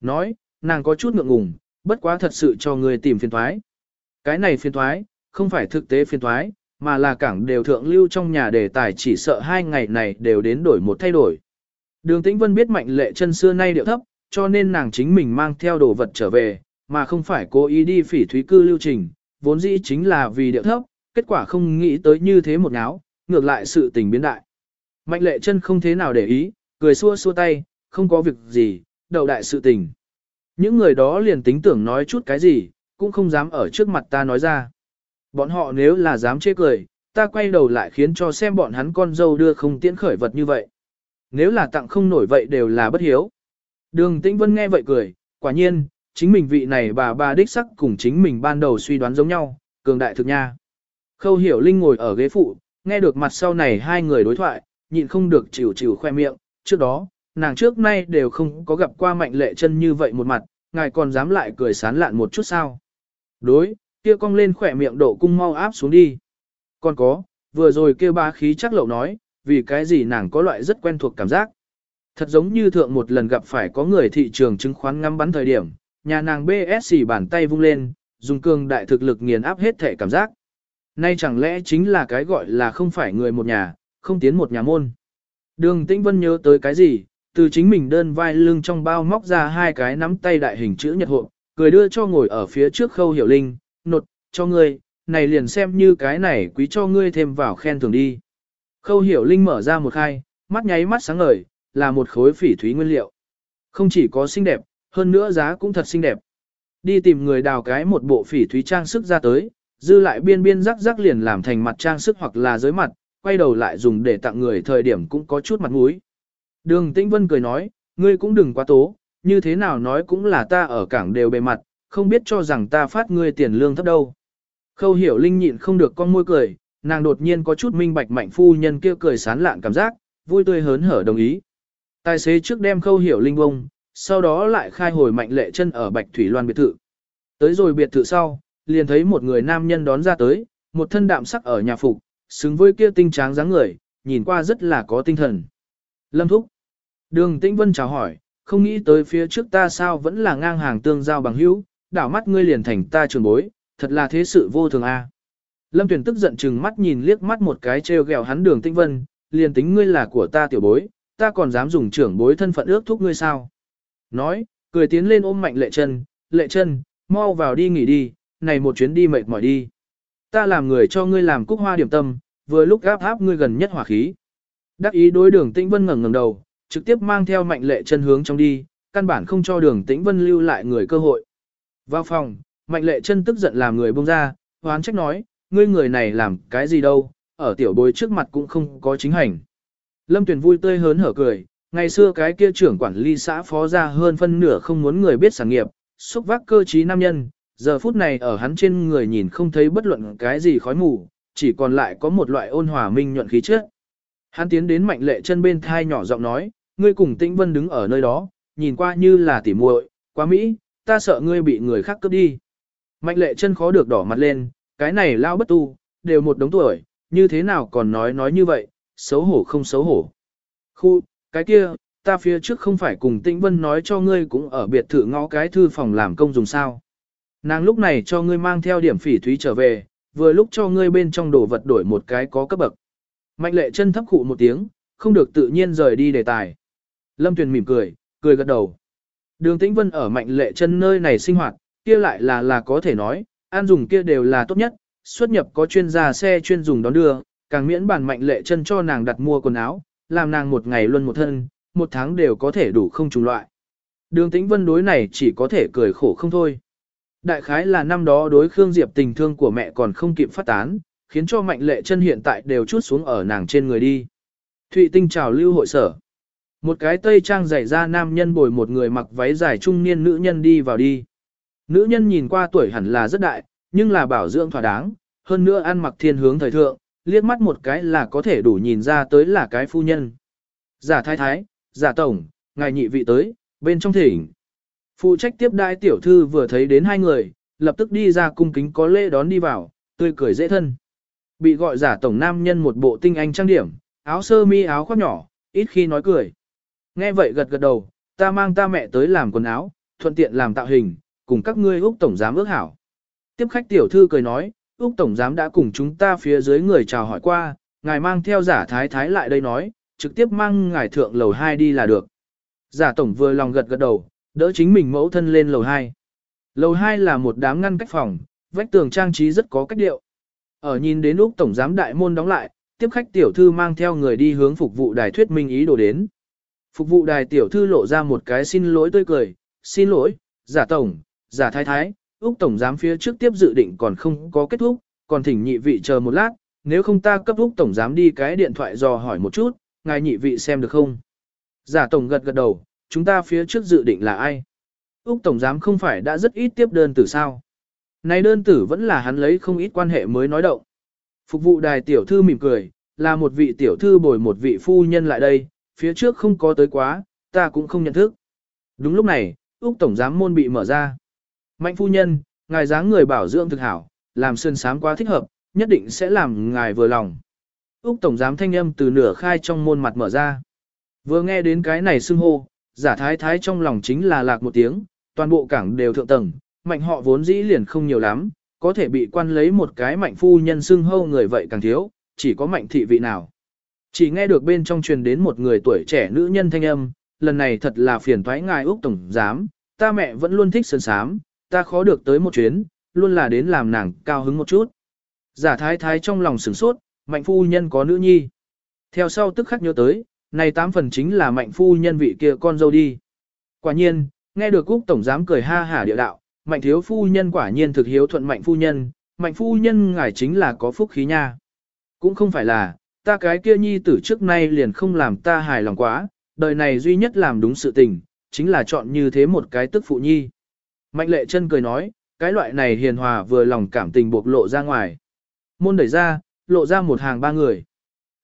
Nói, nàng có chút ngượng ngùng, bất quá thật sự cho người tìm phiền thoái. Cái này phiền thoái, không phải thực tế phiền thoái, mà là cảng đều thượng lưu trong nhà đề tài chỉ sợ hai ngày này đều đến đổi một thay đổi. Đường Tĩnh Vân biết mạnh lệ chân xưa nay điệu thấp, cho nên nàng chính mình mang theo đồ vật trở về, mà không phải cố ý đi phỉ thúy cư lưu trình, vốn dĩ chính là vì điệu thấp, kết quả không nghĩ tới như thế một ngáo, ngược lại sự tình biến đại. Mạnh lệ chân không thế nào để ý, cười xua xua tay, không có việc gì, đầu đại sự tình. Những người đó liền tính tưởng nói chút cái gì, cũng không dám ở trước mặt ta nói ra. Bọn họ nếu là dám chê cười, ta quay đầu lại khiến cho xem bọn hắn con dâu đưa không tiễn khởi vật như vậy. Nếu là tặng không nổi vậy đều là bất hiếu. Đường Tĩnh Vân nghe vậy cười, quả nhiên, chính mình vị này bà bà đích sắc cùng chính mình ban đầu suy đoán giống nhau, cường đại thực nha. Khâu hiểu linh ngồi ở ghế phụ, nghe được mặt sau này hai người đối thoại, nhịn không được chịu chịu khoe miệng, trước đó, nàng trước nay đều không có gặp qua mạnh lệ chân như vậy một mặt, ngài còn dám lại cười sán lạn một chút sao. Đối, kia cong lên khỏe miệng độ cung mau áp xuống đi. Còn có, vừa rồi kêu ba khí chắc lậu nói, vì cái gì nàng có loại rất quen thuộc cảm giác. Thật giống như thượng một lần gặp phải có người thị trường chứng khoán ngắm bắn thời điểm, nhà nàng BSC bàn tay vung lên, dùng cường đại thực lực nghiền áp hết thể cảm giác. Nay chẳng lẽ chính là cái gọi là không phải người một nhà, không tiến một nhà môn. Đường Tĩnh Vân nhớ tới cái gì, từ chính mình đơn vai lưng trong bao móc ra hai cái nắm tay đại hình chữ nhật hộ, cười đưa cho ngồi ở phía trước khâu hiểu linh, nột, cho ngươi, này liền xem như cái này quý cho ngươi thêm vào khen thưởng đi. Khâu hiểu linh mở ra một khai, mắt nháy mắt sáng ngời, là một khối phỉ thúy nguyên liệu. Không chỉ có xinh đẹp, hơn nữa giá cũng thật xinh đẹp. Đi tìm người đào cái một bộ phỉ thúy trang sức ra tới, dư lại biên biên rắc rắc liền làm thành mặt trang sức hoặc là giới mặt, quay đầu lại dùng để tặng người thời điểm cũng có chút mặt mũi. Đường Tĩnh Vân cười nói, ngươi cũng đừng quá tố, như thế nào nói cũng là ta ở cảng đều bề mặt, không biết cho rằng ta phát ngươi tiền lương thấp đâu. Khâu hiểu linh nhịn không được con môi cười, nàng đột nhiên có chút minh bạch mạnh phu nhân kia cười sán lạn cảm giác, vui tươi hớn hở đồng ý. Tài xế trước đem khâu hiểu linh bông, sau đó lại khai hồi mạnh lệ chân ở Bạch Thủy Loan biệt thự. Tới rồi biệt thự sau, liền thấy một người nam nhân đón ra tới, một thân đạm sắc ở nhà phục, xứng với kia tinh tráng dáng người, nhìn qua rất là có tinh thần. Lâm Thúc. Đường Tĩnh Vân chào hỏi, không nghĩ tới phía trước ta sao vẫn là ngang hàng tương giao bằng hữu, đảo mắt ngươi liền thành ta trường bối, thật là thế sự vô thường a. Lâm tuyển tức giận chừng mắt nhìn liếc mắt một cái trêu ghẹo hắn đường Tĩnh Vân, liền tính ngươi là của ta tiểu bối, ta còn dám dùng trưởng bối thân phận ước thúc ngươi sao. Nói, cười tiến lên ôm mạnh lệ chân, lệ chân, mau vào đi nghỉ đi, này một chuyến đi mệt mỏi đi. Ta làm người cho ngươi làm cúc hoa điểm tâm, vừa lúc gáp áp ngươi gần nhất hỏa khí. Đắc ý đối đường tĩnh vân ngẩng ngẩng đầu, trực tiếp mang theo mạnh lệ chân hướng trong đi, căn bản không cho đường tĩnh vân lưu lại người cơ hội. Vào phòng, mạnh lệ chân tức giận làm người buông ra, hoán trách nói, ngươi người này làm cái gì đâu, ở tiểu bối trước mặt cũng không có chính hành. Lâm Tuyền vui tươi hớn hở cười, Ngày xưa cái kia trưởng quản lý xã phó ra hơn phân nửa không muốn người biết sản nghiệp, xúc vác cơ trí nam nhân, giờ phút này ở hắn trên người nhìn không thấy bất luận cái gì khói mù, chỉ còn lại có một loại ôn hòa minh nhuận khí chất. Hắn tiến đến mạnh lệ chân bên thai nhỏ giọng nói, ngươi cùng tĩnh vân đứng ở nơi đó, nhìn qua như là tỉ muội, quá mỹ, ta sợ ngươi bị người khác cướp đi. Mạnh lệ chân khó được đỏ mặt lên, cái này lao bất tu, đều một đống tuổi, như thế nào còn nói nói như vậy, xấu hổ không xấu hổ. Khu, cái kia, ta phía trước không phải cùng Tĩnh Vân nói cho ngươi cũng ở biệt thự ngõ cái thư phòng làm công dùng sao. Nàng lúc này cho ngươi mang theo điểm phỉ thúy trở về, vừa lúc cho ngươi bên trong đồ vật đổi một cái có cấp bậc. Mạnh lệ chân thấp khụ một tiếng, không được tự nhiên rời đi đề tài. Lâm Tuyền mỉm cười, cười gật đầu. Đường Tĩnh Vân ở mạnh lệ chân nơi này sinh hoạt, kia lại là là có thể nói, an dùng kia đều là tốt nhất, xuất nhập có chuyên gia xe chuyên dùng đón đưa, càng miễn bản mạnh lệ chân cho nàng đặt mua quần áo, làm nàng một ngày luôn một thân, một tháng đều có thể đủ không trùng loại. Đường Tĩnh Vân đối này chỉ có thể cười khổ không thôi. Đại khái là năm đó đối Khương Diệp tình thương của mẹ còn không kịp phát tán, khiến cho mạnh lệ chân hiện tại đều chút xuống ở nàng trên người đi. Thụy tinh trào lưu hội sở. Một cái tây trang dày ra nam nhân bồi một người mặc váy dài trung niên nữ nhân đi vào đi. Nữ nhân nhìn qua tuổi hẳn là rất đại, nhưng là bảo dưỡng thỏa đáng, hơn nữa ăn mặc thiên hướng thời thượng, liếc mắt một cái là có thể đủ nhìn ra tới là cái phu nhân. Giả thái thái, giả tổng, ngài nhị vị tới, bên trong thỉnh. Phụ trách tiếp đai tiểu thư vừa thấy đến hai người, lập tức đi ra cung kính có lễ đón đi vào, tươi cười dễ thân. Bị gọi giả tổng nam nhân một bộ tinh anh trang điểm, áo sơ mi áo khoác nhỏ, ít khi nói cười. Nghe vậy gật gật đầu, ta mang ta mẹ tới làm quần áo, thuận tiện làm tạo hình, cùng các ngươi Úc Tổng Giám ước hảo. Tiếp khách tiểu thư cười nói, Úc Tổng Giám đã cùng chúng ta phía dưới người chào hỏi qua, ngài mang theo giả thái thái lại đây nói, trực tiếp mang ngài thượng lầu 2 đi là được. Giả Tổng vừa lòng gật gật đầu, đỡ chính mình mẫu thân lên lầu 2. Lầu 2 là một đám ngăn cách phòng, vách tường trang trí rất có cách điệu. Ở nhìn đến Úc Tổng Giám đại môn đóng lại, tiếp khách tiểu thư mang theo người đi hướng phục vụ đài thuyết minh ý đồ đến. Phục vụ đài tiểu thư lộ ra một cái xin lỗi tươi cười, xin lỗi, giả tổng, giả thái thái, Úc Tổng Giám phía trước tiếp dự định còn không có kết thúc, còn thỉnh nhị vị chờ một lát, nếu không ta cấp Úc Tổng Giám đi cái điện thoại dò hỏi một chút, ngài nhị vị xem được không? Giả Tổng gật gật đầu, chúng ta phía trước dự định là ai? Úc Tổng Giám không phải đã rất ít tiếp đơn tử sao? Này đơn tử vẫn là hắn lấy không ít quan hệ mới nói động. Phục vụ đài tiểu thư mỉm cười, là một vị tiểu thư bồi một vị phu nhân lại đây, phía trước không có tới quá, ta cũng không nhận thức. Đúng lúc này, Úc Tổng Giám môn bị mở ra. Mạnh phu nhân, ngài dáng người bảo dưỡng thực hảo, làm sơn sám quá thích hợp, nhất định sẽ làm ngài vừa lòng. Úc Tổng Giám thanh âm từ nửa khai trong môn mặt mở ra. Vừa nghe đến cái này xưng hô, giả thái thái trong lòng chính là lạc một tiếng, toàn bộ cảng đều thượng tầng, mạnh họ vốn dĩ liền không nhiều lắm, có thể bị quan lấy một cái mạnh phu nhân xưng hô người vậy càng thiếu, chỉ có mạnh thị vị nào. Chỉ nghe được bên trong truyền đến một người tuổi trẻ nữ nhân thanh âm, lần này thật là phiền thoái ngài Úc Tổng Giám, ta mẹ vẫn luôn thích sơn sám, ta khó được tới một chuyến, luôn là đến làm nàng cao hứng một chút. Giả thái thái trong lòng sửng sốt, mạnh phu nhân có nữ nhi. Theo sau tức khắc nhớ tới, này tám phần chính là mạnh phu nhân vị kia con dâu đi. Quả nhiên, nghe được Úc Tổng Giám cười ha hả địa đạo, mạnh thiếu phu nhân quả nhiên thực hiếu thuận mạnh phu nhân, mạnh phu nhân ngài chính là có phúc khí nha. Cũng không phải là, ta cái kia nhi tử trước nay liền không làm ta hài lòng quá, đời này duy nhất làm đúng sự tình, chính là chọn như thế một cái tức phụ nhi. Mạnh lệ chân cười nói, cái loại này hiền hòa vừa lòng cảm tình buộc lộ ra ngoài. Môn đẩy ra, lộ ra một hàng ba người.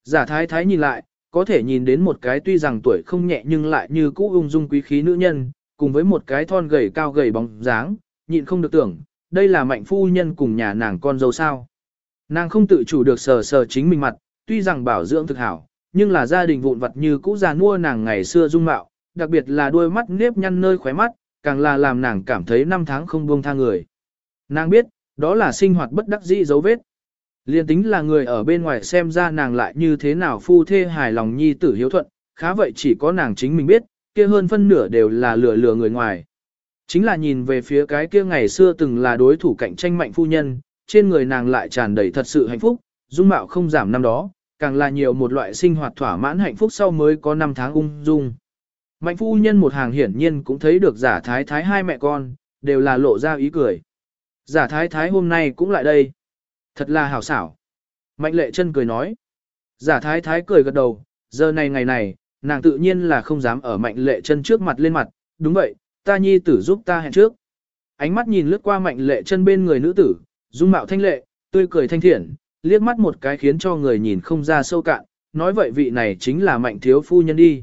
Giả thái thái nhìn lại, có thể nhìn đến một cái tuy rằng tuổi không nhẹ nhưng lại như cũ ung dung quý khí nữ nhân, cùng với một cái thon gầy cao gầy bóng dáng, nhịn không được tưởng, đây là mạnh phu nhân cùng nhà nàng con dâu sao. Nàng không tự chủ được sờ sờ chính mình mặt, tuy rằng bảo dưỡng thực hảo, nhưng là gia đình vụn vặt như cũ già mua nàng ngày xưa dung mạo, đặc biệt là đôi mắt nếp nhăn nơi khóe mắt, càng là làm nàng cảm thấy năm tháng không buông tha người. Nàng biết, đó là sinh hoạt bất đắc dĩ dấu vết. Liên tính là người ở bên ngoài xem ra nàng lại như thế nào phu thê hài lòng nhi tử hiếu thuận, khá vậy chỉ có nàng chính mình biết, kia hơn phân nửa đều là lừa lừa người ngoài. Chính là nhìn về phía cái kia ngày xưa từng là đối thủ cạnh tranh mạnh phu nhân, trên người nàng lại tràn đầy thật sự hạnh phúc, dung mạo không giảm năm đó, càng là nhiều một loại sinh hoạt thỏa mãn hạnh phúc sau mới có năm tháng ung dung. Mạnh phu nhân một hàng hiển nhiên cũng thấy được giả thái thái hai mẹ con, đều là lộ ra ý cười. Giả thái thái hôm nay cũng lại đây. Thật là hảo xảo. Mạnh lệ chân cười nói. Giả thái thái cười gật đầu, giờ này ngày này, nàng tự nhiên là không dám ở mạnh lệ chân trước mặt lên mặt. Đúng vậy, ta nhi tử giúp ta hẹn trước. Ánh mắt nhìn lướt qua mạnh lệ chân bên người nữ tử, dung mạo thanh lệ, tươi cười thanh thiện, liếc mắt một cái khiến cho người nhìn không ra sâu cạn, nói vậy vị này chính là mạnh thiếu phu nhân đi.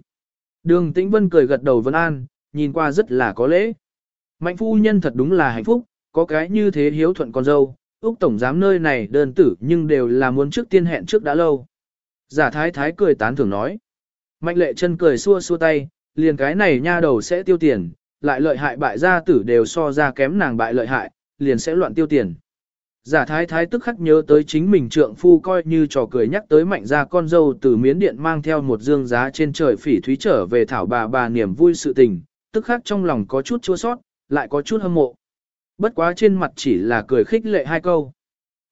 Đường Tĩnh Vân cười gật đầu vân an, nhìn qua rất là có lễ. Mạnh phu nhân thật đúng là hạnh phúc, có cái như thế hiếu thuận con dâu, Úc Tổng giám nơi này đơn tử nhưng đều là muốn trước tiên hẹn trước đã lâu. Giả thái thái cười tán thưởng nói. Mạnh lệ chân cười xua xua tay, liền cái này nha đầu sẽ tiêu tiền, lại lợi hại bại gia tử đều so ra kém nàng bại lợi hại, liền sẽ loạn tiêu tiền. Giả thái thái tức khắc nhớ tới chính mình trượng phu coi như trò cười nhắc tới mạnh gia con dâu từ miến điện mang theo một dương giá trên trời phỉ thúy trở về thảo bà bà niềm vui sự tình, tức khắc trong lòng có chút chua sót, lại có chút hâm mộ. Bất quá trên mặt chỉ là cười khích lệ hai câu.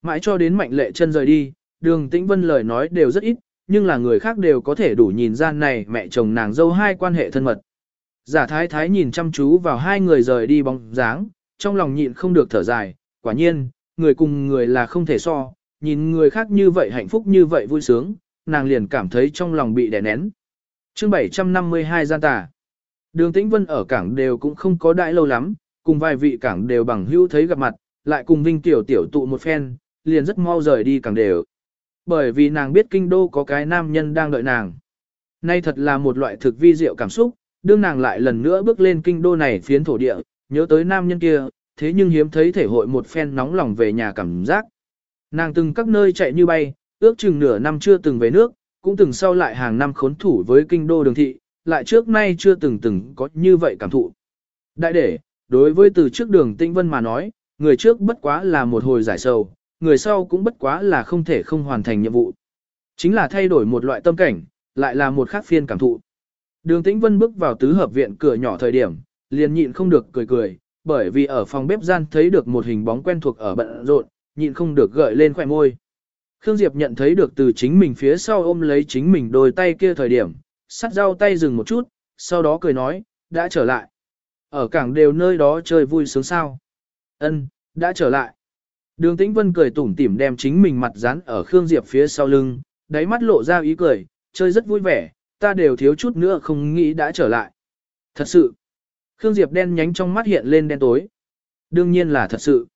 Mãi cho đến mạnh lệ chân rời đi, đường tĩnh vân lời nói đều rất ít, nhưng là người khác đều có thể đủ nhìn ra này mẹ chồng nàng dâu hai quan hệ thân mật. Giả thái thái nhìn chăm chú vào hai người rời đi bóng dáng, trong lòng nhịn không được thở dài, quả nhiên, người cùng người là không thể so, nhìn người khác như vậy hạnh phúc như vậy vui sướng, nàng liền cảm thấy trong lòng bị đè nén. chương 752 gian tà. Đường Tĩnh Vân ở cảng đều cũng không có đại lâu lắm, cùng vài vị cảng đều bằng hữu thấy gặp mặt, lại cùng Vinh Tiểu Tiểu tụ một phen, liền rất mau rời đi cảng đều. Bởi vì nàng biết kinh đô có cái nam nhân đang đợi nàng. Nay thật là một loại thực vi diệu cảm xúc, đương nàng lại lần nữa bước lên kinh đô này phiến thổ địa, nhớ tới nam nhân kia, thế nhưng hiếm thấy thể hội một phen nóng lòng về nhà cảm giác. Nàng từng các nơi chạy như bay, ước chừng nửa năm chưa từng về nước, cũng từng sau lại hàng năm khốn thủ với kinh đô đường thị, lại trước nay chưa từng từng có như vậy cảm thụ. Đại để, đối với từ trước đường tĩnh vân mà nói, người trước bất quá là một hồi giải sầu, người sau cũng bất quá là không thể không hoàn thành nhiệm vụ. Chính là thay đổi một loại tâm cảnh, lại là một khác phiên cảm thụ. Đường tĩnh vân bước vào tứ hợp viện cửa nhỏ thời điểm, liền nhịn không được cười cười, bởi vì ở phòng bếp gian thấy được một hình bóng quen thuộc ở bận rộn, nhịn không được gợi lên khỏe môi. Khương Diệp nhận thấy được từ chính mình phía sau ôm lấy chính mình đôi tay kia thời điểm, sắt dao tay dừng một chút, sau đó cười nói, đã trở lại. Ở cảng đều nơi đó chơi vui sướng sao. Ân, đã trở lại. Đường Tĩnh Vân cười tủm tỉm đem chính mình mặt dán ở Khương Diệp phía sau lưng, đáy mắt lộ ra ý cười, chơi rất vui vẻ, ta đều thiếu chút nữa không nghĩ đã trở lại. Thật sự. Khương Diệp đen nhánh trong mắt hiện lên đen tối. Đương nhiên là thật sự.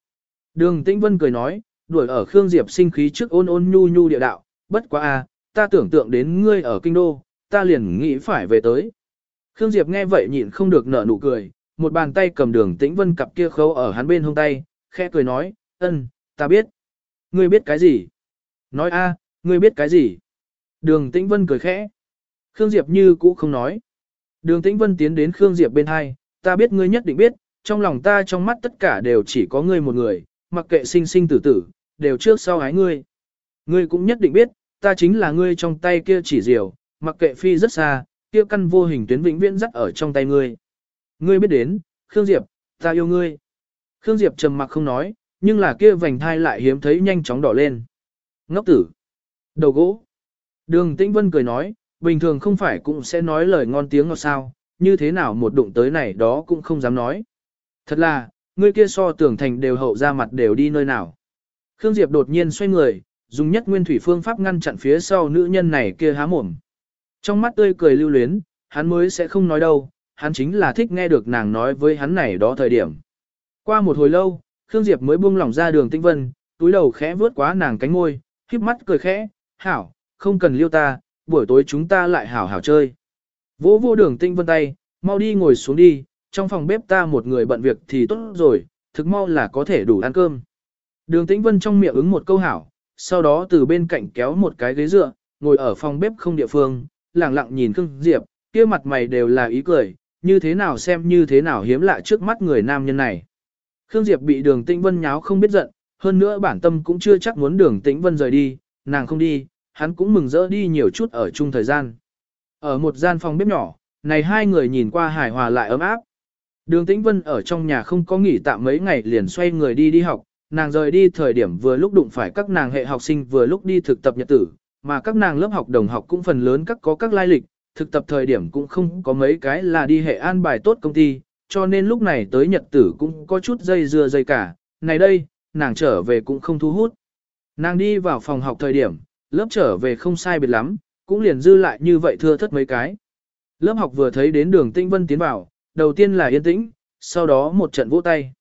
Đường Tĩnh Vân cười nói, đuổi ở Khương Diệp sinh khí trước ôn ôn nhu nhu địa đạo, bất quá a, ta tưởng tượng đến ngươi ở kinh đô, ta liền nghĩ phải về tới. Khương Diệp nghe vậy nhịn không được nở nụ cười, một bàn tay cầm đường Tĩnh Vân cặp kia khâu ở hắn bên hông tay, khẽ cười nói, ân, ta biết. Ngươi biết cái gì? Nói a, ngươi biết cái gì? Đường Tĩnh Vân cười khẽ. Khương Diệp như cũ không nói. Đường Tĩnh Vân tiến đến Khương Diệp bên hai, ta biết ngươi nhất định biết, trong lòng ta trong mắt tất cả đều chỉ có ngươi một người, mặc kệ sinh sinh tử tử, đều trước sau ái ngươi. Ngươi cũng nhất định biết, ta chính là ngươi trong tay kia chỉ diều, mặc kệ phi rất xa, kia căn vô hình tuyến vĩnh viễn dắt ở trong tay ngươi. Ngươi biết đến, Khương Diệp, ta yêu ngươi. Khương Diệp trầm mặc không nói, nhưng là kia vành thai lại hiếm thấy nhanh chóng đỏ lên. Ngốc tử. Đầu gỗ. Đường Tĩnh Vân cười nói, bình thường không phải cũng sẽ nói lời ngon tiếng ngọt sao, như thế nào một đụng tới này đó cũng không dám nói. Thật là, ngươi kia so tưởng thành đều hậu ra mặt đều đi nơi nào. Khương Diệp đột nhiên xoay người, dùng nhất nguyên thủy phương pháp ngăn chặn phía sau nữ nhân này kia há mồm. Trong mắt tươi cười lưu luyến, hắn mới sẽ không nói đâu, hắn chính là thích nghe được nàng nói với hắn này đó thời điểm. Qua một hồi lâu, Khương Diệp mới buông lỏng ra đường tinh vân, túi đầu khẽ vướt quá nàng cánh môi, khiếp mắt cười khẽ, hảo, không cần liêu ta, buổi tối chúng ta lại hảo hảo chơi. Vỗ vô đường tinh vân tay, mau đi ngồi xuống đi, trong phòng bếp ta một người bận việc thì tốt rồi, thực mau là có thể đủ ăn cơm. Đường tĩnh vân trong miệng ứng một câu hảo, sau đó từ bên cạnh kéo một cái ghế dựa, ngồi ở phòng bếp không địa phương, lặng lặng nhìn Khương Diệp, kia mặt mày đều là ý cười, như thế nào xem như thế nào hiếm lạ trước mắt người nam nhân này. Khương Diệp bị đường tĩnh vân nháo không biết giận, hơn nữa bản tâm cũng chưa chắc muốn đường tĩnh vân rời đi, nàng không đi, hắn cũng mừng rỡ đi nhiều chút ở chung thời gian. Ở một gian phòng bếp nhỏ, này hai người nhìn qua hài hòa lại ấm áp. Đường Tĩnh Vân ở trong nhà không có nghỉ tạm mấy ngày liền xoay người đi đi học, nàng rời đi thời điểm vừa lúc đụng phải các nàng hệ học sinh vừa lúc đi thực tập nhật tử, mà các nàng lớp học đồng học cũng phần lớn các có các lai lịch, thực tập thời điểm cũng không có mấy cái là đi hệ an bài tốt công ty, cho nên lúc này tới nhật tử cũng có chút dây dưa dây cả, này đây, nàng trở về cũng không thu hút. Nàng đi vào phòng học thời điểm, lớp trở về không sai biệt lắm, cũng liền dư lại như vậy thưa thất mấy cái. Lớp học vừa thấy đến đường Tĩnh Vân tiến vào, đầu tiên là yên tĩnh, sau đó một trận vỗ tay.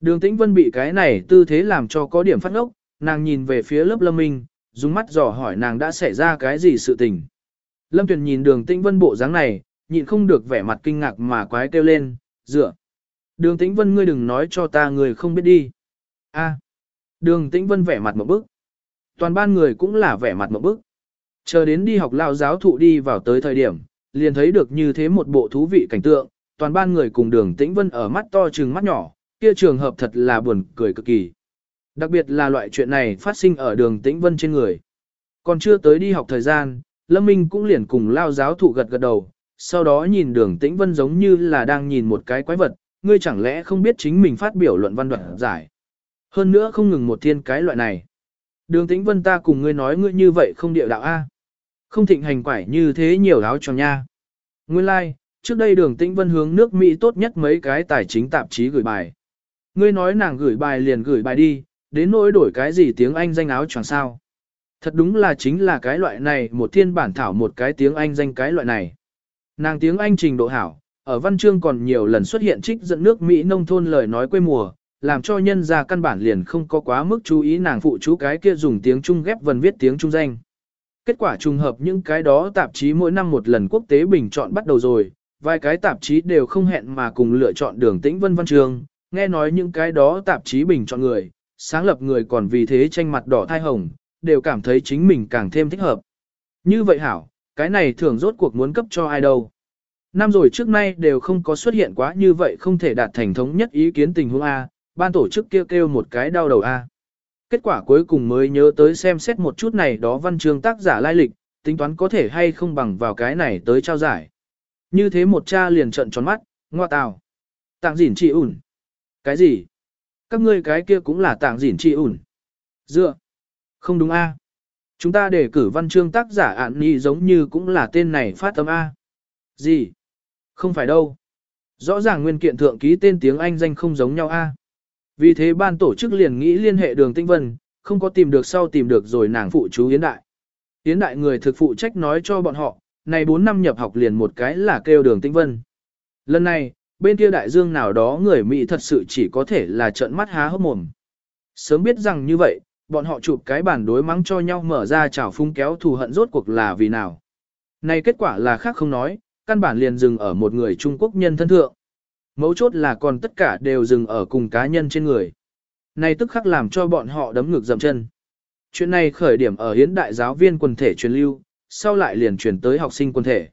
Đường Tĩnh Vân bị cái này tư thế làm cho có điểm phát ngốc, nàng nhìn về phía lớp Lâm Minh, dùng mắt dò hỏi nàng đã xảy ra cái gì sự tình. Lâm Tuyền nhìn đường Tĩnh Vân bộ dáng này, nhịn không được vẻ mặt kinh ngạc mà quái kêu lên, dựa. Đường Tĩnh Vân ngươi đừng nói cho ta người không biết đi. A. Đường Tĩnh Vân vẻ mặt một bức. Toàn ban người cũng là vẻ mặt một bức. Chờ đến đi học lao giáo thụ đi vào tới thời điểm, liền thấy được như thế một bộ thú vị cảnh tượng, toàn ban người cùng đường Tĩnh Vân ở mắt to trừng mắt nhỏ, kia trường hợp thật là buồn cười cực kỳ. Đặc biệt là loại chuyện này phát sinh ở đường Tĩnh Vân trên người. Còn chưa tới đi học thời gian, Lâm Minh cũng liền cùng lao giáo thụ gật gật đầu, sau đó nhìn đường Tĩnh Vân giống như là đang nhìn một cái quái vật, ngươi chẳng lẽ không biết chính mình phát biểu luận văn đoạn giải. Hơn nữa không ngừng một thiên cái loại này. Đường Tĩnh Vân ta cùng ngươi nói ngươi như vậy không địa đạo A. Không thịnh hành quải như thế nhiều áo cho nha. Nguyên lai, like, trước đây đường Tĩnh Vân hướng nước Mỹ tốt nhất mấy cái tài chính tạp chí gửi bài. Ngươi nói nàng gửi bài liền gửi bài đi, đến nỗi đổi cái gì tiếng Anh danh áo choàng sao. Thật đúng là chính là cái loại này một thiên bản thảo một cái tiếng Anh danh cái loại này. Nàng tiếng Anh trình độ hảo, ở văn chương còn nhiều lần xuất hiện trích dẫn nước Mỹ nông thôn lời nói quê mùa, làm cho nhân ra căn bản liền không có quá mức chú ý nàng phụ chú cái kia dùng tiếng Trung ghép vần viết tiếng Trung danh. Kết quả trùng hợp những cái đó tạp chí mỗi năm một lần quốc tế bình chọn bắt đầu rồi, vài cái tạp chí đều không hẹn mà cùng lựa chọn đường tĩnh vân văn trường, nghe nói những cái đó tạp chí bình chọn người, sáng lập người còn vì thế tranh mặt đỏ thai hồng, đều cảm thấy chính mình càng thêm thích hợp. Như vậy hảo, cái này thường rốt cuộc muốn cấp cho ai đâu. Năm rồi trước nay đều không có xuất hiện quá như vậy không thể đạt thành thống nhất ý kiến tình huống A, ban tổ chức kêu kêu một cái đau đầu A. Kết quả cuối cùng mới nhớ tới xem xét một chút này đó văn chương tác giả lai lịch, tính toán có thể hay không bằng vào cái này tới trao giải. Như thế một cha liền trận tròn mắt, ngoa tào. Tạng dỉn trị ủn. Cái gì? Các ngươi cái kia cũng là tạng dỉn trị ủn. Dựa. Không đúng A. Chúng ta để cử văn chương tác giả ạn nhi giống như cũng là tên này phát âm A. Gì? Không phải đâu. Rõ ràng nguyên kiện thượng ký tên tiếng Anh danh không giống nhau A. Vì thế ban tổ chức liền nghĩ liên hệ đường tinh vân, không có tìm được sau tìm được rồi nàng phụ chú Yến Đại. Yến Đại người thực phụ trách nói cho bọn họ, này 4 năm nhập học liền một cái là kêu đường tinh vân. Lần này, bên kia đại dương nào đó người Mỹ thật sự chỉ có thể là trợn mắt há hốc mồm. Sớm biết rằng như vậy, bọn họ chụp cái bản đối mắng cho nhau mở ra chảo phung kéo thù hận rốt cuộc là vì nào. Này kết quả là khác không nói, căn bản liền dừng ở một người Trung Quốc nhân thân thượng. Mấu chốt là còn tất cả đều dừng ở cùng cá nhân trên người. Này tức khắc làm cho bọn họ đấm ngược dậm chân. Chuyện này khởi điểm ở hiến đại giáo viên quần thể truyền lưu, sau lại liền truyền tới học sinh quần thể.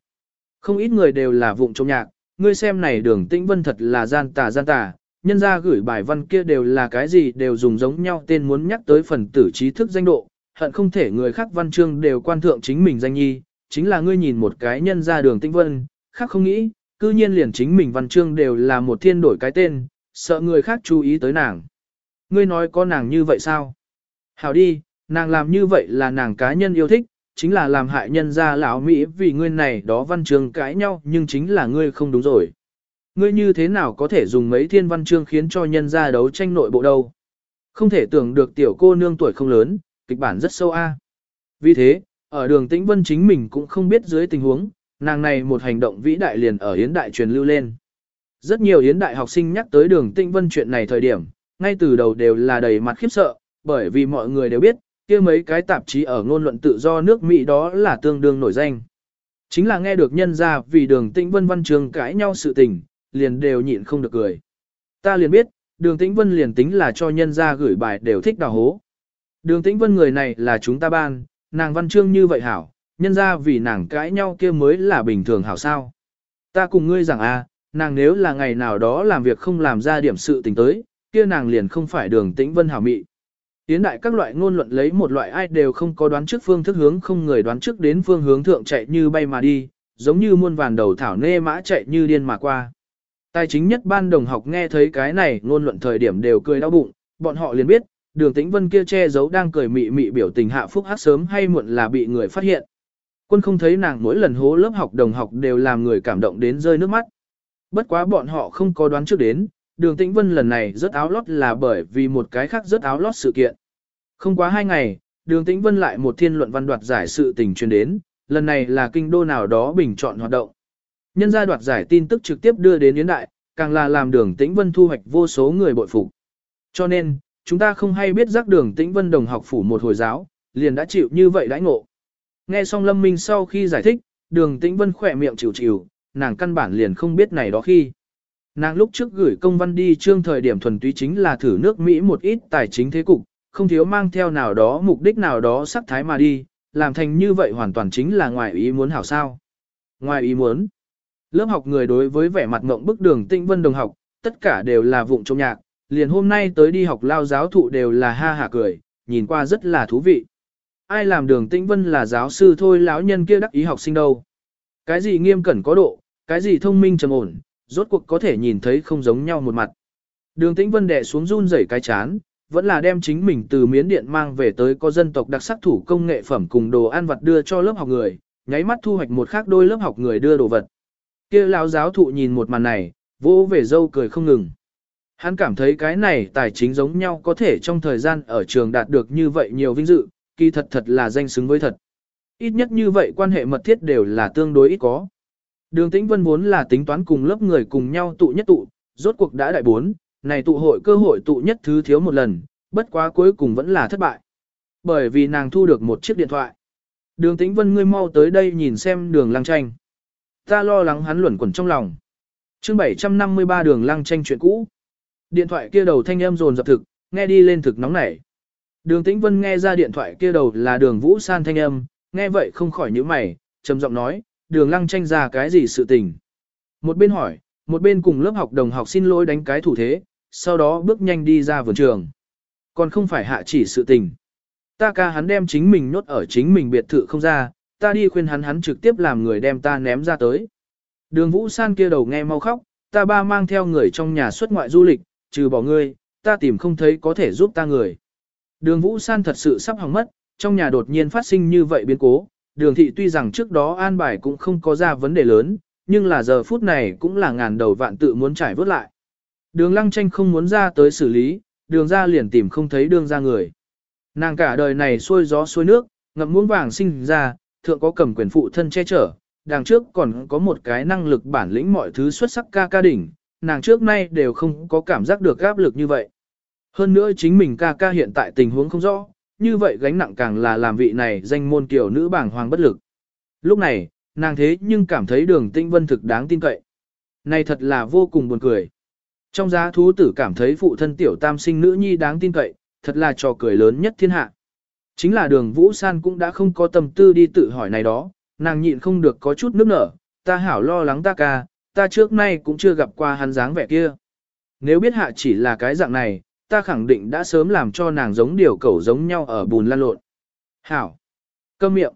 Không ít người đều là vụng trong nhạc, ngươi xem này đường tĩnh vân thật là gian tà gian tà, nhân ra gửi bài văn kia đều là cái gì đều dùng giống nhau tên muốn nhắc tới phần tử trí thức danh độ, hận không thể người khác văn chương đều quan thượng chính mình danh nhi, chính là ngươi nhìn một cái nhân ra đường tĩnh vân, khác không nghĩ, cư nhiên liền chính mình văn chương đều là một thiên đổi cái tên, sợ người khác chú ý tới nàng. Ngươi nói có nàng như vậy sao? Hảo đi, nàng làm như vậy là nàng cá nhân yêu thích, chính là làm hại nhân ra lão Mỹ vì ngươi này đó văn chương cãi nhau nhưng chính là ngươi không đúng rồi. Ngươi như thế nào có thể dùng mấy thiên văn chương khiến cho nhân ra đấu tranh nội bộ đâu? Không thể tưởng được tiểu cô nương tuổi không lớn, kịch bản rất sâu a. Vì thế, ở đường tĩnh vân chính mình cũng không biết dưới tình huống, nàng này một hành động vĩ đại liền ở Yến Đại truyền lưu lên. Rất nhiều Yến Đại học sinh nhắc tới đường tinh Vân chuyện này thời điểm, ngay từ đầu đều là đầy mặt khiếp sợ, bởi vì mọi người đều biết, kia mấy cái tạp chí ở ngôn luận tự do nước Mỹ đó là tương đương nổi danh. Chính là nghe được nhân ra vì đường Tĩnh Vân văn trường cãi nhau sự tình, liền đều nhịn không được cười. Ta liền biết, đường Tĩnh Vân liền tính là cho nhân ra gửi bài đều thích đào hố. Đường Tĩnh Vân người này là chúng ta ban, nàng văn chương như vậy hảo, nhân ra vì nàng cãi nhau kia mới là bình thường hảo sao. Ta cùng ngươi rằng a, à, nàng nếu là ngày nào đó làm việc không làm ra điểm sự tình tới, kia nàng liền không phải đường tĩnh vân hảo mị. Tiến đại các loại ngôn luận lấy một loại ai đều không có đoán trước phương thức hướng không người đoán trước đến phương hướng thượng chạy như bay mà đi, giống như muôn vàn đầu thảo nê mã chạy như điên mà qua. Tài chính nhất ban đồng học nghe thấy cái này ngôn luận thời điểm đều cười đau bụng, bọn họ liền biết, đường tĩnh vân kia che giấu đang cười mị mị biểu tình hạ phúc hát sớm hay muộn là bị người phát hiện. Quân không thấy nàng mỗi lần hố lớp học đồng học đều làm người cảm động đến rơi nước mắt. Bất quá bọn họ không có đoán trước đến, đường tĩnh vân lần này rớt áo lót là bởi vì một cái khác rớt áo lót sự kiện. Không quá hai ngày, đường tĩnh vân lại một thiên luận văn đoạt giải sự tình truyền đến, lần này là kinh đô nào đó bình chọn hoạt động. Nhân gia đoạt giải tin tức trực tiếp đưa đến Yến Đại, càng là làm đường tĩnh vân thu hoạch vô số người bội phục. Cho nên, chúng ta không hay biết giác đường tĩnh vân đồng học phủ một hồi giáo, liền đã chịu như vậy đãi ngộ. Nghe xong Lâm Minh sau khi giải thích, đường tĩnh vân khỏe miệng chịu chịu, nàng căn bản liền không biết này đó khi. Nàng lúc trước gửi công văn đi trương thời điểm thuần túy chính là thử nước Mỹ một ít tài chính thế cục, không thiếu mang theo nào đó mục đích nào đó sắc thái mà đi, làm thành như vậy hoàn toàn chính là ngoài ý muốn hảo sao. Ngoài ý muốn, lớp học người đối với vẻ mặt ngộng bức đường Tĩnh vân đồng học, tất cả đều là vụng trong nhạc, liền hôm nay tới đi học lao giáo thụ đều là ha hả cười, nhìn qua rất là thú vị. Ai làm đường Tĩnh vân là giáo sư thôi lão nhân kia đắc ý học sinh đâu. Cái gì nghiêm cẩn có độ, cái gì thông minh trầm ổn, rốt cuộc có thể nhìn thấy không giống nhau một mặt. Đường tĩnh vân đè xuống run rẩy cái chán, vẫn là đem chính mình từ miến điện mang về tới có dân tộc đặc sắc thủ công nghệ phẩm cùng đồ ăn vặt đưa cho lớp học người, nháy mắt thu hoạch một khác đôi lớp học người đưa đồ vật. Kia lão giáo thụ nhìn một màn này, vỗ về dâu cười không ngừng. Hắn cảm thấy cái này tài chính giống nhau có thể trong thời gian ở trường đạt được như vậy nhiều vinh dự, kỳ thật thật là danh xứng với thật. Ít nhất như vậy quan hệ mật thiết đều là tương đối ít có. Đường Tĩnh Vân vốn là tính toán cùng lớp người cùng nhau tụ nhất tụ, rốt cuộc đã đại bốn, này tụ hội cơ hội tụ nhất thứ thiếu một lần, bất quá cuối cùng vẫn là thất bại. Bởi vì nàng thu được một chiếc điện thoại. Đường Tĩnh Vân ngươi mau tới đây nhìn xem đường lăng tranh. Ta lo lắng hắn luẩn quẩn trong lòng. chương 753 đường lăng tranh chuyện cũ. Điện thoại kia đầu thanh âm rồn dập thực, nghe đi lên thực nóng nảy. Đường Tĩnh Vân nghe ra điện thoại kia đầu là đường Vũ San thanh âm, nghe vậy không khỏi nhíu mày, trầm giọng nói, đường lăng tranh ra cái gì sự tình. Một bên hỏi, một bên cùng lớp học đồng học xin lỗi đánh cái thủ thế, sau đó bước nhanh đi ra vườn trường. Còn không phải hạ chỉ sự tình. Ta ca hắn đem chính mình nhốt ở chính mình biệt thự không ra, ta đi khuyên hắn hắn trực tiếp làm người đem ta ném ra tới. Đường Vũ San kia đầu nghe mau khóc, ta ba mang theo người trong nhà xuất ngoại du lịch, trừ bỏ ngươi, ta tìm không thấy có thể giúp ta người. Đường Vũ San thật sự sắp hỏng mất, trong nhà đột nhiên phát sinh như vậy biến cố, đường thị tuy rằng trước đó an bài cũng không có ra vấn đề lớn, nhưng là giờ phút này cũng là ngàn đầu vạn tự muốn trải vớt lại. Đường lăng tranh không muốn ra tới xử lý, đường ra liền tìm không thấy đường ra người. Nàng cả đời này xuôi gió xuôi nước, ngậm muỗng vàng sinh ra, thượng có cầm quyền phụ thân che chở, đằng trước còn có một cái năng lực bản lĩnh mọi thứ xuất sắc ca ca đỉnh, nàng trước nay đều không có cảm giác được áp lực như vậy. Hơn nữa chính mình ca ca hiện tại tình huống không rõ, như vậy gánh nặng càng là làm vị này danh môn tiểu nữ bảng hoàng bất lực. Lúc này, nàng thế nhưng cảm thấy đường tinh vân thực đáng tin cậy. Này thật là vô cùng buồn cười. Trong giá thú tử cảm thấy phụ thân tiểu tam sinh nữ nhi đáng tin cậy, thật là trò cười lớn nhất thiên hạ. Chính là đường Vũ San cũng đã không có tâm tư đi tự hỏi này đó, nàng nhịn không được có chút nước nở, ta hảo lo lắng ta ca, ta trước nay cũng chưa gặp qua hắn dáng vẻ kia. Nếu biết hạ chỉ là cái dạng này, ta khẳng định đã sớm làm cho nàng giống điều cẩu giống nhau ở bùn lan lộn. Hảo! Câm miệng!